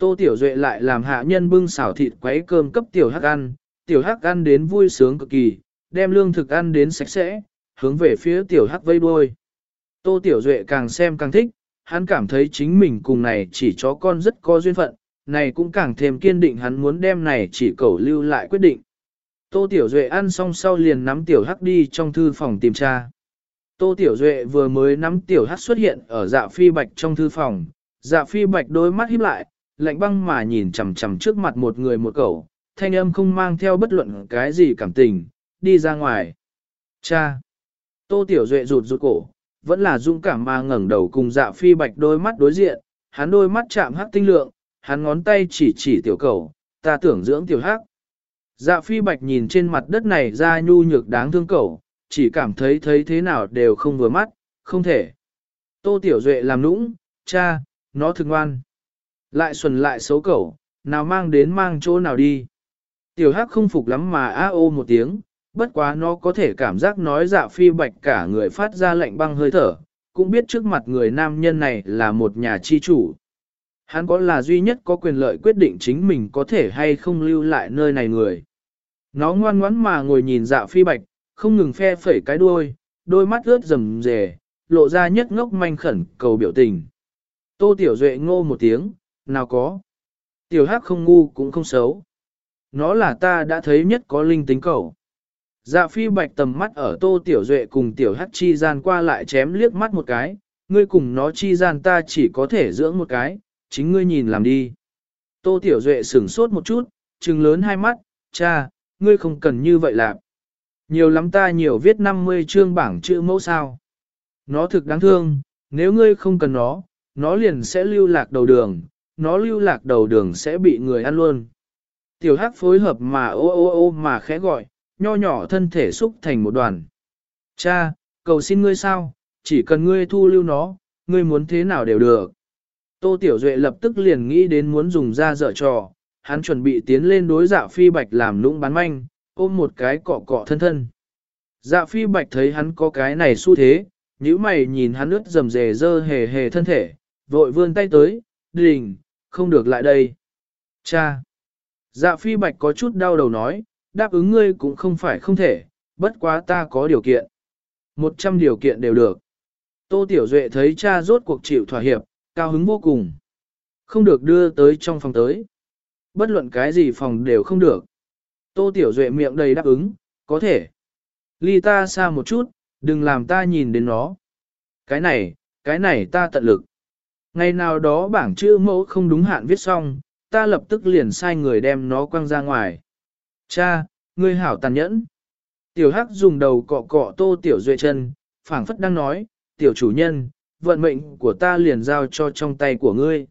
Tô Tiểu Duệ lại làm hạ nhân bưng xào thịt quấy cơm cấp Tiểu Hắc ăn, Tiểu Hắc ăn đến vui sướng cực kỳ, đem lương thực ăn đến sạch sẽ, hướng về phía Tiểu Hắc vây đuôi. Tô Tiểu Duệ càng xem càng thích, hắn cảm thấy chính mình cùng này chỉ chó con rất có duyên phận, này cũng càng thêm kiên định hắn muốn đem này chỉ cầu lưu lại quyết định. Tô Tiểu Duệ ăn xong sau liền nắm Tiểu Hắc đi trong thư phòng tìm tra. Tô Tiểu Duệ vừa mới nắm Tiểu Hắc xuất hiện ở dạ phi bạch trong thư phòng, dạ phi bạch đôi mắt híp lại, lạnh băng mà nhìn chằm chằm trước mặt một người một cậu, thanh âm không mang theo bất luận cái gì cảm tình, đi ra ngoài. Cha! Tô Tiểu Duệ rụt rụt cổ, vẫn là dũng cảm mà ngẩng đầu cùng dạ phi bạch đôi mắt đối diện, hắn đôi mắt chạm hắc tinh lượng, hắn ngón tay chỉ chỉ tiểu cầu, ta tưởng dưỡng tiểu hắc. Dạ phi bạch nhìn trên mặt đất này ra nhu nhược đáng thương cậu, chỉ cảm thấy thấy thế nào đều không vừa mắt, không thể. Tô tiểu duệ làm nũng, cha, nó thực ngoan. Lại xuân lại xấu cầu, nào mang đến mang chỗ nào đi. Tiểu hắc không phục lắm mà a ô một tiếng, bất quá nó có thể cảm giác nói dạ phi bạch cả người phát ra lạnh băng hơi thở, cũng biết trước mặt người nam nhân này là một nhà chi chủ. Hắn có là duy nhất có quyền lợi quyết định chính mình có thể hay không lưu lại nơi này người. Nó ngoan ngoãn mà ngồi nhìn dạ phi bạch, không ngừng phe phẩy cái đuôi, đôi mắt ướt rầm rề, lộ ra nhất ngốc manh khẩn cầu biểu tình. Tô Tiểu Duệ ngô một tiếng, nào có. Tiểu Hắc không ngu cũng không xấu. Nó là ta đã thấy nhất có linh tính cầu. Dạ phi bạch tầm mắt ở tô tiểu duệ cùng tiểu hắc chi gian qua lại chém liếc mắt một cái, ngươi cùng nó chi gian ta chỉ có thể dưỡng một cái, chính ngươi nhìn làm đi. Tô tiểu duệ sửng sốt một chút, trừng lớn hai mắt, cha, ngươi không cần như vậy lạc. Nhiều lắm ta nhiều viết 50 chương bảng chữ mẫu sao. Nó thực đáng thương, nếu ngươi không cần nó, nó liền sẽ lưu lạc đầu đường, nó lưu lạc đầu đường sẽ bị người ăn luôn. Tiểu hắc phối hợp mà ô ô ô mà khẽ gọi, nho nhỏ thân thể xúc thành một đoàn. Cha, cầu xin ngươi sao, chỉ cần ngươi thu lưu nó, ngươi muốn thế nào đều được. Tô Tiểu Duệ lập tức liền nghĩ đến muốn dùng ra dở trò, hắn chuẩn bị tiến lên đối dạ phi bạch làm lũng bán manh, ôm một cái cọ cọ thân thân. Dạ phi bạch thấy hắn có cái này xu thế, nhíu mày nhìn hắn ướt rầm rề dơ hề hề thân thể, vội vươn tay tới, đình, không được lại đây. Cha! Dạ phi bạch có chút đau đầu nói, đáp ứng ngươi cũng không phải không thể, bất quá ta có điều kiện. Một trăm điều kiện đều được. Tô Tiểu Duệ thấy cha rốt cuộc chịu thỏa hiệp, cao hứng vô cùng. Không được đưa tới trong phòng tới. Bất luận cái gì phòng đều không được. Tô Tiểu Duệ miệng đầy đáp ứng, có thể. Ly ta xa một chút, đừng làm ta nhìn đến nó. Cái này, cái này ta tận lực. Ngày nào đó bảng chữ mẫu không đúng hạn viết xong, ta lập tức liền sai người đem nó quăng ra ngoài. Cha, ngươi hảo tàn nhẫn. Tiểu Hắc dùng đầu cọ cọ tô tiểu duệ chân, phảng phất đang nói, tiểu chủ nhân, vận mệnh của ta liền giao cho trong tay của ngươi.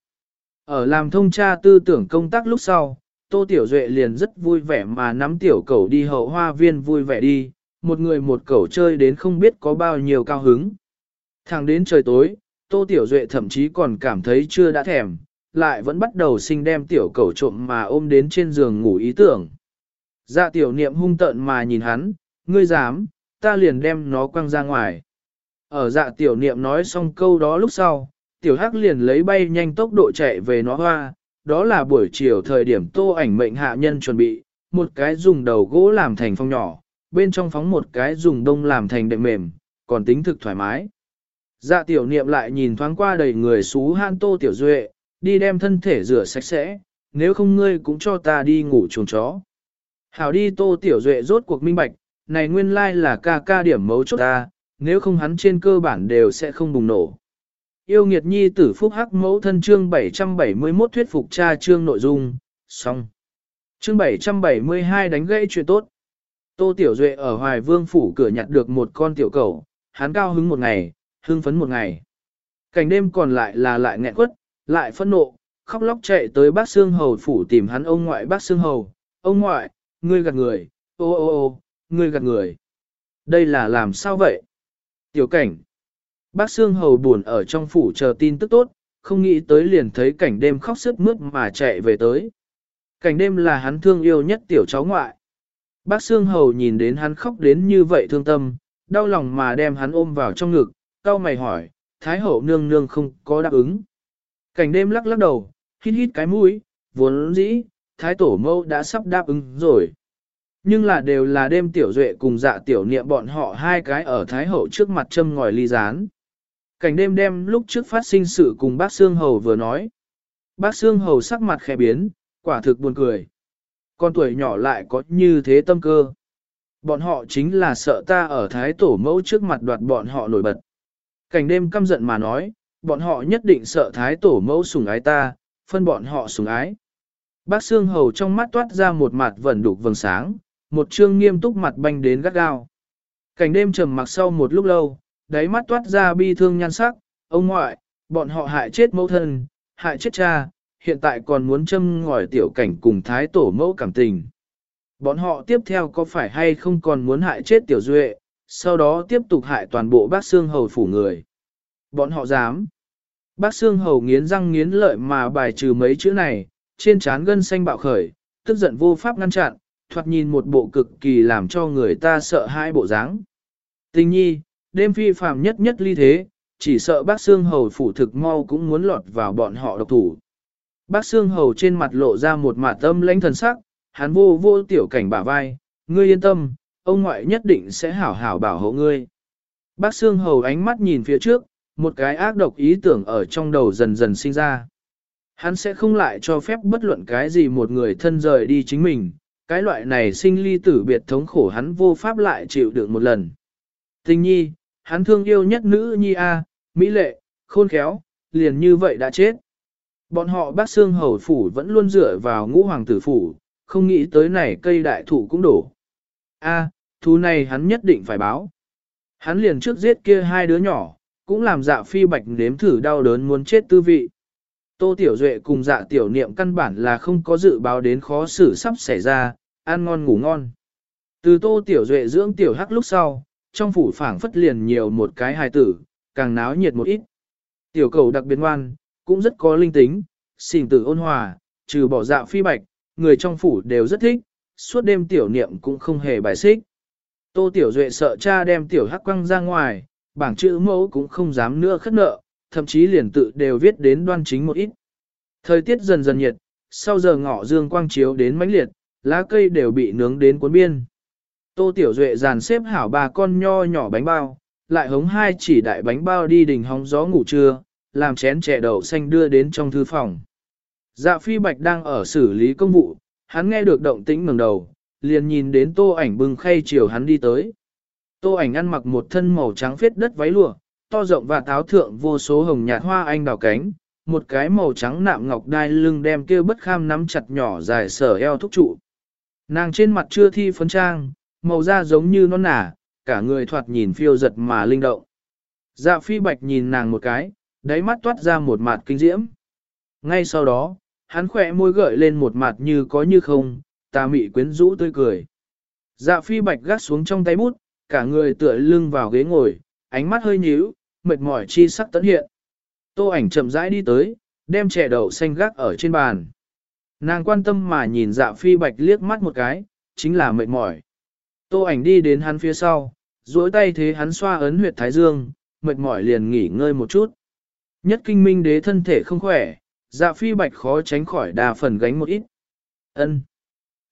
Ở làm thông tra tư tưởng công tác lúc sau, tô tiểu duệ liền rất vui vẻ mà nắm tiểu cầu đi hậu hoa viên vui vẻ đi, một người một cầu chơi đến không biết có bao nhiêu cao hứng. Thẳng đến trời tối, tô tiểu duệ thậm chí còn cảm thấy chưa đã thèm, lại vẫn bắt đầu sinh đem tiểu cầu trộm mà ôm đến trên giường ngủ ý tưởng. Dạ tiểu niệm hung tợn mà nhìn hắn, ngươi dám, ta liền đem nó quăng ra ngoài. Ở dạ tiểu niệm nói xong câu đó lúc sau, tiểu hắc liền lấy bay nhanh tốc độ chạy về nó hoa, đó là buổi chiều thời điểm tô ảnh mệnh hạ nhân chuẩn bị, một cái dùng đầu gỗ làm thành phong nhỏ, bên trong phóng một cái dùng đông làm thành đệm mềm, còn tính thực thoải mái. Dạ tiểu niệm lại nhìn thoáng qua đầy người xú han tô tiểu duệ, đi đem thân thể rửa sạch sẽ, nếu không ngươi cũng cho ta đi ngủ chuồng chó. Hảo đi tô tiểu duệ rốt cuộc minh bạch, này nguyên lai là ca ca điểm mấu chốt ta, nếu không hắn trên cơ bản đều sẽ không bùng nổ. Yêu nghiệt nhi tử phúc hắc mẫu thân chương 771 thuyết phục cha chương nội dung, xong. Chương 772 đánh gãy chuyện tốt. Tô Tiểu Duệ ở Hoài Vương Phủ cửa nhặt được một con tiểu cầu, hắn cao hứng một ngày, hưng phấn một ngày. Cảnh đêm còn lại là lại nghẹn quất, lại phẫn nộ, khóc lóc chạy tới bác Sương Hầu Phủ tìm hắn ông ngoại bác Sương Hầu. Ông ngoại, ngươi gạt người, ô ô ô, ngươi gạt người. Đây là làm sao vậy? Tiểu cảnh. Bác Sương Hầu buồn ở trong phủ chờ tin tức tốt, không nghĩ tới liền thấy cảnh đêm khóc sức mướt mà chạy về tới. Cảnh đêm là hắn thương yêu nhất tiểu cháu ngoại. Bác Sương Hầu nhìn đến hắn khóc đến như vậy thương tâm, đau lòng mà đem hắn ôm vào trong ngực, Cao mày hỏi, Thái hậu nương nương không có đáp ứng. Cảnh đêm lắc lắc đầu, hít hít cái mũi, vốn dĩ, Thái tổ mâu đã sắp đáp ứng rồi. Nhưng là đều là đêm tiểu duệ cùng dạ tiểu niệm bọn họ hai cái ở Thái hậu trước mặt châm ngòi ly rán. Cảnh đêm đem lúc trước phát sinh sự cùng bác Sương Hầu vừa nói. Bác Sương Hầu sắc mặt khẽ biến, quả thực buồn cười. Con tuổi nhỏ lại có như thế tâm cơ. Bọn họ chính là sợ ta ở thái tổ mẫu trước mặt đoạt bọn họ nổi bật. Cảnh đêm căm giận mà nói, bọn họ nhất định sợ thái tổ mẫu sủng ái ta, phân bọn họ sủng ái. Bác Sương Hầu trong mắt toát ra một mặt vẩn đục vầng sáng, một trương nghiêm túc mặt banh đến gắt gao. Cảnh đêm trầm mặc sau một lúc lâu, đáy mắt toát ra bi thương nhan sắc, ông ngoại, bọn họ hại chết mẫu thân, hại chết cha, hiện tại còn muốn châm ngòi tiểu cảnh cùng thái tổ mẫu cảm tình. Bọn họ tiếp theo có phải hay không còn muốn hại chết tiểu duệ, sau đó tiếp tục hại toàn bộ bác xương hầu phủ người. Bọn họ dám. Bác xương hầu nghiến răng nghiến lợi mà bài trừ mấy chữ này, trên trán gân xanh bạo khởi, tức giận vô pháp ngăn chặn, thoạt nhìn một bộ cực kỳ làm cho người ta sợ hai bộ dáng. Tình nhi, đêm phi phàm nhất nhất ly thế, chỉ sợ bác xương hầu phủ thực mau cũng muốn lọt vào bọn họ độc thủ. Bác xương hầu trên mặt lộ ra một mạ tâm lãnh thần sắc, hắn vô vô tiểu cảnh bả vai, ngươi yên tâm, ông ngoại nhất định sẽ hảo hảo bảo hộ ngươi. Bác xương hầu ánh mắt nhìn phía trước, một cái ác độc ý tưởng ở trong đầu dần dần sinh ra. Hắn sẽ không lại cho phép bất luận cái gì một người thân rời đi chính mình, cái loại này sinh ly tử biệt thống khổ hắn vô pháp lại chịu được một lần. Tình nhi, hắn thương yêu nhất nữ nhi A, mỹ lệ, khôn khéo, liền như vậy đã chết. Bọn họ bác xương hầu phủ vẫn luôn dựa vào ngũ hoàng tử phủ, không nghĩ tới này cây đại thụ cũng đổ. A, thú này hắn nhất định phải báo. Hắn liền trước giết kia hai đứa nhỏ, cũng làm dạ phi bạch nếm thử đau đớn muốn chết tư vị. Tô Tiểu Duệ cùng dạ tiểu niệm căn bản là không có dự báo đến khó xử sắp xảy ra, ăn ngon ngủ ngon. Từ Tô Tiểu Duệ dưỡng tiểu hắc lúc sau, trong phủ phảng phất liền nhiều một cái hài tử, càng náo nhiệt một ít. Tiểu cầu đặc biệt ngoan, cũng rất có linh tính, xỉn tử ôn hòa, trừ bỏ dạ phi bạch, người trong phủ đều rất thích, suốt đêm tiểu niệm cũng không hề bài xích. Tô Tiểu Duệ sợ cha đem tiểu hắc quăng ra ngoài, bảng chữ mẫu cũng không dám nữa khất nợ, thậm chí liền tự đều viết đến đoan chính một ít. Thời tiết dần dần nhiệt, sau giờ ngọ dương quang chiếu đến mãnh liệt, lá cây đều bị nướng đến cuốn biên. Tô Tiểu Duệ dàn xếp hảo ba con nho nhỏ bánh bao, lại hống hai chỉ đại bánh bao đi đỉnh hóng gió ngủ trưa, làm chén chè đậu xanh đưa đến trong thư phòng. Dạ phi bạch đang ở xử lý công vụ, hắn nghe được động tĩnh ngẩng đầu, liền nhìn đến tô ảnh bưng khay chiều hắn đi tới. Tô ảnh ăn mặc một thân màu trắng phết đất váy lụa, to rộng và táo thượng vô số hồng nhạt hoa anh đào cánh, một cái màu trắng nạm ngọc đai lưng đem kia bất kham nắm chặt nhỏ dài sở eo thúc trụ. Nàng trên mặt chưa thi phấn trang, màu da giống như non nả, cả người thoạt nhìn phiêu giật mà linh động. Dạ phi bạch nhìn nàng một cái, đáy mắt toát ra một mặt kinh diễm. Ngay sau đó, hắn khỏe môi gợi lên một mặt như có như không, tà mị quyến rũ tươi cười. Dạ phi bạch gắt xuống trong tay bút, cả người tựa lưng vào ghế ngồi, ánh mắt hơi nhíu, mệt mỏi chi sắc tấn hiện. Tô ảnh chậm rãi đi tới, đem chè đậu xanh gác ở trên bàn. Nàng quan tâm mà nhìn dạ phi bạch liếc mắt một cái, chính là mệt mỏi. Tô ảnh đi đến hắn phía sau, duỗi tay thế hắn xoa ấn huyệt thái dương, mệt mỏi liền nghỉ ngơi một chút. Nhất kinh minh đế thân thể không khỏe, dạ phi bạch khó tránh khỏi đa phần gánh một ít. ân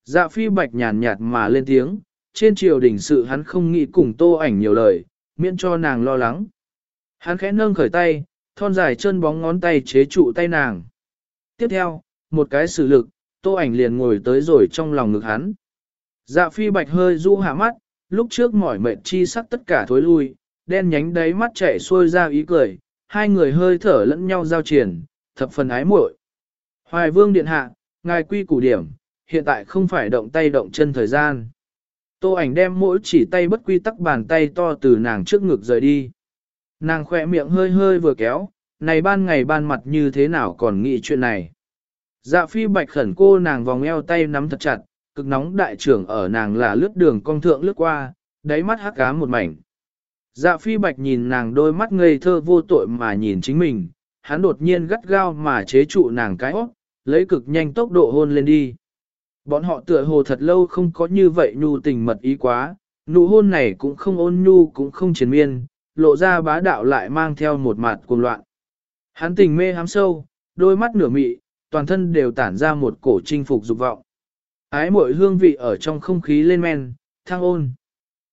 Dạ phi bạch nhàn nhạt mà lên tiếng, trên triều đình sự hắn không nghĩ cùng tô ảnh nhiều lời, miễn cho nàng lo lắng. Hắn khẽ nâng khởi tay, thon dài chân bóng ngón tay chế trụ tay nàng. Tiếp theo, một cái sử lực, tô ảnh liền ngồi tới rồi trong lòng ngực hắn. Dạ phi bạch hơi du hạ mắt, lúc trước mỏi mệt chi sắc tất cả thối lui, đen nhánh đáy mắt chảy xuôi ra ý cười, hai người hơi thở lẫn nhau giao triển, thập phần ái muội. Hoài vương điện hạ, ngài quy củ điểm, hiện tại không phải động tay động chân thời gian. Tô ảnh đem mỗi chỉ tay bất quy tắc bàn tay to từ nàng trước ngực rời đi. Nàng khẽ miệng hơi hơi vừa kéo, này ban ngày ban mặt như thế nào còn nghĩ chuyện này. Dạ phi bạch khẩn cô nàng vòng eo tay nắm thật chặt, cực nóng đại trưởng ở nàng là lướt đường cong thượng lướt qua, đáy mắt hắc ám một mảnh. Dạ phi bạch nhìn nàng đôi mắt ngây thơ vô tội mà nhìn chính mình, hắn đột nhiên gắt gao mà chế trụ nàng cái óc, lấy cực nhanh tốc độ hôn lên đi. Bọn họ tựa hồ thật lâu không có như vậy nhu tình mật ý quá, nụ hôn này cũng không ôn nhu cũng không triền miên, lộ ra bá đạo lại mang theo một mặt cuồng loạn. Hắn tình mê hám sâu, đôi mắt nửa mị, toàn thân đều tản ra một cổ chinh phục dục vọng. Ái mội hương vị ở trong không khí lên men, thăng ôn.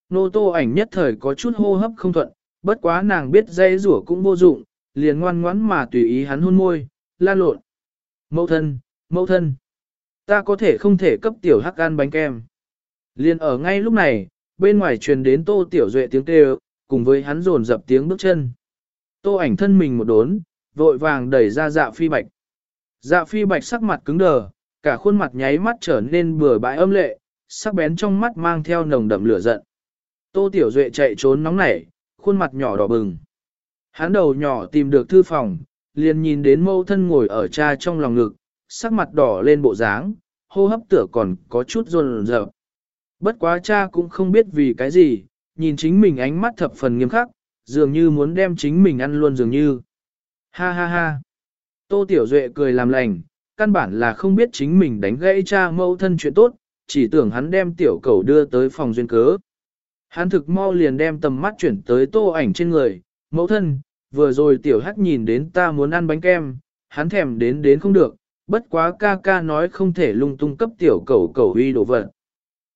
Nô tô ảnh nhất thời có chút hô hấp không thuận, bất quá nàng biết dây rủa cũng vô dụng, liền ngoan ngoãn mà tùy ý hắn hôn môi, lan lộn. Mẫu thân, mẫu thân, ta có thể không thể cấp tiểu hắc ăn bánh kem. Liền ở ngay lúc này, bên ngoài truyền đến tô tiểu duệ tiếng kêu, cùng với hắn rồn dập tiếng bước chân. Tô ảnh thân mình một đốn, vội vàng đẩy ra dạ phi bạch. Dạ phi bạch sắc mặt cứng đờ, cả khuôn mặt nháy mắt trở nên bừa bãi âm lệ, sắc bén trong mắt mang theo nồng đậm lửa giận. Tô Tiểu Duệ chạy trốn nóng nảy, khuôn mặt nhỏ đỏ bừng. Hắn đầu nhỏ tìm được thư phòng, liền nhìn đến mâu thân ngồi ở cha trong lòng ngực, sắc mặt đỏ lên bộ dáng, hô hấp tựa còn có chút run rợn. Bất quá cha cũng không biết vì cái gì, nhìn chính mình ánh mắt thập phần nghiêm khắc, dường như muốn đem chính mình ăn luôn dường như. Ha ha ha. Tô Tiểu Duệ cười làm lành, căn bản là không biết chính mình đánh gãy cha mâu thân chuyện tốt, chỉ tưởng hắn đem tiểu cầu đưa tới phòng duyên cớ. Hắn thực mau liền đem tầm mắt chuyển tới tô ảnh trên người, mẫu thân, vừa rồi tiểu hắc nhìn đến ta muốn ăn bánh kem, hắn thèm đến đến không được, bất quá ca ca nói không thể lung tung cấp tiểu cầu cầu uy đồ vật.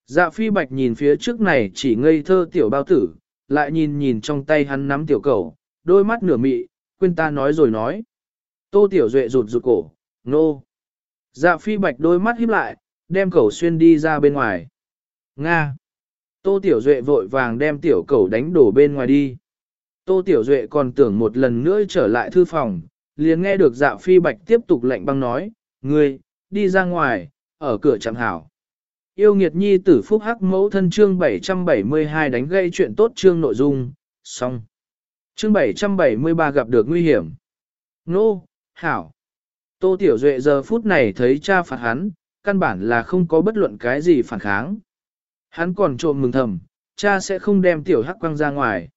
Dạ phi bạch nhìn phía trước này chỉ ngây thơ tiểu bao tử, lại nhìn nhìn trong tay hắn nắm tiểu cầu, đôi mắt nửa mị, quên ta nói rồi nói. Tô tiểu duệ rụt rụt cổ, nô. Dạ phi bạch đôi mắt híp lại, đem cầu xuyên đi ra bên ngoài. Nga. Tô Tiểu Duệ vội vàng đem tiểu cầu đánh đổ bên ngoài đi. Tô Tiểu Duệ còn tưởng một lần nữa trở lại thư phòng, liền nghe được dạ phi bạch tiếp tục lệnh băng nói, ngươi, đi ra ngoài, ở cửa chẳng hảo. Yêu nghiệt nhi tử phúc hắc mẫu thân chương 772 đánh gây chuyện tốt chương nội dung, xong. Chương 773 gặp được nguy hiểm. Nô, hảo. Tô Tiểu Duệ giờ phút này thấy cha phạt hắn, căn bản là không có bất luận cái gì phản kháng. Hắn còn trộm mừng thầm, cha sẽ không đem tiểu hắc quăng ra ngoài.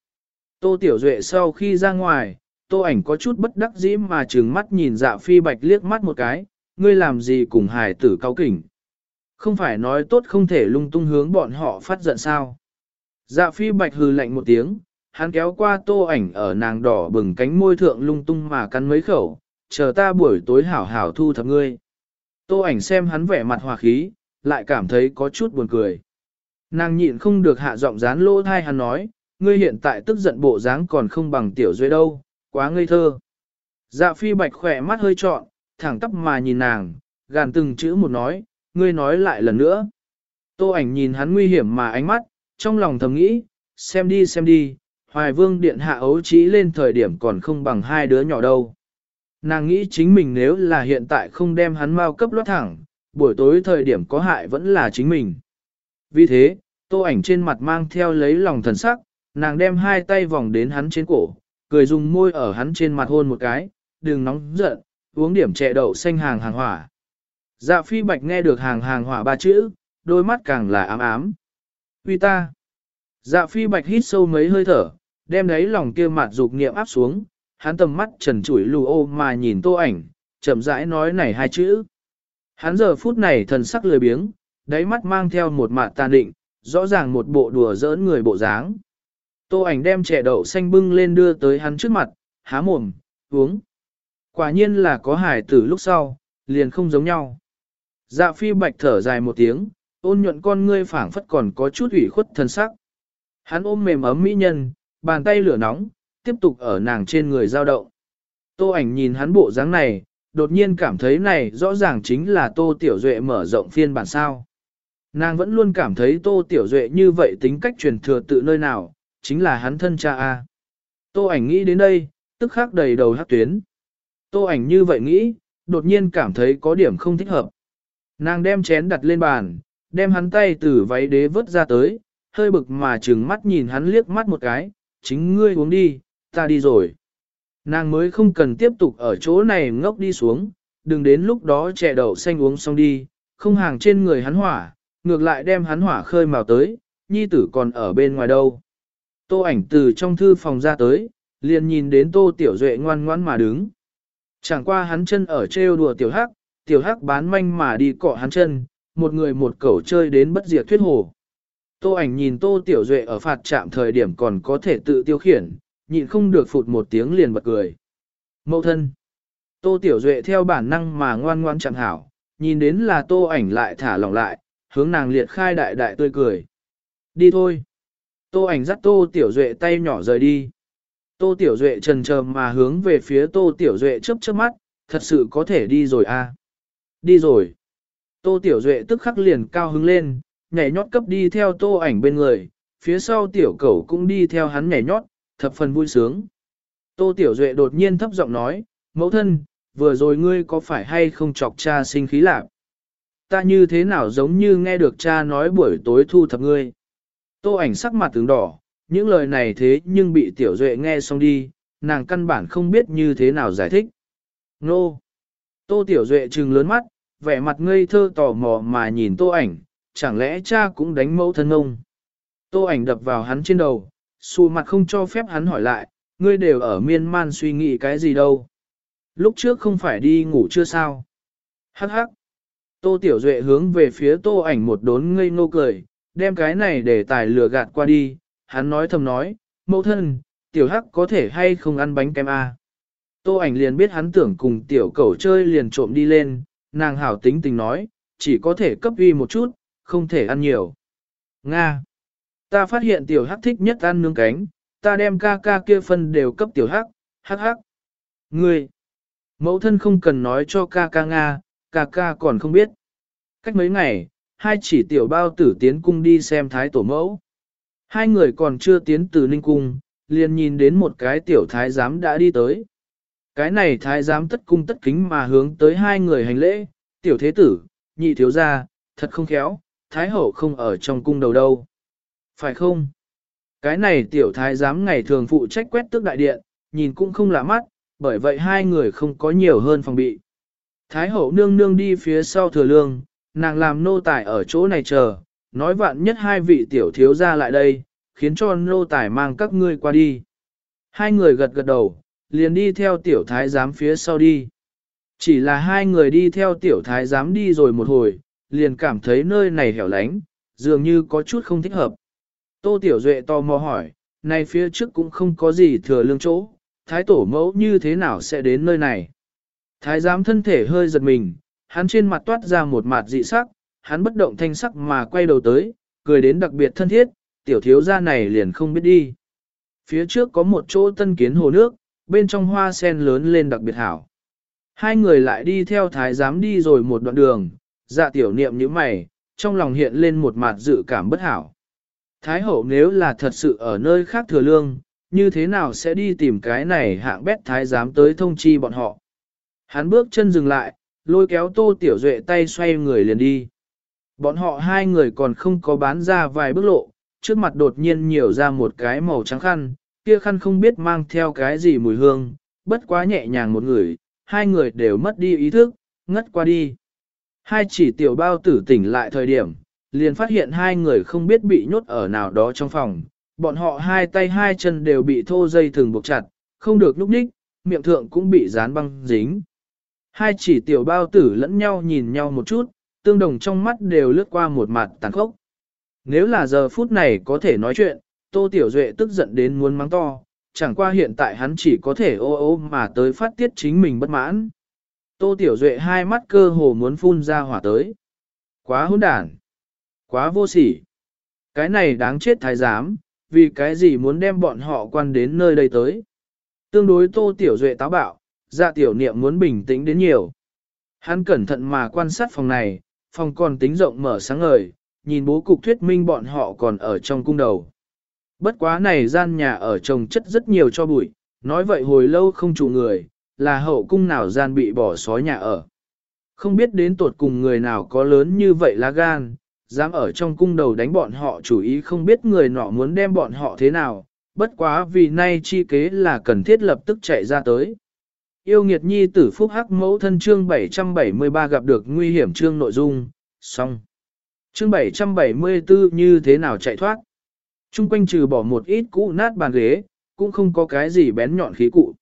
Tô Tiểu Duệ sau khi ra ngoài, tô ảnh có chút bất đắc dĩ mà trừng mắt nhìn dạ phi bạch liếc mắt một cái, ngươi làm gì cùng hài tử cao kỉnh. Không phải nói tốt không thể lung tung hướng bọn họ phát giận sao. Dạ phi bạch hừ lạnh một tiếng, hắn kéo qua tô ảnh ở nàng đỏ bừng cánh môi thượng lung tung mà cắn mấy khẩu, chờ ta buổi tối hảo hảo thu thập ngươi. Tô ảnh xem hắn vẻ mặt hòa khí, lại cảm thấy có chút buồn cười. Nàng nhịn không được hạ giọng dán lỗ tai hắn nói, ngươi hiện tại tức giận bộ dáng còn không bằng tiểu duệ đâu, quá ngây thơ. Dạ phi bạch khỏe mắt hơi trọn, thẳng tắp mà nhìn nàng, gàn từng chữ một nói, ngươi nói lại lần nữa. Tô ảnh nhìn hắn nguy hiểm mà ánh mắt, trong lòng thầm nghĩ, xem đi xem đi, hoài vương điện hạ ấu trí lên thời điểm còn không bằng hai đứa nhỏ đâu. Nàng nghĩ chính mình nếu là hiện tại không đem hắn mau cấp lót thẳng, buổi tối thời điểm có hại vẫn là chính mình. Vì thế, tô ảnh trên mặt mang theo lấy lòng thần sắc, nàng đem hai tay vòng đến hắn trên cổ, cười dùng môi ở hắn trên mặt hôn một cái, đừng nóng giận, uống điểm chè đậu xanh hàng hàng hỏa. Dạ phi bạch nghe được hàng hàng hỏa ba chữ, đôi mắt càng là ám ám. Vì ta. Dạ phi bạch hít sâu mấy hơi thở, đem đấy lòng kia mặt dục niệm áp xuống, hắn tầm mắt trần trụi lù ô mà nhìn tô ảnh, chậm rãi nói này hai chữ. Hắn giờ phút này thần sắc lười biếng, đáy mắt mang theo một mạt tàn định, rõ ràng một bộ đùa giỡn người bộ dáng. Tô ảnh đem chè đậu xanh bưng lên đưa tới hắn trước mặt, há mồm, uống. Quả nhiên là có hải tử lúc sau, liền không giống nhau. Dạ phi bạch thở dài một tiếng, ôn nhuận con ngươi phảng phất còn có chút ủy khuất thân sắc. Hắn ôm mềm ấm mỹ nhân, bàn tay lửa nóng, tiếp tục ở nàng trên người giao động. Tô ảnh nhìn hắn bộ dáng này, đột nhiên cảm thấy này rõ ràng chính là Tô Tiểu Duệ mở rộng phiên bản sao. Nàng vẫn luôn cảm thấy Tô Tiểu Duệ như vậy tính cách truyền thừa tự nơi nào, chính là hắn thân cha A. Tô ảnh nghĩ đến đây, tức khắc đầy đầu hát tuyến. Tô ảnh như vậy nghĩ, đột nhiên cảm thấy có điểm không thích hợp. Nàng đem chén đặt lên bàn, đem hắn tay từ váy đế vớt ra tới, hơi bực mà trừng mắt nhìn hắn liếc mắt một cái, chính ngươi uống đi, ta đi rồi. Nàng mới không cần tiếp tục ở chỗ này ngốc đi xuống, đừng đến lúc đó trẻ đậu xanh uống xong đi, không hàng trên người hắn hỏa, ngược lại đem hắn hỏa khơi màu tới, nhi tử còn ở bên ngoài đâu. Tô ảnh từ trong thư phòng ra tới, liền nhìn đến tô tiểu duệ ngoan ngoãn mà đứng. Chẳng qua hắn chân ở trêu đùa tiểu hắc, tiểu hắc bán manh mà đi cọ hắn chân, một người một cẩu chơi đến bất diệt thuyết hồ. Tô ảnh nhìn tô tiểu duệ ở phạt trạm thời điểm còn có thể tự tiêu khiển, nhịn không được phụt một tiếng liền bật cười. Mậu thân. Tô tiểu duệ theo bản năng mà ngoan ngoan chẳng hảo, nhìn đến là tô ảnh lại thả lỏng lại, hướng nàng liệt khai đại đại tươi cười. Đi thôi. Tô ảnh dắt tô tiểu duệ tay nhỏ rời đi. Tô tiểu duệ trần chờ mà hướng về phía tô tiểu duệ chớp chớp mắt, thật sự có thể đi rồi à. Đi rồi. Tô tiểu duệ tức khắc liền cao hứng lên, nhảy nhót cấp đi theo tô ảnh bên người, phía sau tiểu cẩu cũng đi theo hắn nhảy nhót, thập phần vui sướng. Tô tiểu duệ đột nhiên thấp giọng nói, mẫu thân, vừa rồi ngươi có phải hay không chọc cha sinh khí lạc? Ta như thế nào giống như nghe được cha nói buổi tối thu thập ngươi? Tô ảnh sắc mặt tướng đỏ, những lời này thế nhưng bị tiểu duệ nghe xong đi, nàng căn bản không biết như thế nào giải thích. Nô! Tô tiểu duệ trừng lớn mắt, vẻ mặt ngây thơ tò mò mà nhìn tô ảnh, chẳng lẽ cha cũng đánh mẫu thân ông? Tô ảnh đập vào hắn trên đầu, xù mặt không cho phép hắn hỏi lại, ngươi đều ở miên man suy nghĩ cái gì đâu. Lúc trước không phải đi ngủ chưa sao? Hắc hắc. Tô Tiểu Duệ hướng về phía tô ảnh một đốn ngây ngô cười, đem cái này để tài lừa gạt qua đi, hắn nói thầm nói, mẫu thân, tiểu hắc có thể hay không ăn bánh kem a? Tô ảnh liền biết hắn tưởng cùng tiểu cẩu chơi liền trộm đi lên, nàng hảo tính tình nói, chỉ có thể cấp uy một chút, không thể ăn nhiều. Nga. Ta phát hiện tiểu hắc thích nhất ăn nướng cánh, ta đem ca ca kia phân đều cấp tiểu hắc, hắc hắc. Ngươi. Mẫu thân không cần nói cho ca ca Nga, ca ca còn không biết. Cách mấy ngày, hai chỉ tiểu bao tử tiến cung đi xem thái tổ mẫu. Hai người còn chưa tiến từ Ninh Cung, liền nhìn đến một cái tiểu thái giám đã đi tới. Cái này thái giám tất cung tất kính mà hướng tới hai người hành lễ, tiểu thế tử, nhị thiếu gia, thật không khéo, thái hậu không ở trong cung đầu đâu. Phải không? Cái này tiểu thái giám ngày thường phụ trách quét tước đại điện, nhìn cũng không lạ mắt, bởi vậy hai người không có nhiều hơn phòng bị. Thái hậu nương nương đi phía sau thừa lương, nàng làm nô tài ở chỗ này chờ, nói vạn nhất hai vị tiểu thiếu ra lại đây, khiến cho nô tài mang các ngươi qua đi. Hai người gật gật đầu, liền đi theo tiểu thái giám phía sau đi. Chỉ là hai người đi theo tiểu thái giám đi rồi một hồi, liền cảm thấy nơi này hẻo lánh, dường như có chút không thích hợp. Tô Tiểu Duệ tò mò hỏi, này phía trước cũng không có gì thừa lương chỗ, thái tổ mẫu như thế nào sẽ đến nơi này? Thái giám thân thể hơi giật mình, hắn trên mặt toát ra một mặt dị sắc, hắn bất động thanh sắc mà quay đầu tới, cười đến đặc biệt thân thiết, tiểu thiếu gia này liền không biết đi. Phía trước có một chỗ tân kiến hồ nước, bên trong hoa sen lớn lên đặc biệt hảo. Hai người lại đi theo thái giám đi rồi một đoạn đường, dạ tiểu niệm như mày, trong lòng hiện lên một mặt dự cảm bất hảo. Thái hậu nếu là thật sự ở nơi khác thừa lương, như thế nào sẽ đi tìm cái này hạng bét thái giám tới thông chi bọn họ. Hắn bước chân dừng lại, lôi kéo tô tiểu duệ tay xoay người liền đi. Bọn họ hai người còn không có bán ra vài bước lộ, trước mặt đột nhiên nhiều ra một cái màu trắng khăn, kia khăn không biết mang theo cái gì mùi hương, bất quá nhẹ nhàng một người, hai người đều mất đi ý thức, ngất qua đi. Hai chỉ tiểu bao tử tỉnh lại thời điểm, liền phát hiện hai người không biết bị nhốt ở nào đó trong phòng, bọn họ hai tay hai chân đều bị thô dây thường buộc chặt, không được núp đích, miệng thượng cũng bị dán băng dính. Hai chỉ tiểu bao tử lẫn nhau nhìn nhau một chút, tương đồng trong mắt đều lướt qua một mặt tàn khốc. Nếu là giờ phút này có thể nói chuyện, Tô Tiểu Duệ tức giận đến muốn mắng to, chẳng qua hiện tại hắn chỉ có thể ô ô mà tới phát tiết chính mình bất mãn. Tô Tiểu Duệ hai mắt cơ hồ muốn phun ra hỏa tới. Quá hỗn đản, quá vô sỉ. Cái này đáng chết thái giám, vì cái gì muốn đem bọn họ quan đến nơi đây tới. Tương đối Tô Tiểu Duệ táo bạo, dạ tiểu niệm muốn bình tĩnh đến nhiều. Hắn cẩn thận mà quan sát phòng này, phòng còn tính rộng mở sáng ngời, nhìn bố cục thuyết minh bọn họ còn ở trong cung đầu. Bất quá này gian nhà ở trồng chất rất nhiều cho bụi, nói vậy hồi lâu không chủ người, là hậu cung nào gian bị bỏ sói nhà ở. Không biết đến tuột cùng người nào có lớn như vậy lá gan, dám ở trong cung đầu đánh bọn họ chủ ý không biết người nọ muốn đem bọn họ thế nào, bất quá vì nay chi kế là cần thiết lập tức chạy ra tới. Yêu nghiệt nhi tử phúc hắc mẫu thân chương 773 gặp được nguy hiểm chương nội dung, xong. Chương 774 như thế nào chạy thoát? Trung quanh trừ bỏ một ít cũ nát bàn ghế, cũng không có cái gì bén nhọn khí cụ.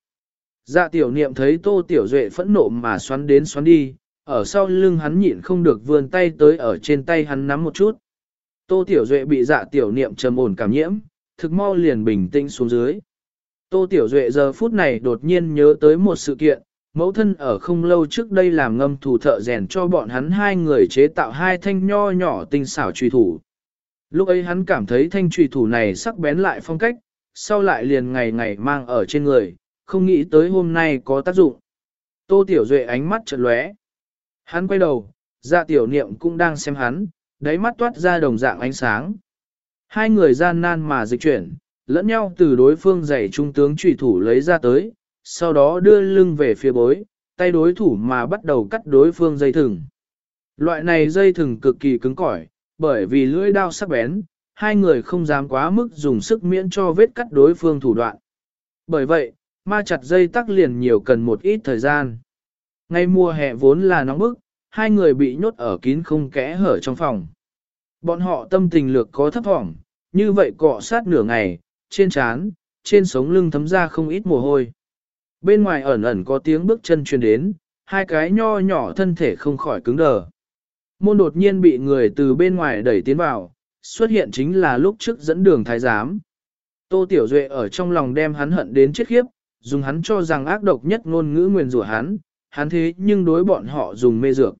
Dạ tiểu niệm thấy tô tiểu duệ phẫn nộ mà xoắn đến xoắn đi, ở sau lưng hắn nhịn không được vươn tay tới ở trên tay hắn nắm một chút. Tô tiểu duệ bị dạ tiểu niệm trầm ổn cảm nhiễm, thực mau liền bình tĩnh xuống dưới. Tô tiểu duệ giờ phút này đột nhiên nhớ tới một sự kiện, mẫu thân ở không lâu trước đây làm ngâm thủ thợ rèn cho bọn hắn hai người chế tạo hai thanh nho nhỏ tinh xảo truy thủ. Lúc ấy hắn cảm thấy thanh truy thủ này sắc bén lại phong cách, sau lại liền ngày ngày mang ở trên người, không nghĩ tới hôm nay có tác dụng. Tô Tiểu Duệ ánh mắt chợt lóe. Hắn quay đầu, dạ tiểu niệm cũng đang xem hắn, đáy mắt toát ra đồng dạng ánh sáng. Hai người gian nan mà dịch chuyển, lẫn nhau từ đối phương giày trung tướng trùy thủ lấy ra tới, sau đó đưa lưng về phía bối, tay đối thủ mà bắt đầu cắt đối phương dây thừng. Loại này dây thừng cực kỳ cứng cỏi, bởi vì lưỡi đao sắc bén, hai người không dám quá mức dùng sức miễn cho vết cắt đối phương thủ đoạn. Bởi vậy, ma chặt dây tắc liền nhiều cần một ít thời gian. Ngay mùa hè vốn là nóng bức, hai người bị nhốt ở kín không kẽ hở trong phòng. Bọn họ tâm tình lược có thấp thỏm, như vậy cọ sát nửa ngày, trên trán, trên sống lưng thấm ra không ít mồ hôi. Bên ngoài ẩn ẩn có tiếng bước chân truyền đến, hai cái nho nhỏ thân thể không khỏi cứng đờ. Môn đột nhiên bị người từ bên ngoài đẩy tiến vào, xuất hiện chính là lúc trước dẫn đường thái giám. Tô Tiểu Duệ ở trong lòng đem hắn hận đến chết khiếp, dùng hắn cho rằng ác độc nhất ngôn ngữ nguyền rủa hắn, hắn thế nhưng đối bọn họ dùng mê dược.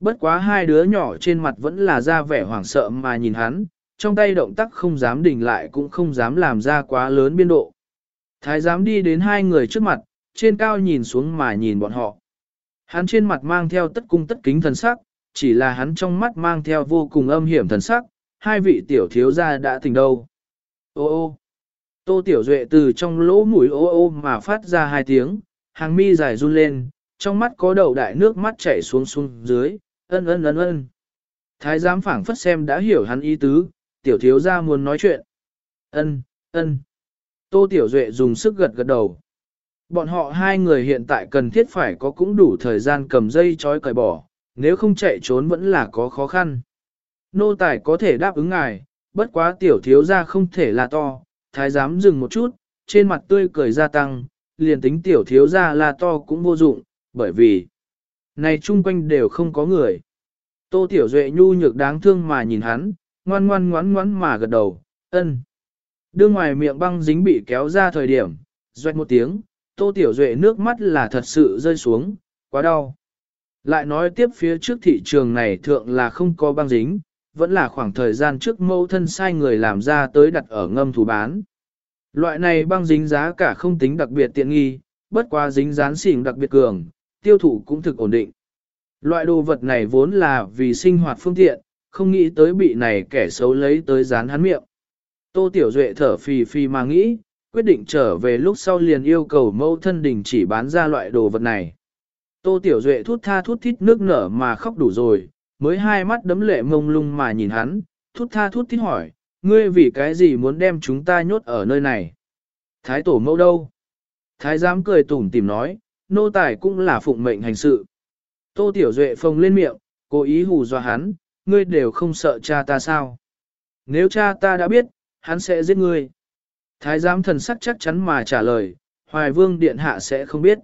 Bất quá hai đứa nhỏ trên mặt vẫn là ra vẻ hoảng sợ mà nhìn hắn, trong tay động tác không dám đình lại cũng không dám làm ra quá lớn biên độ. Thái giám đi đến hai người trước mặt, trên cao nhìn xuống mà nhìn bọn họ. Hắn trên mặt mang theo tất cung tất kính thần sắc, chỉ là hắn trong mắt mang theo vô cùng âm hiểm thần sắc, hai vị tiểu thiếu gia đã tỉnh đâu. Ô ô, tô tiểu duệ từ trong lỗ mũi ô ô mà phát ra hai tiếng, hàng mi dài run lên, trong mắt có đầu đại nước mắt chảy xuống xuống dưới, ân ân ân ân. Thái giám phảng phất xem đã hiểu hắn ý tứ, tiểu thiếu gia muốn nói chuyện. Ân, ân. Tô Tiểu Duệ dùng sức gật gật đầu. Bọn họ hai người hiện tại cần thiết phải có cũng đủ thời gian cầm dây trói cởi bỏ, nếu không chạy trốn vẫn là có khó khăn. Nô tài có thể đáp ứng ngài, bất quá tiểu thiếu gia không thể là to, thái giám dừng một chút, trên mặt tươi cười gia tăng, liền tính tiểu thiếu gia là to cũng vô dụng, bởi vì này chung quanh đều không có người. Tô tiểu duệ nhu nhược đáng thương mà nhìn hắn, ngoan ngoan ngoan ngoan mà gật đầu, ân. Đưa ngoài miệng băng dính bị kéo ra thời điểm, doẹt một tiếng, tô tiểu duệ nước mắt là thật sự rơi xuống, quá đau. Lại nói tiếp phía trước thị trường này thượng là không có băng dính, vẫn là khoảng thời gian trước mâu thân sai người làm ra tới đặt ở ngâm thủ bán. Loại này băng dính giá cả không tính đặc biệt tiện nghi, bất quá dính dán xỉn đặc biệt cường, tiêu thụ cũng thực ổn định. Loại đồ vật này vốn là vì sinh hoạt phương tiện, không nghĩ tới bị này kẻ xấu lấy tới dán hắn miệng. Tô Tiểu Duệ thở phì phì mà nghĩ, quyết định trở về lúc sau liền yêu cầu mâu thân đình chỉ bán ra loại đồ vật này. Tô Tiểu Duệ thút tha thút thít nước nở mà khóc đủ rồi, mới hai mắt đấm lệ mông lung mà nhìn hắn, thút tha thút thít hỏi, ngươi vì cái gì muốn đem chúng ta nhốt ở nơi này? Thái tổ mẫu đâu? Thái giám cười tủm tìm nói, nô tài cũng là phụng mệnh hành sự. Tô Tiểu Duệ phồng lên miệng, cố ý hù dọa hắn, ngươi đều không sợ cha ta sao? Nếu cha ta đã biết, hắn sẽ giết ngươi. Thái giám thần sắc chắc chắn mà trả lời, Hoài Vương Điện Hạ sẽ không biết.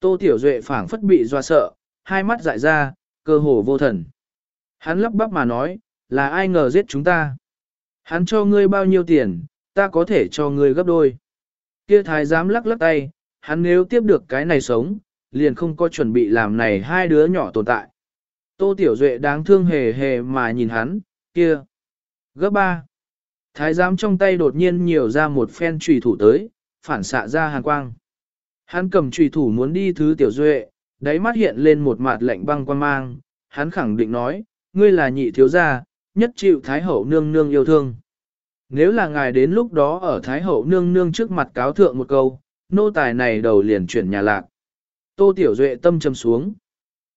Tô Tiểu Duệ phảng phất bị doa sợ, hai mắt dại ra, cơ hồ vô thần. Hắn lắp bắp mà nói, là ai ngờ giết chúng ta. Hắn cho ngươi bao nhiêu tiền, ta có thể cho ngươi gấp đôi. Kia thái giám lắc lắc tay, hắn nếu tiếp được cái này sống, liền không có chuẩn bị làm này hai đứa nhỏ tồn tại. Tô Tiểu Duệ đáng thương hề hề mà nhìn hắn, kia. Gấp ba. Thái giám trong tay đột nhiên nhiều ra một phen trùy thủ tới, phản xạ ra hàn quang. Hắn cầm trùy thủ muốn đi thứ Tiểu Duệ, đáy mắt hiện lên một mặt lạnh băng quan mang, hắn khẳng định nói, ngươi là nhị thiếu gia, nhất chịu Thái Hậu nương nương yêu thương. Nếu là ngài đến lúc đó ở Thái Hậu nương nương trước mặt cáo thượng một câu, nô tài này đầu liền chuyển nhà lạc. Tô Tiểu Duệ tâm trầm xuống.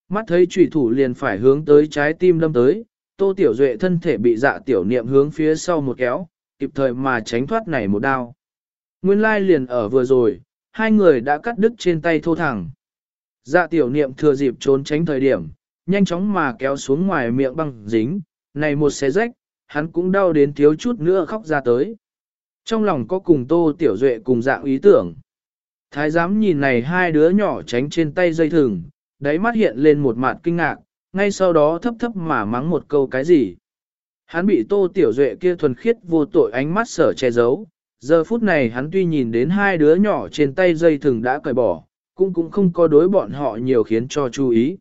Mắt thấy trùy thủ liền phải hướng tới trái tim đâm tới, Tô Tiểu Duệ thân thể bị dạ tiểu niệm hướng phía sau một kéo, kịp thời mà tránh thoát này một đao. Nguyên lai liền ở vừa rồi, hai người đã cắt đứt trên tay thô thẳng. Dạ tiểu niệm thừa dịp trốn tránh thời điểm, nhanh chóng mà kéo xuống ngoài miệng băng dính, này một xé rách, hắn cũng đau đến thiếu chút nữa khóc ra tới. Trong lòng có cùng Tô Tiểu Duệ cùng dạng ý tưởng. Thái giám nhìn này hai đứa nhỏ tránh trên tay dây thừng, đáy mắt hiện lên một mặt kinh ngạc, ngay sau đó thấp thấp mà mắng một câu cái gì. Hắn bị tô tiểu duệ kia thuần khiết vô tội ánh mắt sở che giấu, giờ phút này hắn tuy nhìn đến hai đứa nhỏ trên tay dây thừng đã cởi bỏ, cũng cũng không có đối bọn họ nhiều khiến cho chú ý.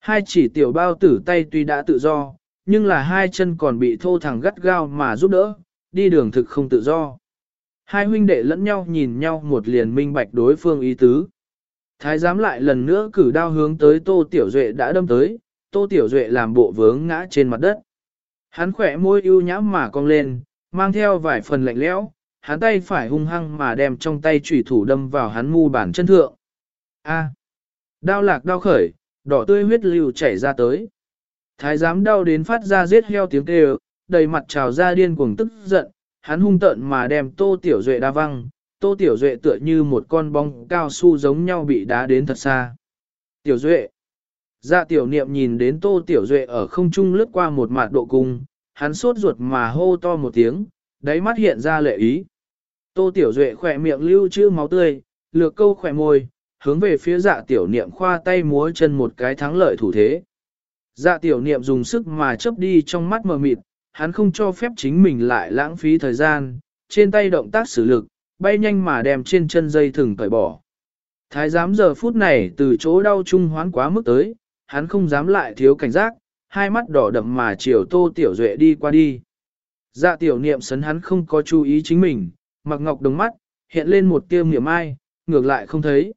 Hai chỉ tiểu bao tử tay tuy đã tự do, nhưng là hai chân còn bị thô thẳng gắt gao mà giúp đỡ, đi đường thực không tự do. Hai huynh đệ lẫn nhau nhìn nhau một liền minh bạch đối phương ý tứ. Thái giám lại lần nữa cử đao hướng tới Tô Tiểu Duệ đã đâm tới, Tô Tiểu Duệ làm bộ vướng ngã trên mặt đất. Hắn khỏe môi ưu nhãm mà cong lên, mang theo vài phần lạnh lẽo, hắn tay phải hung hăng mà đem trong tay chủy thủ đâm vào hắn mu bản chân thượng. A. Đao lạc đau khởi, đỏ tươi huyết lưu chảy ra tới. Thái giám đau đến phát ra giết heo tiếng kêu, đầy mặt trào ra điên cuồng tức giận, hắn hung tợn mà đem Tô Tiểu Duệ đa văng, Tô Tiểu Duệ tựa như một con bóng cao su giống nhau bị đá đến thật xa. Tiểu Duệ. Dạ tiểu niệm nhìn đến Tô Tiểu Duệ ở không trung lướt qua một mạt độ cung, hắn sốt ruột mà hô to một tiếng, đáy mắt hiện ra lệ ý. Tô Tiểu Duệ khỏe miệng lưu chữ máu tươi, lược câu khỏe môi, hướng về phía dạ tiểu niệm khoa tay múa chân một cái thắng lợi thủ thế. Dạ tiểu niệm dùng sức mà chấp đi trong mắt mờ mịt, hắn không cho phép chính mình lại lãng phí thời gian, trên tay động tác xử lực, bay nhanh mà đem trên chân dây thừng cởi bỏ. Thái giám giờ phút này từ chỗ đau chung hoán quá mức tới, hắn không dám lại thiếu cảnh giác, hai mắt đỏ đậm mà chiều tô tiểu duệ đi qua đi. Dạ tiểu niệm sấn hắn không có chú ý chính mình, mặc ngọc đồng mắt, hiện lên một tiêu niệm ai, ngược lại không thấy.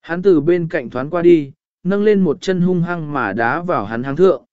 Hắn từ bên cạnh thoán qua đi, nâng lên một chân hung hăng mà đá vào hắn hang thượng.